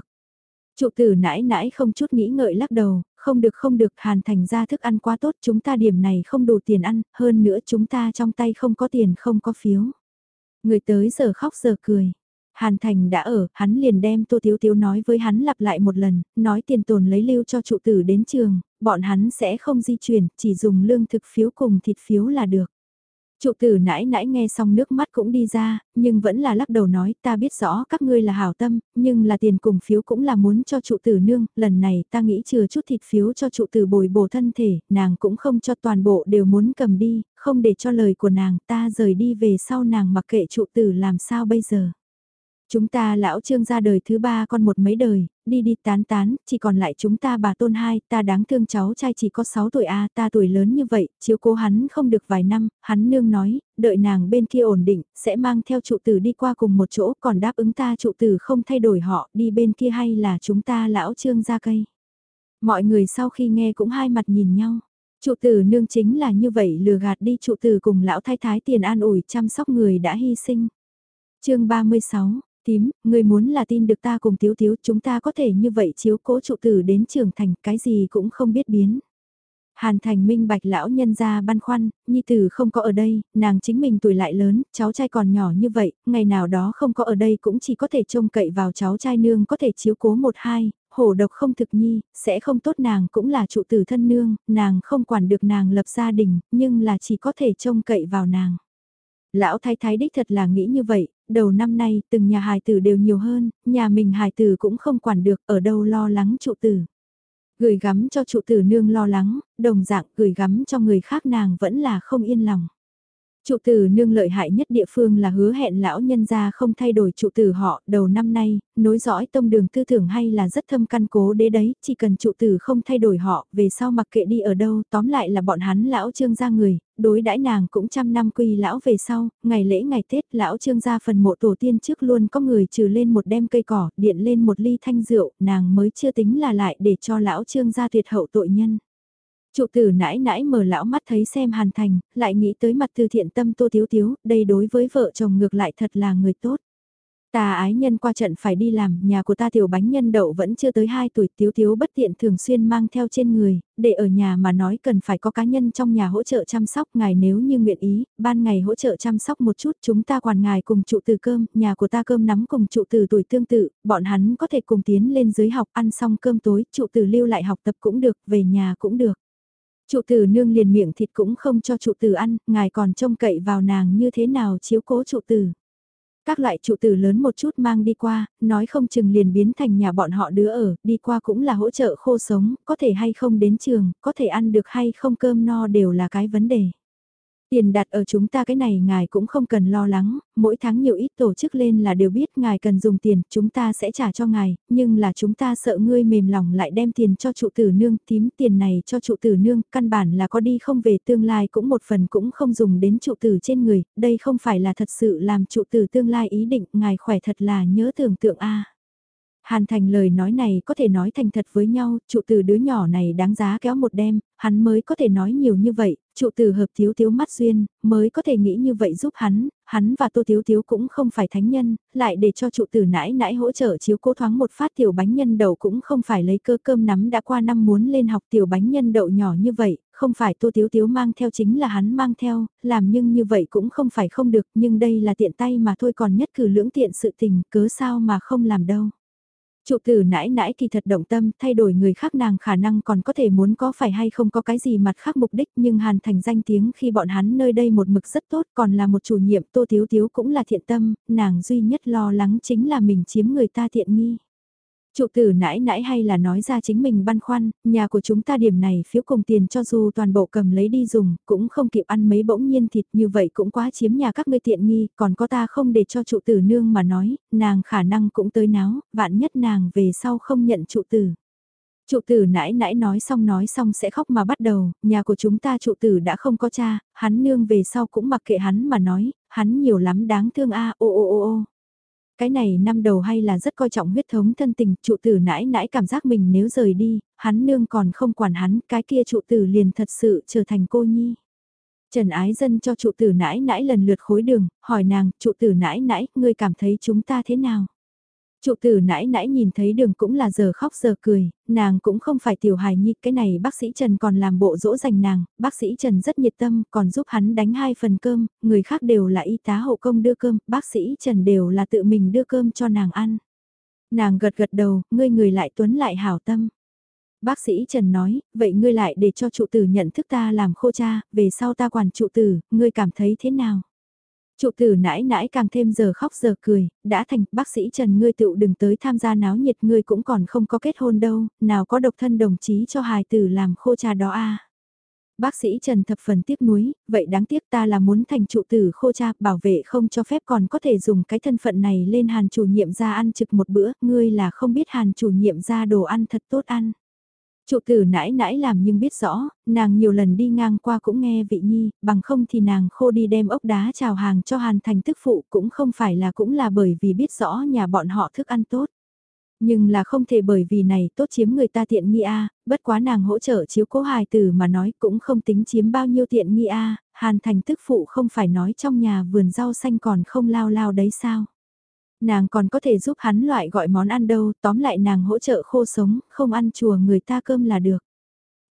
Trụ tử nãi nãi không chút nghĩ ngợi lắc đầu, không được không được Hàn Thành ra thức ăn quá tốt chúng ta điểm này không đủ tiền ăn, hơn nữa chúng ta trong tay không có tiền không có phiếu. Người tới giờ khóc giờ cười. Hàn Thành đã ở, hắn liền đem Tô Thiếu Thiếu nói với hắn lặp lại một lần, nói tiền tồn lấy lưu cho trụ tử đến trường, bọn hắn sẽ không di chuyển, chỉ dùng lương thực phiếu cùng thịt phiếu là được. Trụ tử nãi nãi nghe xong nước mắt cũng đi ra, nhưng vẫn là lắc đầu nói ta biết rõ các ngươi là hảo tâm, nhưng là tiền cùng phiếu cũng là muốn cho trụ tử nương, lần này ta nghĩ chừa chút thịt phiếu cho trụ tử bồi bổ thân thể, nàng cũng không cho toàn bộ đều muốn cầm đi, không để cho lời của nàng ta rời đi về sau nàng mặc kệ trụ tử làm sao bây giờ. Chúng ta lão trương ra đời thứ ba con một mấy đời, đi đi tán tán, chỉ còn lại chúng ta bà tôn hai, ta đáng thương cháu trai chỉ có 6 tuổi a ta tuổi lớn như vậy, chiếu cố hắn không được vài năm, hắn nương nói, đợi nàng bên kia ổn định, sẽ mang theo trụ tử đi qua cùng một chỗ, còn đáp ứng ta trụ tử không thay đổi họ, đi bên kia hay là chúng ta lão trương ra cây. Mọi người sau khi nghe cũng hai mặt nhìn nhau. Trụ tử nương chính là như vậy lừa gạt đi trụ tử cùng lão thái thái tiền an ủi chăm sóc người đã hy sinh. chương 36 tím, người muốn là tin được ta cùng thiếu thiếu chúng ta có thể như vậy chiếu cố trụ tử đến trưởng thành cái gì cũng không biết biến. Hàn thành minh bạch lão nhân ra băn khoăn, nhi tử không có ở đây, nàng chính mình tuổi lại lớn, cháu trai còn nhỏ như vậy, ngày nào đó không có ở đây cũng chỉ có thể trông cậy vào cháu trai nương có thể chiếu cố một hai, hổ độc không thực nhi, sẽ không tốt nàng cũng là trụ tử thân nương, nàng không quản được nàng lập gia đình, nhưng là chỉ có thể trông cậy vào nàng. Lão thái thái đích thật là nghĩ như vậy, đầu năm nay từng nhà hài tử đều nhiều hơn, nhà mình hài tử cũng không quản được ở đâu lo lắng trụ tử. Gửi gắm cho trụ tử nương lo lắng, đồng dạng gửi gắm cho người khác nàng vẫn là không yên lòng. Trụ tử nương lợi hại nhất địa phương là hứa hẹn lão nhân gia không thay đổi trụ tử họ đầu năm nay, nối dõi tông đường tư tưởng hay là rất thâm căn cố đế đấy, chỉ cần trụ tử không thay đổi họ, về sau mặc kệ đi ở đâu, tóm lại là bọn hắn lão trương gia người, đối đãi nàng cũng trăm năm quy lão về sau, ngày lễ ngày Tết lão trương gia phần mộ tổ tiên trước luôn có người trừ lên một đem cây cỏ, điện lên một ly thanh rượu, nàng mới chưa tính là lại để cho lão trương gia tuyệt hậu tội nhân. Trụ tử nãi nãi mở lão mắt thấy xem Hàn Thành, lại nghĩ tới mặt từ thiện tâm Tô Thiếu Thiếu, đây đối với vợ chồng ngược lại thật là người tốt. Ta ái nhân qua trận phải đi làm, nhà của ta tiểu bánh nhân đậu vẫn chưa tới 2 tuổi tiếu tiếu bất tiện thường xuyên mang theo trên người, để ở nhà mà nói cần phải có cá nhân trong nhà hỗ trợ chăm sóc ngài nếu như nguyện ý, ban ngày hỗ trợ chăm sóc một chút chúng ta quản ngài cùng trụ từ cơm, nhà của ta cơm nắm cùng trụ từ tuổi tương tự, bọn hắn có thể cùng tiến lên dưới học ăn xong cơm tối, trụ từ lưu lại học tập cũng được, về nhà cũng được. Trụ tử nương liền miệng thịt cũng không cho trụ tử ăn, ngài còn trông cậy vào nàng như thế nào chiếu cố trụ tử. Các loại trụ tử lớn một chút mang đi qua, nói không chừng liền biến thành nhà bọn họ đứa ở, đi qua cũng là hỗ trợ khô sống, có thể hay không đến trường, có thể ăn được hay không cơm no đều là cái vấn đề. Tiền đặt ở chúng ta cái này ngài cũng không cần lo lắng, mỗi tháng nhiều ít tổ chức lên là đều biết ngài cần dùng tiền, chúng ta sẽ trả cho ngài, nhưng là chúng ta sợ ngươi mềm lòng lại đem tiền cho trụ tử nương, tím tiền này cho trụ tử nương, căn bản là có đi không về tương lai cũng một phần cũng không dùng đến trụ tử trên người, đây không phải là thật sự làm trụ tử tương lai ý định, ngài khỏe thật là nhớ tưởng tượng a. Hàn Thành lời nói này có thể nói thành thật với nhau, trụ từ đứa nhỏ này đáng giá kéo một đêm, hắn mới có thể nói nhiều như vậy, trụ từ hợp thiếu thiếu mắt duyên, mới có thể nghĩ như vậy giúp hắn, hắn và tô thiếu thiếu cũng không phải thánh nhân, lại để cho trụ tử nãi nãi hỗ trợ chiếu cố thoáng một phát tiểu bánh nhân đậu cũng không phải lấy cơ cơm nắm đã qua năm muốn lên học tiểu bánh nhân đậu nhỏ như vậy, không phải tô thiếu thiếu mang theo chính là hắn mang theo, làm nhưng như vậy cũng không phải không được, nhưng đây là tiện tay mà thôi còn nhất cử lưỡng tiện sự tình, cớ sao mà không làm đâu. Trụ tử nãi nãi kỳ thật động tâm, thay đổi người khác nàng khả năng còn có thể muốn có phải hay không có cái gì mặt khác mục đích nhưng hàn thành danh tiếng khi bọn hắn nơi đây một mực rất tốt còn là một chủ nhiệm tô thiếu thiếu cũng là thiện tâm, nàng duy nhất lo lắng chính là mình chiếm người ta thiện nghi. Trụ tử nãi nãi hay là nói ra chính mình băn khoăn, nhà của chúng ta điểm này phiếu cùng tiền cho dù toàn bộ cầm lấy đi dùng, cũng không kịp ăn mấy bỗng nhiên thịt như vậy cũng quá chiếm nhà các ngươi tiện nghi, còn có ta không để cho trụ tử nương mà nói, nàng khả năng cũng tới náo, vạn nhất nàng về sau không nhận trụ tử. Trụ tử nãi nãi nói xong nói xong sẽ khóc mà bắt đầu, nhà của chúng ta trụ tử đã không có cha, hắn nương về sau cũng mặc kệ hắn mà nói, hắn nhiều lắm đáng thương a ô ô ô ô. Cái này năm đầu hay là rất coi trọng huyết thống thân tình, trụ tử nãi nãi cảm giác mình nếu rời đi, hắn nương còn không quản hắn, cái kia trụ tử liền thật sự trở thành cô nhi. Trần Ái Dân cho trụ tử nãi nãi lần lượt khối đường, hỏi nàng, trụ tử nãi nãi, ngươi cảm thấy chúng ta thế nào? Trụ tử nãi nãi nhìn thấy đường cũng là giờ khóc giờ cười, nàng cũng không phải tiểu hài nhi, cái này bác sĩ Trần còn làm bộ dỗ dành nàng, bác sĩ Trần rất nhiệt tâm, còn giúp hắn đánh hai phần cơm, người khác đều là y tá hộ công đưa cơm, bác sĩ Trần đều là tự mình đưa cơm cho nàng ăn. Nàng gật gật đầu, ngươi người lại tuấn lại hảo tâm. Bác sĩ Trần nói, vậy ngươi lại để cho trụ tử nhận thức ta làm khô cha, về sau ta quản trụ tử, ngươi cảm thấy thế nào? Trụ tử nãi nãi càng thêm giờ khóc giờ cười, đã thành bác sĩ Trần ngươi tự đừng tới tham gia náo nhiệt ngươi cũng còn không có kết hôn đâu, nào có độc thân đồng chí cho hài tử làm khô trà đó a Bác sĩ Trần thập phần tiếc nuối, vậy đáng tiếc ta là muốn thành trụ tử khô cha, bảo vệ không cho phép còn có thể dùng cái thân phận này lên hàn chủ nhiệm ra ăn trực một bữa, ngươi là không biết hàn chủ nhiệm ra đồ ăn thật tốt ăn. Trụ tử nãi nãi làm nhưng biết rõ, nàng nhiều lần đi ngang qua cũng nghe vị nhi, bằng không thì nàng khô đi đem ốc đá chào hàng cho hàn thành tức phụ cũng không phải là cũng là bởi vì biết rõ nhà bọn họ thức ăn tốt. Nhưng là không thể bởi vì này tốt chiếm người ta tiện nghi a bất quá nàng hỗ trợ chiếu cố hài tử mà nói cũng không tính chiếm bao nhiêu tiện nghi a hàn thành tức phụ không phải nói trong nhà vườn rau xanh còn không lao lao đấy sao. Nàng còn có thể giúp hắn loại gọi món ăn đâu, tóm lại nàng hỗ trợ khô sống, không ăn chùa người ta cơm là được.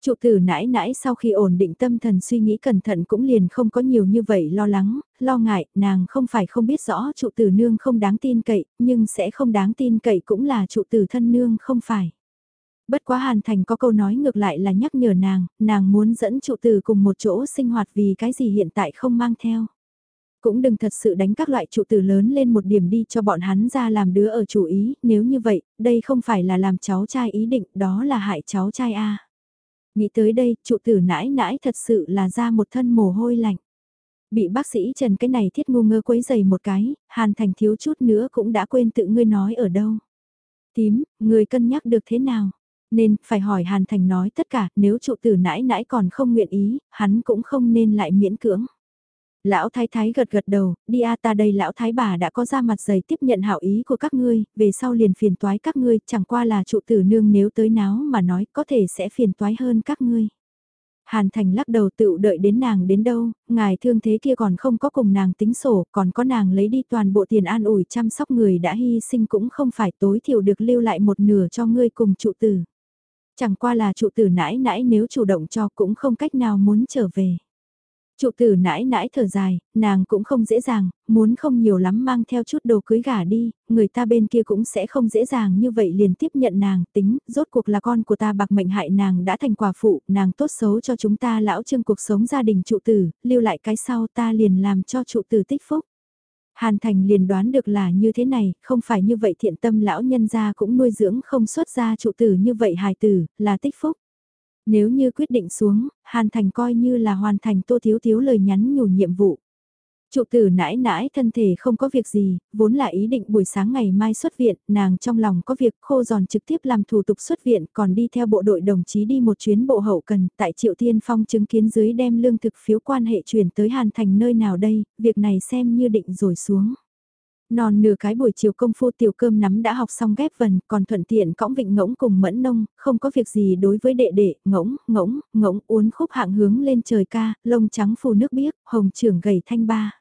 Trụ tử nãi nãi sau khi ổn định tâm thần suy nghĩ cẩn thận cũng liền không có nhiều như vậy lo lắng, lo ngại, nàng không phải không biết rõ trụ tử nương không đáng tin cậy, nhưng sẽ không đáng tin cậy cũng là trụ tử thân nương không phải. Bất quá Hàn Thành có câu nói ngược lại là nhắc nhở nàng, nàng muốn dẫn trụ tử cùng một chỗ sinh hoạt vì cái gì hiện tại không mang theo. Cũng đừng thật sự đánh các loại trụ tử lớn lên một điểm đi cho bọn hắn ra làm đứa ở chủ ý, nếu như vậy, đây không phải là làm cháu trai ý định, đó là hại cháu trai a. Nghĩ tới đây, trụ tử nãi nãi thật sự là ra một thân mồ hôi lạnh. Bị bác sĩ Trần cái này thiết ngu ngơ quấy dày một cái, Hàn Thành thiếu chút nữa cũng đã quên tự ngươi nói ở đâu. Tím, người cân nhắc được thế nào? Nên, phải hỏi Hàn Thành nói tất cả, nếu trụ tử nãi nãi còn không nguyện ý, hắn cũng không nên lại miễn cưỡng. Lão thái thái gật gật đầu, đi a ta đây lão thái bà đã có ra mặt giày tiếp nhận hảo ý của các ngươi, về sau liền phiền toái các ngươi, chẳng qua là trụ tử nương nếu tới náo mà nói có thể sẽ phiền toái hơn các ngươi. Hàn Thành lắc đầu tự đợi đến nàng đến đâu, ngài thương thế kia còn không có cùng nàng tính sổ, còn có nàng lấy đi toàn bộ tiền an ủi chăm sóc người đã hy sinh cũng không phải tối thiểu được lưu lại một nửa cho ngươi cùng trụ tử. Chẳng qua là trụ tử nãi nãi nếu chủ động cho cũng không cách nào muốn trở về. Trụ tử nãi nãi thở dài, nàng cũng không dễ dàng, muốn không nhiều lắm mang theo chút đồ cưới gả đi, người ta bên kia cũng sẽ không dễ dàng như vậy liền tiếp nhận nàng, tính, rốt cuộc là con của ta bạc mệnh hại nàng đã thành quả phụ, nàng tốt xấu cho chúng ta lão trương cuộc sống gia đình trụ tử, lưu lại cái sau ta liền làm cho trụ tử tích phúc. Hàn Thành liền đoán được là như thế này, không phải như vậy thiện tâm lão nhân gia cũng nuôi dưỡng không xuất ra trụ tử như vậy hài tử, là tích phúc. Nếu như quyết định xuống, Hàn Thành coi như là hoàn thành Tô Thiếu Thiếu lời nhắn nhủ nhiệm vụ. Trụ tử nãi nãi thân thể không có việc gì, vốn là ý định buổi sáng ngày mai xuất viện, nàng trong lòng có việc khô giòn trực tiếp làm thủ tục xuất viện còn đi theo bộ đội đồng chí đi một chuyến bộ hậu cần, tại Triệu Tiên Phong chứng kiến dưới đem lương thực phiếu quan hệ chuyển tới Hàn Thành nơi nào đây, việc này xem như định rồi xuống. Non nửa cái buổi chiều công phu tiểu cơm nắm đã học xong ghép vần, còn thuận tiện cõng vịnh ngỗng cùng mẫn nông, không có việc gì đối với đệ đệ, ngỗng, ngỗng, ngỗng uốn khúc hạng hướng lên trời ca, lông trắng phù nước biếc, hồng trưởng gầy thanh ba.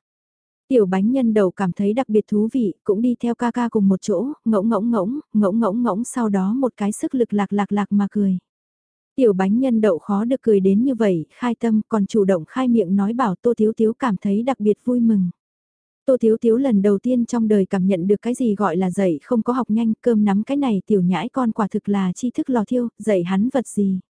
Tiểu bánh nhân đầu cảm thấy đặc biệt thú vị, cũng đi theo ca ca cùng một chỗ, ngỗng ngỗng ngỗng, ngỗng ngỗng ngỗng sau đó một cái sức lực lạc lạc lạc mà cười. Tiểu bánh nhân đậu khó được cười đến như vậy, khai tâm còn chủ động khai miệng nói bảo Tô Thiếu Thiếu cảm thấy đặc biệt vui mừng. Tô Thiếu Thiếu lần đầu tiên trong đời cảm nhận được cái gì gọi là dạy không có học nhanh, cơm nắm cái này tiểu nhãi con quả thực là tri thức lò thiêu, dạy hắn vật gì.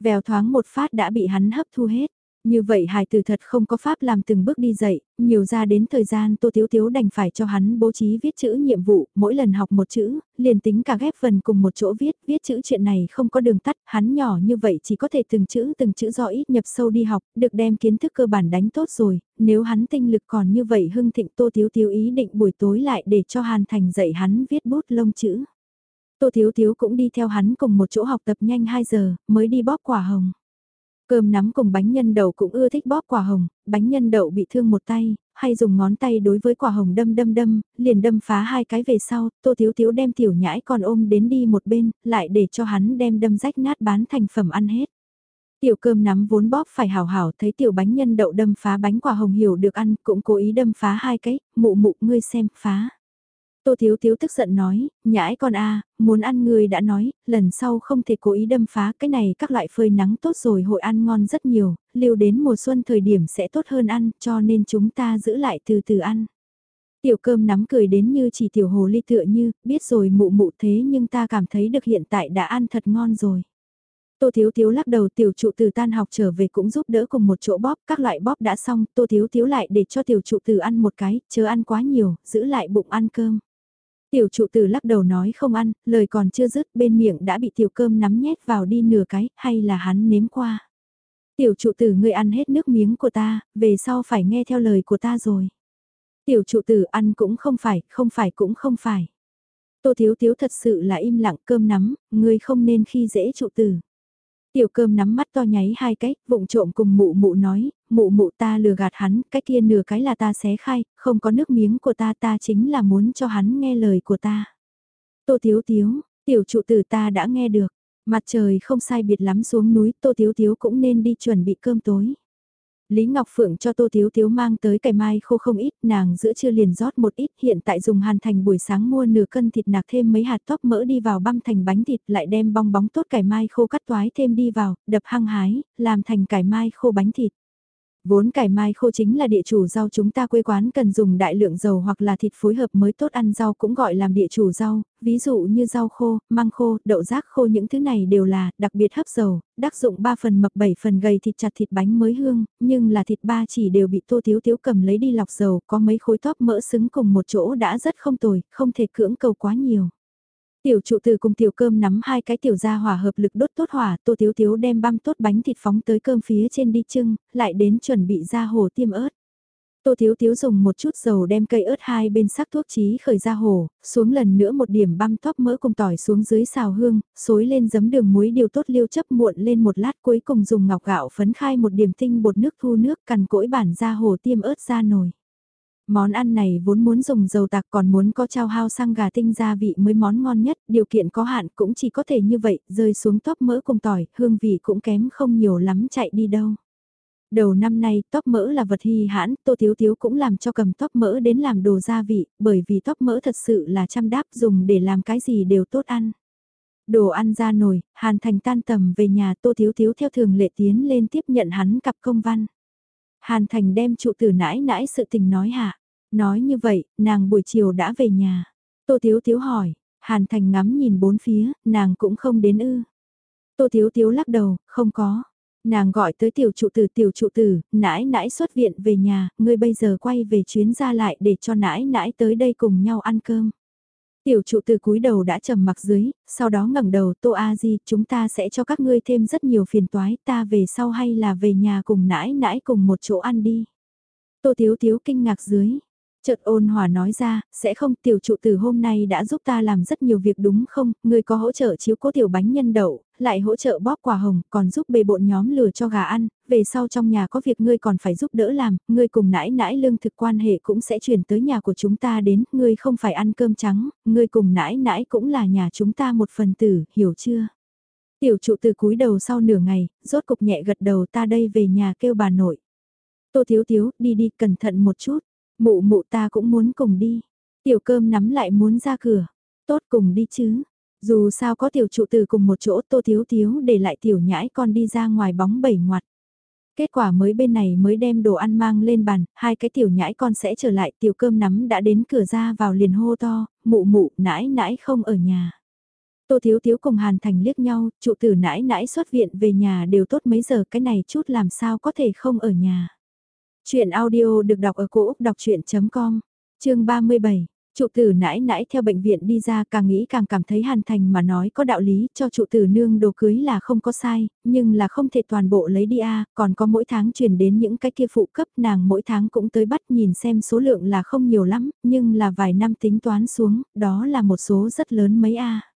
Vèo thoáng một phát đã bị hắn hấp thu hết. Như vậy hài tử thật không có pháp làm từng bước đi dậy, nhiều ra đến thời gian Tô Thiếu Thiếu đành phải cho hắn bố trí viết chữ nhiệm vụ, mỗi lần học một chữ, liền tính cả ghép phần cùng một chỗ viết, viết chữ chuyện này không có đường tắt, hắn nhỏ như vậy chỉ có thể từng chữ từng chữ do ít nhập sâu đi học, được đem kiến thức cơ bản đánh tốt rồi, nếu hắn tinh lực còn như vậy hưng thịnh Tô Thiếu Thiếu ý định buổi tối lại để cho Hàn Thành dạy hắn viết bút lông chữ. Tô Thiếu Thiếu cũng đi theo hắn cùng một chỗ học tập nhanh 2 giờ, mới đi bóp quả hồng. Cơm nắm cùng bánh nhân đậu cũng ưa thích bóp quả hồng, bánh nhân đậu bị thương một tay, hay dùng ngón tay đối với quả hồng đâm đâm đâm, liền đâm phá hai cái về sau, tô thiếu thiếu đem tiểu nhãi còn ôm đến đi một bên, lại để cho hắn đem đâm rách nát bán thành phẩm ăn hết. Tiểu cơm nắm vốn bóp phải hào hảo thấy tiểu bánh nhân đậu đâm phá bánh quả hồng hiểu được ăn, cũng cố ý đâm phá hai cái, mụ mụ ngươi xem, phá. Tô Thiếu Thiếu tức giận nói, nhãi con a, muốn ăn người đã nói, lần sau không thể cố ý đâm phá cái này các loại phơi nắng tốt rồi hội ăn ngon rất nhiều, lưu đến mùa xuân thời điểm sẽ tốt hơn ăn, cho nên chúng ta giữ lại từ từ ăn. Tiểu cơm nắm cười đến như chỉ tiểu hồ ly tựa như, biết rồi mụ mụ thế nhưng ta cảm thấy được hiện tại đã ăn thật ngon rồi. Tô Thiếu Thiếu lắc đầu tiểu trụ từ tan học trở về cũng giúp đỡ cùng một chỗ bóp, các loại bóp đã xong, Tô Thiếu Thiếu lại để cho tiểu trụ từ ăn một cái, chớ ăn quá nhiều, giữ lại bụng ăn cơm. Tiểu trụ tử lắc đầu nói không ăn, lời còn chưa dứt bên miệng đã bị tiểu cơm nắm nhét vào đi nửa cái, hay là hắn nếm qua. Tiểu trụ tử ngươi ăn hết nước miếng của ta, về sau phải nghe theo lời của ta rồi. Tiểu trụ tử ăn cũng không phải, không phải cũng không phải. Tô thiếu thiếu thật sự là im lặng cơm nắm, ngươi không nên khi dễ trụ tử. Tiểu cơm nắm mắt to nháy hai cái, vụng trộm cùng mụ mụ nói, mụ mụ ta lừa gạt hắn, cái kia nửa cái là ta xé khai, không có nước miếng của ta ta chính là muốn cho hắn nghe lời của ta. Tô Tiếu Tiếu, tiểu trụ tử ta đã nghe được, mặt trời không sai biệt lắm xuống núi, Tô Tiếu Tiếu cũng nên đi chuẩn bị cơm tối. Lý Ngọc Phượng cho Tô Thiếu Thiếu mang tới cải mai khô không ít, nàng giữa trưa liền rót một ít, hiện tại dùng hàn thành buổi sáng mua nửa cân thịt nạc thêm mấy hạt tóc mỡ đi vào băm thành bánh thịt, lại đem bong bóng tốt cải mai khô cắt toái thêm đi vào, đập hăng hái, làm thành cải mai khô bánh thịt. Vốn cải mai khô chính là địa chủ rau chúng ta quê quán cần dùng đại lượng dầu hoặc là thịt phối hợp mới tốt ăn rau cũng gọi làm địa chủ rau, ví dụ như rau khô, măng khô, đậu rác khô những thứ này đều là đặc biệt hấp dầu, đắc dụng 3 phần mập 7 phần gầy thịt chặt thịt bánh mới hương, nhưng là thịt ba chỉ đều bị tô thiếu thiếu cầm lấy đi lọc dầu, có mấy khối tóp mỡ xứng cùng một chỗ đã rất không tồi, không thể cưỡng cầu quá nhiều. Tiểu trụ từ cùng tiểu cơm nắm hai cái tiểu ra hỏa hợp lực đốt tốt hỏa, tô thiếu thiếu đem băm tốt bánh thịt phóng tới cơm phía trên đi trưng, lại đến chuẩn bị ra hồ tiêm ớt. Tô Thiếu Thiếu dùng một chút dầu đem cây ớt hai bên sắc thuốc chí khởi ra hồ, xuống lần nữa một điểm băm tóp mỡ cùng tỏi xuống dưới xào hương, xối lên giấm đường muối điều tốt liêu chấp muộn lên một lát cuối cùng dùng ngọc gạo phấn khai một điểm tinh bột nước thu nước cằn cỗi bản ra hồ tiêm ớt ra nồi. Món ăn này vốn muốn dùng dầu tạc còn muốn có trao hao sang gà tinh gia vị mới món ngon nhất, điều kiện có hạn cũng chỉ có thể như vậy, rơi xuống tóp mỡ cùng tỏi, hương vị cũng kém không nhiều lắm chạy đi đâu. Đầu năm nay, tóp mỡ là vật hy hãn, Tô Thiếu Thiếu cũng làm cho cầm tóp mỡ đến làm đồ gia vị, bởi vì tóp mỡ thật sự là chăm đáp dùng để làm cái gì đều tốt ăn. Đồ ăn ra nồi, Hàn Thành tan tầm về nhà Tô Thiếu Thiếu theo thường lệ tiến lên tiếp nhận hắn cặp công văn. Hàn Thành đem trụ tử nãi nãi sự tình nói hạ. Nói như vậy, nàng buổi chiều đã về nhà. Tô Thiếu Thiếu hỏi, Hàn Thành ngắm nhìn bốn phía, nàng cũng không đến ư. Tô Thiếu Thiếu lắc đầu, không có. Nàng gọi tới tiểu trụ tử tiểu trụ tử, nãi nãi xuất viện về nhà, ngươi bây giờ quay về chuyến ra lại để cho nãi nãi tới đây cùng nhau ăn cơm. Tiểu trụ từ cúi đầu đã trầm mặc dưới, sau đó ngẩng đầu Tô A Di, chúng ta sẽ cho các ngươi thêm rất nhiều phiền toái, ta về sau hay là về nhà cùng nãi nãi cùng một chỗ ăn đi. Tô Tiếu Tiếu kinh ngạc dưới, Chợt ôn hòa nói ra, sẽ không tiểu trụ từ hôm nay đã giúp ta làm rất nhiều việc đúng không, người có hỗ trợ chiếu cố tiểu bánh nhân đậu, lại hỗ trợ bóp quả hồng, còn giúp bề bộn nhóm lừa cho gà ăn, về sau trong nhà có việc ngươi còn phải giúp đỡ làm, ngươi cùng nãi nãi lương thực quan hệ cũng sẽ chuyển tới nhà của chúng ta đến, ngươi không phải ăn cơm trắng, ngươi cùng nãi nãi cũng là nhà chúng ta một phần tử, hiểu chưa? Tiểu trụ từ cúi đầu sau nửa ngày, rốt cục nhẹ gật đầu ta đây về nhà kêu bà nội. Tô Thiếu Thiếu, đi đi, cẩn thận một chút. Mụ mụ ta cũng muốn cùng đi. Tiểu cơm nắm lại muốn ra cửa. Tốt cùng đi chứ. Dù sao có tiểu trụ từ cùng một chỗ tô thiếu thiếu để lại tiểu nhãi con đi ra ngoài bóng bẩy ngoặt. Kết quả mới bên này mới đem đồ ăn mang lên bàn, hai cái tiểu nhãi con sẽ trở lại tiểu cơm nắm đã đến cửa ra vào liền hô to, mụ mụ nãi nãi không ở nhà. Tô Thiếu Thiếu cùng Hàn Thành liếc nhau, trụ tử nãi nãi xuất viện về nhà đều tốt mấy giờ cái này chút làm sao có thể không ở nhà. Chuyện audio được đọc ở cổ Úc đọc chuyện.com, chương 37. Trụ tử nãi nãi theo bệnh viện đi ra càng nghĩ càng cảm thấy hàn thành mà nói có đạo lý cho trụ tử nương đồ cưới là không có sai, nhưng là không thể toàn bộ lấy đi a còn có mỗi tháng truyền đến những cái kia phụ cấp nàng mỗi tháng cũng tới bắt nhìn xem số lượng là không nhiều lắm, nhưng là vài năm tính toán xuống, đó là một số rất lớn mấy a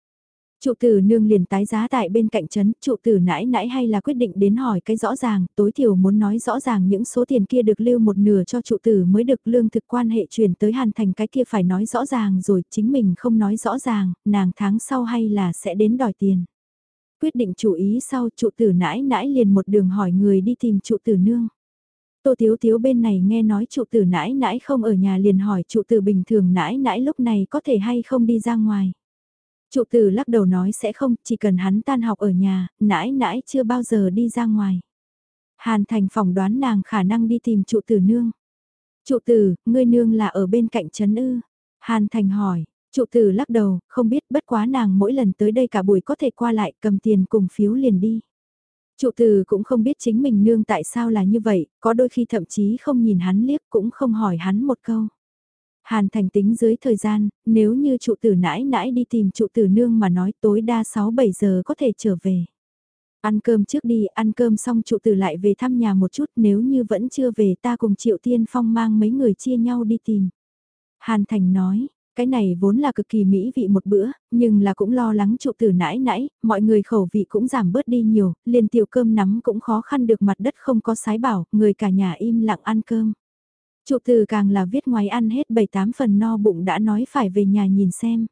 Trụ tử nương liền tái giá tại bên cạnh trấn, trụ tử nãi nãi hay là quyết định đến hỏi cái rõ ràng, tối thiểu muốn nói rõ ràng những số tiền kia được lưu một nửa cho trụ tử mới được lương thực quan hệ truyền tới hàn thành cái kia phải nói rõ ràng rồi, chính mình không nói rõ ràng, nàng tháng sau hay là sẽ đến đòi tiền. Quyết định chủ ý sau trụ tử nãi nãi liền một đường hỏi người đi tìm trụ tử nương. Tô Tiếu Tiếu bên này nghe nói trụ tử nãi nãi không ở nhà liền hỏi trụ tử bình thường nãi nãi lúc này có thể hay không đi ra ngoài. Trụ tử lắc đầu nói sẽ không, chỉ cần hắn tan học ở nhà, nãi nãi chưa bao giờ đi ra ngoài. Hàn Thành phỏng đoán nàng khả năng đi tìm trụ tử nương. Trụ tử, ngươi nương là ở bên cạnh trấn ư. Hàn Thành hỏi, trụ tử lắc đầu, không biết bất quá nàng mỗi lần tới đây cả buổi có thể qua lại cầm tiền cùng phiếu liền đi. Trụ tử cũng không biết chính mình nương tại sao là như vậy, có đôi khi thậm chí không nhìn hắn liếc cũng không hỏi hắn một câu. Hàn thành tính dưới thời gian, nếu như trụ tử nãi nãi đi tìm trụ tử nương mà nói tối đa 6-7 giờ có thể trở về. Ăn cơm trước đi, ăn cơm xong trụ tử lại về thăm nhà một chút nếu như vẫn chưa về ta cùng triệu tiên phong mang mấy người chia nhau đi tìm. Hàn thành nói, cái này vốn là cực kỳ mỹ vị một bữa, nhưng là cũng lo lắng trụ tử nãi nãi, mọi người khẩu vị cũng giảm bớt đi nhiều, liền tiểu cơm nắm cũng khó khăn được mặt đất không có sái bảo, người cả nhà im lặng ăn cơm. Chủ từ càng là viết ngoài ăn hết 7-8 phần no bụng đã nói phải về nhà nhìn xem.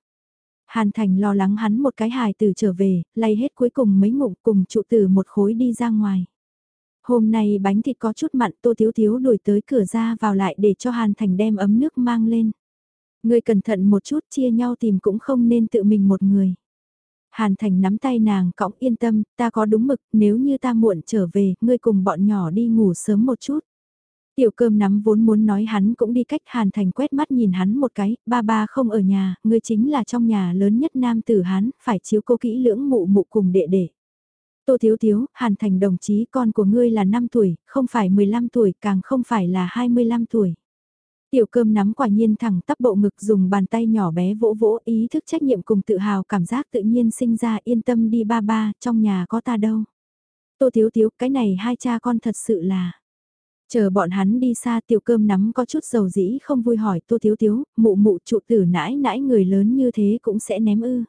Hàn Thành lo lắng hắn một cái hài từ trở về, lay hết cuối cùng mấy ngụm cùng trụ từ một khối đi ra ngoài. Hôm nay bánh thịt có chút mặn tô thiếu thiếu đuổi tới cửa ra vào lại để cho Hàn Thành đem ấm nước mang lên. Người cẩn thận một chút chia nhau tìm cũng không nên tự mình một người. Hàn Thành nắm tay nàng cõng yên tâm, ta có đúng mực, nếu như ta muộn trở về, ngươi cùng bọn nhỏ đi ngủ sớm một chút. Tiểu cơm nắm vốn muốn nói hắn cũng đi cách Hàn Thành quét mắt nhìn hắn một cái, ba ba không ở nhà, ngươi chính là trong nhà lớn nhất nam tử hắn, phải chiếu cô kỹ lưỡng mụ mụ cùng đệ đệ. Tô Thiếu Thiếu, Hàn Thành đồng chí con của ngươi là 5 tuổi, không phải 15 tuổi, càng không phải là 25 tuổi. Tiểu cơm nắm quả nhiên thẳng tắp bộ ngực dùng bàn tay nhỏ bé vỗ vỗ ý thức trách nhiệm cùng tự hào cảm giác tự nhiên sinh ra yên tâm đi ba ba, trong nhà có ta đâu. Tô Thiếu Thiếu, cái này hai cha con thật sự là... Chờ bọn hắn đi xa tiểu cơm nắm có chút dầu dĩ không vui hỏi Tô Thiếu Thiếu, mụ mụ trụ tử nãi nãi người lớn như thế cũng sẽ ném ư.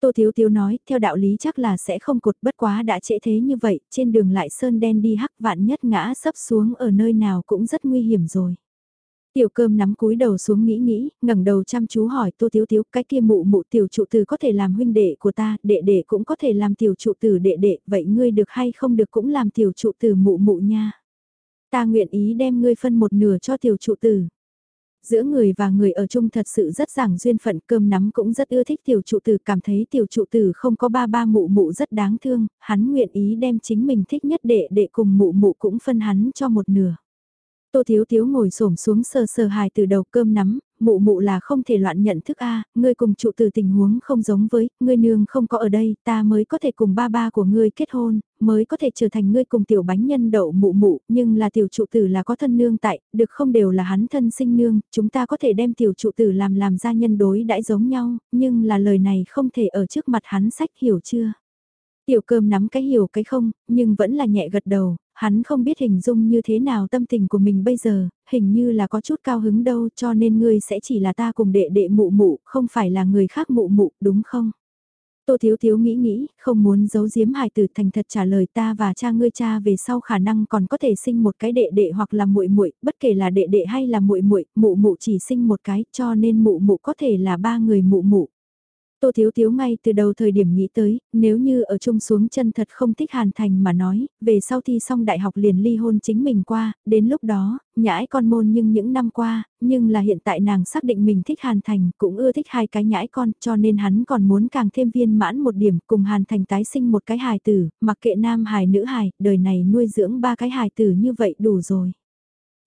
Tô Thiếu Thiếu nói, theo đạo lý chắc là sẽ không cột bất quá đã trễ thế như vậy, trên đường lại sơn đen đi hắc vạn nhất ngã sấp xuống ở nơi nào cũng rất nguy hiểm rồi. Tiểu cơm nắm cúi đầu xuống nghĩ nghĩ, ngẩng đầu chăm chú hỏi tô thiếu thiếu cái kia mụ mụ tiểu trụ tử có thể làm huynh đệ của ta, đệ đệ cũng có thể làm tiểu trụ tử đệ đệ, vậy ngươi được hay không được cũng làm tiểu trụ tử mụ mụ nha. Ta nguyện ý đem ngươi phân một nửa cho tiểu trụ tử. Giữa người và người ở chung thật sự rất giảng duyên phận cơm nắm cũng rất ưa thích tiểu trụ tử cảm thấy tiểu trụ tử không có ba ba mụ mụ rất đáng thương, hắn nguyện ý đem chính mình thích nhất đệ đệ cùng mụ mụ cũng phân hắn cho một nửa. Tô Thiếu Thiếu ngồi xổm xuống sờ sờ hài từ đầu cơm nắm, mụ mụ là không thể loạn nhận thức a, ngươi cùng trụ từ tình huống không giống với, ngươi nương không có ở đây, ta mới có thể cùng ba ba của ngươi kết hôn, mới có thể trở thành ngươi cùng tiểu bánh nhân đậu mụ mụ, nhưng là tiểu trụ tử là có thân nương tại, được không đều là hắn thân sinh nương, chúng ta có thể đem tiểu trụ tử làm làm gia nhân đối đãi giống nhau, nhưng là lời này không thể ở trước mặt hắn sách hiểu chưa? Tiểu cơm nắm cái hiểu cái không, nhưng vẫn là nhẹ gật đầu, hắn không biết hình dung như thế nào tâm tình của mình bây giờ, hình như là có chút cao hứng đâu cho nên ngươi sẽ chỉ là ta cùng đệ đệ mụ mụ, không phải là người khác mụ mụ, đúng không? Tô Thiếu Thiếu nghĩ nghĩ, không muốn giấu giếm hài tử thành thật trả lời ta và cha ngươi cha về sau khả năng còn có thể sinh một cái đệ đệ hoặc là muội muội, bất kể là đệ đệ hay là muội muội, mụ mụ chỉ sinh một cái, cho nên mụ mụ có thể là ba người mụ mụ. Tô Thiếu Thiếu ngay từ đầu thời điểm nghĩ tới, nếu như ở chung xuống chân thật không thích Hàn Thành mà nói, về sau thi xong đại học liền ly hôn chính mình qua, đến lúc đó, nhãi con môn nhưng những năm qua, nhưng là hiện tại nàng xác định mình thích Hàn Thành, cũng ưa thích hai cái nhãi con, cho nên hắn còn muốn càng thêm viên mãn một điểm, cùng Hàn Thành tái sinh một cái hài tử, mặc kệ nam hài nữ hài, đời này nuôi dưỡng ba cái hài tử như vậy đủ rồi.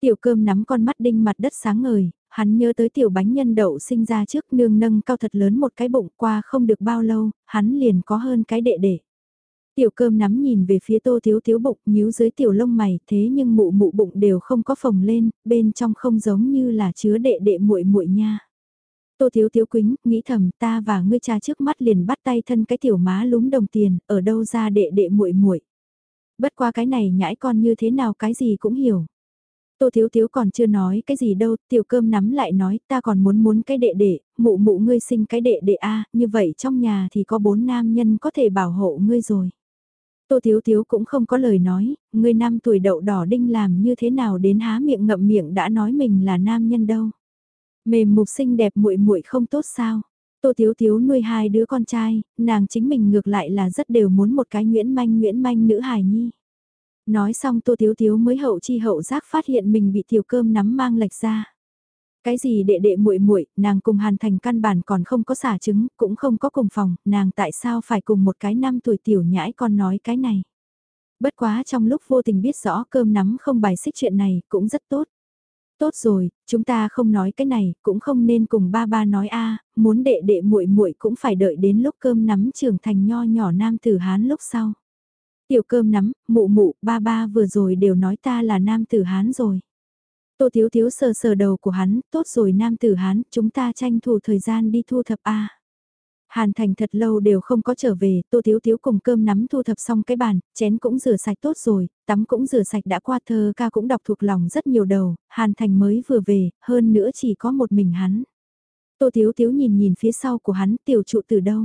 Tiểu cơm nắm con mắt đinh mặt đất sáng ngời, hắn nhớ tới tiểu bánh nhân đậu sinh ra trước nương nâng cao thật lớn một cái bụng qua không được bao lâu, hắn liền có hơn cái đệ đệ. Tiểu cơm nắm nhìn về phía tô thiếu thiếu bụng nhíu dưới tiểu lông mày thế nhưng mụ mụ bụng đều không có phồng lên, bên trong không giống như là chứa đệ đệ muội muội nha. Tô thiếu thiếu quính, nghĩ thầm ta và ngươi cha trước mắt liền bắt tay thân cái tiểu má lúm đồng tiền, ở đâu ra đệ đệ muội muội Bất qua cái này nhãi con như thế nào cái gì cũng hiểu. Tô Thiếu Thiếu còn chưa nói cái gì đâu, tiểu cơm nắm lại nói ta còn muốn muốn cái đệ đệ, mụ mụ ngươi sinh cái đệ đệ a như vậy trong nhà thì có bốn nam nhân có thể bảo hộ ngươi rồi. Tô Thiếu Thiếu cũng không có lời nói, ngươi năm tuổi đậu đỏ đinh làm như thế nào đến há miệng ngậm miệng đã nói mình là nam nhân đâu. Mềm mục xinh đẹp muội muội không tốt sao. Tô Thiếu Thiếu nuôi hai đứa con trai, nàng chính mình ngược lại là rất đều muốn một cái Nguyễn Manh Nguyễn Manh nữ hài nhi. Nói xong Tô Thiếu Thiếu mới hậu chi hậu giác phát hiện mình bị tiểu cơm nắm mang lệch ra. Cái gì đệ đệ muội muội, nàng cùng Hàn Thành căn bản còn không có xả trứng, cũng không có cùng phòng, nàng tại sao phải cùng một cái năm tuổi tiểu nhãi con nói cái này. Bất quá trong lúc vô tình biết rõ cơm nắm không bài xích chuyện này, cũng rất tốt. Tốt rồi, chúng ta không nói cái này, cũng không nên cùng ba ba nói a, muốn đệ đệ muội muội cũng phải đợi đến lúc cơm nắm trưởng thành nho nhỏ nam tử Hán lúc sau. Tiểu cơm nắm, mụ mụ, ba ba vừa rồi đều nói ta là nam tử Hán rồi. Tô Thiếu Thiếu sờ sờ đầu của hắn, tốt rồi nam tử Hán, chúng ta tranh thủ thời gian đi thu thập A. Hàn Thành thật lâu đều không có trở về, Tô Thiếu Thiếu cùng cơm nắm thu thập xong cái bàn, chén cũng rửa sạch tốt rồi, tắm cũng rửa sạch đã qua thơ ca cũng đọc thuộc lòng rất nhiều đầu, Hàn Thành mới vừa về, hơn nữa chỉ có một mình hắn. Tô Thiếu Thiếu nhìn nhìn phía sau của hắn, tiểu trụ từ đâu?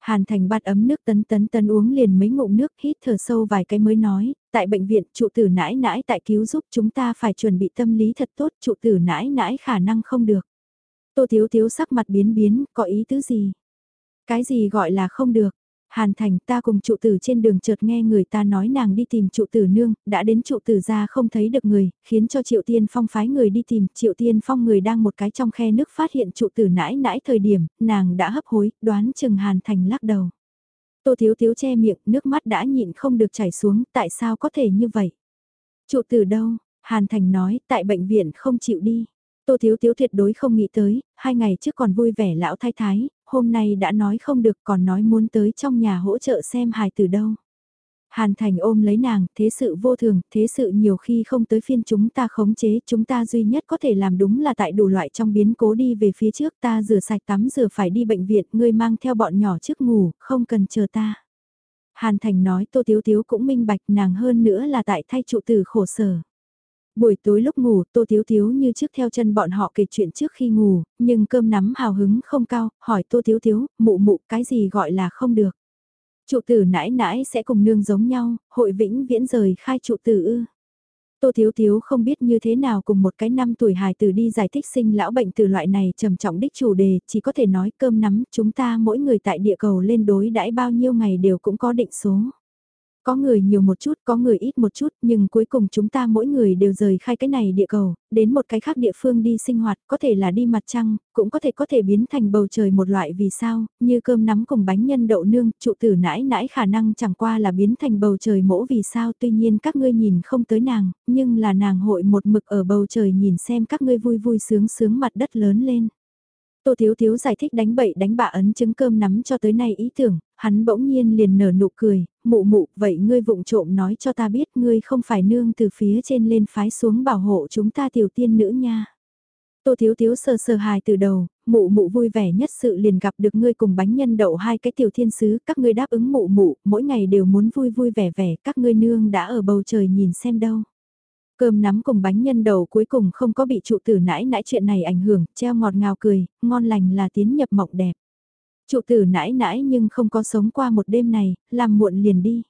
Hàn Thành bát ấm nước tấn tấn tấn uống liền mấy ngụm nước hít thở sâu vài cái mới nói, tại bệnh viện trụ tử nãi nãi tại cứu giúp chúng ta phải chuẩn bị tâm lý thật tốt trụ tử nãi nãi khả năng không được. Tô Thiếu Thiếu sắc mặt biến biến, có ý tứ gì? Cái gì gọi là không được? Hàn Thành ta cùng trụ tử trên đường chợt nghe người ta nói nàng đi tìm trụ tử nương, đã đến trụ tử ra không thấy được người, khiến cho triệu tiên phong phái người đi tìm, triệu tiên phong người đang một cái trong khe nước phát hiện trụ tử nãi nãi thời điểm, nàng đã hấp hối, đoán chừng Hàn Thành lắc đầu. Tô Thiếu Thiếu che miệng, nước mắt đã nhịn không được chảy xuống, tại sao có thể như vậy? Trụ tử đâu? Hàn Thành nói, tại bệnh viện không chịu đi. Tô Thiếu Thiếu tuyệt đối không nghĩ tới, hai ngày trước còn vui vẻ lão thái thái, hôm nay đã nói không được còn nói muốn tới trong nhà hỗ trợ xem hài từ đâu. Hàn Thành ôm lấy nàng, thế sự vô thường, thế sự nhiều khi không tới phiên chúng ta khống chế, chúng ta duy nhất có thể làm đúng là tại đủ loại trong biến cố đi về phía trước ta rửa sạch tắm rửa phải đi bệnh viện, ngươi mang theo bọn nhỏ trước ngủ, không cần chờ ta. Hàn Thành nói Tô Tiếu Tiếu cũng minh bạch nàng hơn nữa là tại thay trụ tử khổ sở. Buổi tối lúc ngủ, Tô Thiếu Thiếu như trước theo chân bọn họ kể chuyện trước khi ngủ, nhưng cơm nắm hào hứng không cao, hỏi Tô Thiếu Thiếu, mụ mụ cái gì gọi là không được. Trụ tử nãi nãi sẽ cùng nương giống nhau, hội vĩnh viễn rời khai trụ tử ư. Tô Thiếu Thiếu không biết như thế nào cùng một cái năm tuổi hài tử đi giải thích sinh lão bệnh từ loại này trầm trọng đích chủ đề, chỉ có thể nói cơm nắm, chúng ta mỗi người tại địa cầu lên đối đãi bao nhiêu ngày đều cũng có định số. Có người nhiều một chút, có người ít một chút, nhưng cuối cùng chúng ta mỗi người đều rời khai cái này địa cầu, đến một cái khác địa phương đi sinh hoạt, có thể là đi mặt trăng, cũng có thể có thể biến thành bầu trời một loại vì sao, như cơm nắm cùng bánh nhân đậu nương, trụ tử nãi nãi khả năng chẳng qua là biến thành bầu trời mỗ vì sao, tuy nhiên các ngươi nhìn không tới nàng, nhưng là nàng hội một mực ở bầu trời nhìn xem các ngươi vui vui sướng sướng mặt đất lớn lên. Tô Thiếu Thiếu giải thích đánh bậy đánh bạ ấn chứng cơm nắm cho tới nay ý tưởng, hắn bỗng nhiên liền nở nụ cười, mụ mụ, vậy ngươi vụng trộm nói cho ta biết ngươi không phải nương từ phía trên lên phái xuống bảo hộ chúng ta tiểu tiên nữ nha. Tô Thiếu Thiếu sơ sơ hài từ đầu, mụ mụ vui vẻ nhất sự liền gặp được ngươi cùng bánh nhân đậu hai cái tiểu thiên sứ, các ngươi đáp ứng mụ mụ, mỗi ngày đều muốn vui vui vẻ vẻ, các ngươi nương đã ở bầu trời nhìn xem đâu. Cơm nắm cùng bánh nhân đầu cuối cùng không có bị trụ tử nãi nãi chuyện này ảnh hưởng, treo ngọt ngào cười, ngon lành là tiến nhập mộng đẹp. Trụ tử nãi nãi nhưng không có sống qua một đêm này, làm muộn liền đi.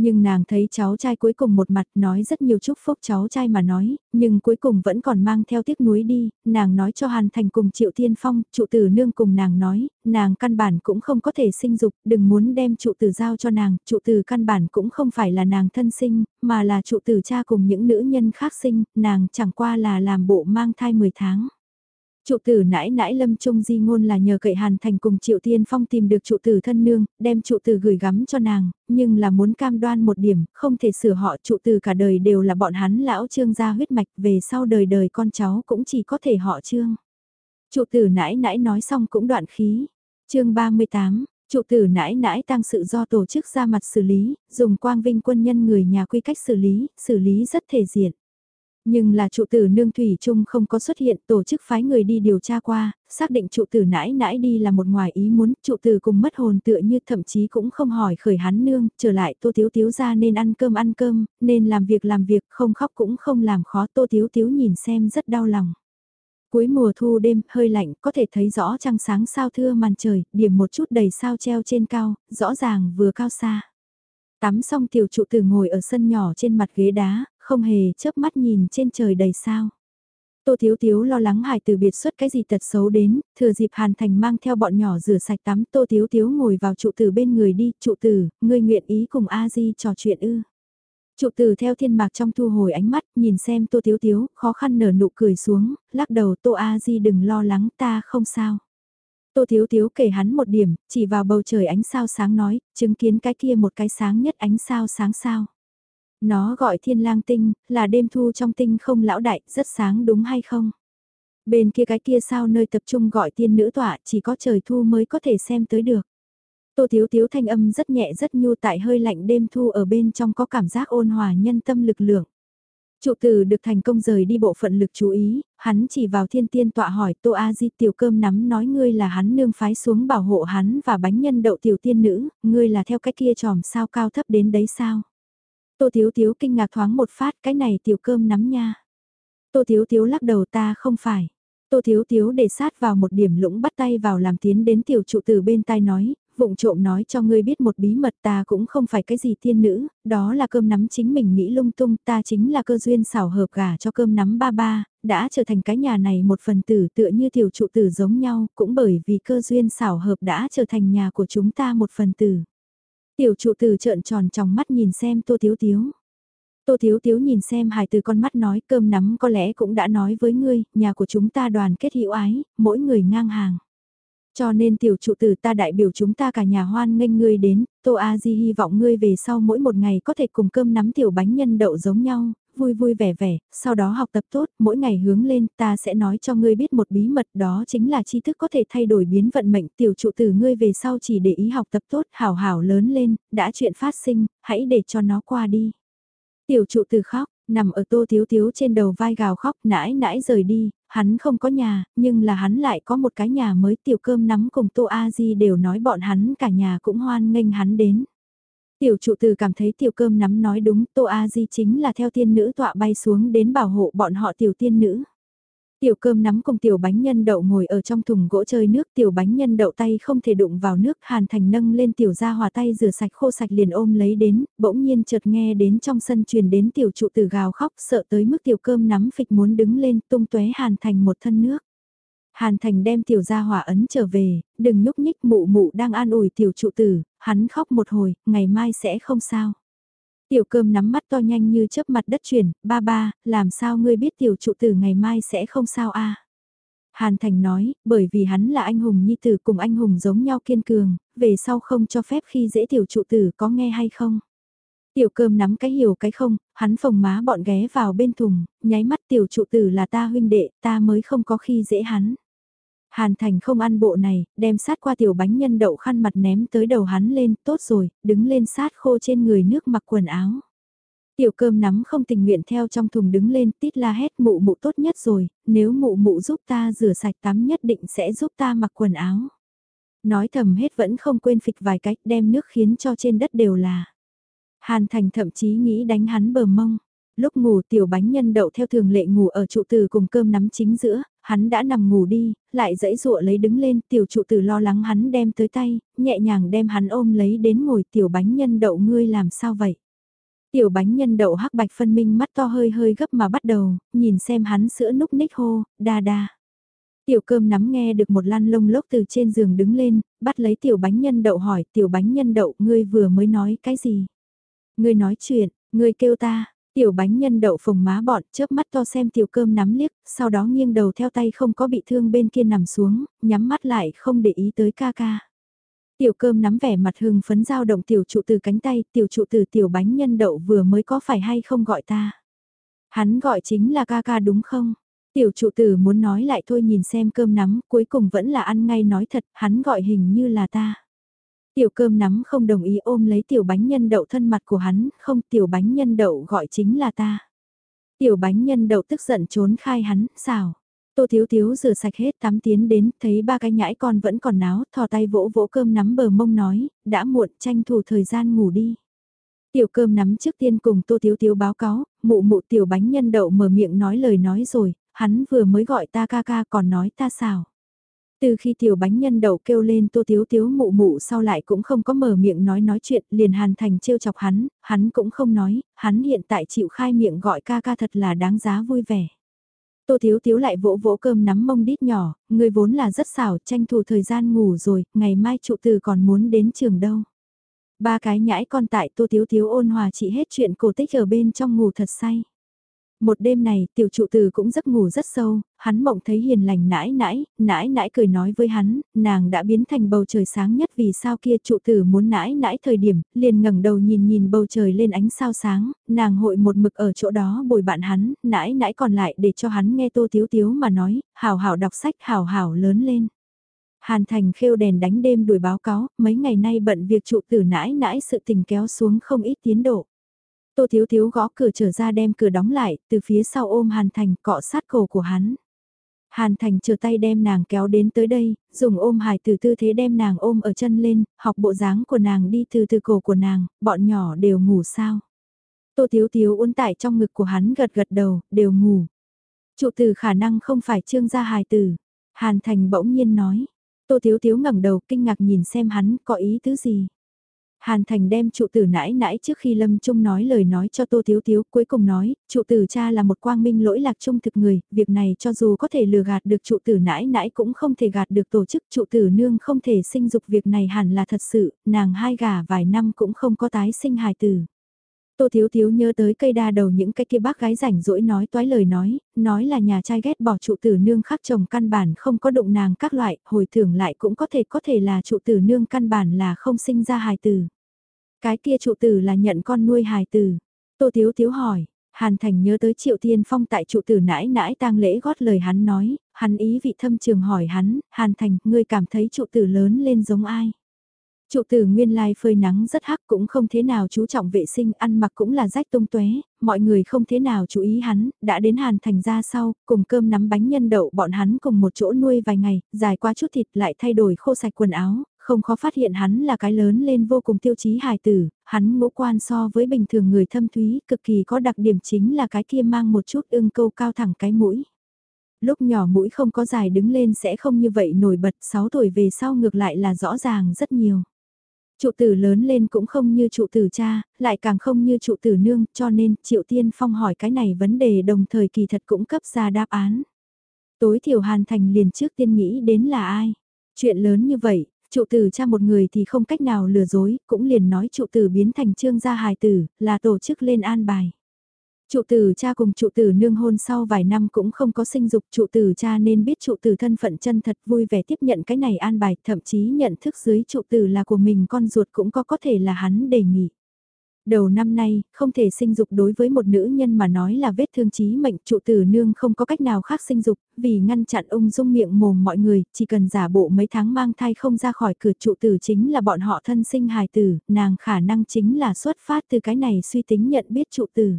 Nhưng nàng thấy cháu trai cuối cùng một mặt nói rất nhiều chúc phúc cháu trai mà nói, nhưng cuối cùng vẫn còn mang theo tiếc nuối đi, nàng nói cho Hàn Thành cùng Triệu Thiên Phong, trụ tử nương cùng nàng nói, nàng căn bản cũng không có thể sinh dục, đừng muốn đem trụ tử giao cho nàng, trụ tử căn bản cũng không phải là nàng thân sinh, mà là trụ tử cha cùng những nữ nhân khác sinh, nàng chẳng qua là làm bộ mang thai 10 tháng. Trụ tử nãi nãi lâm trung di ngôn là nhờ cậy hàn thành cùng triệu tiên phong tìm được trụ tử thân nương, đem trụ tử gửi gắm cho nàng, nhưng là muốn cam đoan một điểm, không thể sửa họ trụ tử cả đời đều là bọn hắn lão trương gia huyết mạch về sau đời đời con cháu cũng chỉ có thể họ trương. Trụ tử nãi nãi nói xong cũng đoạn khí. chương 38, trụ tử nãi nãi tăng sự do tổ chức ra mặt xử lý, dùng quang vinh quân nhân người nhà quy cách xử lý, xử lý rất thể diện. Nhưng là trụ tử nương thủy chung không có xuất hiện tổ chức phái người đi điều tra qua, xác định trụ tử nãi nãi đi là một ngoài ý muốn, trụ tử cùng mất hồn tựa như thậm chí cũng không hỏi khởi hắn nương, trở lại tô thiếu thiếu ra nên ăn cơm ăn cơm, nên làm việc làm việc, không khóc cũng không làm khó tô thiếu thiếu nhìn xem rất đau lòng. Cuối mùa thu đêm, hơi lạnh, có thể thấy rõ trăng sáng sao thưa màn trời, điểm một chút đầy sao treo trên cao, rõ ràng vừa cao xa. Tắm xong tiểu trụ tử ngồi ở sân nhỏ trên mặt ghế đá, không hề chớp mắt nhìn trên trời đầy sao. Tô Thiếu Thiếu lo lắng hài từ biệt xuất cái gì tật xấu đến, thừa dịp Hàn Thành mang theo bọn nhỏ rửa sạch tắm Tô Thiếu Thiếu ngồi vào trụ tử bên người đi, trụ tử, ngươi nguyện ý cùng A Di trò chuyện ư. Trụ tử theo thiên mạc trong thu hồi ánh mắt, nhìn xem Tô Thiếu Thiếu, khó khăn nở nụ cười xuống, lắc đầu Tô A Di đừng lo lắng ta không sao. Tô Thiếu Thiếu kể hắn một điểm, chỉ vào bầu trời ánh sao sáng nói, chứng kiến cái kia một cái sáng nhất ánh sao sáng sao. Nó gọi thiên lang tinh, là đêm thu trong tinh không lão đại, rất sáng đúng hay không? Bên kia cái kia sao nơi tập trung gọi tiên nữ tọa, chỉ có trời thu mới có thể xem tới được. Tô Thiếu Thiếu thanh âm rất nhẹ rất nhu tại hơi lạnh đêm thu ở bên trong có cảm giác ôn hòa nhân tâm lực lượng. Trụ tử được thành công rời đi bộ phận lực chú ý, hắn chỉ vào thiên tiên tọa hỏi Tô A Di tiểu cơm nắm nói ngươi là hắn nương phái xuống bảo hộ hắn và bánh nhân đậu tiểu tiên nữ, ngươi là theo cái kia tròm sao cao thấp đến đấy sao. Tô Thiếu Thiếu kinh ngạc thoáng một phát cái này tiểu cơm nắm nha. Tô Thiếu Thiếu lắc đầu ta không phải. Tô Thiếu Thiếu để sát vào một điểm lũng bắt tay vào làm tiến đến tiểu trụ từ bên tai nói, vụng trộm nói cho ngươi biết một bí mật ta cũng không phải cái gì tiên nữ, đó là cơm nắm chính mình nghĩ lung tung ta chính là cơ duyên xảo hợp gà cho cơm nắm ba ba, đã trở thành cái nhà này một phần tử tựa như tiểu trụ tử giống nhau, cũng bởi vì cơ duyên xảo hợp đã trở thành nhà của chúng ta một phần tử. Tiểu trụ từ trợn tròn trong mắt nhìn xem tô thiếu thiếu. Tô Thiếu Thiếu nhìn xem hài từ con mắt nói cơm nắm có lẽ cũng đã nói với ngươi, nhà của chúng ta đoàn kết hữu ái, mỗi người ngang hàng. Cho nên tiểu trụ tử ta đại biểu chúng ta cả nhà hoan nghênh ngươi đến, Tô A Di hy vọng ngươi về sau mỗi một ngày có thể cùng cơm nắm tiểu bánh nhân đậu giống nhau, vui vui vẻ vẻ, sau đó học tập tốt, mỗi ngày hướng lên ta sẽ nói cho ngươi biết một bí mật đó chính là tri thức có thể thay đổi biến vận mệnh tiểu trụ tử ngươi về sau chỉ để ý học tập tốt, hảo hảo lớn lên, đã chuyện phát sinh, hãy để cho nó qua đi. Tiểu trụ tử khóc, nằm ở tô thiếu thiếu trên đầu vai gào khóc nãi nãi rời đi, hắn không có nhà, nhưng là hắn lại có một cái nhà mới tiểu cơm nắm cùng tô A-di đều nói bọn hắn cả nhà cũng hoan nghênh hắn đến. Tiểu trụ từ cảm thấy tiểu cơm nắm nói đúng, Tô A Di chính là theo tiên nữ tọa bay xuống đến bảo hộ bọn họ tiểu tiên nữ. Tiểu cơm nắm cùng tiểu bánh nhân đậu ngồi ở trong thùng gỗ chơi nước tiểu bánh nhân đậu tay không thể đụng vào nước hàn thành nâng lên tiểu ra hòa tay rửa sạch khô sạch liền ôm lấy đến, bỗng nhiên chợt nghe đến trong sân truyền đến tiểu trụ tử gào khóc sợ tới mức tiểu cơm nắm phịch muốn đứng lên tung tóe hàn thành một thân nước. Hàn thành đem tiểu gia hỏa ấn trở về, đừng nhúc nhích mụ mụ đang an ủi tiểu trụ tử, hắn khóc một hồi, ngày mai sẽ không sao. Tiểu cơm nắm mắt to nhanh như chớp mặt đất chuyển, ba ba, làm sao ngươi biết tiểu trụ tử ngày mai sẽ không sao a? Hàn Thành nói, bởi vì hắn là anh hùng nhi tử cùng anh hùng giống nhau kiên cường, về sau không cho phép khi dễ tiểu trụ tử có nghe hay không? Tiểu cơm nắm cái hiểu cái không, hắn phồng má bọn ghé vào bên thùng, nháy mắt tiểu trụ tử là ta huynh đệ, ta mới không có khi dễ hắn. Hàn Thành không ăn bộ này, đem sát qua tiểu bánh nhân đậu khăn mặt ném tới đầu hắn lên, tốt rồi, đứng lên sát khô trên người nước mặc quần áo. Tiểu cơm nắm không tình nguyện theo trong thùng đứng lên tít la hét mụ mụ tốt nhất rồi, nếu mụ mụ giúp ta rửa sạch tắm nhất định sẽ giúp ta mặc quần áo. Nói thầm hết vẫn không quên phịch vài cách đem nước khiến cho trên đất đều là. Hàn Thành thậm chí nghĩ đánh hắn bờ mông. Lúc ngủ tiểu bánh nhân đậu theo thường lệ ngủ ở trụ từ cùng cơm nắm chính giữa, hắn đã nằm ngủ đi, lại dãy dụa lấy đứng lên, tiểu trụ tử lo lắng hắn đem tới tay, nhẹ nhàng đem hắn ôm lấy đến ngồi tiểu bánh nhân đậu ngươi làm sao vậy. Tiểu bánh nhân đậu hắc bạch phân minh mắt to hơi hơi gấp mà bắt đầu, nhìn xem hắn sữa núc ních hô, đa đa. Tiểu cơm nắm nghe được một lăn lông lốc từ trên giường đứng lên, bắt lấy tiểu bánh nhân đậu hỏi tiểu bánh nhân đậu ngươi vừa mới nói cái gì? Ngươi nói chuyện, ngươi kêu ta, Tiểu bánh nhân đậu phồng má bọn chớp mắt to xem tiểu cơm nắm liếc, sau đó nghiêng đầu theo tay không có bị thương bên kia nằm xuống, nhắm mắt lại không để ý tới ca ca. Tiểu cơm nắm vẻ mặt hưng phấn dao động tiểu trụ từ cánh tay, tiểu trụ từ tiểu bánh nhân đậu vừa mới có phải hay không gọi ta. Hắn gọi chính là ca ca đúng không? Tiểu trụ tử muốn nói lại thôi nhìn xem cơm nắm, cuối cùng vẫn là ăn ngay nói thật, hắn gọi hình như là ta. Tiểu cơm nắm không đồng ý ôm lấy tiểu bánh nhân đậu thân mặt của hắn, không tiểu bánh nhân đậu gọi chính là ta. Tiểu bánh nhân đậu tức giận trốn khai hắn, xào. Tô Thiếu Thiếu rửa sạch hết tắm tiến đến, thấy ba cái nhãi con vẫn còn náo, thò tay vỗ vỗ cơm nắm bờ mông nói, đã muộn tranh thủ thời gian ngủ đi. Tiểu cơm nắm trước tiên cùng Tô Thiếu Thiếu báo cáo, mụ mụ tiểu bánh nhân đậu mở miệng nói lời nói rồi, hắn vừa mới gọi ta ca ca còn nói ta xào. Từ khi tiểu bánh nhân đậu kêu lên tô tiếu tiếu mụ mụ sau lại cũng không có mở miệng nói nói chuyện, liền hàn thành trêu chọc hắn, hắn cũng không nói, hắn hiện tại chịu khai miệng gọi ca ca thật là đáng giá vui vẻ. Tô Thiếu Thiếu lại vỗ vỗ cơm nắm mông đít nhỏ, người vốn là rất xảo, tranh thủ thời gian ngủ rồi, ngày mai trụ từ còn muốn đến trường đâu. Ba cái nhãi con tại Tô Thiếu Thiếu ôn hòa chỉ hết chuyện cổ tích ở bên trong ngủ thật say. Một đêm này, tiểu trụ từ cũng giấc ngủ rất sâu, hắn mộng thấy hiền lành nãi nãi, nãi nãi cười nói với hắn, nàng đã biến thành bầu trời sáng nhất vì sao kia trụ tử muốn nãi nãi thời điểm, liền ngẩng đầu nhìn nhìn bầu trời lên ánh sao sáng, nàng hội một mực ở chỗ đó bồi bạn hắn, nãi nãi còn lại để cho hắn nghe tô tiếu tiếu mà nói, hào hào đọc sách hào hào lớn lên. Hàn Thành khêu đèn đánh đêm đuổi báo cáo, mấy ngày nay bận việc trụ tử nãi nãi sự tình kéo xuống không ít tiến độ. Tô Thiếu Thiếu gõ cửa trở ra đem cửa đóng lại, từ phía sau ôm Hàn Thành cọ sát cổ của hắn. Hàn Thành chờ tay đem nàng kéo đến tới đây, dùng ôm hài từ tư thế đem nàng ôm ở chân lên, học bộ dáng của nàng đi từ từ cổ của nàng, bọn nhỏ đều ngủ sao. Tô Thiếu Thiếu uốn tại trong ngực của hắn gật gật đầu, đều ngủ. Trụ từ khả năng không phải trương gia hài tử. Hàn Thành bỗng nhiên nói. Tô Thiếu Thiếu ngẩng đầu kinh ngạc nhìn xem hắn có ý tứ gì. Hàn Thành đem trụ tử nãi nãi trước khi Lâm Trung nói lời nói cho Tô Thiếu Thiếu, cuối cùng nói, trụ tử cha là một quang minh lỗi lạc trung thực người, việc này cho dù có thể lừa gạt được trụ tử nãi nãi cũng không thể gạt được tổ chức trụ tử nương không thể sinh dục việc này hẳn là thật sự, nàng hai gà vài năm cũng không có tái sinh hài tử. Tô Thiếu Thiếu nhớ tới cây đa đầu những cái kia bác gái rảnh rỗi nói toái lời nói, nói là nhà trai ghét bỏ trụ tử nương khắc chồng căn bản không có động nàng các loại, hồi thưởng lại cũng có thể có thể là trụ tử nương căn bản là không sinh ra hài tử. Cái kia trụ tử là nhận con nuôi hài tử. Tô Thiếu Thiếu hỏi, Hàn Thành nhớ tới Triệu Tiên Phong tại trụ tử nãi nãi tang lễ gót lời hắn nói, hắn ý vị thâm trường hỏi hắn, Hàn Thành, ngươi cảm thấy trụ tử lớn lên giống ai? Trụ tử nguyên lai phơi nắng rất hắc cũng không thế nào chú trọng vệ sinh ăn mặc cũng là rách tung tuế, mọi người không thế nào chú ý hắn, đã đến Hàn Thành ra sau, cùng cơm nắm bánh nhân đậu bọn hắn cùng một chỗ nuôi vài ngày, dài qua chút thịt lại thay đổi khô sạch quần áo, không khó phát hiện hắn là cái lớn lên vô cùng tiêu chí hài tử, hắn ngũ quan so với bình thường người thâm thúy cực kỳ có đặc điểm chính là cái kia mang một chút ưng câu cao thẳng cái mũi. Lúc nhỏ mũi không có dài đứng lên sẽ không như vậy nổi bật, 6 tuổi về sau ngược lại là rõ ràng rất nhiều. Trụ tử lớn lên cũng không như trụ tử cha, lại càng không như trụ tử nương, cho nên Triệu Tiên Phong hỏi cái này vấn đề đồng thời kỳ thật cũng cấp ra đáp án. Tối thiểu Hàn Thành liền trước tiên nghĩ đến là ai. Chuyện lớn như vậy, trụ tử cha một người thì không cách nào lừa dối, cũng liền nói trụ tử biến thành trương gia hài tử, là tổ chức lên an bài. Trụ tử cha cùng trụ tử nương hôn sau vài năm cũng không có sinh dục trụ tử cha nên biết trụ tử thân phận chân thật vui vẻ tiếp nhận cái này an bài thậm chí nhận thức dưới trụ tử là của mình con ruột cũng có có thể là hắn đề nghị. Đầu năm nay, không thể sinh dục đối với một nữ nhân mà nói là vết thương chí mệnh trụ tử nương không có cách nào khác sinh dục, vì ngăn chặn ung dung miệng mồm mọi người, chỉ cần giả bộ mấy tháng mang thai không ra khỏi cửa trụ tử chính là bọn họ thân sinh hài tử, nàng khả năng chính là xuất phát từ cái này suy tính nhận biết trụ tử.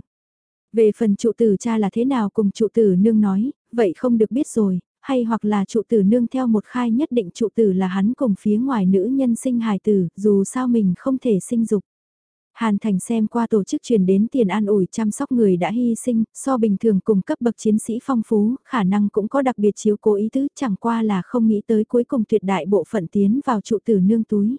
Về phần trụ tử cha là thế nào cùng trụ tử nương nói, vậy không được biết rồi, hay hoặc là trụ tử nương theo một khai nhất định trụ tử là hắn cùng phía ngoài nữ nhân sinh hài tử, dù sao mình không thể sinh dục. Hàn Thành xem qua tổ chức truyền đến tiền an ủi chăm sóc người đã hy sinh, so bình thường cùng cấp bậc chiến sĩ phong phú, khả năng cũng có đặc biệt chiếu cố ý tứ chẳng qua là không nghĩ tới cuối cùng tuyệt đại bộ phận tiến vào trụ tử nương túi.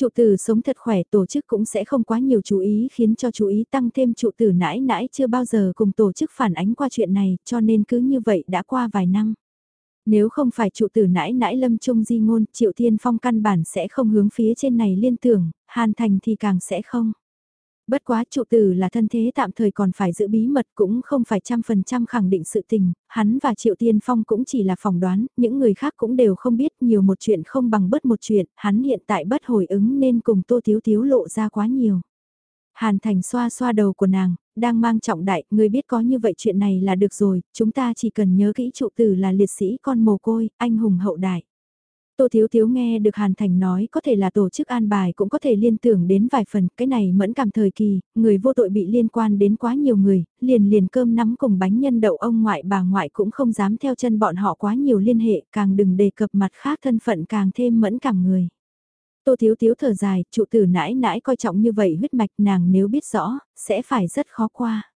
Trụ tử sống thật khỏe tổ chức cũng sẽ không quá nhiều chú ý khiến cho chú ý tăng thêm trụ tử nãi nãi chưa bao giờ cùng tổ chức phản ánh qua chuyện này cho nên cứ như vậy đã qua vài năm. Nếu không phải trụ tử nãi nãi lâm trung di ngôn triệu thiên phong căn bản sẽ không hướng phía trên này liên tưởng, hàn thành thì càng sẽ không. Bất quá trụ tử là thân thế tạm thời còn phải giữ bí mật cũng không phải trăm phần trăm khẳng định sự tình, hắn và Triệu Tiên Phong cũng chỉ là phỏng đoán, những người khác cũng đều không biết nhiều một chuyện không bằng bất một chuyện, hắn hiện tại bất hồi ứng nên cùng Tô Thiếu Thiếu lộ ra quá nhiều. Hàn Thành xoa xoa đầu của nàng, đang mang trọng đại, người biết có như vậy chuyện này là được rồi, chúng ta chỉ cần nhớ kỹ trụ tử là liệt sĩ con mồ côi, anh hùng hậu đại. Tô Thiếu Thiếu nghe được Hàn Thành nói có thể là tổ chức an bài cũng có thể liên tưởng đến vài phần, cái này mẫn cảm thời kỳ, người vô tội bị liên quan đến quá nhiều người, liền liền cơm nắm cùng bánh nhân đậu ông ngoại bà ngoại cũng không dám theo chân bọn họ quá nhiều liên hệ, càng đừng đề cập mặt khác thân phận càng thêm mẫn cảm người. Tô Thiếu Thiếu thở dài, trụ tử nãi nãi coi trọng như vậy huyết mạch nàng nếu biết rõ, sẽ phải rất khó qua.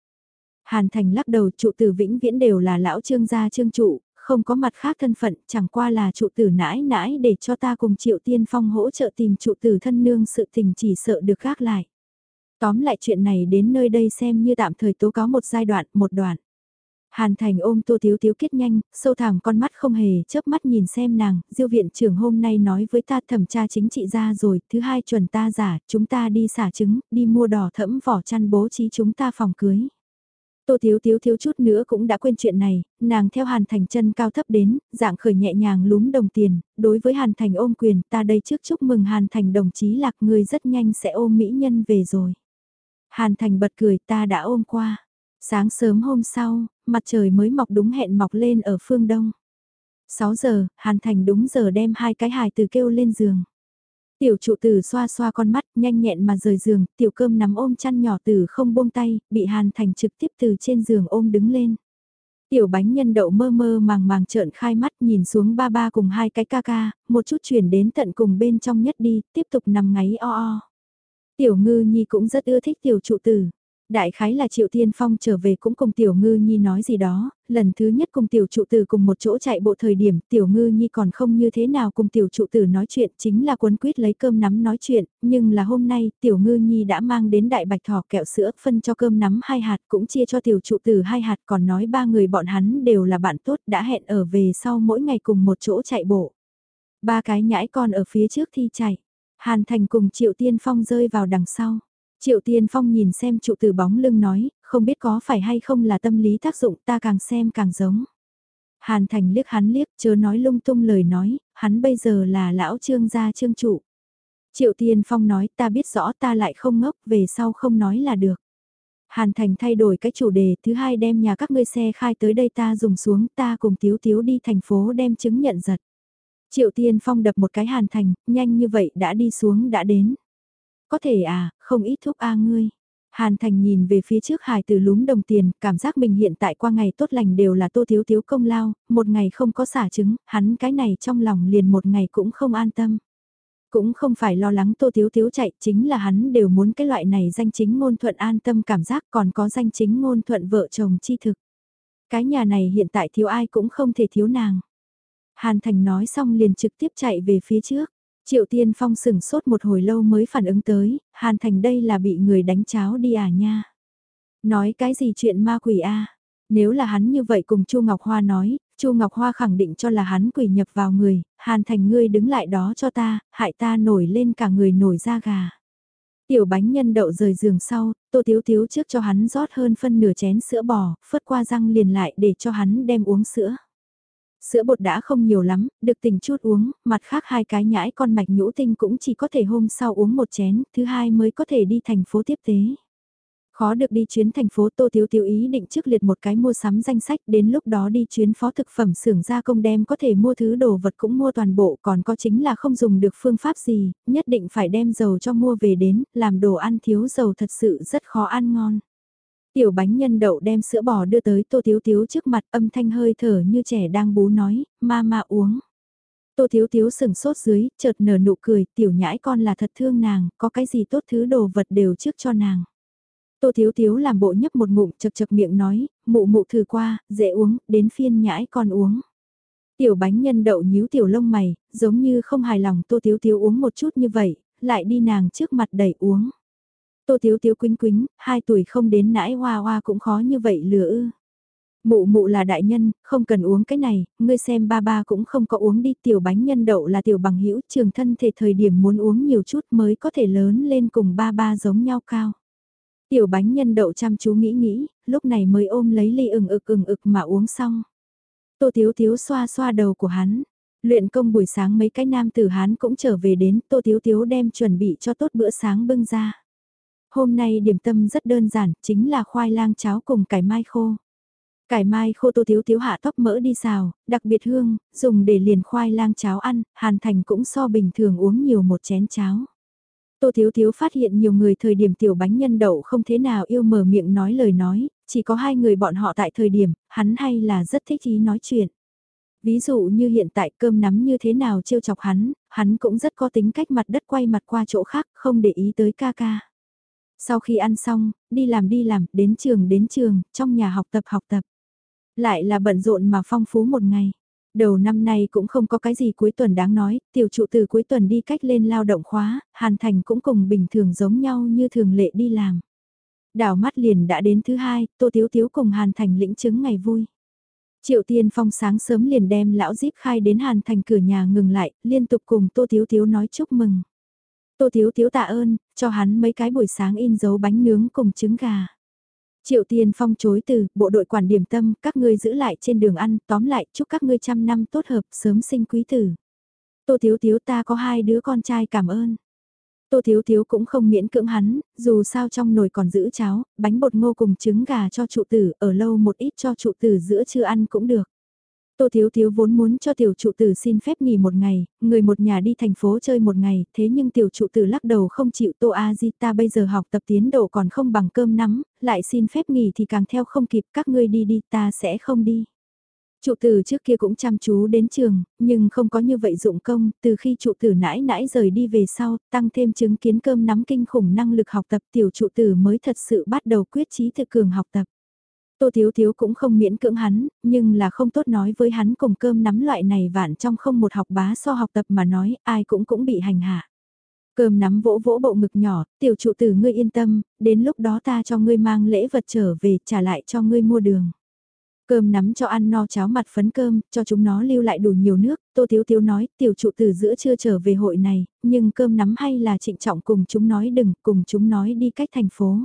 Hàn Thành lắc đầu trụ tử vĩnh viễn đều là lão trương gia trương trụ, không có mặt khác thân phận, chẳng qua là trụ tử nãi nãi để cho ta cùng triệu tiên phong hỗ trợ tìm trụ tử thân nương sự tình chỉ sợ được gác lại. Tóm lại chuyện này đến nơi đây xem như tạm thời tố cáo một giai đoạn, một đoạn. Hàn Thành ôm Tô Tiếu Tiếu kết nhanh, sâu thẳm con mắt không hề chớp mắt nhìn xem nàng, diêu viện trưởng hôm nay nói với ta thẩm tra chính trị ra rồi, thứ hai chuẩn ta giả, chúng ta đi xả trứng, đi mua đỏ thẫm vỏ chăn bố trí chúng ta phòng cưới. Tô Thiếu Thiếu thiếu chút nữa cũng đã quên chuyện này, nàng theo Hàn Thành chân cao thấp đến, dạng khởi nhẹ nhàng lúm đồng tiền, đối với Hàn Thành ôm quyền ta đây trước chúc mừng Hàn Thành đồng chí lạc người rất nhanh sẽ ôm mỹ nhân về rồi. Hàn Thành bật cười ta đã ôm qua. Sáng sớm hôm sau, mặt trời mới mọc đúng hẹn mọc lên ở phương đông. 6 giờ, Hàn Thành đúng giờ đem hai cái hài từ kêu lên giường. Tiểu trụ tử xoa xoa con mắt, nhanh nhẹn mà rời giường, tiểu cơm nắm ôm chăn nhỏ tử không buông tay, bị Hàn Thành trực tiếp từ trên giường ôm đứng lên. Tiểu bánh nhân đậu mơ mơ màng màng trợn khai mắt nhìn xuống ba ba cùng hai cái ca ca, một chút chuyển đến tận cùng bên trong nhất đi, tiếp tục nằm ngáy o o. Tiểu ngư nhi cũng rất ưa thích tiểu trụ tử. Đại khái là Triệu Tiên Phong trở về cũng cùng Tiểu Ngư Nhi nói gì đó, lần thứ nhất cùng Tiểu Trụ Tử cùng một chỗ chạy bộ thời điểm Tiểu Ngư Nhi còn không như thế nào cùng Tiểu Trụ Tử nói chuyện chính là cuốn quýt lấy cơm nắm nói chuyện, nhưng là hôm nay Tiểu Ngư Nhi đã mang đến đại bạch thỏ kẹo sữa phân cho cơm nắm hai hạt cũng chia cho Tiểu Trụ Tử hai hạt còn nói ba người bọn hắn đều là bạn tốt đã hẹn ở về sau mỗi ngày cùng một chỗ chạy bộ. Ba cái nhãi con ở phía trước thi chạy, Hàn Thành cùng Triệu Tiên Phong rơi vào đằng sau. Triệu Tiên Phong nhìn xem trụ từ bóng lưng nói, không biết có phải hay không là tâm lý tác dụng ta càng xem càng giống. Hàn Thành liếc hắn liếc, chớ nói lung tung lời nói, hắn bây giờ là lão trương gia trương trụ. Triệu Tiên Phong nói ta biết rõ ta lại không ngốc, về sau không nói là được. Hàn Thành thay đổi cái chủ đề, thứ hai đem nhà các ngươi xe khai tới đây ta dùng xuống, ta cùng Tiếu Tiếu đi thành phố đem chứng nhận giật. Triệu Tiên Phong đập một cái Hàn Thành, nhanh như vậy đã đi xuống đã đến. Có thể à, không ít thuốc a ngươi. Hàn Thành nhìn về phía trước hài từ lúm đồng tiền, cảm giác mình hiện tại qua ngày tốt lành đều là tô thiếu thiếu công lao, một ngày không có xả trứng, hắn cái này trong lòng liền một ngày cũng không an tâm. Cũng không phải lo lắng tô thiếu thiếu chạy, chính là hắn đều muốn cái loại này danh chính ngôn thuận an tâm cảm giác còn có danh chính ngôn thuận vợ chồng chi thực. Cái nhà này hiện tại thiếu ai cũng không thể thiếu nàng. Hàn Thành nói xong liền trực tiếp chạy về phía trước. Triệu Tiên Phong sừng sốt một hồi lâu mới phản ứng tới, Hàn Thành đây là bị người đánh cháo đi à nha. Nói cái gì chuyện ma quỷ a? Nếu là hắn như vậy cùng Chu Ngọc Hoa nói, Chu Ngọc Hoa khẳng định cho là hắn quỷ nhập vào người, Hàn Thành ngươi đứng lại đó cho ta, hại ta nổi lên cả người nổi da gà. Tiểu bánh nhân đậu rời giường sau, Tô Tiếu Tiếu trước cho hắn rót hơn phân nửa chén sữa bò, phớt qua răng liền lại để cho hắn đem uống sữa. Sữa bột đã không nhiều lắm, được tình chút uống, mặt khác hai cái nhãi con mạch nhũ tinh cũng chỉ có thể hôm sau uống một chén, thứ hai mới có thể đi thành phố tiếp tế. Khó được đi chuyến thành phố Tô thiếu Tiếu ý định trước liệt một cái mua sắm danh sách đến lúc đó đi chuyến phó thực phẩm xưởng gia công đem có thể mua thứ đồ vật cũng mua toàn bộ còn có chính là không dùng được phương pháp gì, nhất định phải đem dầu cho mua về đến, làm đồ ăn thiếu dầu thật sự rất khó ăn ngon. Tiểu bánh nhân đậu đem sữa bò đưa tới Tô thiếu thiếu trước mặt âm thanh hơi thở như trẻ đang bú nói, ma ma uống. Tô thiếu thiếu sừng sốt dưới, chợt nở nụ cười, tiểu nhãi con là thật thương nàng, có cái gì tốt thứ đồ vật đều trước cho nàng. Tô Thiếu Thiếu làm bộ nhấp một ngụm chật chật miệng nói, mụ mụ thử qua, dễ uống, đến phiên nhãi con uống. Tiểu bánh nhân đậu nhíu tiểu lông mày, giống như không hài lòng Tô Thiếu Thiếu uống một chút như vậy, lại đi nàng trước mặt đẩy uống. Tô Thiếu Thiếu quính quính, hai tuổi không đến nãi hoa hoa cũng khó như vậy lừa ư. Mụ mụ là đại nhân, không cần uống cái này, ngươi xem ba ba cũng không có uống đi tiểu bánh nhân đậu là tiểu bằng hữu trường thân thể thời điểm muốn uống nhiều chút mới có thể lớn lên cùng ba ba giống nhau cao. Tiểu bánh nhân đậu chăm chú nghĩ nghĩ, lúc này mới ôm lấy ly ừng ực ừng ực mà uống xong. Tô Thiếu Thiếu xoa xoa đầu của hắn. Luyện công buổi sáng mấy cái nam tử hán cũng trở về đến, Tô Thiếu Thiếu đem chuẩn bị cho tốt bữa sáng bưng ra. Hôm nay điểm tâm rất đơn giản, chính là khoai lang cháo cùng cải mai khô. Cải mai khô Tô Thiếu Thiếu hạ tóc mỡ đi xào, đặc biệt hương, dùng để liền khoai lang cháo ăn, Hàn Thành cũng so bình thường uống nhiều một chén cháo. Tô Thiếu Thiếu phát hiện nhiều người thời điểm tiểu bánh nhân đậu không thế nào yêu mở miệng nói lời nói, chỉ có hai người bọn họ tại thời điểm, hắn hay là rất thích ý nói chuyện. Ví dụ như hiện tại cơm nắm như thế nào trêu chọc hắn, hắn cũng rất có tính cách mặt đất quay mặt qua chỗ khác, không để ý tới ca ca. Sau khi ăn xong, đi làm đi làm, đến trường đến trường, trong nhà học tập học tập. Lại là bận rộn mà phong phú một ngày. Đầu năm nay cũng không có cái gì cuối tuần đáng nói, tiểu trụ từ cuối tuần đi cách lên lao động khóa, Hàn Thành cũng cùng bình thường giống nhau như thường lệ đi làm. Đảo mắt liền đã đến thứ hai, Tô Tiếu Tiếu cùng Hàn Thành lĩnh chứng ngày vui. Triệu Tiên Phong sáng sớm liền đem lão díp khai đến Hàn Thành cửa nhà ngừng lại, liên tục cùng Tô Tiếu Tiếu nói chúc mừng. Tô thiếu thiếu tạ ơn, cho hắn mấy cái buổi sáng in dấu bánh nướng cùng trứng gà. Triệu Tiên Phong chối từ, bộ đội quản điểm tâm, các ngươi giữ lại trên đường ăn, tóm lại, chúc các ngươi trăm năm tốt hợp, sớm sinh quý tử. Tô Thiếu Thiếu ta có hai đứa con trai cảm ơn. Tô Thiếu Thiếu cũng không miễn cưỡng hắn, dù sao trong nồi còn giữ cháo, bánh bột ngô cùng trứng gà cho trụ tử, ở lâu một ít cho trụ tử giữa trưa ăn cũng được. Tô Thiếu Thiếu vốn muốn cho tiểu trụ tử xin phép nghỉ một ngày, người một nhà đi thành phố chơi một ngày, thế nhưng tiểu trụ tử lắc đầu không chịu Tô A Di ta bây giờ học tập tiến độ còn không bằng cơm nắm, lại xin phép nghỉ thì càng theo không kịp các ngươi đi đi ta sẽ không đi. Trụ tử trước kia cũng chăm chú đến trường, nhưng không có như vậy dụng công, từ khi trụ tử nãi nãi rời đi về sau, tăng thêm chứng kiến cơm nắm kinh khủng năng lực học tập tiểu trụ tử mới thật sự bắt đầu quyết chí thực cường học tập. Tô Thiếu Thiếu cũng không miễn cưỡng hắn, nhưng là không tốt nói với hắn cùng cơm nắm loại này vạn trong không một học bá so học tập mà nói, ai cũng cũng bị hành hạ. Cơm nắm vỗ vỗ bộ ngực nhỏ, tiểu trụ tử ngươi yên tâm, đến lúc đó ta cho ngươi mang lễ vật trở về trả lại cho ngươi mua đường. Cơm nắm cho ăn no cháo mặt phấn cơm, cho chúng nó lưu lại đủ nhiều nước, Tô Thiếu Thiếu nói, tiểu trụ tử giữa chưa trở về hội này, nhưng cơm nắm hay là trịnh trọng cùng chúng nói đừng, cùng chúng nói đi cách thành phố.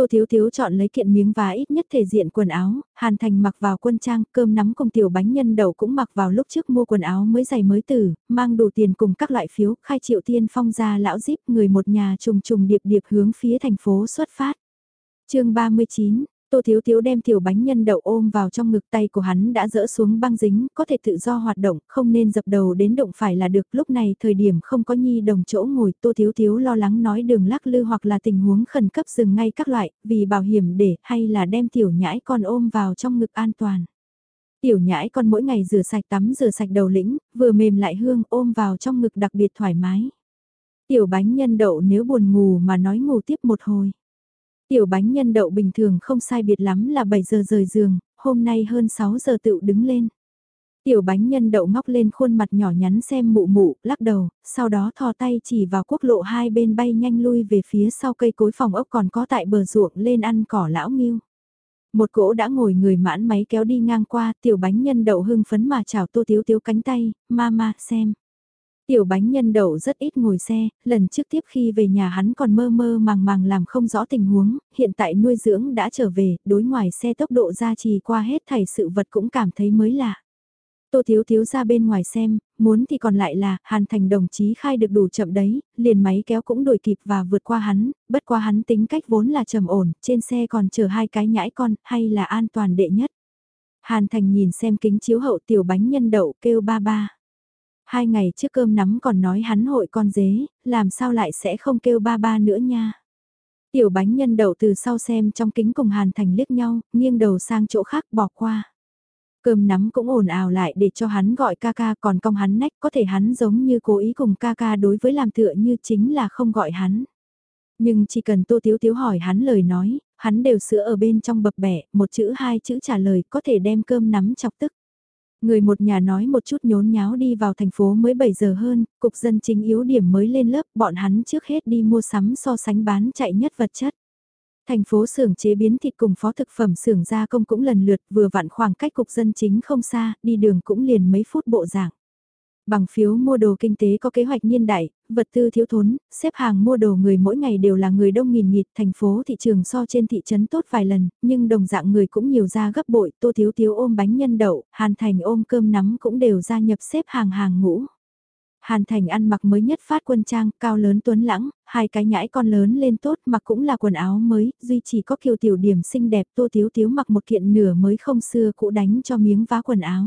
Tô Thiếu Thiếu chọn lấy kiện miếng vá ít nhất thể diện quần áo, Hàn Thành mặc vào quân trang, cơm nắm cùng tiểu bánh nhân đậu cũng mặc vào lúc trước mua quần áo mới giày mới tử, mang đủ tiền cùng các loại phiếu, khai triệu tiên phong ra lão díp người một nhà trùng trùng điệp điệp hướng phía thành phố xuất phát. chương 39, Tô Thiếu Thiếu đem tiểu bánh nhân đậu ôm vào trong ngực tay của hắn đã dỡ xuống băng dính, có thể tự do hoạt động, không nên dập đầu đến động phải là được. Lúc này thời điểm không có nhi đồng chỗ ngồi, Tô Thiếu Thiếu lo lắng nói đường lắc lư hoặc là tình huống khẩn cấp dừng ngay các loại, vì bảo hiểm để hay là đem tiểu nhãi con ôm vào trong ngực an toàn. Tiểu nhãi con mỗi ngày rửa sạch tắm rửa sạch đầu lĩnh, vừa mềm lại hương ôm vào trong ngực đặc biệt thoải mái. Tiểu bánh nhân đậu nếu buồn ngủ mà nói ngủ tiếp một hồi. Tiểu bánh nhân đậu bình thường không sai biệt lắm là 7 giờ rời giường, hôm nay hơn 6 giờ tự đứng lên. Tiểu bánh nhân đậu ngóc lên khuôn mặt nhỏ nhắn xem mụ mụ, lắc đầu, sau đó thò tay chỉ vào quốc lộ hai bên bay nhanh lui về phía sau cây cối phòng ốc còn có tại bờ ruộng lên ăn cỏ lão nghiêu. Một cỗ đã ngồi người mãn máy kéo đi ngang qua, tiểu bánh nhân đậu hưng phấn mà chào tô tiếu tiếu cánh tay, mama xem. Tiểu bánh nhân đậu rất ít ngồi xe, lần trước tiếp khi về nhà hắn còn mơ mơ màng màng làm không rõ tình huống, hiện tại nuôi dưỡng đã trở về, đối ngoài xe tốc độ ra trì qua hết thảy sự vật cũng cảm thấy mới lạ. Tô Thiếu Thiếu ra bên ngoài xem, muốn thì còn lại là, Hàn Thành đồng chí khai được đủ chậm đấy, liền máy kéo cũng đuổi kịp và vượt qua hắn, bất qua hắn tính cách vốn là trầm ổn, trên xe còn chờ hai cái nhãi con, hay là an toàn đệ nhất. Hàn Thành nhìn xem kính chiếu hậu tiểu bánh nhân đậu kêu ba ba. Hai ngày trước cơm nắm còn nói hắn hội con dế, làm sao lại sẽ không kêu ba ba nữa nha. Tiểu bánh nhân đậu từ sau xem trong kính cùng Hàn Thành liếc nhau, nghiêng đầu sang chỗ khác bỏ qua. Cơm nắm cũng ồn ào lại để cho hắn gọi ca ca còn cong hắn nách có thể hắn giống như cố ý cùng ca ca đối với làm tựa như chính là không gọi hắn. Nhưng chỉ cần Tô Tiếu Tiếu hỏi hắn lời nói, hắn đều sữa ở bên trong bập bẻ, một chữ hai chữ trả lời có thể đem cơm nắm chọc tức. Người một nhà nói một chút nhốn nháo đi vào thành phố mới 7 giờ hơn, cục dân chính yếu điểm mới lên lớp, bọn hắn trước hết đi mua sắm so sánh bán chạy nhất vật chất. Thành phố xưởng chế biến thịt cùng phó thực phẩm xưởng gia công cũng lần lượt vừa vặn khoảng cách cục dân chính không xa, đi đường cũng liền mấy phút bộ dạng. Bằng phiếu mua đồ kinh tế có kế hoạch niên đại, vật tư thiếu thốn, xếp hàng mua đồ người mỗi ngày đều là người đông nghìn nghịt, thành phố thị trường so trên thị trấn tốt vài lần, nhưng đồng dạng người cũng nhiều ra gấp bội, tô thiếu thiếu ôm bánh nhân đậu, hàn thành ôm cơm nắm cũng đều gia nhập xếp hàng hàng ngũ. Hàn Thành ăn mặc mới nhất phát quân trang, cao lớn tuấn lãng, hai cái nhãi con lớn lên tốt mặc cũng là quần áo mới, duy chỉ có kiều tiểu điểm xinh đẹp tô thiếu thiếu mặc một kiện nửa mới không xưa cũ đánh cho miếng vá quần áo.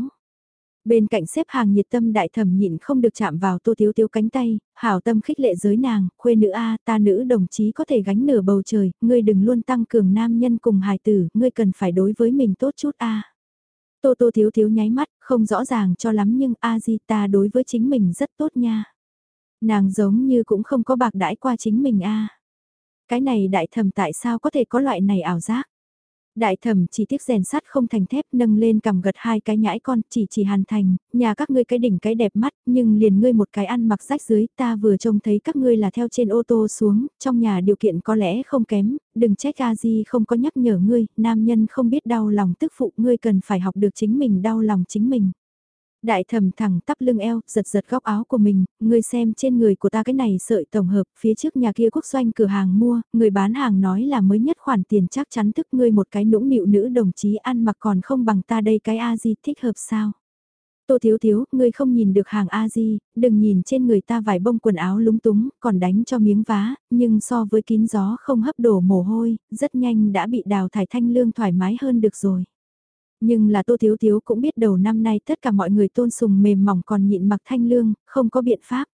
Bên cạnh xếp hàng nhiệt tâm đại thẩm nhịn không được chạm vào tô thiếu thiếu cánh tay, hảo tâm khích lệ giới nàng, khuê nữ A ta nữ đồng chí có thể gánh nửa bầu trời, ngươi đừng luôn tăng cường nam nhân cùng hài tử, ngươi cần phải đối với mình tốt chút A. Tô tô thiếu thiếu nháy mắt, không rõ ràng cho lắm nhưng a di ta đối với chính mình rất tốt nha. Nàng giống như cũng không có bạc đãi qua chính mình a. Cái này đại thẩm tại sao có thể có loại này ảo giác? Đại thẩm chỉ tiếc rèn sắt không thành thép nâng lên cầm gật hai cái nhãi con chỉ chỉ hàn thành, nhà các ngươi cái đỉnh cái đẹp mắt nhưng liền ngươi một cái ăn mặc rách dưới ta vừa trông thấy các ngươi là theo trên ô tô xuống, trong nhà điều kiện có lẽ không kém, đừng trách a di không có nhắc nhở ngươi, nam nhân không biết đau lòng tức phụ ngươi cần phải học được chính mình đau lòng chính mình. Đại thầm thẳng tắp lưng eo, giật giật góc áo của mình, người xem trên người của ta cái này sợi tổng hợp, phía trước nhà kia quốc doanh cửa hàng mua, người bán hàng nói là mới nhất khoản tiền chắc chắn thức ngươi một cái nũng nịu nữ đồng chí ăn mặc còn không bằng ta đây cái A-di thích hợp sao. Tô Thiếu Thiếu, ngươi không nhìn được hàng A-di, đừng nhìn trên người ta vài bông quần áo lúng túng, còn đánh cho miếng vá, nhưng so với kín gió không hấp đổ mồ hôi, rất nhanh đã bị đào thải thanh lương thoải mái hơn được rồi. Nhưng là Tô Thiếu Thiếu cũng biết đầu năm nay tất cả mọi người tôn sùng mềm mỏng còn nhịn mặc thanh lương, không có biện pháp.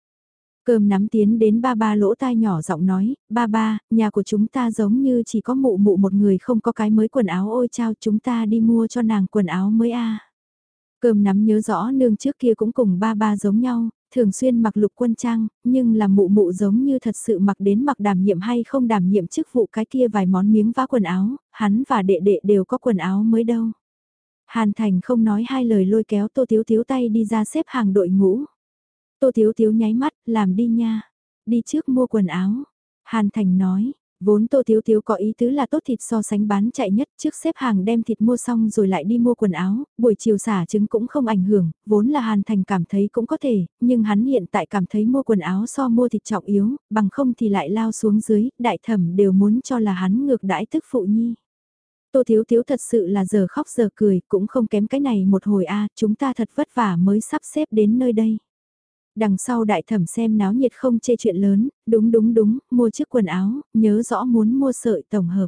Cơm nắm tiến đến ba ba lỗ tai nhỏ giọng nói, ba ba, nhà của chúng ta giống như chỉ có mụ mụ một người không có cái mới quần áo ôi trao chúng ta đi mua cho nàng quần áo mới a Cơm nắm nhớ rõ nương trước kia cũng cùng ba ba giống nhau, thường xuyên mặc lục quân trang, nhưng là mụ mụ giống như thật sự mặc đến mặc đảm nhiệm hay không đảm nhiệm chức vụ cái kia vài món miếng vá quần áo, hắn và đệ đệ đều có quần áo mới đâu. Hàn Thành không nói hai lời lôi kéo Tô Thiếu Thiếu tay đi ra xếp hàng đội ngũ. Tô Thiếu Thiếu nháy mắt, làm đi nha. Đi trước mua quần áo. Hàn Thành nói, vốn Tô Thiếu Thiếu có ý tứ là tốt thịt so sánh bán chạy nhất trước xếp hàng đem thịt mua xong rồi lại đi mua quần áo, buổi chiều xả trứng cũng không ảnh hưởng, vốn là Hàn Thành cảm thấy cũng có thể, nhưng hắn hiện tại cảm thấy mua quần áo so mua thịt trọng yếu, bằng không thì lại lao xuống dưới, đại thẩm đều muốn cho là hắn ngược đãi tức phụ nhi. Tô Thiếu Thiếu thật sự là giờ khóc giờ cười, cũng không kém cái này một hồi a chúng ta thật vất vả mới sắp xếp đến nơi đây. Đằng sau đại thẩm xem náo nhiệt không chê chuyện lớn, đúng đúng đúng, mua chiếc quần áo, nhớ rõ muốn mua sợi tổng hợp.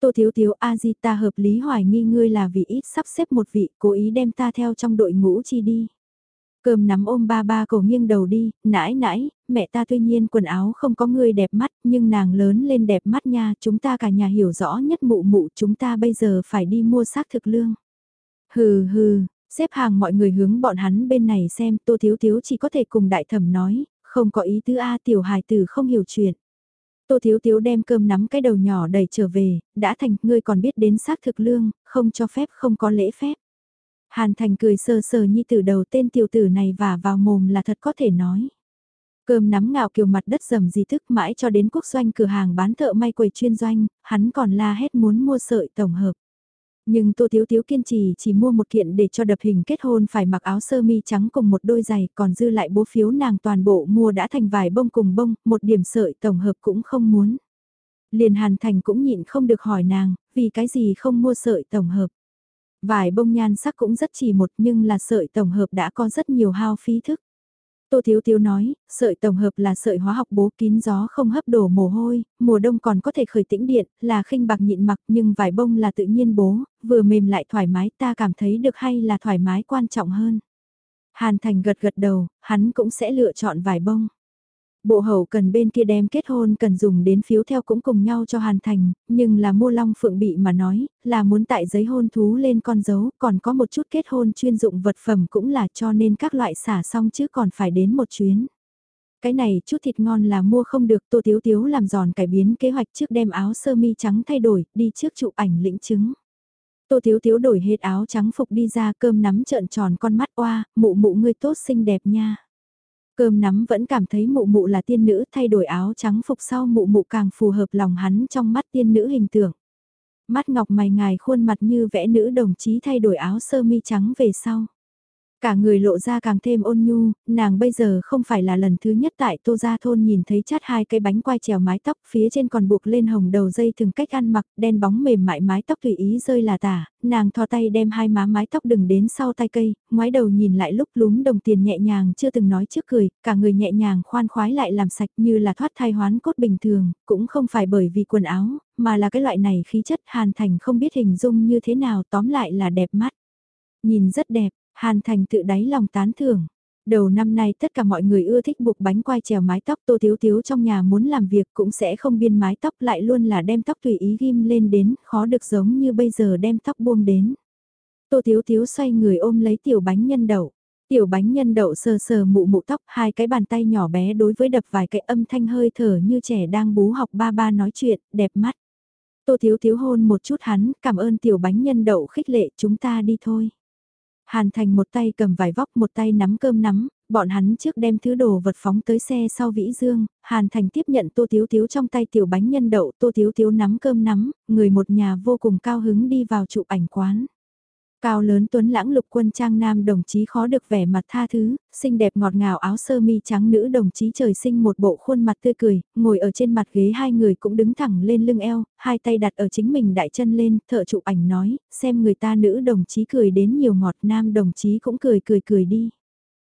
Tô Thiếu Thiếu a di ta hợp lý hoài nghi ngươi là vì ít sắp xếp một vị, cố ý đem ta theo trong đội ngũ chi đi. Cơm nắm ôm ba ba cổ nghiêng đầu đi, nãi nãi, mẹ ta tuy nhiên quần áo không có người đẹp mắt, nhưng nàng lớn lên đẹp mắt nha, chúng ta cả nhà hiểu rõ nhất mụ mụ, chúng ta bây giờ phải đi mua xác thực lương. Hừ hừ, xếp hàng mọi người hướng bọn hắn bên này xem, tô thiếu thiếu chỉ có thể cùng đại thẩm nói, không có ý tứ A tiểu hài tử không hiểu chuyện. Tô Thiếu Thiếu đem cơm nắm cái đầu nhỏ đẩy trở về, đã thành, ngươi còn biết đến xác thực lương, không cho phép không có lễ phép. Hàn Thành cười sờ sờ nhi tử đầu tên tiểu tử này và vào mồm là thật có thể nói. Cơm nắm ngạo kiều mặt đất dầm gì thức mãi cho đến quốc doanh cửa hàng bán thợ may quầy chuyên doanh, hắn còn la hét muốn mua sợi tổng hợp. Nhưng Tô Thiếu Thiếu kiên trì chỉ mua một kiện để cho đập hình kết hôn phải mặc áo sơ mi trắng cùng một đôi giày, còn dư lại bố phiếu nàng toàn bộ mua đã thành vài bông cùng bông, một điểm sợi tổng hợp cũng không muốn. Liền Hàn Thành cũng nhịn không được hỏi nàng, vì cái gì không mua sợi tổng hợp. Vài bông nhan sắc cũng rất chỉ một nhưng là sợi tổng hợp đã có rất nhiều hao phí thức. Tô Thiếu Thiếu nói, sợi tổng hợp là sợi hóa học bố kín gió không hấp đổ mồ hôi, mùa đông còn có thể khởi tĩnh điện, là khinh bạc nhịn mặc nhưng vải bông là tự nhiên bố, vừa mềm lại thoải mái ta cảm thấy được hay là thoải mái quan trọng hơn. Hàn Thành gật gật đầu, hắn cũng sẽ lựa chọn vải bông. Bộ hậu cần bên kia đem kết hôn cần dùng đến phiếu theo cũng cùng nhau cho Hàn Thành, nhưng là mua long phượng bị mà nói, là muốn tại giấy hôn thú lên con dấu, còn có một chút kết hôn chuyên dụng vật phẩm cũng là cho nên các loại xả xong chứ còn phải đến một chuyến. Cái này chút thịt ngon là mua không được Tô Tiếu Tiếu làm giòn cải biến kế hoạch trước đem áo sơ mi trắng thay đổi, đi trước chụp ảnh lĩnh chứng. Tô Tiếu Tiếu đổi hết áo trắng phục đi ra cơm nắm trợn tròn con mắt oa, mụ mụ ngươi tốt xinh đẹp nha. Cơm nắm vẫn cảm thấy mụ mụ là tiên nữ, thay đổi áo trắng phục sau mụ mụ càng phù hợp lòng hắn trong mắt tiên nữ hình tượng. Mắt ngọc mày ngài khuôn mặt như vẽ nữ đồng chí thay đổi áo sơ mi trắng về sau. Cả người lộ ra càng thêm ôn nhu, nàng bây giờ không phải là lần thứ nhất tại Tô Gia Thôn nhìn thấy chát hai cái bánh quai trèo mái tóc phía trên còn buộc lên hồng đầu dây thường cách ăn mặc đen bóng mềm mại mái tóc tùy ý rơi là tả, nàng thò tay đem hai má mái tóc đừng đến sau tay cây, ngoái đầu nhìn lại lúc lúm đồng tiền nhẹ nhàng chưa từng nói trước cười, cả người nhẹ nhàng khoan khoái lại làm sạch như là thoát thai hoán cốt bình thường, cũng không phải bởi vì quần áo, mà là cái loại này khí chất hàn thành không biết hình dung như thế nào tóm lại là đẹp mắt. Nhìn rất đẹp, Hàn Thành tự đáy lòng tán thưởng. Đầu năm nay tất cả mọi người ưa thích buộc bánh quai trèo mái tóc tô thiếu thiếu trong nhà muốn làm việc cũng sẽ không biên mái tóc lại luôn là đem tóc tùy ý ghim lên đến, khó được giống như bây giờ đem tóc buông đến. Tô thiếu thiếu xoay người ôm lấy tiểu bánh nhân đậu. Tiểu bánh nhân đậu sờ sờ mụ mụ tóc, hai cái bàn tay nhỏ bé đối với đập vài cái âm thanh hơi thở như trẻ đang bú học ba ba nói chuyện, đẹp mắt. Tô thiếu thiếu hôn một chút hắn, cảm ơn tiểu bánh nhân đậu khích lệ chúng ta đi thôi. Hàn Thành một tay cầm vải vóc một tay nắm cơm nắm, bọn hắn trước đem thứ đồ vật phóng tới xe sau Vĩ Dương, Hàn Thành tiếp nhận Tô Tiếu Tiếu trong tay tiểu bánh nhân đậu, Tô Tiếu Tiếu nắm cơm nắm, người một nhà vô cùng cao hứng đi vào chụp ảnh quán. Cao lớn tuấn lãng lục quân trang nam đồng chí khó được vẻ mặt tha thứ, xinh đẹp ngọt ngào áo sơ mi trắng nữ đồng chí trời sinh một bộ khuôn mặt tươi cười, ngồi ở trên mặt ghế hai người cũng đứng thẳng lên lưng eo, hai tay đặt ở chính mình đại chân lên, thợ chụp ảnh nói, xem người ta nữ đồng chí cười đến nhiều ngọt nam đồng chí cũng cười cười cười đi.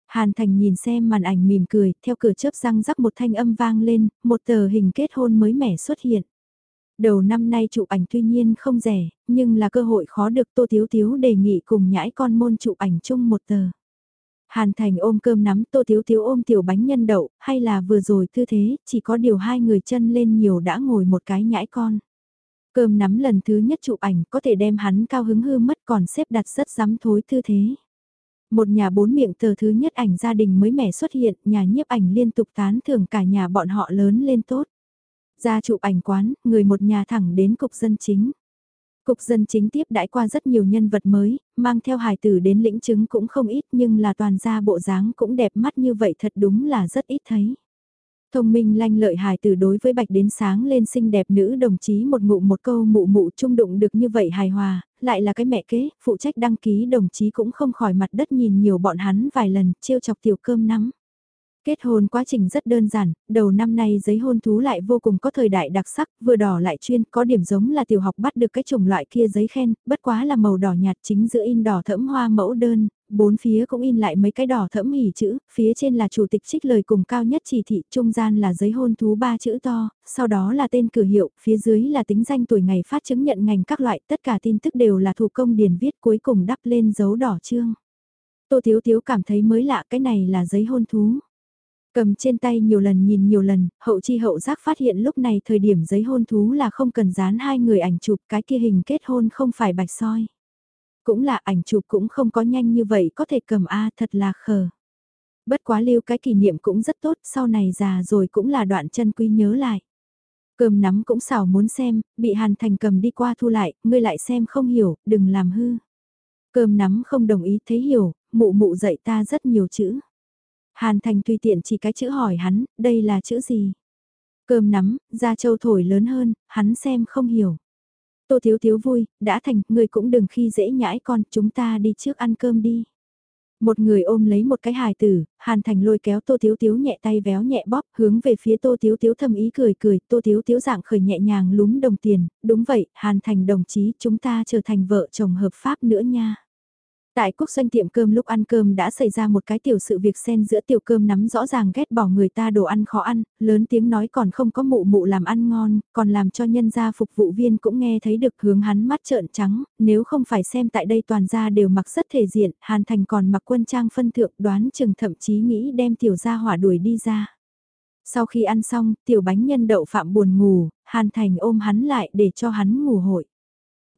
Hàn Thành nhìn xem màn ảnh mỉm cười, theo cửa chớp răng rắc một thanh âm vang lên, một tờ hình kết hôn mới mẻ xuất hiện. Đầu năm nay chụp ảnh tuy nhiên không rẻ, nhưng là cơ hội khó được Tô Thiếu Thiếu đề nghị cùng nhãi con môn chụp ảnh chung một tờ. Hàn Thành ôm cơm nắm Tô Thiếu Thiếu ôm tiểu bánh nhân đậu, hay là vừa rồi tư thế, chỉ có điều hai người chân lên nhiều đã ngồi một cái nhãi con. Cơm nắm lần thứ nhất chụp ảnh có thể đem hắn cao hứng hư mất còn xếp đặt rất dám thối tư thế. Một nhà bốn miệng tờ thứ nhất ảnh gia đình mới mẻ xuất hiện, nhà nhiếp ảnh liên tục tán thưởng cả nhà bọn họ lớn lên tốt. Ra chụp ảnh quán, người một nhà thẳng đến cục dân chính. Cục dân chính tiếp đãi qua rất nhiều nhân vật mới, mang theo hài tử đến lĩnh chứng cũng không ít nhưng là toàn gia bộ dáng cũng đẹp mắt như vậy thật đúng là rất ít thấy. Thông minh lanh lợi hài tử đối với bạch đến sáng lên xinh đẹp nữ đồng chí một ngụ một câu mụ mụ trung đụng được như vậy hài hòa, lại là cái mẹ kế, phụ trách đăng ký đồng chí cũng không khỏi mặt đất nhìn nhiều bọn hắn vài lần, trêu chọc tiểu cơm nắm. Kết hôn quá trình rất đơn giản, đầu năm nay giấy hôn thú lại vô cùng có thời đại đặc sắc, vừa đỏ lại chuyên, có điểm giống là tiểu học bắt được cái chủng loại kia giấy khen, bất quá là màu đỏ nhạt chính giữa in đỏ thẫm hoa mẫu đơn, bốn phía cũng in lại mấy cái đỏ thẫm hỉ chữ, phía trên là chủ tịch trích lời cùng cao nhất chỉ thị, trung gian là giấy hôn thú ba chữ to, sau đó là tên cửa hiệu, phía dưới là tính danh tuổi ngày phát chứng nhận ngành các loại, tất cả tin tức đều là thủ công điền viết cuối cùng đắp lên dấu đỏ trương. Tô Thiếu Thiếu cảm thấy mới lạ cái này là giấy hôn thú. Cầm trên tay nhiều lần nhìn nhiều lần, hậu chi hậu giác phát hiện lúc này thời điểm giấy hôn thú là không cần dán hai người ảnh chụp cái kia hình kết hôn không phải bạch soi. Cũng là ảnh chụp cũng không có nhanh như vậy có thể cầm A thật là khờ. Bất quá lưu cái kỷ niệm cũng rất tốt, sau này già rồi cũng là đoạn chân quý nhớ lại. Cơm nắm cũng xảo muốn xem, bị Hàn Thành cầm đi qua thu lại, ngươi lại xem không hiểu, đừng làm hư. Cơm nắm không đồng ý thấy hiểu, mụ mụ dạy ta rất nhiều chữ. Hàn Thành tùy tiện chỉ cái chữ hỏi hắn, đây là chữ gì? Cơm nắm, da châu thổi lớn hơn, hắn xem không hiểu. Tô Thiếu Thiếu vui, đã thành, người cũng đừng khi dễ nhãi con, chúng ta đi trước ăn cơm đi. Một người ôm lấy một cái hài tử, Hàn Thành lôi kéo Tô Thiếu Thiếu nhẹ tay véo nhẹ bóp, hướng về phía Tô Thiếu Thiếu thầm ý cười cười, Tô Thiếu Thiếu dạng khởi nhẹ nhàng lúm đồng tiền, đúng vậy, Hàn Thành đồng chí, chúng ta trở thành vợ chồng hợp pháp nữa nha. Tại quốc doanh tiệm cơm lúc ăn cơm đã xảy ra một cái tiểu sự việc xen giữa tiểu cơm nắm rõ ràng ghét bỏ người ta đồ ăn khó ăn, lớn tiếng nói còn không có mụ mụ làm ăn ngon, còn làm cho nhân gia phục vụ viên cũng nghe thấy được hướng hắn mắt trợn trắng, nếu không phải xem tại đây toàn gia đều mặc rất thể diện, Hàn Thành còn mặc quân trang phân thượng đoán chừng thậm chí nghĩ đem tiểu gia hỏa đuổi đi ra. Sau khi ăn xong, tiểu bánh nhân đậu phạm buồn ngủ, Hàn Thành ôm hắn lại để cho hắn ngủ hội.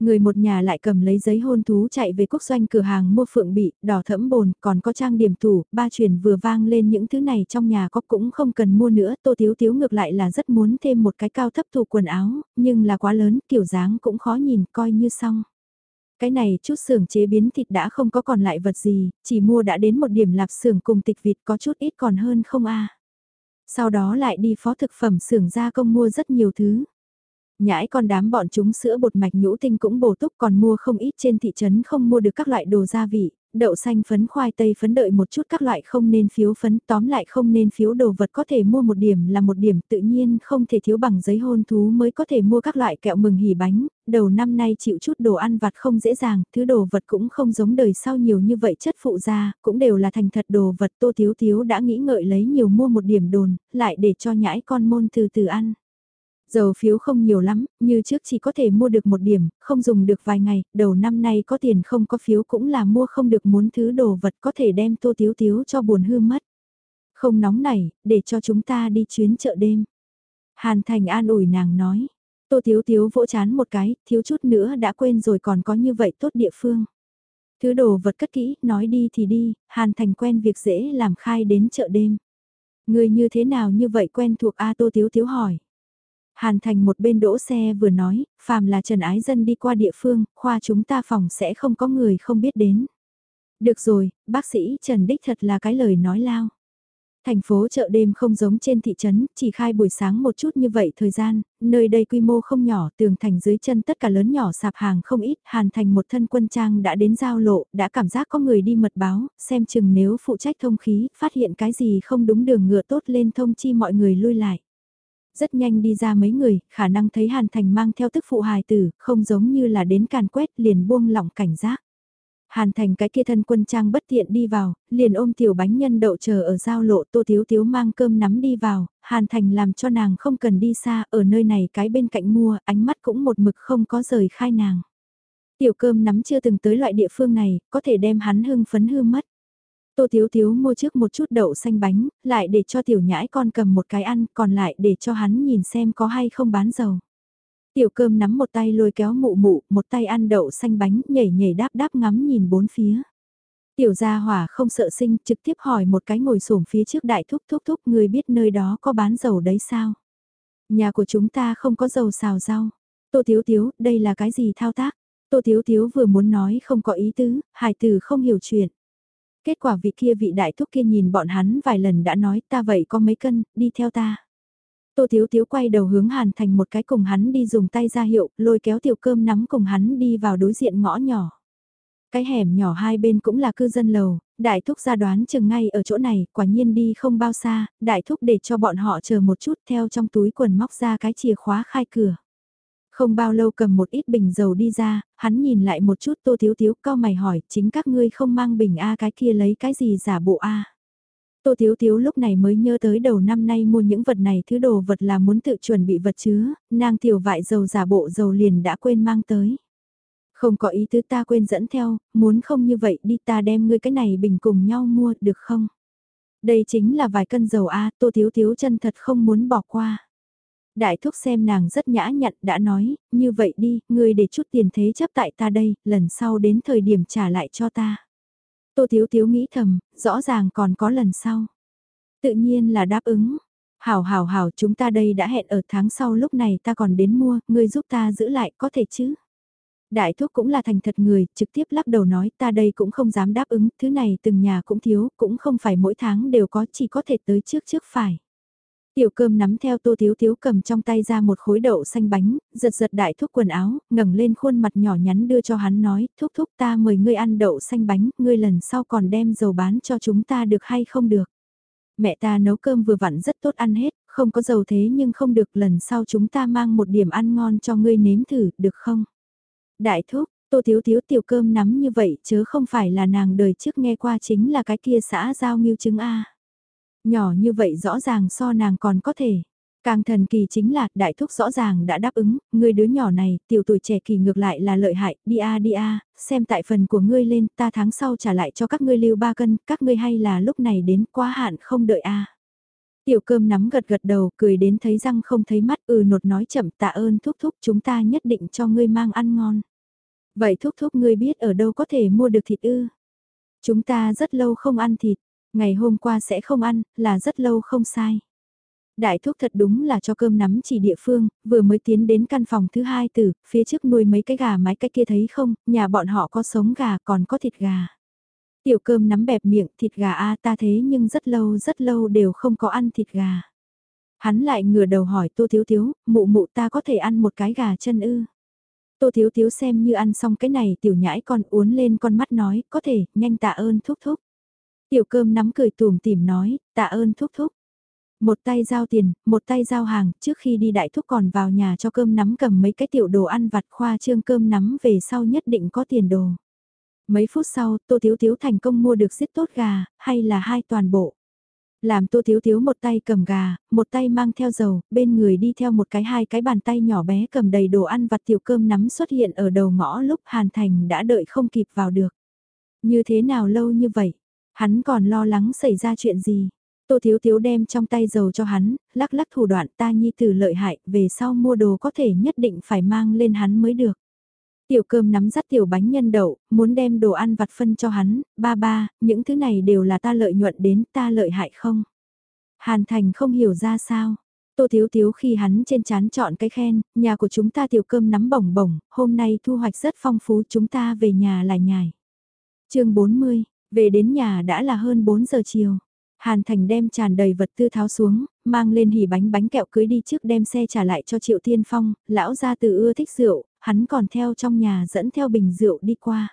Người một nhà lại cầm lấy giấy hôn thú chạy về quốc doanh cửa hàng mua phượng bị, đỏ thẫm bồn, còn có trang điểm tủ, ba chuyển vừa vang lên những thứ này trong nhà có cũng không cần mua nữa, tô thiếu thiếu ngược lại là rất muốn thêm một cái cao thấp tủ quần áo, nhưng là quá lớn, kiểu dáng cũng khó nhìn, coi như xong. Cái này chút xưởng chế biến thịt đã không có còn lại vật gì, chỉ mua đã đến một điểm lạp xưởng cùng tịch vịt có chút ít còn hơn không a Sau đó lại đi phó thực phẩm xưởng gia công mua rất nhiều thứ Nhãi con đám bọn chúng sữa bột mạch nhũ tinh cũng bổ túc còn mua không ít trên thị trấn không mua được các loại đồ gia vị, đậu xanh phấn khoai tây phấn đợi một chút các loại không nên phiếu phấn tóm lại không nên phiếu đồ vật có thể mua một điểm là một điểm tự nhiên không thể thiếu bằng giấy hôn thú mới có thể mua các loại kẹo mừng hỉ bánh, đầu năm nay chịu chút đồ ăn vặt không dễ dàng, thứ đồ vật cũng không giống đời sau nhiều như vậy chất phụ ra, cũng đều là thành thật đồ vật tô thiếu thiếu đã nghĩ ngợi lấy nhiều mua một điểm đồn, lại để cho nhãi con môn từ từ ăn. Dầu phiếu không nhiều lắm, như trước chỉ có thể mua được một điểm, không dùng được vài ngày, đầu năm nay có tiền không có phiếu cũng là mua không được muốn thứ đồ vật có thể đem tô tiếu tiếu cho buồn hư mất. Không nóng nảy, để cho chúng ta đi chuyến chợ đêm. Hàn Thành an ủi nàng nói, tô tiếu tiếu vỗ chán một cái, thiếu chút nữa đã quên rồi còn có như vậy tốt địa phương. Thứ đồ vật cất kỹ, nói đi thì đi, Hàn Thành quen việc dễ làm khai đến chợ đêm. Người như thế nào như vậy quen thuộc A Tô Tiếu Tiếu hỏi. Hàn Thành một bên đỗ xe vừa nói, phàm là Trần Ái Dân đi qua địa phương, khoa chúng ta phòng sẽ không có người không biết đến. Được rồi, bác sĩ Trần Đích thật là cái lời nói lao. Thành phố chợ đêm không giống trên thị trấn, chỉ khai buổi sáng một chút như vậy thời gian, nơi đây quy mô không nhỏ, tường thành dưới chân tất cả lớn nhỏ sạp hàng không ít, hàn thành một thân quân trang đã đến giao lộ, đã cảm giác có người đi mật báo, xem chừng nếu phụ trách thông khí, phát hiện cái gì không đúng đường ngựa tốt lên thông chi mọi người lui lại. Rất nhanh đi ra mấy người, khả năng thấy Hàn Thành mang theo tức phụ hài tử, không giống như là đến càn quét liền buông lỏng cảnh giác. Hàn Thành cái kia thân quân trang bất tiện đi vào, liền ôm tiểu bánh nhân đậu chờ ở giao lộ Tô Thiếu Thiếu mang cơm nắm đi vào, Hàn Thành làm cho nàng không cần đi xa, ở nơi này cái bên cạnh mua, ánh mắt cũng một mực không có rời khai nàng. Tiểu cơm nắm chưa từng tới loại địa phương này, có thể đem hắn hưng phấn hư mất. Tô Thiếu Thiếu mua trước một chút đậu xanh bánh, lại để cho tiểu nhãi con cầm một cái ăn, còn lại để cho hắn nhìn xem có hay không bán dầu. Tiểu cơm nắm một tay lôi kéo mụ mụ, một tay ăn đậu xanh bánh, nhảy nhảy đáp đáp ngắm nhìn bốn phía. Tiểu gia hỏa không sợ sinh, trực tiếp hỏi một cái ngồi xổm phía trước đại thúc thúc thúc người biết nơi đó có bán dầu đấy sao? Nhà của chúng ta không có dầu xào rau. Tô Thiếu Thiếu, đây là cái gì thao tác? Tô Thiếu Thiếu vừa muốn nói không có ý tứ, hài tử không hiểu chuyện. Kết quả vị kia vị đại thúc kia nhìn bọn hắn vài lần đã nói ta vậy có mấy cân, đi theo ta. Tô Thiếu Thiếu quay đầu hướng Hàn Thành một cái cùng hắn đi dùng tay ra hiệu, lôi kéo tiểu cơm nắm cùng hắn đi vào đối diện ngõ nhỏ. Cái hẻm nhỏ hai bên cũng là cư dân lầu, đại thúc ra đoán chừng ngay ở chỗ này, quả nhiên đi không bao xa, đại thúc để cho bọn họ chờ một chút theo trong túi quần móc ra cái chìa khóa khai cửa. Không bao lâu cầm một ít bình dầu đi ra, hắn nhìn lại một chút tô thiếu thiếu cao mày hỏi chính các ngươi không mang bình A cái kia lấy cái gì giả bộ A. Tô Thiếu Thiếu lúc này mới nhớ tới đầu năm nay mua những vật này thứ đồ vật là muốn tự chuẩn bị vật chứa, nàng tiểu vại dầu giả bộ dầu liền đã quên mang tới. Không có ý tứ ta quên dẫn theo, muốn không như vậy đi ta đem ngươi cái này bình cùng nhau mua được không? Đây chính là vài cân dầu A, Tô Thiếu Thiếu chân thật không muốn bỏ qua. Đại thúc xem nàng rất nhã nhặn đã nói, như vậy đi, ngươi để chút tiền thế chấp tại ta đây, lần sau đến thời điểm trả lại cho ta. Tô thiếu thiếu nghĩ thầm, rõ ràng còn có lần sau. Tự nhiên là đáp ứng. Hảo hảo hảo chúng ta đây đã hẹn ở tháng sau lúc này ta còn đến mua, ngươi giúp ta giữ lại có thể chứ? Đại thúc cũng là thành thật người, trực tiếp lắc đầu nói ta đây cũng không dám đáp ứng, thứ này từng nhà cũng thiếu, cũng không phải mỗi tháng đều có, chỉ có thể tới trước trước phải. Tiểu cơm nắm theo tô thiếu thiếu cầm trong tay ra một khối đậu xanh bánh, giật giật đại thúc quần áo, ngẩng lên khuôn mặt nhỏ nhắn đưa cho hắn nói, thúc thúc ta mời ngươi ăn đậu xanh bánh, ngươi lần sau còn đem dầu bán cho chúng ta được hay không được. Mẹ ta nấu cơm vừa vặn rất tốt ăn hết, không có dầu thế nhưng không được lần sau chúng ta mang một điểm ăn ngon cho ngươi nếm thử, được không? Đại thúc, tô thiếu thiếu tiểu cơm nắm như vậy chớ không phải là nàng đời trước nghe qua chính là cái kia xã giao nghiêu chứng A. Nhỏ như vậy rõ ràng so nàng còn có thể. Càng thần kỳ chính là, đại thúc rõ ràng đã đáp ứng, người đứa nhỏ này, tiểu tuổi trẻ kỳ ngược lại là lợi hại, đi a đi a, xem tại phần của ngươi lên, ta tháng sau trả lại cho các ngươi lưu ba cân, các ngươi hay là lúc này đến quá hạn không đợi a. Tiểu cơm nắm gật gật đầu, cười đến thấy răng không thấy mắt, ừ nột nói chậm tạ ơn thúc thúc chúng ta nhất định cho ngươi mang ăn ngon. Vậy thúc thúc ngươi biết ở đâu có thể mua được thịt ư? Chúng ta rất lâu không ăn thịt, ngày hôm qua sẽ không ăn, là rất lâu không sai. Đại thúc thật đúng là cho cơm nắm chỉ địa phương, vừa mới tiến đến căn phòng thứ hai từ, phía trước nuôi mấy cái gà mái cái kia thấy không, nhà bọn họ có sống gà còn có thịt gà. Tiểu cơm nắm bẹp miệng thịt gà a ta thế nhưng rất lâu rất lâu đều không có ăn thịt gà. Hắn lại ngửa đầu hỏi tô thiếu thiếu, mụ mụ ta có thể ăn một cái gà chân ư. Tô thiếu thiếu xem như ăn xong cái này tiểu nhãi con uốn lên con mắt nói, có thể, nhanh tạ ơn thúc thúc. Tiểu cơm nắm cười tùm tìm nói, tạ ơn thúc thúc. Một tay giao tiền, một tay giao hàng, trước khi đi đại thúc còn vào nhà cho cơm nắm cầm mấy cái tiểu đồ ăn vặt khoa trương cơm nắm về sau nhất định có tiền đồ. Mấy phút sau, Tô Thiếu Thiếu thành công mua được giết tốt gà, hay là hai toàn bộ. Làm Tô Thiếu Thiếu một tay cầm gà, một tay mang theo dầu, bên người đi theo một cái hai cái bàn tay nhỏ bé cầm đầy đồ ăn vặt tiểu cơm nắm xuất hiện ở đầu ngõ lúc Hàn Thành đã đợi không kịp vào được. Như thế nào lâu như vậy? Hắn còn lo lắng xảy ra chuyện gì? Tô Thiếu Thiếu đem trong tay dầu cho hắn, lắc lắc thủ đoạn ta nhi tử lợi hại, về sau mua đồ có thể nhất định phải mang lên hắn mới được. Tiểu cơm nắm dắt tiểu bánh nhân đậu, muốn đem đồ ăn vặt phân cho hắn, ba ba, những thứ này đều là ta lợi nhuận đến, ta lợi hại không? Hàn Thành không hiểu ra sao. Tô Thiếu Thiếu khi hắn trên chán chọn cái khen, nhà của chúng ta tiểu cơm nắm bổng bổng, hôm nay thu hoạch rất phong phú chúng ta về nhà lại nhài. chương 40, về đến nhà đã là hơn 4 giờ chiều. Hàn Thành đem tràn đầy vật tư tháo xuống, mang lên hỉ bánh bánh kẹo cưới đi trước đem xe trả lại cho Triệu Thiên Phong, lão gia từ ưa thích rượu, hắn còn theo trong nhà dẫn theo bình rượu đi qua.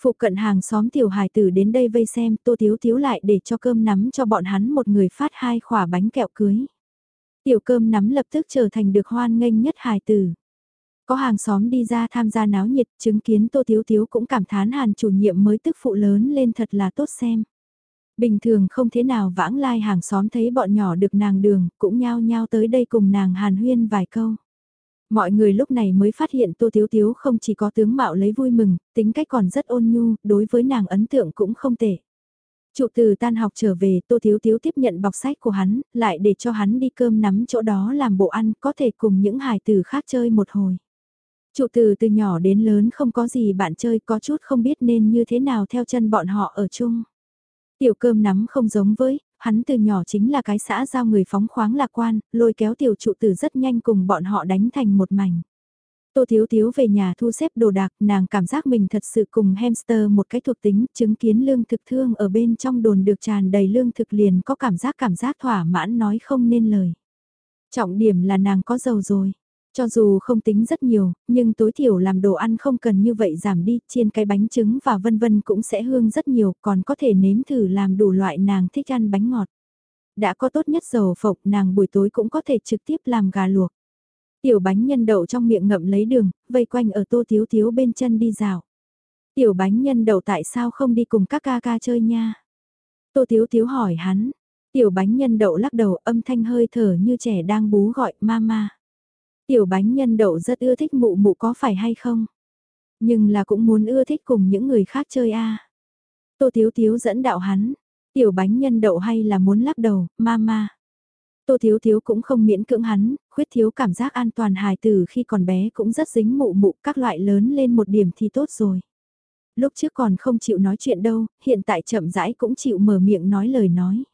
Phụ cận hàng xóm tiểu hài tử đến đây vây xem tô thiếu thiếu lại để cho cơm nắm cho bọn hắn một người phát hai khỏa bánh kẹo cưới. Tiểu cơm nắm lập tức trở thành được hoan nghênh nhất hài tử. Có hàng xóm đi ra tham gia náo nhiệt chứng kiến tô thiếu thiếu cũng cảm thán hàn chủ nhiệm mới tức phụ lớn lên thật là tốt xem. Bình thường không thế nào vãng lai hàng xóm thấy bọn nhỏ được nàng đường, cũng nhao nhao tới đây cùng nàng hàn huyên vài câu. Mọi người lúc này mới phát hiện Tô Thiếu Thiếu không chỉ có tướng mạo lấy vui mừng, tính cách còn rất ôn nhu, đối với nàng ấn tượng cũng không tệ. Trụ từ tan học trở về Tô Thiếu Thiếu tiếp nhận bọc sách của hắn, lại để cho hắn đi cơm nắm chỗ đó làm bộ ăn, có thể cùng những hài tử khác chơi một hồi. Trụ từ từ nhỏ đến lớn không có gì bạn chơi có chút không biết nên như thế nào theo chân bọn họ ở chung. Tiểu cơm nắm không giống với, hắn từ nhỏ chính là cái xã giao người phóng khoáng lạc quan, lôi kéo tiểu trụ tử rất nhanh cùng bọn họ đánh thành một mảnh. Tô Thiếu Thiếu về nhà thu xếp đồ đạc, nàng cảm giác mình thật sự cùng hamster một cái thuộc tính, chứng kiến lương thực thương ở bên trong đồn được tràn đầy lương thực liền có cảm giác cảm giác thỏa mãn nói không nên lời. Trọng điểm là nàng có giàu rồi. Cho dù không tính rất nhiều, nhưng tối thiểu làm đồ ăn không cần như vậy giảm đi, chiên cái bánh trứng và vân vân cũng sẽ hương rất nhiều, còn có thể nếm thử làm đủ loại nàng thích ăn bánh ngọt. Đã có tốt nhất dầu phộng nàng buổi tối cũng có thể trực tiếp làm gà luộc. Tiểu bánh nhân đậu trong miệng ngậm lấy đường, vây quanh ở tô thiếu thiếu bên chân đi rào. Tiểu bánh nhân đậu tại sao không đi cùng các ca ca chơi nha? Tô thiếu thiếu hỏi hắn. Tiểu bánh nhân đậu lắc đầu âm thanh hơi thở như trẻ đang bú gọi mama. Tiểu bánh nhân đậu rất ưa thích mụ mụ có phải hay không? Nhưng là cũng muốn ưa thích cùng những người khác chơi a. Tô Thiếu Thiếu dẫn đạo hắn, tiểu bánh nhân đậu hay là muốn lắc đầu, mama. Tô Thiếu Thiếu cũng không miễn cưỡng hắn, khuyết thiếu cảm giác an toàn hài tử khi còn bé cũng rất dính mụ mụ các loại lớn lên một điểm thì tốt rồi. Lúc trước còn không chịu nói chuyện đâu, hiện tại chậm rãi cũng chịu mở miệng nói lời nói.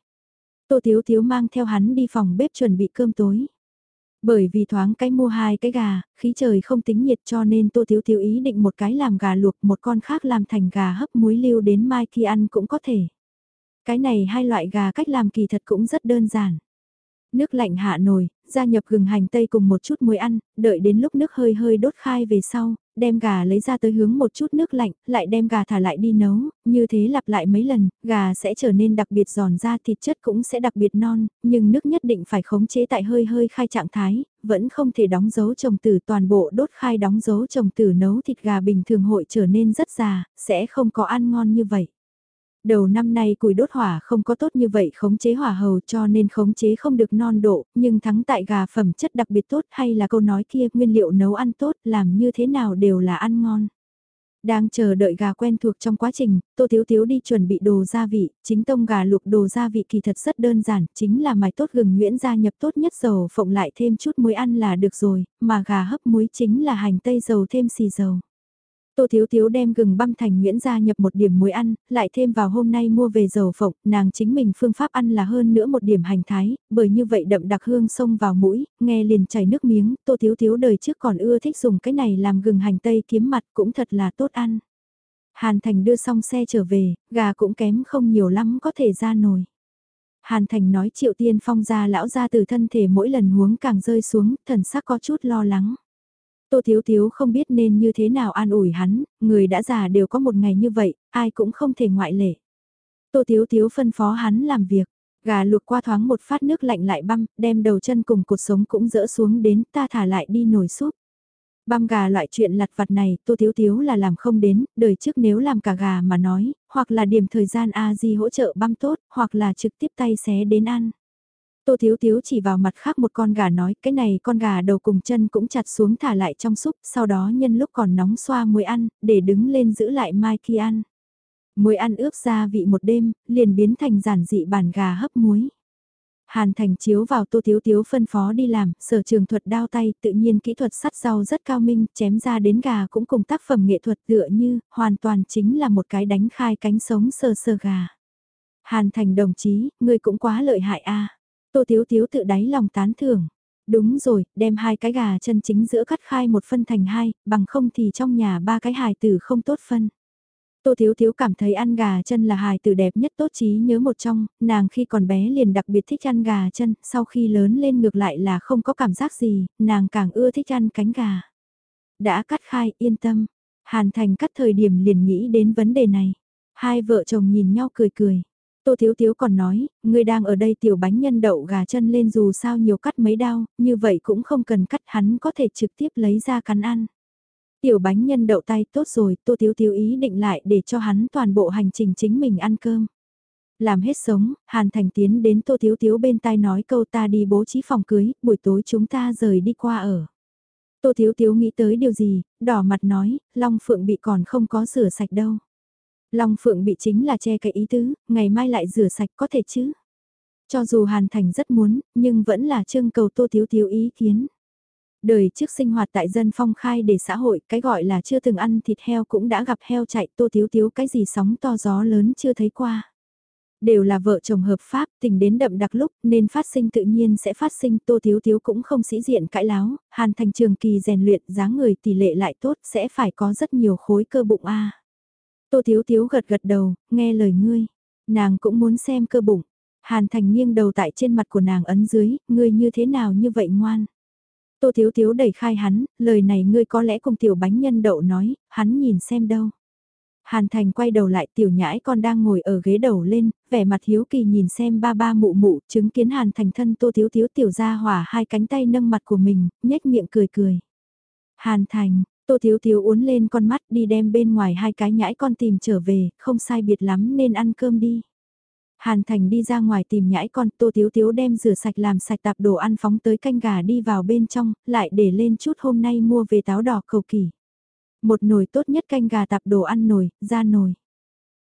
Tô Thiếu Thiếu mang theo hắn đi phòng bếp chuẩn bị cơm tối. Bởi vì thoáng cái mua hai cái gà, khí trời không tính nhiệt cho nên Tô Thiếu Thiếu ý định một cái làm gà luộc một con khác làm thành gà hấp muối lưu đến mai khi ăn cũng có thể. Cái này hai loại gà cách làm kỳ thật cũng rất đơn giản. Nước lạnh hạ nồi, gia nhập gừng hành tây cùng một chút muối ăn, đợi đến lúc nước hơi hơi đốt khai về sau, đem gà lấy ra tới hướng một chút nước lạnh, lại đem gà thả lại đi nấu, như thế lặp lại mấy lần, gà sẽ trở nên đặc biệt giòn ra thịt chất cũng sẽ đặc biệt non, nhưng nước nhất định phải khống chế tại hơi hơi khai trạng thái, vẫn không thể đóng dấu trồng tử toàn bộ đốt khai đóng dấu trồng tử nấu thịt gà bình thường hội trở nên rất già, sẽ không có ăn ngon như vậy. Đầu năm nay củi đốt hỏa không có tốt như vậy khống chế hỏa hầu cho nên khống chế không được non độ, nhưng thắng tại gà phẩm chất đặc biệt tốt hay là câu nói kia nguyên liệu nấu ăn tốt làm như thế nào đều là ăn ngon. Đang chờ đợi gà quen thuộc trong quá trình, Tô Thiếu Thiếu đi chuẩn bị đồ gia vị, chính tông gà luộc đồ gia vị kỳ thật rất đơn giản, chính là mài tốt gừng nguyễn gia nhập tốt nhất dầu phộng lại thêm chút muối ăn là được rồi, mà gà hấp muối chính là hành tây dầu thêm xì dầu. Tô Thiếu Thiếu đem gừng băm thành nguyễn gia nhập một điểm muối ăn, lại thêm vào hôm nay mua về dầu phộng, nàng chính mình phương pháp ăn là hơn nữa một điểm hành thái, bởi như vậy đậm đặc hương xông vào mũi, nghe liền chảy nước miếng, Tô Thiếu Thiếu đời trước còn ưa thích dùng cái này làm gừng hành tây kiếm mặt cũng thật là tốt ăn. Hàn Thành đưa xong xe trở về, gà cũng kém không nhiều lắm có thể ra nồi. Hàn Thành nói Triệu Tiên Phong ra lão ra từ thân thể mỗi lần huống càng rơi xuống, thần sắc có chút lo lắng. Tô Thiếu Thiếu không biết nên như thế nào an ủi hắn, người đã già đều có một ngày như vậy, ai cũng không thể ngoại lệ. Tô Thiếu Thiếu phân phó hắn làm việc, gà luộc qua thoáng một phát nước lạnh lại băm, đem đầu chân cùng cột sống cũng dỡ xuống đến ta thả lại đi nồi súp. Băm gà loại chuyện lặt vặt này, Tô Thiếu Thiếu là làm không đến, đời trước nếu làm cả gà mà nói, hoặc là điểm thời gian A-di hỗ trợ băm tốt, hoặc là trực tiếp tay xé đến ăn. Tô Thiếu Thiếu chỉ vào mặt khác một con gà nói cái này con gà đầu cùng chân cũng chặt xuống thả lại trong súp, sau đó nhân lúc còn nóng xoa muối ăn, để đứng lên giữ lại mai khi ăn. Muối ăn ướp gia vị một đêm, liền biến thành giản dị bản gà hấp muối. Hàn Thành chiếu vào Tô Thiếu Thiếu phân phó đi làm, sở trường thuật đao tay, tự nhiên kỹ thuật sắt rau rất cao minh, chém ra đến gà cũng cùng tác phẩm nghệ thuật tựa như, hoàn toàn chính là một cái đánh khai cánh sống sơ sơ gà. Hàn Thành đồng chí, ngươi cũng quá lợi hại a. Tô Thiếu Thiếu tự đáy lòng tán thưởng. Đúng rồi, đem hai cái gà chân chính giữa cắt khai một phân thành hai, bằng không thì trong nhà ba cái hài tử không tốt phân. Tô Thiếu Thiếu cảm thấy ăn gà chân là hài tử đẹp nhất tốt trí nhớ một trong, nàng khi còn bé liền đặc biệt thích ăn gà chân, sau khi lớn lên ngược lại là không có cảm giác gì, nàng càng ưa thích ăn cánh gà. Đã cắt khai, yên tâm. Hàn Thành cắt thời điểm liền nghĩ đến vấn đề này. Hai vợ chồng nhìn nhau cười cười. Tô Thiếu Thiếu còn nói, ngươi đang ở đây tiểu bánh nhân đậu gà chân lên dù sao nhiều cắt mấy đao, như vậy cũng không cần cắt hắn có thể trực tiếp lấy ra cắn ăn. Tiểu bánh nhân đậu tay tốt rồi, Tô Thiếu Thiếu ý định lại để cho hắn toàn bộ hành trình chính mình ăn cơm. Làm hết sống, Hàn Thành tiến đến Tô Thiếu Thiếu bên tai nói câu ta đi bố trí phòng cưới, buổi tối chúng ta rời đi qua ở. Tô Thiếu Thiếu nghĩ tới điều gì, đỏ mặt nói, Long Phượng bị còn không có rửa sạch đâu. Long Phượng bị chính là che cái ý tứ, ngày mai lại rửa sạch có thể chứ. Cho dù Hàn Thành rất muốn, nhưng vẫn là trưng cầu Tô Thiếu Thiếu ý kiến. Đời trước sinh hoạt tại dân phong khai để xã hội, cái gọi là chưa từng ăn thịt heo cũng đã gặp heo chạy Tô Thiếu Thiếu cái gì sóng to gió lớn chưa thấy qua. Đều là vợ chồng hợp pháp, tình đến đậm đặc lúc, nên phát sinh tự nhiên sẽ phát sinh, Tô Thiếu Thiếu cũng không sĩ diện cãi láo, Hàn Thành trường kỳ rèn luyện, dáng người tỷ lệ lại tốt, sẽ phải có rất nhiều khối cơ bụng a. Tô Thiếu Thiếu gật gật đầu, nghe lời ngươi. Nàng cũng muốn xem cơ bụng. Hàn Thành nghiêng đầu tại trên mặt của nàng ấn dưới, ngươi như thế nào như vậy ngoan. Tô Thiếu Thiếu đẩy khai hắn, lời này ngươi có lẽ cùng tiểu bánh nhân đậu nói, hắn nhìn xem đâu. Hàn Thành quay đầu lại tiểu nhãi con đang ngồi ở ghế đầu lên, vẻ mặt hiếu kỳ nhìn xem ba ba mụ mụ, chứng kiến Hàn Thành thân Tô Thiếu Thiếu tiểu ra hỏa hai cánh tay nâng mặt của mình, nhếch miệng cười cười. Hàn Thành, Tô Thiếu Thiếu uốn lên con mắt đi đem bên ngoài hai cái nhãi con tìm trở về, không sai biệt lắm nên ăn cơm đi. Hàn Thành đi ra ngoài tìm nhãi con, Tô Thiếu Thiếu đem rửa sạch làm sạch tạp đồ ăn phóng tới canh gà đi vào bên trong, lại để lên chút hôm nay mua về táo đỏ cầu kỳ. Một nồi tốt nhất canh gà tạp đồ ăn nồi, ra nồi.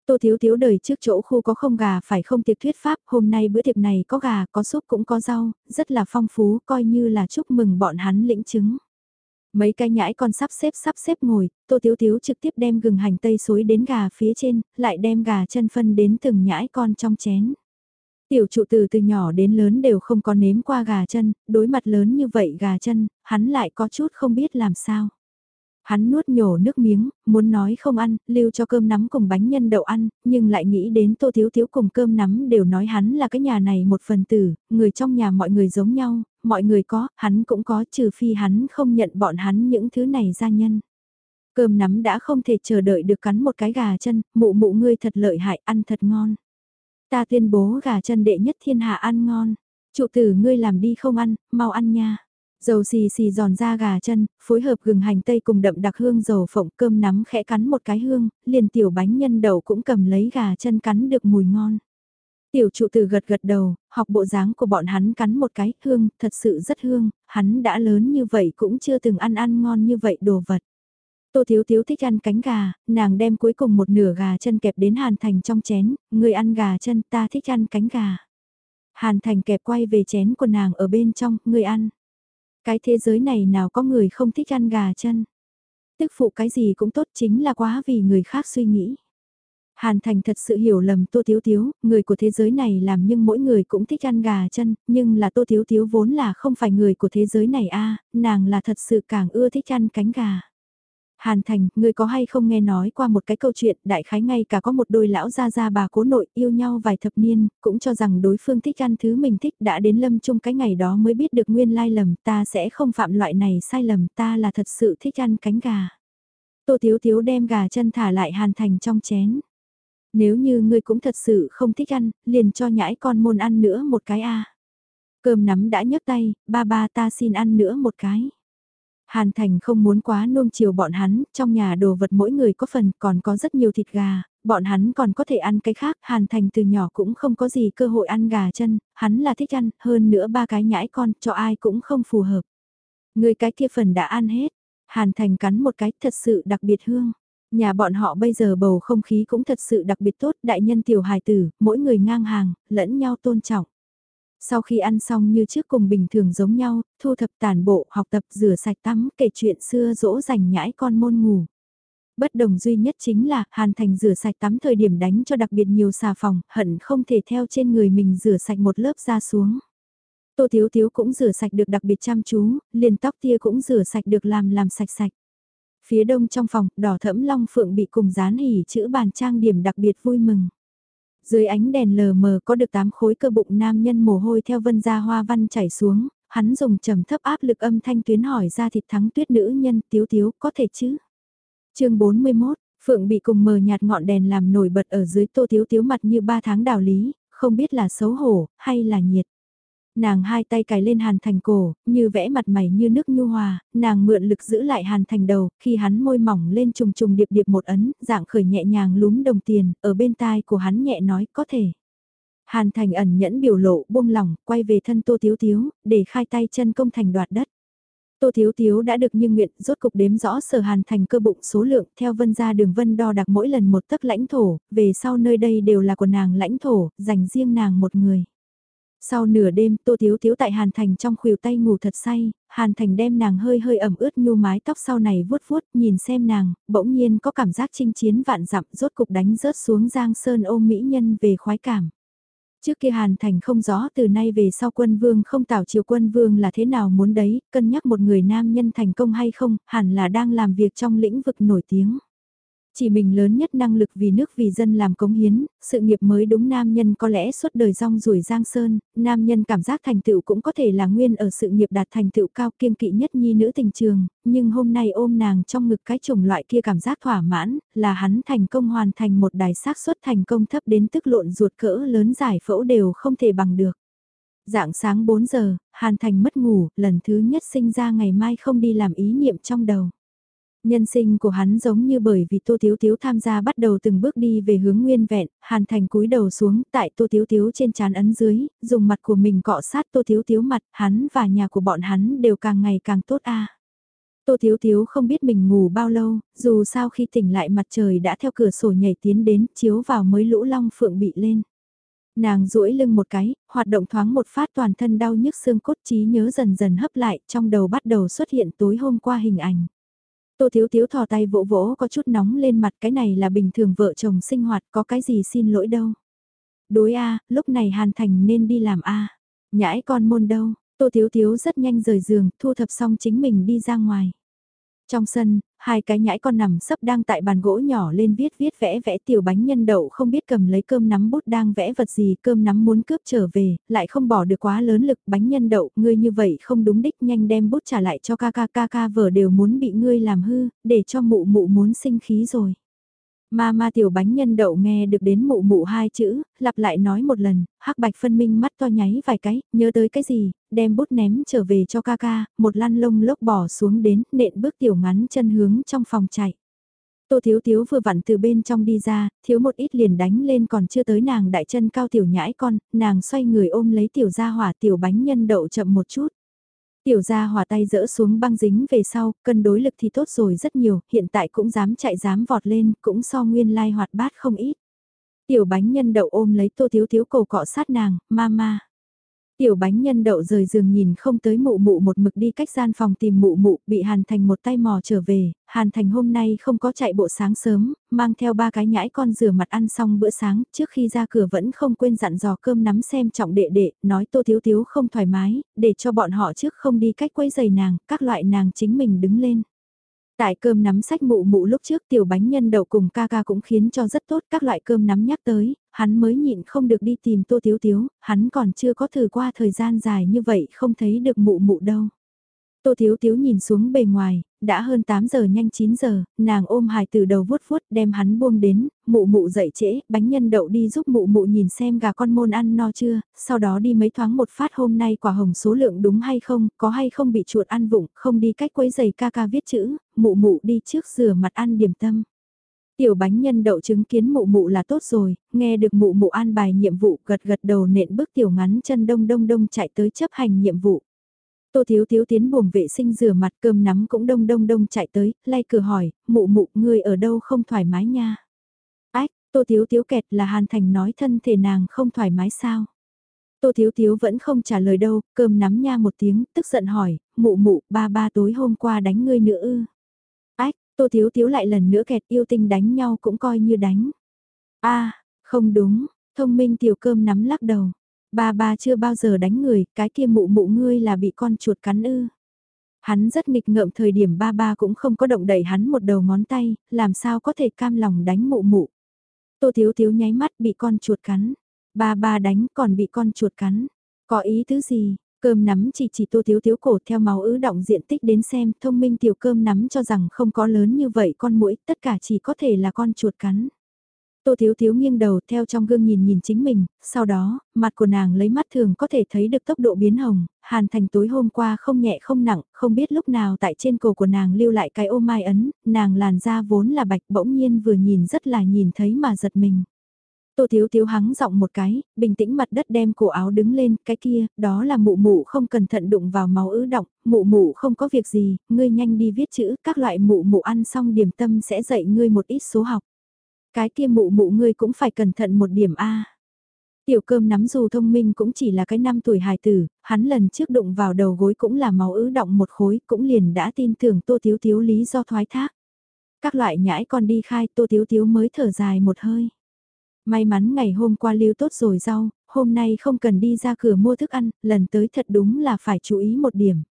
Tô Thiếu Thiếu đời trước chỗ khu có không gà phải không tiệc thuyết pháp, hôm nay bữa tiệc này có gà, có súp cũng có rau, rất là phong phú, coi như là chúc mừng bọn hắn lĩnh chứng. Mấy cái nhãi con sắp xếp sắp xếp ngồi, tô tiếu tiếu trực tiếp đem gừng hành tây xối đến gà phía trên, lại đem gà chân phân đến từng nhãi con trong chén. Tiểu trụ từ từ nhỏ đến lớn đều không có nếm qua gà chân, đối mặt lớn như vậy gà chân, hắn lại có chút không biết làm sao. Hắn nuốt nhổ nước miếng, muốn nói không ăn, lưu cho cơm nắm cùng bánh nhân đậu ăn, nhưng lại nghĩ đến tô thiếu thiếu cùng cơm nắm đều nói hắn là cái nhà này một phần tử, người trong nhà mọi người giống nhau, mọi người có, hắn cũng có trừ phi hắn không nhận bọn hắn những thứ này gia nhân. Cơm nắm đã không thể chờ đợi được cắn một cái gà chân, mụ mụ ngươi thật lợi hại, ăn thật ngon. Ta tuyên bố gà chân đệ nhất thiên hạ ăn ngon. Trụ tử ngươi làm đi không ăn, mau ăn nha. Dầu xì xì giòn ra gà chân, phối hợp gừng hành tây cùng đậm đặc hương dầu phộng cơm nắm khẽ cắn một cái hương, liền tiểu bánh nhân đậu cũng cầm lấy gà chân cắn được mùi ngon. Tiểu trụ tử gật gật đầu, học bộ dáng của bọn hắn cắn một cái, hương, thật sự rất hương, hắn đã lớn như vậy cũng chưa từng ăn ăn ngon như vậy đồ vật. Tô Thiếu Thiếu thích ăn cánh gà, nàng đem cuối cùng một nửa gà chân kẹp đến Hàn Thành trong chén, người ăn gà chân ta thích ăn cánh gà. Hàn Thành kẹp quay về chén của nàng ở bên trong, người ăn. Cái thế giới này nào có người không thích ăn gà chân. Tức phụ cái gì cũng tốt chính là quá vì người khác suy nghĩ. Hàn Thành thật sự hiểu lầm Tô Thiếu Thiếu, người của thế giới này làm nhưng mỗi người cũng thích ăn gà chân, nhưng là Tô Thiếu Thiếu vốn là không phải người của thế giới này a nàng là thật sự càng ưa thích ăn cánh gà. Hàn Thành, ngươi có hay không nghe nói qua một cái câu chuyện, đại khái ngay cả có một đôi lão gia gia bà cố nội yêu nhau vài thập niên, cũng cho rằng đối phương thích ăn thứ mình thích đã đến lâm chung cái ngày đó mới biết được nguyên lai lầm, ta sẽ không phạm loại này sai lầm, ta là thật sự thích ăn cánh gà. Tô thiếu thiếu đem gà chân thả lại Hàn Thành trong chén. Nếu như ngươi cũng thật sự không thích ăn, liền cho nhãi con môn ăn nữa một cái a. Cơm nắm đã nhấc tay, ba ba ta xin ăn nữa một cái. Hàn Thành không muốn quá nuông chiều bọn hắn, trong nhà đồ vật mỗi người có phần còn có rất nhiều thịt gà, bọn hắn còn có thể ăn cái khác, Hàn Thành từ nhỏ cũng không có gì cơ hội ăn gà chân, hắn là thích ăn, hơn nữa ba cái nhãi con, cho ai cũng không phù hợp. Người cái kia phần đã ăn hết, Hàn Thành cắn một cái thật sự đặc biệt hương. Nhà bọn họ bây giờ bầu không khí cũng thật sự đặc biệt tốt, đại nhân tiểu hài tử, mỗi người ngang hàng, lẫn nhau tôn trọng. Sau khi ăn xong như trước cùng bình thường giống nhau, thu thập tàn bộ, học tập rửa sạch tắm, kể chuyện xưa dỗ dành nhãi con môn ngủ. Bất đồng duy nhất chính là Hàn Thành rửa sạch tắm thời điểm đánh cho đặc biệt nhiều xà phòng, hận không thể theo trên người mình rửa sạch một lớp ra xuống. Tô thiếu thiếu cũng rửa sạch được đặc biệt chăm chú, liền tóc tia cũng rửa sạch được làm làm sạch sạch. Phía đông trong phòng, đỏ thẫm long phượng bị cùng dán hỉ chữ bàn trang điểm đặc biệt vui mừng. Dưới ánh đèn lờ mờ có được 8 khối cơ bụng nam nhân mồ hôi theo vân da hoa văn chảy xuống, hắn dùng trầm thấp áp lực âm thanh tuyến hỏi ra thịt thắng tuyết nữ nhân tiếu tiếu có thể chứ. chương 41, Phượng bị cùng mờ nhạt ngọn đèn làm nổi bật ở dưới tô tiếu tiếu mặt như ba tháng đào lý, không biết là xấu hổ, hay là nhiệt. Nàng hai tay cài lên Hàn Thành cổ, như vẽ mặt mày như nước nhu hòa, nàng mượn lực giữ lại Hàn Thành đầu, khi hắn môi mỏng lên trùng trùng điệp điệp một ấn, dạng khởi nhẹ nhàng lúm đồng tiền, ở bên tai của hắn nhẹ nói có thể. Hàn Thành ẩn nhẫn biểu lộ buông lỏng, quay về thân Tô Tiếu Tiếu, để khai tay chân công thành đoạt đất. Tô Thiếu Thiếu đã được như nguyện rốt cục đếm rõ sở hàn thành cơ bụng số lượng theo vân ra đường vân đo đặc mỗi lần một tấc lãnh thổ, về sau nơi đây đều là của nàng lãnh thổ, dành riêng nàng một người. Sau nửa đêm, Tô Thiếu Thiếu tại Hàn Thành trong khuỷu tay ngủ thật say, Hàn Thành đem nàng hơi hơi ẩm ướt nhu mái tóc sau này vuốt vuốt, nhìn xem nàng, bỗng nhiên có cảm giác chinh chiến vạn dặm rốt cục đánh rớt xuống Giang Sơn ôm mỹ nhân về khoái cảm. Trước kia Hàn Thành không rõ từ nay về sau quân vương không tảo chiều quân vương là thế nào muốn đấy, cân nhắc một người nam nhân thành công hay không, hẳn là đang làm việc trong lĩnh vực nổi tiếng. Chỉ mình lớn nhất năng lực vì nước vì dân làm cống hiến, sự nghiệp mới đúng nam nhân có lẽ suốt đời rong ruổi giang sơn, nam nhân cảm giác thành tựu cũng có thể là nguyên ở sự nghiệp đạt thành tựu cao kiêng kỵ nhất nhi nữ tình trường, nhưng hôm nay ôm nàng trong ngực cái chủng loại kia cảm giác thỏa mãn, là hắn thành công hoàn thành một đài xác suất thành công thấp đến tức lộn ruột cỡ lớn giải phẫu đều không thể bằng được. Dạng sáng 4 giờ, Hàn Thành mất ngủ, lần thứ nhất sinh ra ngày mai không đi làm ý niệm trong đầu. Nhân sinh của hắn giống như bởi vì Tô Tiếu Tiếu tham gia bắt đầu từng bước đi về hướng nguyên vẹn, Hàn Thành cúi đầu xuống tại Tô Tiếu Tiếu trên trán ấn dưới, dùng mặt của mình cọ sát Tô Tiếu Tiếu mặt, hắn và nhà của bọn hắn đều càng ngày càng tốt a. Tô Tiếu Tiếu không biết mình ngủ bao lâu, dù sao khi tỉnh lại mặt trời đã theo cửa sổ nhảy tiến đến, chiếu vào mới lũ long phượng bị lên. Nàng duỗi lưng một cái, hoạt động thoáng một phát toàn thân đau nhức xương cốt trí nhớ dần dần hấp lại, trong đầu bắt đầu xuất hiện tối hôm qua hình ảnh. Tô Thiếu Thiếu thò tay vỗ vỗ có chút nóng lên mặt cái này là bình thường vợ chồng sinh hoạt có cái gì xin lỗi đâu. Đối A, lúc này Hàn Thành nên đi làm A. Nhãi con môn đâu, Tô Thiếu Thiếu rất nhanh rời giường, thu thập xong chính mình đi ra ngoài. Trong sân, hai cái nhãi con nằm sấp đang tại bàn gỗ nhỏ lên viết viết vẽ vẽ tiểu bánh nhân đậu không biết cầm lấy cơm nắm bút đang vẽ vật gì cơm nắm muốn cướp trở về, lại không bỏ được quá lớn lực bánh nhân đậu, ngươi như vậy không đúng đích nhanh đem bút trả lại cho ca ca ca ca vợ đều muốn bị ngươi làm hư, để cho mụ mụ muốn sinh khí rồi. Ma ma tiểu bánh nhân đậu nghe được đến mụ mụ hai chữ, lặp lại nói một lần, hắc bạch phân minh mắt to nháy vài cái, nhớ tới cái gì, đem bút ném trở về cho ca ca, một lăn lông lốc bỏ xuống đến, nện bước tiểu ngắn chân hướng trong phòng chạy. Tô Thiếu Thiếu vừa vặn từ bên trong đi ra, thiếu một ít liền đánh lên còn chưa tới nàng đại chân cao tiểu nhãi con, nàng xoay người ôm lấy tiểu gia hỏa tiểu bánh nhân đậu chậm một chút. Tiểu gia hòa tay dỡ xuống băng dính về sau, cân đối lực thì tốt rồi rất nhiều, hiện tại cũng dám chạy dám vọt lên, cũng so nguyên lai hoạt bát không ít. Tiểu bánh nhân đậu ôm lấy tô thiếu thiếu cầu cọ sát nàng, mama. Tiểu bánh nhân đậu rời giường nhìn không tới mụ mụ một mực đi cách gian phòng tìm mụ mụ, bị Hàn Thành một tay mò trở về, Hàn Thành hôm nay không có chạy bộ sáng sớm, mang theo ba cái nhãi con rửa mặt ăn xong bữa sáng, trước khi ra cửa vẫn không quên dặn dò cơm nắm xem trọng đệ đệ, nói tô thiếu thiếu không thoải mái, để cho bọn họ trước không đi cách quấy giày nàng, các loại nàng chính mình đứng lên. Tại cơm nắm sách mụ mụ lúc trước tiểu bánh nhân đậu cùng ca ca cũng khiến cho rất tốt các loại cơm nắm nhắc tới, hắn mới nhịn không được đi tìm tô tiếu tiếu, hắn còn chưa có thử qua thời gian dài như vậy không thấy được mụ mụ đâu. Tô Thiếu Thiếu nhìn xuống bề ngoài, đã hơn 8 giờ nhanh 9 giờ, nàng ôm hài từ đầu vuốt vuốt đem hắn buông đến, mụ mụ dậy trễ, bánh nhân đậu đi giúp mụ mụ nhìn xem gà con môn ăn no chưa, sau đó đi mấy thoáng một phát hôm nay quả hồng số lượng đúng hay không, có hay không bị chuột ăn vụng, không đi cách quấy giày ca ca viết chữ, mụ mụ đi trước rửa mặt ăn điểm tâm. Tiểu bánh nhân đậu chứng kiến mụ mụ là tốt rồi, nghe được mụ mụ an bài nhiệm vụ gật gật đầu nện bước tiểu ngắn chân đông đông đông chạy tới chấp hành nhiệm vụ. Tô Thiếu Thiếu tiến buồng vệ sinh rửa mặt cơm nắm cũng đông đông đông chạy tới, lay cửa hỏi, mụ mụ người ở đâu không thoải mái nha. Ách, Tô Thiếu Thiếu kẹt là Hàn Thành nói thân thể nàng không thoải mái sao. Tô Thiếu Thiếu vẫn không trả lời đâu, cơm nắm nha một tiếng, tức giận hỏi, mụ mụ, ba ba tối hôm qua đánh ngươi nữa ư. Tô Thiếu Thiếu lại lần nữa kẹt yêu tinh đánh nhau cũng coi như đánh. a không đúng, thông minh tiểu cơm nắm lắc đầu. Ba ba chưa bao giờ đánh người, cái kia mụ mụ ngươi là bị con chuột cắn ư. Hắn rất nghịch ngợm thời điểm ba ba cũng không có động đẩy hắn một đầu ngón tay, làm sao có thể cam lòng đánh mụ mụ. Tô Thiếu Thiếu nháy mắt bị con chuột cắn. Ba ba đánh còn bị con chuột cắn. Có ý thứ gì? Cơm nắm chỉ chỉ tô thiếu thiếu cổ theo máu ứ động diện tích đến xem, thông minh tiểu cơm nắm cho rằng không có lớn như vậy con mũi, tất cả chỉ có thể là con chuột cắn. Tô Thiếu Thiếu nghiêng đầu theo trong gương nhìn nhìn chính mình, sau đó, mặt của nàng lấy mắt thường có thể thấy được tốc độ biến hồng, Hàn Thành tối hôm qua không nhẹ không nặng, không biết lúc nào tại trên cổ của nàng lưu lại cái ô mai ấn, nàng làn da vốn là bạch bỗng nhiên vừa nhìn rất là nhìn thấy mà giật mình. Tô Thiếu Thiếu hắng giọng một cái, bình tĩnh mặt đất đem cổ áo đứng lên, cái kia, đó là mụ mụ không cẩn thận đụng vào máu ứ động, mụ mụ không có việc gì, ngươi nhanh đi viết chữ, các loại mụ mụ ăn xong điểm tâm sẽ dạy ngươi một ít số học. Cái kia mụ mụ ngươi cũng phải cẩn thận một điểm A. Tiểu cơm nắm dù thông minh cũng chỉ là cái năm tuổi hài tử, hắn lần trước đụng vào đầu gối cũng là máu ứ động một khối, cũng liền đã tin tưởng tô thiếu thiếu lý do thoái thác. Các loại nhãi con đi khai tô thiếu thiếu mới thở dài một hơi. May mắn ngày hôm qua lưu tốt rồi rau, hôm nay không cần đi ra cửa mua thức ăn, lần tới thật đúng là phải chú ý một điểm.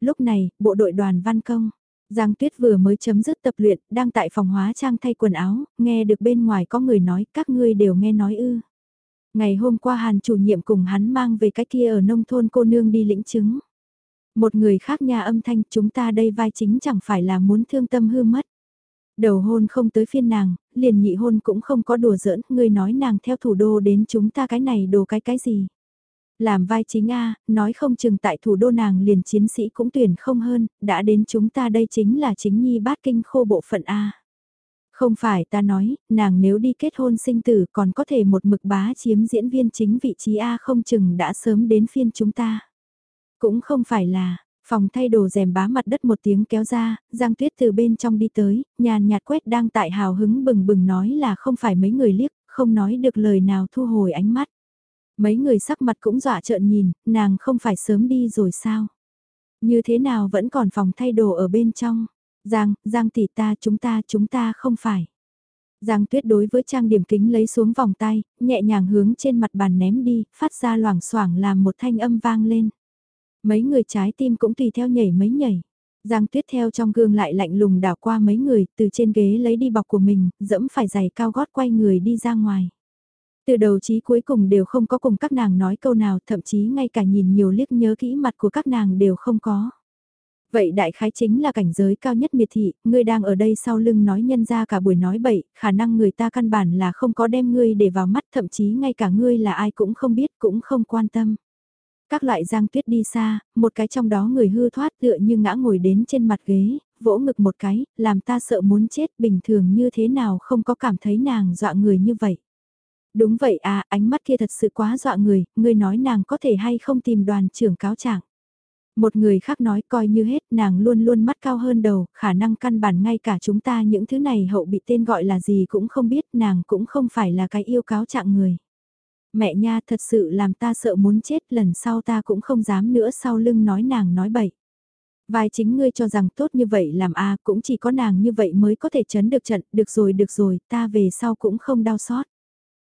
Lúc này, bộ đội đoàn văn công, Giang Tuyết vừa mới chấm dứt tập luyện, đang tại phòng hóa trang thay quần áo, nghe được bên ngoài có người nói các ngươi đều nghe nói ư. Ngày hôm qua Hàn chủ nhiệm cùng hắn mang về cái kia ở nông thôn cô nương đi lĩnh chứng. Một người khác nhà âm thanh chúng ta đây vai chính chẳng phải là muốn thương tâm hư mất. Đầu hôn không tới phiên nàng, liền nhị hôn cũng không có đùa giỡn, ngươi nói nàng theo thủ đô đến chúng ta cái này đồ cái cái gì. Làm vai chính A, nói không chừng tại thủ đô nàng liền chiến sĩ cũng tuyển không hơn, đã đến chúng ta đây chính là chính nhi bát kinh khô bộ phận A. Không phải ta nói, nàng nếu đi kết hôn sinh tử còn có thể một mực bá chiếm diễn viên chính vị trí A không chừng đã sớm đến phiên chúng ta. Cũng không phải là, phòng thay đồ rèm bá mặt đất một tiếng kéo ra, Giang Tuyết từ bên trong đi tới, nhàn nhạt quét đang tại hào hứng bừng bừng nói là không phải mấy người liếc, không nói được lời nào thu hồi ánh mắt. Mấy người sắc mặt cũng dọa trợn nhìn, nàng không phải sớm đi rồi sao? Như thế nào vẫn còn phòng thay đồ ở bên trong? Giang, Giang tỷ ta chúng ta chúng ta không phải. Giang tuyết đối với trang điểm kính lấy xuống vòng tay, nhẹ nhàng hướng trên mặt bàn ném đi, phát ra loảng xoảng làm một thanh âm vang lên. Mấy người trái tim cũng tùy theo nhảy mấy nhảy. Giang tuyết theo trong gương lại lạnh lùng đảo qua mấy người, từ trên ghế lấy đi bọc của mình, dẫm phải giày cao gót quay người đi ra ngoài. Từ đầu chí cuối cùng đều không có cùng các nàng nói câu nào, thậm chí ngay cả nhìn nhiều liếc nhớ kỹ mặt của các nàng đều không có. Vậy đại khái chính là cảnh giới cao nhất miệt thị, ngươi đang ở đây sau lưng nói nhân ra cả buổi nói bậy, khả năng người ta căn bản là không có đem ngươi để vào mắt, thậm chí ngay cả ngươi là ai cũng không biết, cũng không quan tâm. Các loại giang tuyết đi xa, một cái trong đó người hư thoát tựa như ngã ngồi đến trên mặt ghế, vỗ ngực một cái, làm ta sợ muốn chết bình thường như thế nào không có cảm thấy nàng dọa người như vậy. Đúng vậy à, ánh mắt kia thật sự quá dọa người, ngươi nói nàng có thể hay không tìm đoàn trưởng cáo trạng. Một người khác nói coi như hết nàng luôn luôn mắt cao hơn đầu, khả năng căn bản ngay cả chúng ta những thứ này hậu bị tên gọi là gì cũng không biết nàng cũng không phải là cái yêu cáo trạng người. Mẹ nha thật sự làm ta sợ muốn chết lần sau ta cũng không dám nữa sau lưng nói nàng nói bậy. Vai chính ngươi cho rằng tốt như vậy làm a cũng chỉ có nàng như vậy mới có thể chấn được trận, được rồi được rồi, ta về sau cũng không đau xót.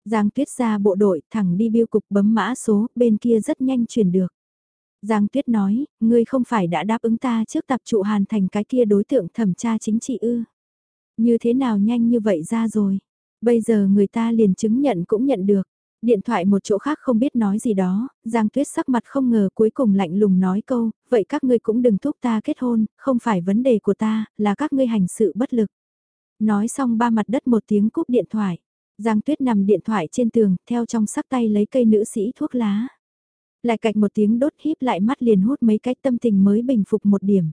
Giang Tuyết ra bộ đội, thẳng đi biêu cục bấm mã số, bên kia rất nhanh chuyển được. Giang Tuyết nói, ngươi không phải đã đáp ứng ta trước tập trụ hàn thành cái kia đối tượng thẩm tra chính trị ư. Như thế nào nhanh như vậy ra rồi. Bây giờ người ta liền chứng nhận cũng nhận được. Điện thoại một chỗ khác không biết nói gì đó, Giang Tuyết sắc mặt không ngờ cuối cùng lạnh lùng nói câu, vậy các ngươi cũng đừng thúc ta kết hôn, không phải vấn đề của ta, là các ngươi hành sự bất lực. Nói xong ba mặt đất một tiếng cúp điện thoại. Giang Tuyết nằm điện thoại trên tường, theo trong sắc tay lấy cây nữ sĩ thuốc lá. Lại cạch một tiếng đốt híp lại mắt liền hút mấy cái tâm tình mới bình phục một điểm.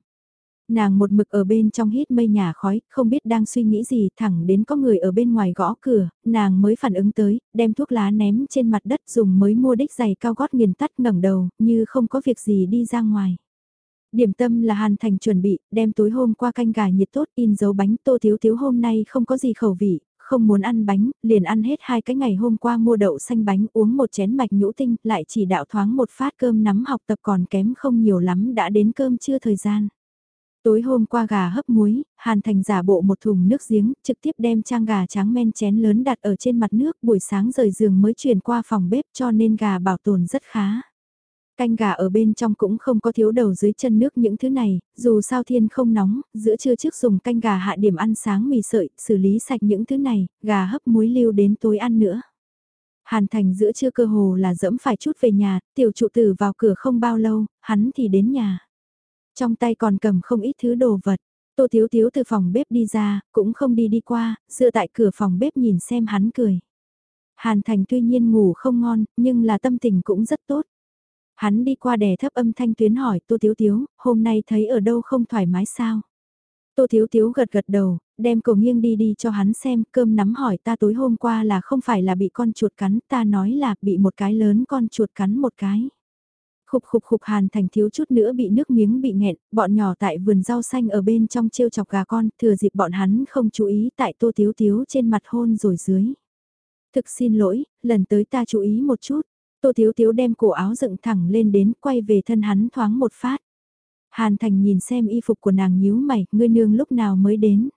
Nàng một mực ở bên trong hít mây nhà khói, không biết đang suy nghĩ gì, thẳng đến có người ở bên ngoài gõ cửa, nàng mới phản ứng tới, đem thuốc lá ném trên mặt đất dùng mới mua đích giày cao gót nghiền tắt ngẩng đầu, như không có việc gì đi ra ngoài. Điểm tâm là Hàn Thành chuẩn bị, đem tối hôm qua canh gà nhiệt tốt in dấu bánh tô thiếu thiếu hôm nay không có gì khẩu vị, không muốn ăn bánh, liền ăn hết hai cái ngày hôm qua mua đậu xanh bánh uống một chén mạch nhũ tinh, lại chỉ đạo thoáng một phát cơm nắm học tập còn kém không nhiều lắm đã đến cơm chưa thời gian. Tối hôm qua gà hấp muối, Hàn Thành giả bộ một thùng nước giếng, trực tiếp đem trang gà trắng men chén lớn đặt ở trên mặt nước, buổi sáng rời giường mới chuyển qua phòng bếp cho nên gà bảo tồn rất khá. Canh gà ở bên trong cũng không có thiếu đầu dưới chân nước những thứ này, dù sao thiên không nóng, giữa trưa trước dùng canh gà hạ điểm ăn sáng mì sợi, xử lý sạch những thứ này, gà hấp muối lưu đến tối ăn nữa. Hàn Thành giữa trưa cơ hồ là dẫm phải chút về nhà, tiểu trụ tử vào cửa không bao lâu, hắn thì đến nhà. Trong tay còn cầm không ít thứ đồ vật. Tô Thiếu Thiếu từ phòng bếp đi ra, cũng không đi đi qua, dựa tại cửa phòng bếp nhìn xem hắn cười. Hàn Thành tuy nhiên ngủ không ngon, nhưng là tâm tình cũng rất tốt. Hắn đi qua đè thấp âm thanh tuyến hỏi Tô Thiếu Thiếu, hôm nay thấy ở đâu không thoải mái sao? Tô Thiếu Thiếu gật gật đầu, đem cổ nghiêng đi đi cho hắn xem, cơm nắm hỏi ta tối hôm qua là không phải là bị con chuột cắn, ta nói là bị một cái lớn con chuột cắn một cái. Khục khục khục hàn thành thiếu chút nữa bị nước miếng bị nghẹn, bọn nhỏ tại vườn rau xanh ở bên trong trêu chọc gà con, thừa dịp bọn hắn không chú ý tại tô thiếu thiếu trên mặt hôn rồi dưới. Thực xin lỗi, lần tới ta chú ý một chút, tô thiếu thiếu đem cổ áo dựng thẳng lên đến quay về thân hắn thoáng một phát. Hàn thành nhìn xem y phục của nàng nhíu mày, ngươi nương lúc nào mới đến.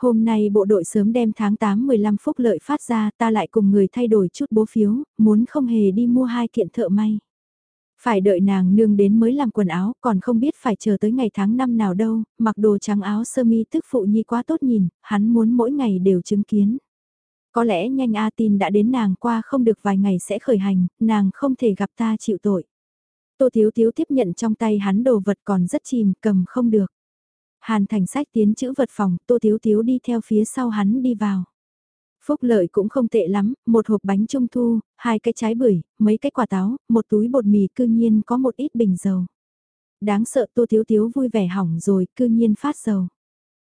Hôm nay bộ đội sớm đem tháng 8-15 phúc lợi phát ra ta lại cùng người thay đổi chút bố phiếu, muốn không hề đi mua hai kiện thợ may. Phải đợi nàng nương đến mới làm quần áo, còn không biết phải chờ tới ngày tháng năm nào đâu, mặc đồ trắng áo sơ mi tức phụ nhi quá tốt nhìn, hắn muốn mỗi ngày đều chứng kiến. Có lẽ nhanh A tin đã đến nàng qua không được vài ngày sẽ khởi hành, nàng không thể gặp ta chịu tội. Tô Thiếu Thiếu tiếp nhận trong tay hắn đồ vật còn rất chìm, cầm không được. Hàn thành sách tiến chữ vật phòng, Tô Thiếu Thiếu đi theo phía sau hắn đi vào. Phúc lợi cũng không tệ lắm, một hộp bánh trung thu, hai cái trái bưởi, mấy cái quả táo, một túi bột mì cư nhiên có một ít bình dầu. Đáng sợ Tô Thiếu Thiếu vui vẻ hỏng rồi, cư nhiên phát dầu.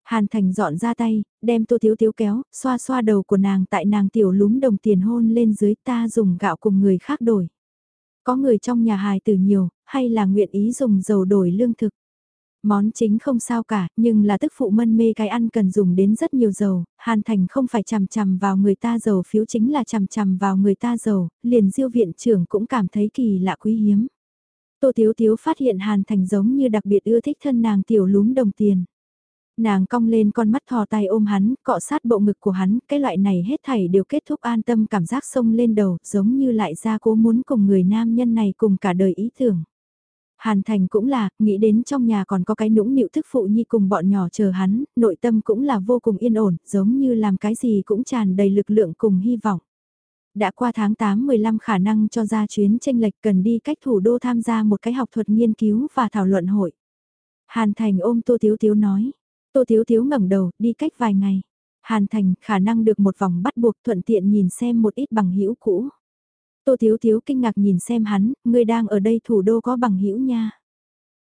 Hàn Thành dọn ra tay, đem Tô Thiếu Thiếu kéo, xoa xoa đầu của nàng tại nàng tiểu lúm đồng tiền hôn lên dưới ta dùng gạo cùng người khác đổi. Có người trong nhà hài tử nhiều, hay là nguyện ý dùng dầu đổi lương thực. Món chính không sao cả, nhưng là tức phụ mân mê cái ăn cần dùng đến rất nhiều dầu, Hàn Thành không phải chằm chằm vào người ta dầu phiếu chính là chằm chằm vào người ta dầu, liền diêu viện trưởng cũng cảm thấy kỳ lạ quý hiếm. Tô Thiếu Thiếu phát hiện Hàn Thành giống như đặc biệt ưa thích thân nàng tiểu lúm đồng tiền. Nàng cong lên con mắt thò tay ôm hắn, cọ sát bộ ngực của hắn, cái loại này hết thảy đều kết thúc an tâm cảm giác sông lên đầu, giống như lại ra cố muốn cùng người nam nhân này cùng cả đời ý tưởng. Hàn Thành cũng là, nghĩ đến trong nhà còn có cái nũng nịu thức phụ nhi cùng bọn nhỏ chờ hắn, nội tâm cũng là vô cùng yên ổn, giống như làm cái gì cũng tràn đầy lực lượng cùng hy vọng. Đã qua tháng 8-15 khả năng cho ra chuyến tranh lệch cần đi cách thủ đô tham gia một cái học thuật nghiên cứu và thảo luận hội. Hàn Thành ôm Tô Tiếu Tiếu nói. Tô Tiếu Tiếu ngẩng đầu, đi cách vài ngày. Hàn Thành khả năng được một vòng bắt buộc thuận tiện nhìn xem một ít bằng hữu cũ. Tô thiếu thiếu kinh ngạc nhìn xem hắn, ngươi đang ở đây thủ đô có bằng hữu nha.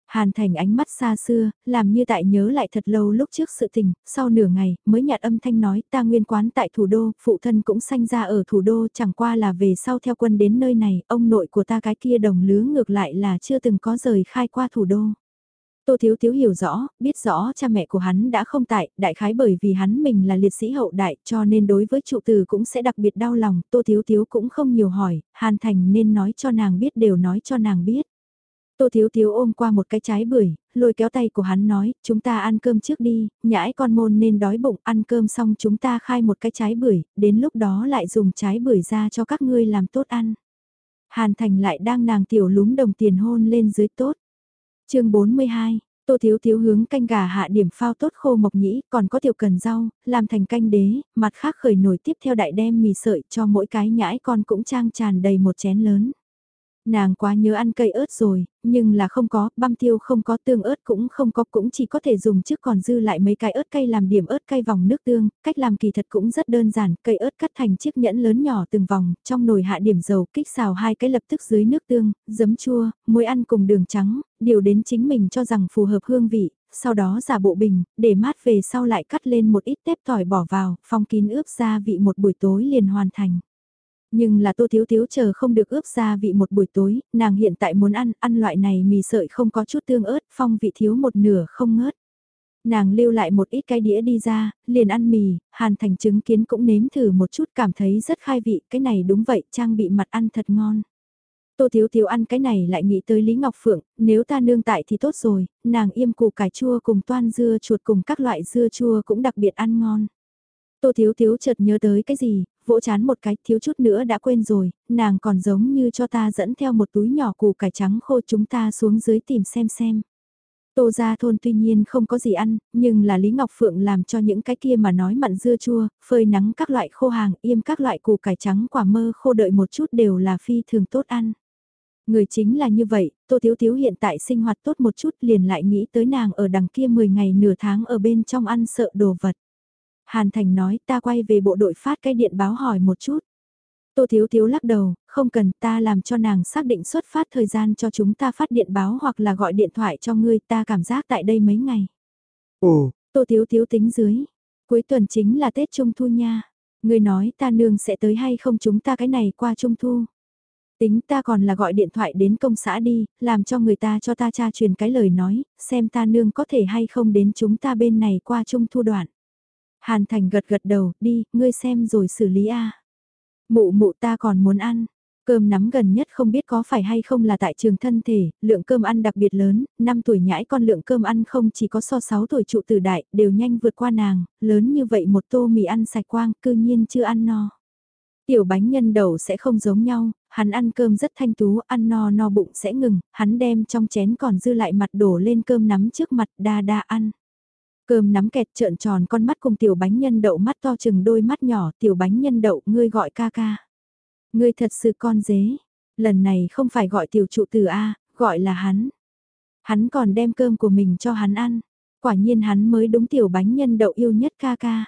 Hàn Thành ánh mắt xa xưa, làm như tại nhớ lại thật lâu lúc trước sự tình, sau nửa ngày, mới nhạt âm thanh nói ta nguyên quán tại thủ đô, phụ thân cũng sanh ra ở thủ đô chẳng qua là về sau theo quân đến nơi này, ông nội của ta cái kia đồng lứa ngược lại là chưa từng có rời khai qua thủ đô. Tô Thiếu Thiếu hiểu rõ, biết rõ cha mẹ của hắn đã không tại, đại khái bởi vì hắn mình là liệt sĩ hậu đại cho nên đối với trụ từ cũng sẽ đặc biệt đau lòng, Tô Thiếu Thiếu cũng không nhiều hỏi, Hàn Thành nên nói cho nàng biết đều nói cho nàng biết. Tô Thiếu Thiếu ôm qua một cái trái bưởi, lôi kéo tay của hắn nói, chúng ta ăn cơm trước đi, nhãi con môn nên đói bụng, ăn cơm xong chúng ta khai một cái trái bưởi, đến lúc đó lại dùng trái bưởi ra cho các ngươi làm tốt ăn. Hàn Thành lại đang nàng tiểu lúm đồng tiền hôn lên dưới tốt chương 42, Tô Thiếu Thiếu hướng canh gà hạ điểm phao tốt khô mộc nhĩ, còn có tiểu cần rau, làm thành canh đế, mặt khác khởi nổi tiếp theo đại đem mì sợi cho mỗi cái nhãi con cũng trang tràn đầy một chén lớn. Nàng quá nhớ ăn cây ớt rồi, nhưng là không có, băm tiêu không có, tương ớt cũng không có, cũng chỉ có thể dùng trước còn dư lại mấy cái ớt cay làm điểm ớt cay vòng nước tương, cách làm kỳ thật cũng rất đơn giản, cây ớt cắt thành chiếc nhẫn lớn nhỏ từng vòng, trong nồi hạ điểm dầu, kích xào hai cái lập tức dưới nước tương, giấm chua, muối ăn cùng đường trắng, điều đến chính mình cho rằng phù hợp hương vị, sau đó giả bộ bình, để mát về sau lại cắt lên một ít tép tỏi bỏ vào, phong kín ướp gia vị một buổi tối liền hoàn thành. Nhưng là tô thiếu thiếu chờ không được ướp gia vị một buổi tối, nàng hiện tại muốn ăn, ăn loại này mì sợi không có chút tương ớt, phong vị thiếu một nửa không ngớt. Nàng lưu lại một ít cái đĩa đi ra, liền ăn mì, hàn thành chứng kiến cũng nếm thử một chút cảm thấy rất khai vị, cái này đúng vậy, trang bị mặt ăn thật ngon. Tô Thiếu Thiếu ăn cái này lại nghĩ tới Lý Ngọc Phượng, nếu ta nương tại thì tốt rồi, nàng im củ cải chua cùng toan dưa chuột cùng các loại dưa chua cũng đặc biệt ăn ngon. Tô Thiếu Thiếu chợt nhớ tới cái gì, vỗ chán một cái thiếu chút nữa đã quên rồi, nàng còn giống như cho ta dẫn theo một túi nhỏ củ cải trắng khô chúng ta xuống dưới tìm xem xem. Tô ra thôn tuy nhiên không có gì ăn, nhưng là Lý Ngọc Phượng làm cho những cái kia mà nói mặn dưa chua, phơi nắng các loại khô hàng, im các loại củ cải trắng quả mơ khô đợi một chút đều là phi thường tốt ăn. Người chính là như vậy, Tô Thiếu Thiếu hiện tại sinh hoạt tốt một chút liền lại nghĩ tới nàng ở đằng kia 10 ngày nửa tháng ở bên trong ăn sợ đồ vật. Hàn Thành nói ta quay về bộ đội phát cái điện báo hỏi một chút. Tô Thiếu Thiếu lắc đầu, không cần ta làm cho nàng xác định xuất phát thời gian cho chúng ta phát điện báo hoặc là gọi điện thoại cho ngươi ta cảm giác tại đây mấy ngày. Ồ, Tô Thiếu Thiếu tính dưới. Cuối tuần chính là Tết Trung Thu nha. Ngươi nói ta nương sẽ tới hay không chúng ta cái này qua Trung Thu. Tính ta còn là gọi điện thoại đến công xã đi, làm cho người ta cho ta tra truyền cái lời nói, xem ta nương có thể hay không đến chúng ta bên này qua Trung Thu đoạn. Hàn Thành gật gật đầu, đi, ngươi xem rồi xử lý a. Mụ mụ ta còn muốn ăn. Cơm nắm gần nhất không biết có phải hay không là tại trường thân thể, lượng cơm ăn đặc biệt lớn, 5 tuổi nhãi con lượng cơm ăn không chỉ có so 6 tuổi trụ tử đại, đều nhanh vượt qua nàng, lớn như vậy một tô mì ăn sạch quang, cư nhiên chưa ăn no. Tiểu bánh nhân đầu sẽ không giống nhau, hắn ăn cơm rất thanh tú, ăn no no bụng sẽ ngừng, hắn đem trong chén còn dư lại mặt đổ lên cơm nắm trước mặt đa đa ăn. Cơm nắm kẹt trợn tròn con mắt cùng tiểu bánh nhân đậu mắt to chừng đôi mắt nhỏ, tiểu bánh nhân đậu, ngươi gọi ca ca. Ngươi thật sự con dế, lần này không phải gọi tiểu trụ từ A, gọi là hắn. Hắn còn đem cơm của mình cho hắn ăn, quả nhiên hắn mới đúng tiểu bánh nhân đậu yêu nhất ca ca.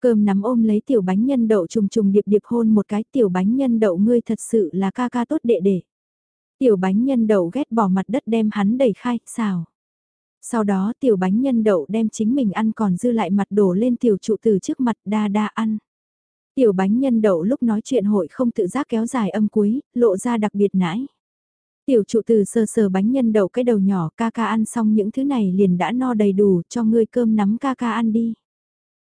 Cơm nắm ôm lấy tiểu bánh nhân đậu trùng trùng điệp điệp hôn một cái tiểu bánh nhân đậu ngươi thật sự là ca ca tốt đệ đệ. Tiểu bánh nhân đậu ghét bỏ mặt đất đem hắn đẩy khai, xào. Sau đó tiểu bánh nhân đậu đem chính mình ăn còn dư lại mặt đổ lên tiểu trụ từ trước mặt đa đa ăn. Tiểu bánh nhân đậu lúc nói chuyện hội không tự giác kéo dài âm cuối, lộ ra đặc biệt nãi. Tiểu trụ từ sờ sờ bánh nhân đậu cái đầu nhỏ ca ca ăn xong những thứ này liền đã no đầy đủ cho ngươi cơm nắm ca ca ăn đi.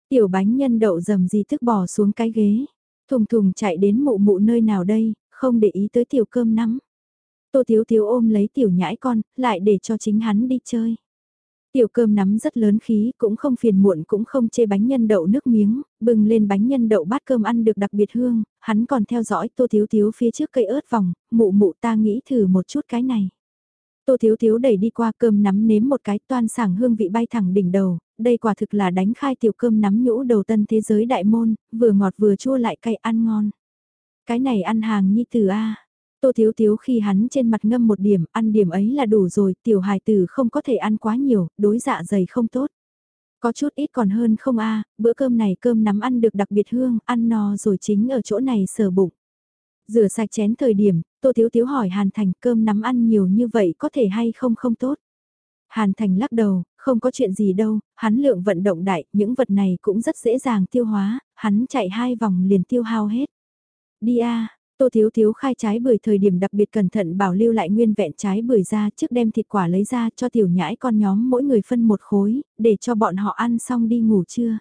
Tiểu bánh nhân đậu dầm gì thức bỏ xuống cái ghế, thùng thùng chạy đến mụ mụ nơi nào đây, không để ý tới tiểu cơm nắm. Tô Thiếu Thiếu ôm lấy tiểu nhãi con, lại để cho chính hắn đi chơi. Tiểu cơm nắm rất lớn khí, cũng không phiền muộn cũng không chê bánh nhân đậu nước miếng, bừng lên bánh nhân đậu bát cơm ăn được đặc biệt hương, hắn còn theo dõi tô thiếu thiếu phía trước cây ớt vòng, mụ mụ ta nghĩ thử một chút cái này. Tô thiếu thiếu đẩy đi qua cơm nắm nếm một cái toan sảng hương vị bay thẳng đỉnh đầu, đây quả thực là đánh khai tiểu cơm nắm nhũ đầu tân thế giới đại môn, vừa ngọt vừa chua lại cay ăn ngon. Cái này ăn hàng nhi từ A. Tô Thiếu Thiếu khi hắn trên mặt ngâm một điểm, ăn điểm ấy là đủ rồi, tiểu hài tử không có thể ăn quá nhiều, đối dạ dày không tốt. Có chút ít còn hơn không a bữa cơm này cơm nắm ăn được đặc biệt hương, ăn no rồi chính ở chỗ này sờ bụng. Rửa sạch chén thời điểm, Tô Thiếu Thiếu hỏi Hàn Thành cơm nắm ăn nhiều như vậy có thể hay không không tốt. Hàn Thành lắc đầu, không có chuyện gì đâu, hắn lượng vận động đại, những vật này cũng rất dễ dàng tiêu hóa, hắn chạy hai vòng liền tiêu hao hết. Đi a Tô Thiếu Thiếu khai trái bưởi thời điểm đặc biệt cẩn thận bảo lưu lại nguyên vẹn trái bưởi ra trước đem thịt quả lấy ra cho tiểu nhãi con nhóm mỗi người phân một khối, để cho bọn họ ăn xong đi ngủ trưa.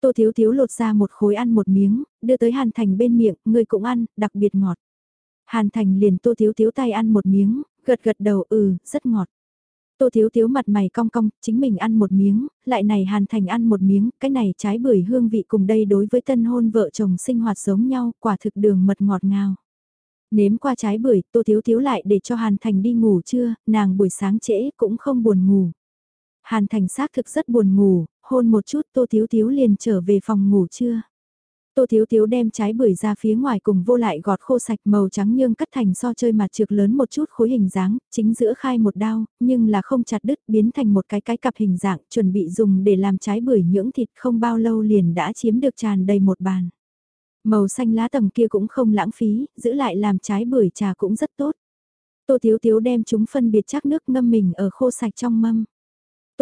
Tô Thiếu Thiếu lột ra một khối ăn một miếng, đưa tới Hàn Thành bên miệng, người cũng ăn, đặc biệt ngọt. Hàn Thành liền Tô Thiếu Thiếu tay ăn một miếng, gật gật đầu ừ, rất ngọt. Tô Thiếu Thiếu mặt mày cong cong, chính mình ăn một miếng, lại này Hàn Thành ăn một miếng, cái này trái bưởi hương vị cùng đây đối với tân hôn vợ chồng sinh hoạt giống nhau, quả thực đường mật ngọt ngào. Nếm qua trái bưởi, Tô Thiếu Thiếu lại để cho Hàn Thành đi ngủ trưa, nàng buổi sáng trễ cũng không buồn ngủ. Hàn Thành xác thực rất buồn ngủ, hôn một chút Tô Thiếu Thiếu liền trở về phòng ngủ trưa. Tô Thiếu Thiếu đem trái bưởi ra phía ngoài cùng vô lại gọt khô sạch màu trắng nhưng cắt thành so chơi mặt trược lớn một chút khối hình dáng, chính giữa khai một đao, nhưng là không chặt đứt biến thành một cái cái cặp hình dạng chuẩn bị dùng để làm trái bưởi nhưỡng thịt không bao lâu liền đã chiếm được tràn đầy một bàn. Màu xanh lá tầng kia cũng không lãng phí, giữ lại làm trái bưởi trà cũng rất tốt. Tô Thiếu Thiếu đem chúng phân biệt chắc nước ngâm mình ở khô sạch trong mâm.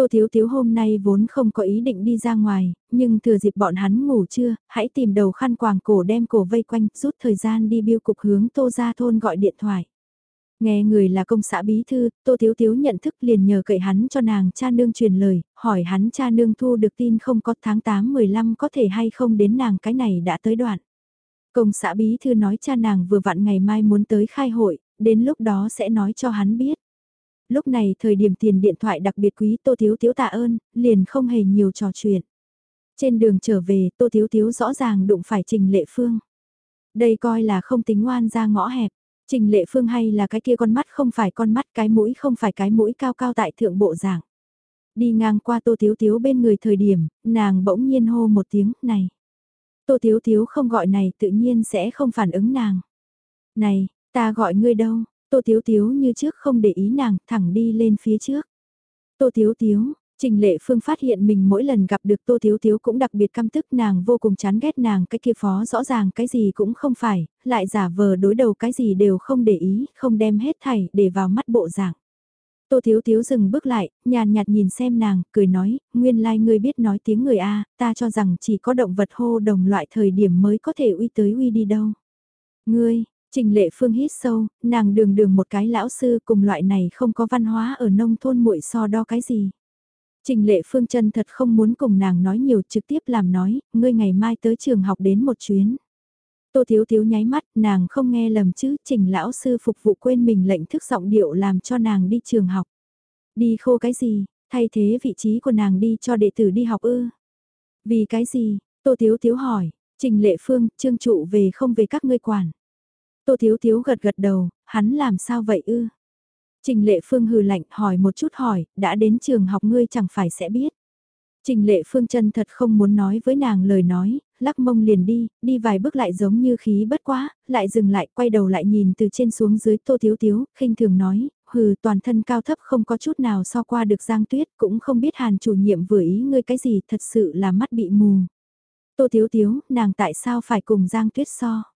Tô Thiếu Thiếu hôm nay vốn không có ý định đi ra ngoài, nhưng thừa dịp bọn hắn ngủ trưa, hãy tìm đầu khăn quàng cổ đem cổ vây quanh, rút thời gian đi biêu cục hướng Tô ra thôn gọi điện thoại. Nghe người là công xã bí thư, Tô Thiếu Thiếu nhận thức liền nhờ cậy hắn cho nàng cha nương truyền lời, hỏi hắn cha nương thu được tin không có tháng 8-15 có thể hay không đến nàng cái này đã tới đoạn. Công xã bí thư nói cha nàng vừa vặn ngày mai muốn tới khai hội, đến lúc đó sẽ nói cho hắn biết lúc này thời điểm tiền điện thoại đặc biệt quý Tô Thiếu Thiếu tạ ơn, liền không hề nhiều trò chuyện. Trên đường trở về Tô Thiếu Thiếu rõ ràng đụng phải Trình Lệ Phương. Đây coi là không tính ngoan ra ngõ hẹp. Trình Lệ Phương hay là cái kia con mắt không phải con mắt cái mũi không phải cái mũi cao cao tại thượng bộ dạng. Đi ngang qua Tô Thiếu Thiếu bên người thời điểm, nàng bỗng nhiên hô một tiếng, này. Tô Thiếu Thiếu không gọi này tự nhiên sẽ không phản ứng nàng. Này, ta gọi ngươi đâu, Tô Tiếu Tiếu như trước không để ý nàng, thẳng đi lên phía trước. Tô Tiếu Tiếu, Trình Lệ Phương phát hiện mình mỗi lần gặp được Tô thiếu thiếu cũng đặc biệt căm tức nàng vô cùng chán ghét nàng cái kia phó rõ ràng cái gì cũng không phải, lại giả vờ đối đầu cái gì đều không để ý, không đem hết thảy để vào mắt bộ dạng. Tô Thiếu Thiếu dừng bước lại, nhàn nhạt nhìn xem nàng, cười nói, nguyên lai like ngươi biết nói tiếng người A, ta cho rằng chỉ có động vật hô đồng loại thời điểm mới có thể uy tới uy đi đâu. Ngươi, Trình lệ phương hít sâu, nàng đường đường một cái lão sư cùng loại này không có văn hóa ở nông thôn muội so đo cái gì. Trình lệ phương chân thật không muốn cùng nàng nói nhiều trực tiếp làm nói, ngươi ngày mai tới trường học đến một chuyến. Tô Thiếu Thiếu nháy mắt, nàng không nghe lầm chứ, trình lão sư phục vụ quên mình lệnh thức giọng điệu làm cho nàng đi trường học. Đi khô cái gì, thay thế vị trí của nàng đi cho đệ tử đi học ư. Vì cái gì, Tô Thiếu Thiếu hỏi, trình lệ phương, trương trụ về không về các ngươi quản. Tô Thiếu Thiếu gật gật đầu, hắn làm sao vậy ư? Trình Lệ Phương hừ lạnh hỏi một chút hỏi, đã đến trường học ngươi chẳng phải sẽ biết. Trình Lệ Phương chân thật không muốn nói với nàng lời nói, lắc mông liền đi, đi vài bước lại giống như khí bất quá, lại dừng lại, quay đầu lại nhìn từ trên xuống dưới Tô Thiếu Thiếu, khinh thường nói, hừ toàn thân cao thấp không có chút nào so qua được Giang Tuyết, cũng không biết Hàn chủ nhiệm vừa ý ngươi cái gì, thật sự là mắt bị mù. Tô Thiếu Thiếu, nàng tại sao phải cùng Giang Tuyết so?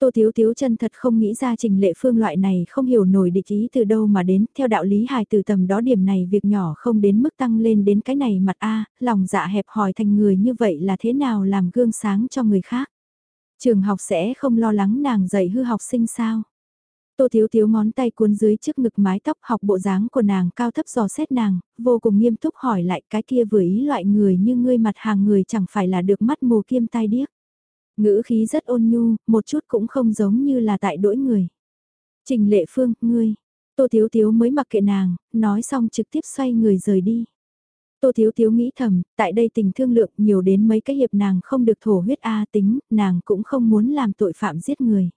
Tô Thiếu Thiếu chân thật không nghĩ ra trình lệ phương loại này không hiểu nổi địch ý từ đâu mà đến, theo đạo lý hài từ tầm đó điểm này việc nhỏ không đến mức tăng lên đến cái này mặt A, lòng dạ hẹp hòi thành người như vậy là thế nào làm gương sáng cho người khác. Trường học sẽ không lo lắng nàng dạy hư học sinh sao. Tô Thiếu Thiếu ngón tay cuốn dưới trước ngực mái tóc học bộ dáng của nàng cao thấp dò xét nàng, vô cùng nghiêm túc hỏi lại cái kia vừa ý loại người như ngươi mặt hàng người chẳng phải là được mắt mù kiêm tai điếc. Ngữ khí rất ôn nhu, một chút cũng không giống như là tại đỗi người. Trình lệ phương, ngươi, tô thiếu thiếu mới mặc kệ nàng, nói xong trực tiếp xoay người rời đi. Tô Thiếu Thiếu nghĩ thầm, tại đây tình thương lượng nhiều đến mấy cái hiệp nàng không được thổ huyết A tính, nàng cũng không muốn làm tội phạm giết người.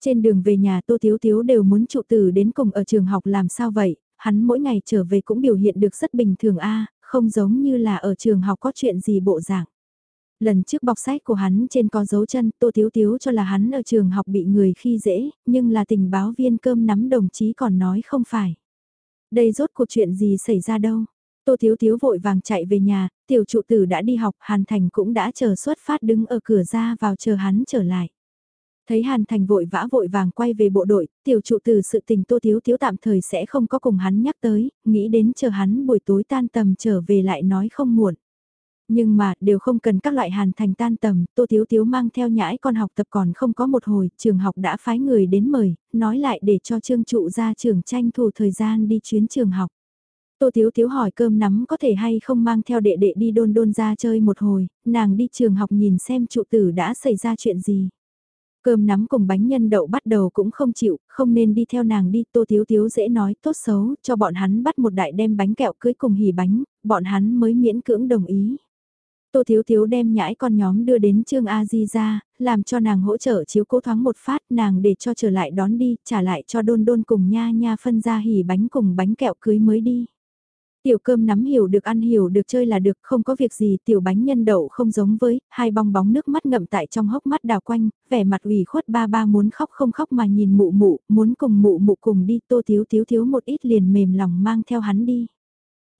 Trên đường về nhà Tô Thiếu Thiếu đều muốn trụ tử đến cùng ở trường học làm sao vậy, hắn mỗi ngày trở về cũng biểu hiện được rất bình thường A, không giống như là ở trường học có chuyện gì bộ dạng. Lần trước bọc sách của hắn trên có dấu chân Tô Thiếu Thiếu cho là hắn ở trường học bị người khi dễ, nhưng là tình báo viên cơm nắm đồng chí còn nói không phải. Đây rốt cuộc chuyện gì xảy ra đâu. Tô Thiếu Thiếu vội vàng chạy về nhà, tiểu trụ tử đã đi học, Hàn Thành cũng đã chờ xuất phát đứng ở cửa ra vào chờ hắn trở lại. Thấy Hàn Thành vội vã vội vàng quay về bộ đội, tiểu trụ tử sự tình Tô Thiếu Thiếu tạm thời sẽ không có cùng hắn nhắc tới, nghĩ đến chờ hắn buổi tối tan tầm trở về lại nói không muộn. Nhưng mà, đều không cần các loại hàn thành tan tầm, Tô Thiếu Thiếu mang theo nhãi con học tập còn không có một hồi, trường học đã phái người đến mời, nói lại để cho trương trụ ra trường tranh thủ thời gian đi chuyến trường học. Tô Thiếu Thiếu hỏi cơm nắm có thể hay không mang theo đệ đệ đi đôn đôn ra chơi một hồi, nàng đi trường học nhìn xem trụ tử đã xảy ra chuyện gì. Cơm nắm cùng bánh nhân đậu bắt đầu cũng không chịu, không nên đi theo nàng đi, Tô Thiếu Thiếu dễ nói tốt xấu, cho bọn hắn bắt một đại đem bánh kẹo cưới cùng hỉ bánh, bọn hắn mới miễn cưỡng đồng ý. Tô Thiếu Thiếu đem nhãi con nhóm đưa đến Trương A Di ra, làm cho nàng hỗ trợ chiếu cố thoáng một phát nàng để cho trở lại đón đi, trả lại cho đôn đôn cùng nha nha phân ra hỉ bánh cùng bánh kẹo cưới mới đi. Tiểu cơm nắm hiểu được ăn hiểu được chơi là được, không có việc gì, tiểu bánh nhân đậu không giống với, hai bong bóng nước mắt ngậm tại trong hốc mắt đào quanh, vẻ mặt ủy khuất ba ba muốn khóc không khóc mà nhìn mụ mụ, muốn cùng mụ mụ cùng đi, tô thiếu thiếu thiếu một ít liền mềm lòng mang theo hắn đi.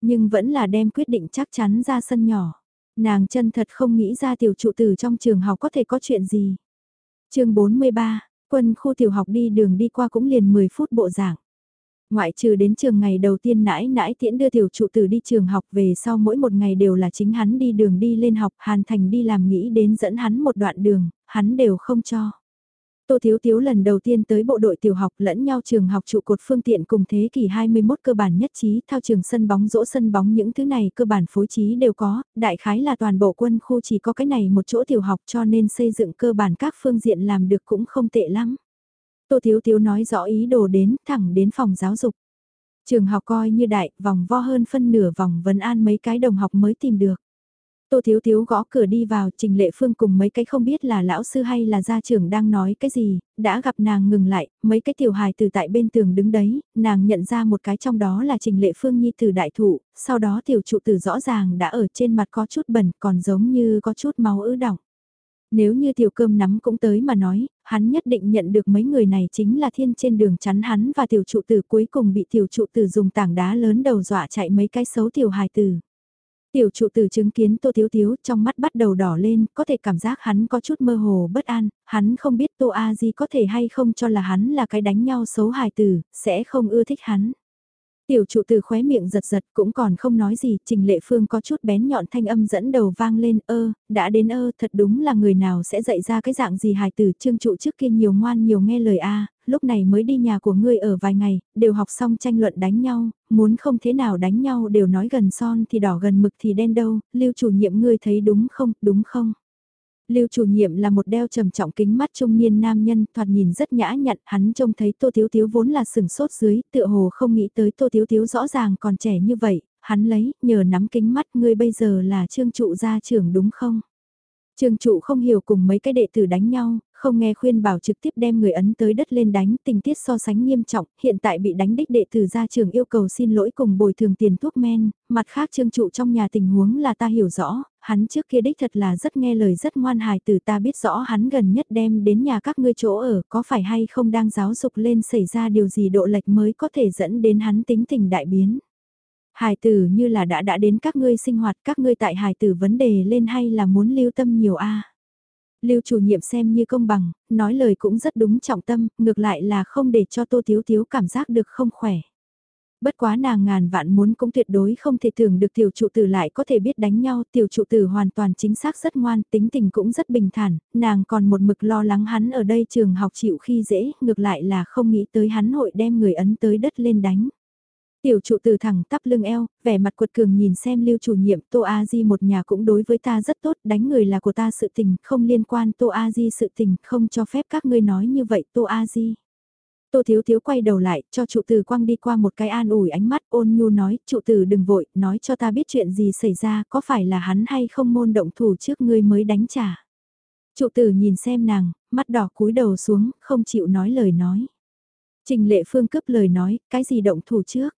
Nhưng vẫn là đem quyết định chắc chắn ra sân nhỏ. Nàng chân thật không nghĩ ra tiểu trụ tử trong trường học có thể có chuyện gì. chương 43, quân khu tiểu học đi đường đi qua cũng liền 10 phút bộ giảng. Ngoại trừ đến trường ngày đầu tiên nãi nãi tiễn đưa tiểu trụ tử đi trường học về sau mỗi một ngày đều là chính hắn đi đường đi lên học, Hàn Thành đi làm nghĩ đến dẫn hắn một đoạn đường, hắn đều không cho. Tô Thiếu Thiếu lần đầu tiên tới bộ đội tiểu học lẫn nhau trường học trụ cột phương tiện cùng thế kỷ 21 cơ bản nhất trí, thao trường sân bóng rỗ sân bóng những thứ này cơ bản phối trí đều có, đại khái là toàn bộ quân khu chỉ có cái này một chỗ tiểu học cho nên xây dựng cơ bản các phương diện làm được cũng không tệ lắm. Tô Thiếu Thiếu nói rõ ý đồ đến, thẳng đến phòng giáo dục. Trường học coi như đại, vòng vo hơn phân nửa vòng vấn an mấy cái đồng học mới tìm được. Tô Thiếu Thiếu gõ cửa đi vào, Trình Lệ Phương cùng mấy cái không biết là lão sư hay là gia trưởng đang nói cái gì, đã gặp nàng ngừng lại, mấy cái tiểu hài từ tại bên tường đứng đấy, nàng nhận ra một cái trong đó là Trình Lệ Phương nhi từ đại thụ sau đó tiểu trụ tử rõ ràng đã ở trên mặt có chút bẩn, còn giống như có chút máu ứ đọng. Nếu như tiểu cơm nắm cũng tới mà nói, hắn nhất định nhận được mấy người này chính là thiên trên đường chắn hắn và tiểu trụ tử cuối cùng bị tiểu trụ tử dùng tảng đá lớn đầu dọa chạy mấy cái xấu tiểu hài tử. Tiểu trụ tử chứng kiến Tô Thiếu Thiếu trong mắt bắt đầu đỏ lên, có thể cảm giác hắn có chút mơ hồ bất an, hắn không biết Tô A Di có thể hay không cho là hắn là cái đánh nhau xấu hài tử, sẽ không ưa thích hắn. Tiểu trụ tử khóe miệng giật giật cũng còn không nói gì, Trình Lệ Phương có chút bén nhọn thanh âm dẫn đầu vang lên ơ, đã đến ơ, thật đúng là người nào sẽ dạy ra cái dạng gì hài tử trương trụ trước kia nhiều ngoan nhiều nghe lời a lúc này mới đi nhà của ngươi ở vài ngày, đều học xong tranh luận đánh nhau, muốn không thế nào đánh nhau đều nói gần son thì đỏ gần mực thì đen đâu, lưu chủ nhiệm ngươi thấy đúng không, đúng không? Lưu chủ nhiệm là một đeo trầm trọng kính mắt trung niên nam nhân, thoạt nhìn rất nhã nhặn, hắn trông thấy Tô Thiếu Thiếu vốn là sừng sốt dưới, tựa hồ không nghĩ tới Tô Thiếu Thiếu rõ ràng còn trẻ như vậy, hắn lấy, nhờ nắm kính mắt ngươi bây giờ là trương trụ gia trưởng đúng không? Trương trụ không hiểu cùng mấy cái đệ tử đánh nhau, không nghe khuyên bảo trực tiếp đem người ấn tới đất lên đánh, tình tiết so sánh nghiêm trọng, hiện tại bị đánh đích đệ tử ra trường yêu cầu xin lỗi cùng bồi thường tiền thuốc men, mặt khác trương trụ trong nhà tình huống là ta hiểu rõ, hắn trước kia đích thật là rất nghe lời rất ngoan hài từ ta biết rõ hắn gần nhất đem đến nhà các ngươi chỗ ở có phải hay không đang giáo dục lên xảy ra điều gì độ lệch mới có thể dẫn đến hắn tính tình đại biến. Hài tử như là đã đã đến các ngươi sinh hoạt các ngươi tại hài tử vấn đề lên hay là muốn lưu tâm nhiều a Lưu chủ nhiệm xem như công bằng, nói lời cũng rất đúng trọng tâm, ngược lại là không để cho Tô Thiếu Thiếu cảm giác được không khỏe. Bất quá nàng ngàn vạn muốn cũng tuyệt đối không thể tưởng được tiểu trụ tử lại có thể biết đánh nhau, tiểu trụ tử hoàn toàn chính xác rất ngoan, tính tình cũng rất bình thản, nàng còn một mực lo lắng hắn ở đây trường học chịu khi dễ, ngược lại là không nghĩ tới hắn hội đem người ấn tới đất lên đánh. Tiểu trụ từ thẳng tắp lưng eo, vẻ mặt quật cường nhìn xem lưu chủ nhiệm Tô A Di một nhà cũng đối với ta rất tốt, đánh người là của ta sự tình, không liên quan Tô A Di sự tình, không cho phép các ngươi nói như vậy Tô A Di. Tô Thiếu Thiếu quay đầu lại, cho trụ tử quăng đi qua một cái an ủi ánh mắt ôn nhu nói, trụ tử đừng vội, nói cho ta biết chuyện gì xảy ra, có phải là hắn hay không môn động thủ trước ngươi mới đánh trả. Trụ tử nhìn xem nàng, mắt đỏ cúi đầu xuống, không chịu nói lời nói. Trình lệ phương cướp lời nói, cái gì động thủ trước?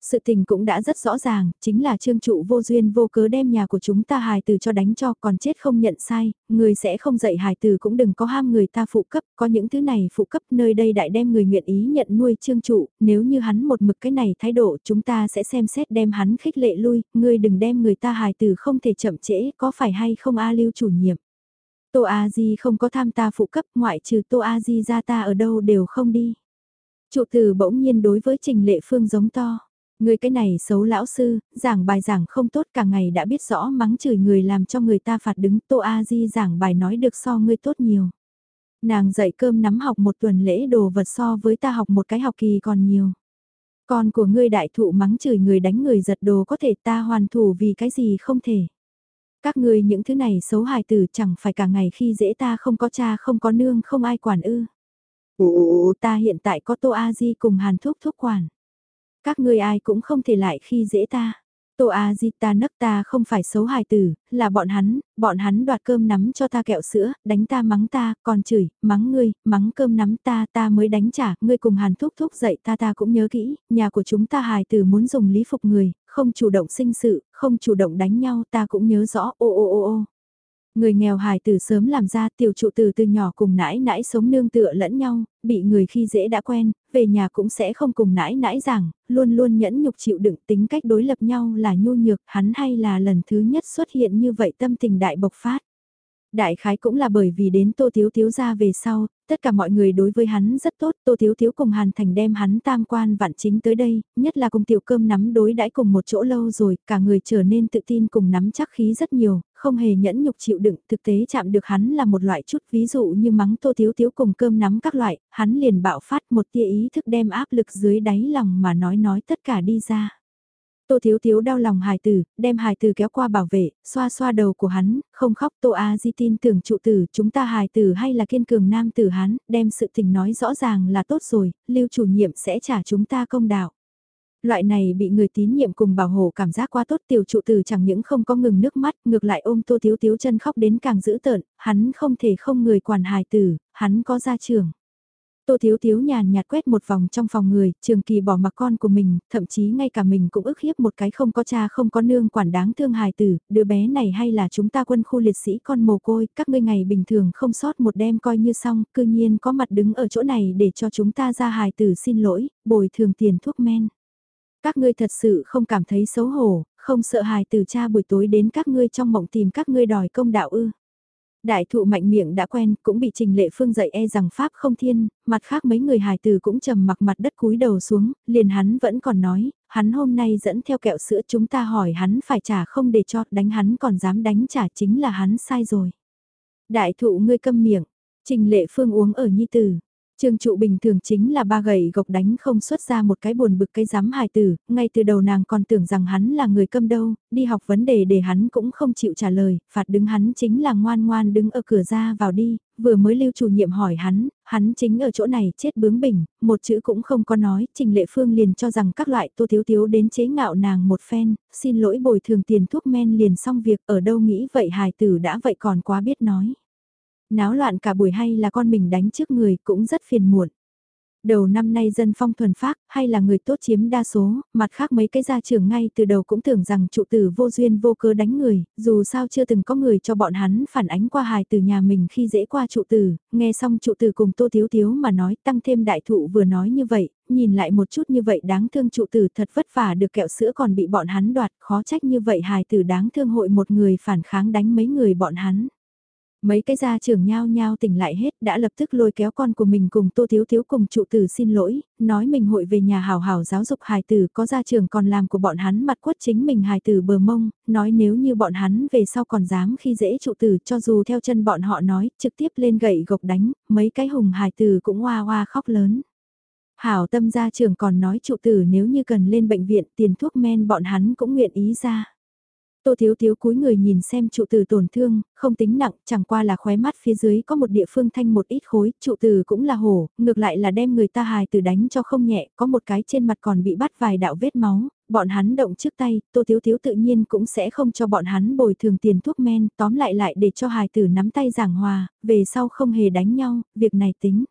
Sự tình cũng đã rất rõ ràng, chính là trương trụ vô duyên vô cớ đem nhà của chúng ta hài từ cho đánh cho còn chết không nhận sai, người sẽ không dạy hài từ cũng đừng có ham người ta phụ cấp, có những thứ này phụ cấp nơi đây đại đem người nguyện ý nhận nuôi trương trụ, nếu như hắn một mực cái này thái độ chúng ta sẽ xem xét đem hắn khích lệ lui, ngươi đừng đem người ta hài từ không thể chậm trễ, có phải hay không A lưu chủ nhiệm. Tô A Di không có tham ta phụ cấp ngoại trừ Tô A Di ra ta ở đâu đều không đi. Trụ từ bỗng nhiên đối với Trình Lệ Phương giống to. Người cái này xấu lão sư, giảng bài giảng không tốt cả ngày đã biết rõ mắng chửi người làm cho người ta phạt đứng Tô A Di giảng bài nói được so ngươi tốt nhiều. Nàng dạy cơm nắm học một tuần lễ đồ vật so với ta học một cái học kỳ còn nhiều. Con của ngươi đại thụ mắng chửi người đánh người giật đồ có thể ta hoàn thủ vì cái gì không thể. Các ngươi những thứ này xấu hài tử chẳng phải cả ngày khi dễ ta không có cha không có nương không ai quản ư. Ồ, ta hiện tại có Tô A Di cùng Hàn Thúc Thúc quản. Các ngươi ai cũng không thể lại khi dễ ta. Tô A Di ta nấc ta không phải xấu hài tử, là bọn hắn, bọn hắn đoạt cơm nắm cho ta kẹo sữa, đánh ta mắng ta, còn chửi, mắng ngươi, mắng cơm nắm ta, ta mới đánh trả, ngươi cùng hàn thúc thúc dậy ta ta cũng nhớ kỹ, nhà của chúng ta hài tử muốn dùng lý phục người, không chủ động sinh sự, không chủ động đánh nhau ta cũng nhớ rõ, ô ô ô ô. Người nghèo hài từ sớm làm ra tiểu trụ từ từ nhỏ cùng nãi nãi sống nương tựa lẫn nhau, bị người khi dễ đã quen, về nhà cũng sẽ không cùng nãi nãi rằng luôn luôn nhẫn nhục chịu đựng tính cách đối lập nhau là nhu nhược hắn hay là lần thứ nhất xuất hiện như vậy tâm tình đại bộc phát. Đại khái cũng là bởi vì đến Tô Thiếu Thiếu ra về sau, tất cả mọi người đối với hắn rất tốt, Tô Thiếu Thiếu cùng Hàn Thành đem hắn tam quan vạn chính tới đây, nhất là cùng tiểu cơm nắm đối đãi cùng một chỗ lâu rồi, cả người trở nên tự tin cùng nắm chắc khí rất nhiều, không hề nhẫn nhục chịu đựng, thực tế chạm được hắn là một loại chút ví dụ như mắng Tô Thiếu Thiếu cùng cơm nắm các loại, hắn liền bạo phát một tia ý thức đem áp lực dưới đáy lòng mà nói nói tất cả đi ra. Tô Thiếu Thiếu đau lòng hài tử, đem hài tử kéo qua bảo vệ, xoa xoa đầu của hắn, không khóc Tô A Di tin tưởng trụ tử, chúng ta hài tử hay là kiên cường nam tử hắn, đem sự tình nói rõ ràng là tốt rồi, lưu chủ nhiệm sẽ trả chúng ta công đạo. Loại này bị người tín nhiệm cùng bảo hộ cảm giác quá tốt tiểu trụ tử chẳng những không có ngừng nước mắt, ngược lại ôm Tô Thiếu Thiếu chân khóc đến càng dữ tợn, hắn không thể không người quản hài tử, hắn có gia trưởng. Tô Thiếu Thiếu nhàn nhạt quét một vòng trong phòng người, trường kỳ bỏ mặc con của mình, thậm chí ngay cả mình cũng ức hiếp một cái không có cha không có nương quản đáng thương hài tử, đứa bé này hay là chúng ta quân khu liệt sĩ con mồ côi, các ngươi ngày bình thường không sót một đêm coi như xong, cư nhiên có mặt đứng ở chỗ này để cho chúng ta ra hài tử xin lỗi, bồi thường tiền thuốc men. Các ngươi thật sự không cảm thấy xấu hổ, không sợ hài từ cha buổi tối đến các ngươi trong mộng tìm các ngươi đòi công đạo ư. Đại thụ mạnh miệng đã quen, cũng bị Trình Lệ Phương dạy e rằng Pháp không thiên, mặt khác mấy người hài từ cũng trầm mặc mặt đất cúi đầu xuống, liền hắn vẫn còn nói, hắn hôm nay dẫn theo kẹo sữa chúng ta hỏi hắn phải trả không để cho đánh hắn còn dám đánh trả chính là hắn sai rồi. Đại thụ ngươi câm miệng, Trình Lệ Phương uống ở nhi tử, Trương trụ bình thường chính là ba gậy gộc đánh không xuất ra một cái buồn bực cái giám hài tử, ngay từ đầu nàng còn tưởng rằng hắn là người câm đâu, đi học vấn đề để hắn cũng không chịu trả lời, phạt đứng hắn chính là ngoan ngoan đứng ở cửa ra vào đi, vừa mới lưu chủ nhiệm hỏi hắn, hắn chính ở chỗ này chết bướng bỉnh, một chữ cũng không có nói, Trình Lệ Phương liền cho rằng các loại tô thiếu thiếu đến chế ngạo nàng một phen, xin lỗi bồi thường tiền thuốc men liền xong việc ở đâu nghĩ vậy hài tử đã vậy còn quá biết nói. Náo loạn cả buổi hay là con mình đánh trước người cũng rất phiền muộn. Đầu năm nay dân phong thuần phác, hay là người tốt chiếm đa số, mặt khác mấy cái gia trưởng ngay từ đầu cũng tưởng rằng trụ tử vô duyên vô cớ đánh người, dù sao chưa từng có người cho bọn hắn phản ánh qua hài từ nhà mình khi dễ qua trụ tử, nghe xong trụ tử cùng tô thiếu thiếu mà nói tăng thêm đại thụ vừa nói như vậy, nhìn lại một chút như vậy đáng thương trụ tử thật vất vả được kẹo sữa còn bị bọn hắn đoạt, khó trách như vậy hài tử đáng thương hội một người phản kháng đánh mấy người bọn hắn. Mấy cái gia trưởng nhao nhao tỉnh lại hết đã lập tức lôi kéo con của mình cùng Tô Thiếu Thiếu cùng trụ tử xin lỗi, nói mình hội về nhà hào hào giáo dục hài tử có gia trưởng còn làm của bọn hắn mặt quất chính mình hài tử bờ mông, nói nếu như bọn hắn về sau còn dám khi dễ trụ tử cho dù theo chân bọn họ nói trực tiếp lên gậy gộc đánh, mấy cái hùng hài tử cũng hoa hoa khóc lớn. Hảo tâm gia trưởng còn nói trụ tử nếu như cần lên bệnh viện tiền thuốc men bọn hắn cũng nguyện ý ra. Tô Thiếu Thiếu cúi người nhìn xem trụ tử tổn thương, không tính nặng, chẳng qua là khóe mắt phía dưới có một địa phương thanh một ít khối, trụ tử cũng là hổ, ngược lại là đem người ta hài tử đánh cho không nhẹ, có một cái trên mặt còn bị bắt vài đạo vết máu, bọn hắn động trước tay, Tô Thiếu Thiếu tự nhiên cũng sẽ không cho bọn hắn bồi thường tiền thuốc men, tóm lại lại để cho hài tử nắm tay giảng hòa, về sau không hề đánh nhau, việc này tính.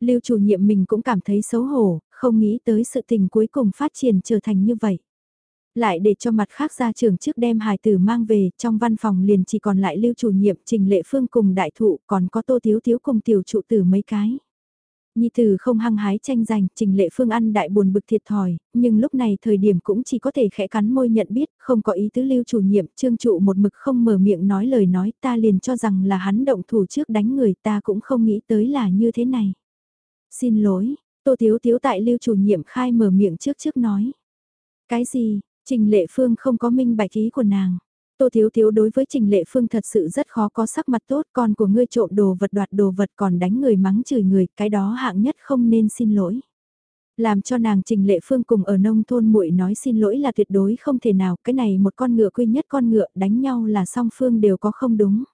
Lưu chủ nhiệm mình cũng cảm thấy xấu hổ, không nghĩ tới sự tình cuối cùng phát triển trở thành như vậy. Lại để cho mặt khác ra trường trước đem hài tử mang về, trong văn phòng liền chỉ còn lại lưu chủ nhiệm Trình Lệ Phương cùng đại thụ, còn có tô thiếu thiếu cùng tiểu trụ tử mấy cái. Nhi tử không hăng hái tranh giành, Trình Lệ Phương ăn đại buồn bực thiệt thòi, nhưng lúc này thời điểm cũng chỉ có thể khẽ cắn môi nhận biết, không có ý tứ lưu chủ nhiệm, trương trụ một mực không mở miệng nói lời nói, ta liền cho rằng là hắn động thủ trước đánh người ta cũng không nghĩ tới là như thế này. Xin lỗi, Tô thiếu thiếu tại lưu chủ nhiệm khai mở miệng trước trước nói. Cái gì, Trình Lệ Phương không có minh bạch ý của nàng. Tô Thiếu Thiếu đối với Trình Lệ Phương thật sự rất khó có sắc mặt tốt, con của ngươi trộm đồ vật đoạt đồ vật còn đánh người mắng chửi người, cái đó hạng nhất không nên xin lỗi. Làm cho nàng Trình Lệ Phương cùng ở nông thôn muội nói xin lỗi là tuyệt đối không thể nào, cái này một con ngựa quy nhất con ngựa đánh nhau là song phương đều có không đúng.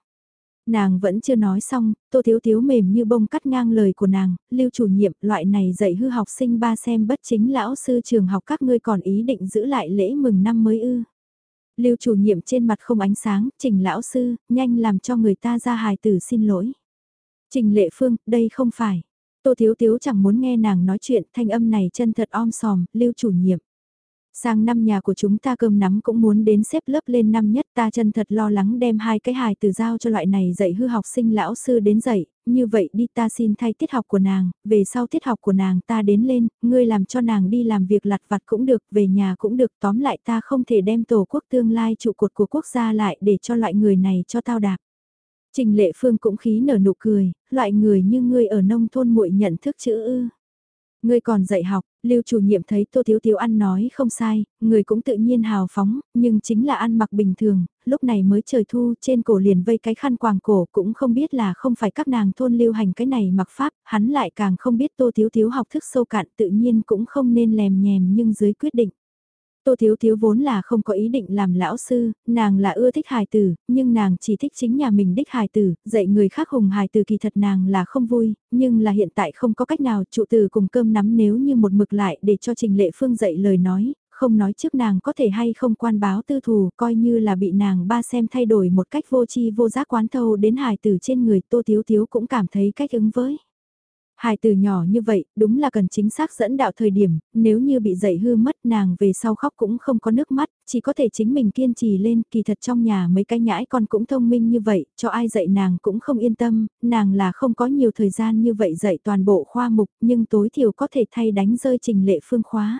Nàng vẫn chưa nói xong, Tô Thiếu Thiếu mềm như bông cắt ngang lời của nàng, lưu chủ nhiệm loại này dạy hư học sinh ba xem bất chính lão sư trường học các ngươi còn ý định giữ lại lễ mừng năm mới ư. Lưu chủ nhiệm trên mặt không ánh sáng, trình lão sư, nhanh làm cho người ta ra hài tử xin lỗi. Trình lệ phương, đây không phải. Tô Thiếu Thiếu chẳng muốn nghe nàng nói chuyện, thanh âm này chân thật om sòm, lưu chủ nhiệm. Sang năm nhà của chúng ta cơm nắm cũng muốn đến xếp lớp lên năm nhất ta chân thật lo lắng đem hai cái hài từ giao cho loại này dạy hư học sinh lão sư đến dạy, như vậy đi ta xin thay tiết học của nàng, về sau tiết học của nàng ta đến lên, ngươi làm cho nàng đi làm việc lặt vặt cũng được, về nhà cũng được, tóm lại ta không thể đem tổ quốc tương lai trụ cột của quốc gia lại để cho loại người này cho tao đạp. Trình lệ phương cũng khí nở nụ cười, loại người như ngươi ở nông thôn muội nhận thức chữ ư. Ngươi còn dạy học, Lưu chủ nhiệm thấy Tô Thiếu Thiếu ăn nói không sai, người cũng tự nhiên hào phóng, nhưng chính là ăn mặc bình thường, lúc này mới trời thu, trên cổ liền vây cái khăn quàng cổ, cũng không biết là không phải các nàng thôn lưu hành cái này mặc pháp, hắn lại càng không biết Tô Thiếu Thiếu học thức sâu cạn tự nhiên cũng không nên lèm nhèm nhưng dưới quyết định. Tô Thiếu Thiếu vốn là không có ý định làm lão sư, nàng là ưa thích hài tử, nhưng nàng chỉ thích chính nhà mình đích hài tử, dạy người khác hùng hài tử kỳ thật nàng là không vui, nhưng là hiện tại không có cách nào trụ từ cùng cơm nắm nếu như một mực lại để cho Trình Lệ Phương dạy lời nói, không nói trước nàng có thể hay không quan báo tư thù, coi như là bị nàng ba xem thay đổi một cách vô chi vô giác quán thâu đến hài tử trên người Tô Thiếu Thiếu cũng cảm thấy cách ứng với. Hài từ nhỏ như vậy, đúng là cần chính xác dẫn đạo thời điểm, nếu như bị dậy hư mất nàng về sau khóc cũng không có nước mắt, chỉ có thể chính mình kiên trì lên, kỳ thật trong nhà mấy cái nhãi con cũng thông minh như vậy, cho ai dạy nàng cũng không yên tâm, nàng là không có nhiều thời gian như vậy dạy toàn bộ khoa mục, nhưng tối thiểu có thể thay đánh rơi trình lệ phương khóa.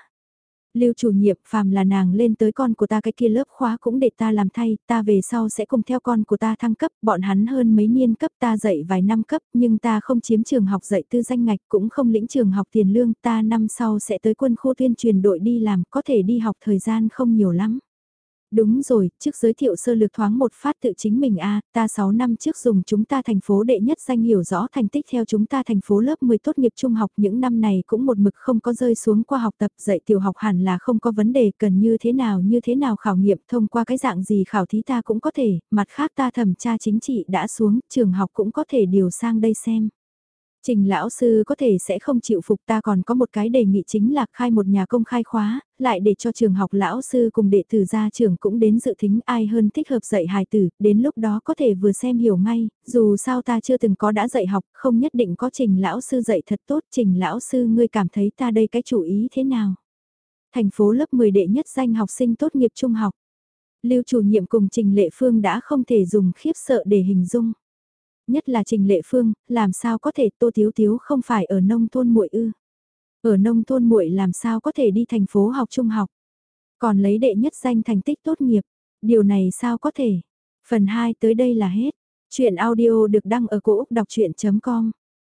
Lưu chủ nhiệm, phàm là nàng lên tới con của ta cái kia lớp khóa cũng để ta làm thay, ta về sau sẽ cùng theo con của ta thăng cấp, bọn hắn hơn mấy niên cấp ta dạy vài năm cấp, nhưng ta không chiếm trường học dạy tư danh ngạch cũng không lĩnh trường học tiền lương, ta năm sau sẽ tới quân khu tuyên truyền đội đi làm, có thể đi học thời gian không nhiều lắm. Đúng rồi, trước giới thiệu sơ lược thoáng một phát tự chính mình a ta 6 năm trước dùng chúng ta thành phố đệ nhất danh hiểu rõ thành tích theo chúng ta thành phố lớp 10 tốt nghiệp trung học những năm này cũng một mực không có rơi xuống qua học tập dạy tiểu học hẳn là không có vấn đề cần như thế nào như thế nào khảo nghiệm thông qua cái dạng gì khảo thí ta cũng có thể, mặt khác ta thẩm tra chính trị đã xuống, trường học cũng có thể điều sang đây xem. Trình lão sư có thể sẽ không chịu phục ta còn có một cái đề nghị chính là khai một nhà công khai khóa, lại để cho trường học lão sư cùng đệ tử gia trường cũng đến dự thính ai hơn thích hợp dạy hài tử, đến lúc đó có thể vừa xem hiểu ngay, dù sao ta chưa từng có đã dạy học, không nhất định có trình lão sư dạy thật tốt, trình lão sư ngươi cảm thấy ta đây cái chủ ý thế nào? Thành phố lớp 10 đệ nhất danh học sinh tốt nghiệp trung học. Lưu chủ nhiệm cùng Trình Lệ Phương đã không thể dùng khiếp sợ để hình dung nhất là Trình Lệ Phương, làm sao có thể Tô Thiếu Thiếu không phải ở nông thôn muội ư? Ở nông thôn muội làm sao có thể đi thành phố học trung học? Còn lấy đệ nhất danh thành tích tốt nghiệp, điều này sao có thể? Phần 2 tới đây là hết. Chuyện audio được đăng ở cổ Úc đọc chuyện.com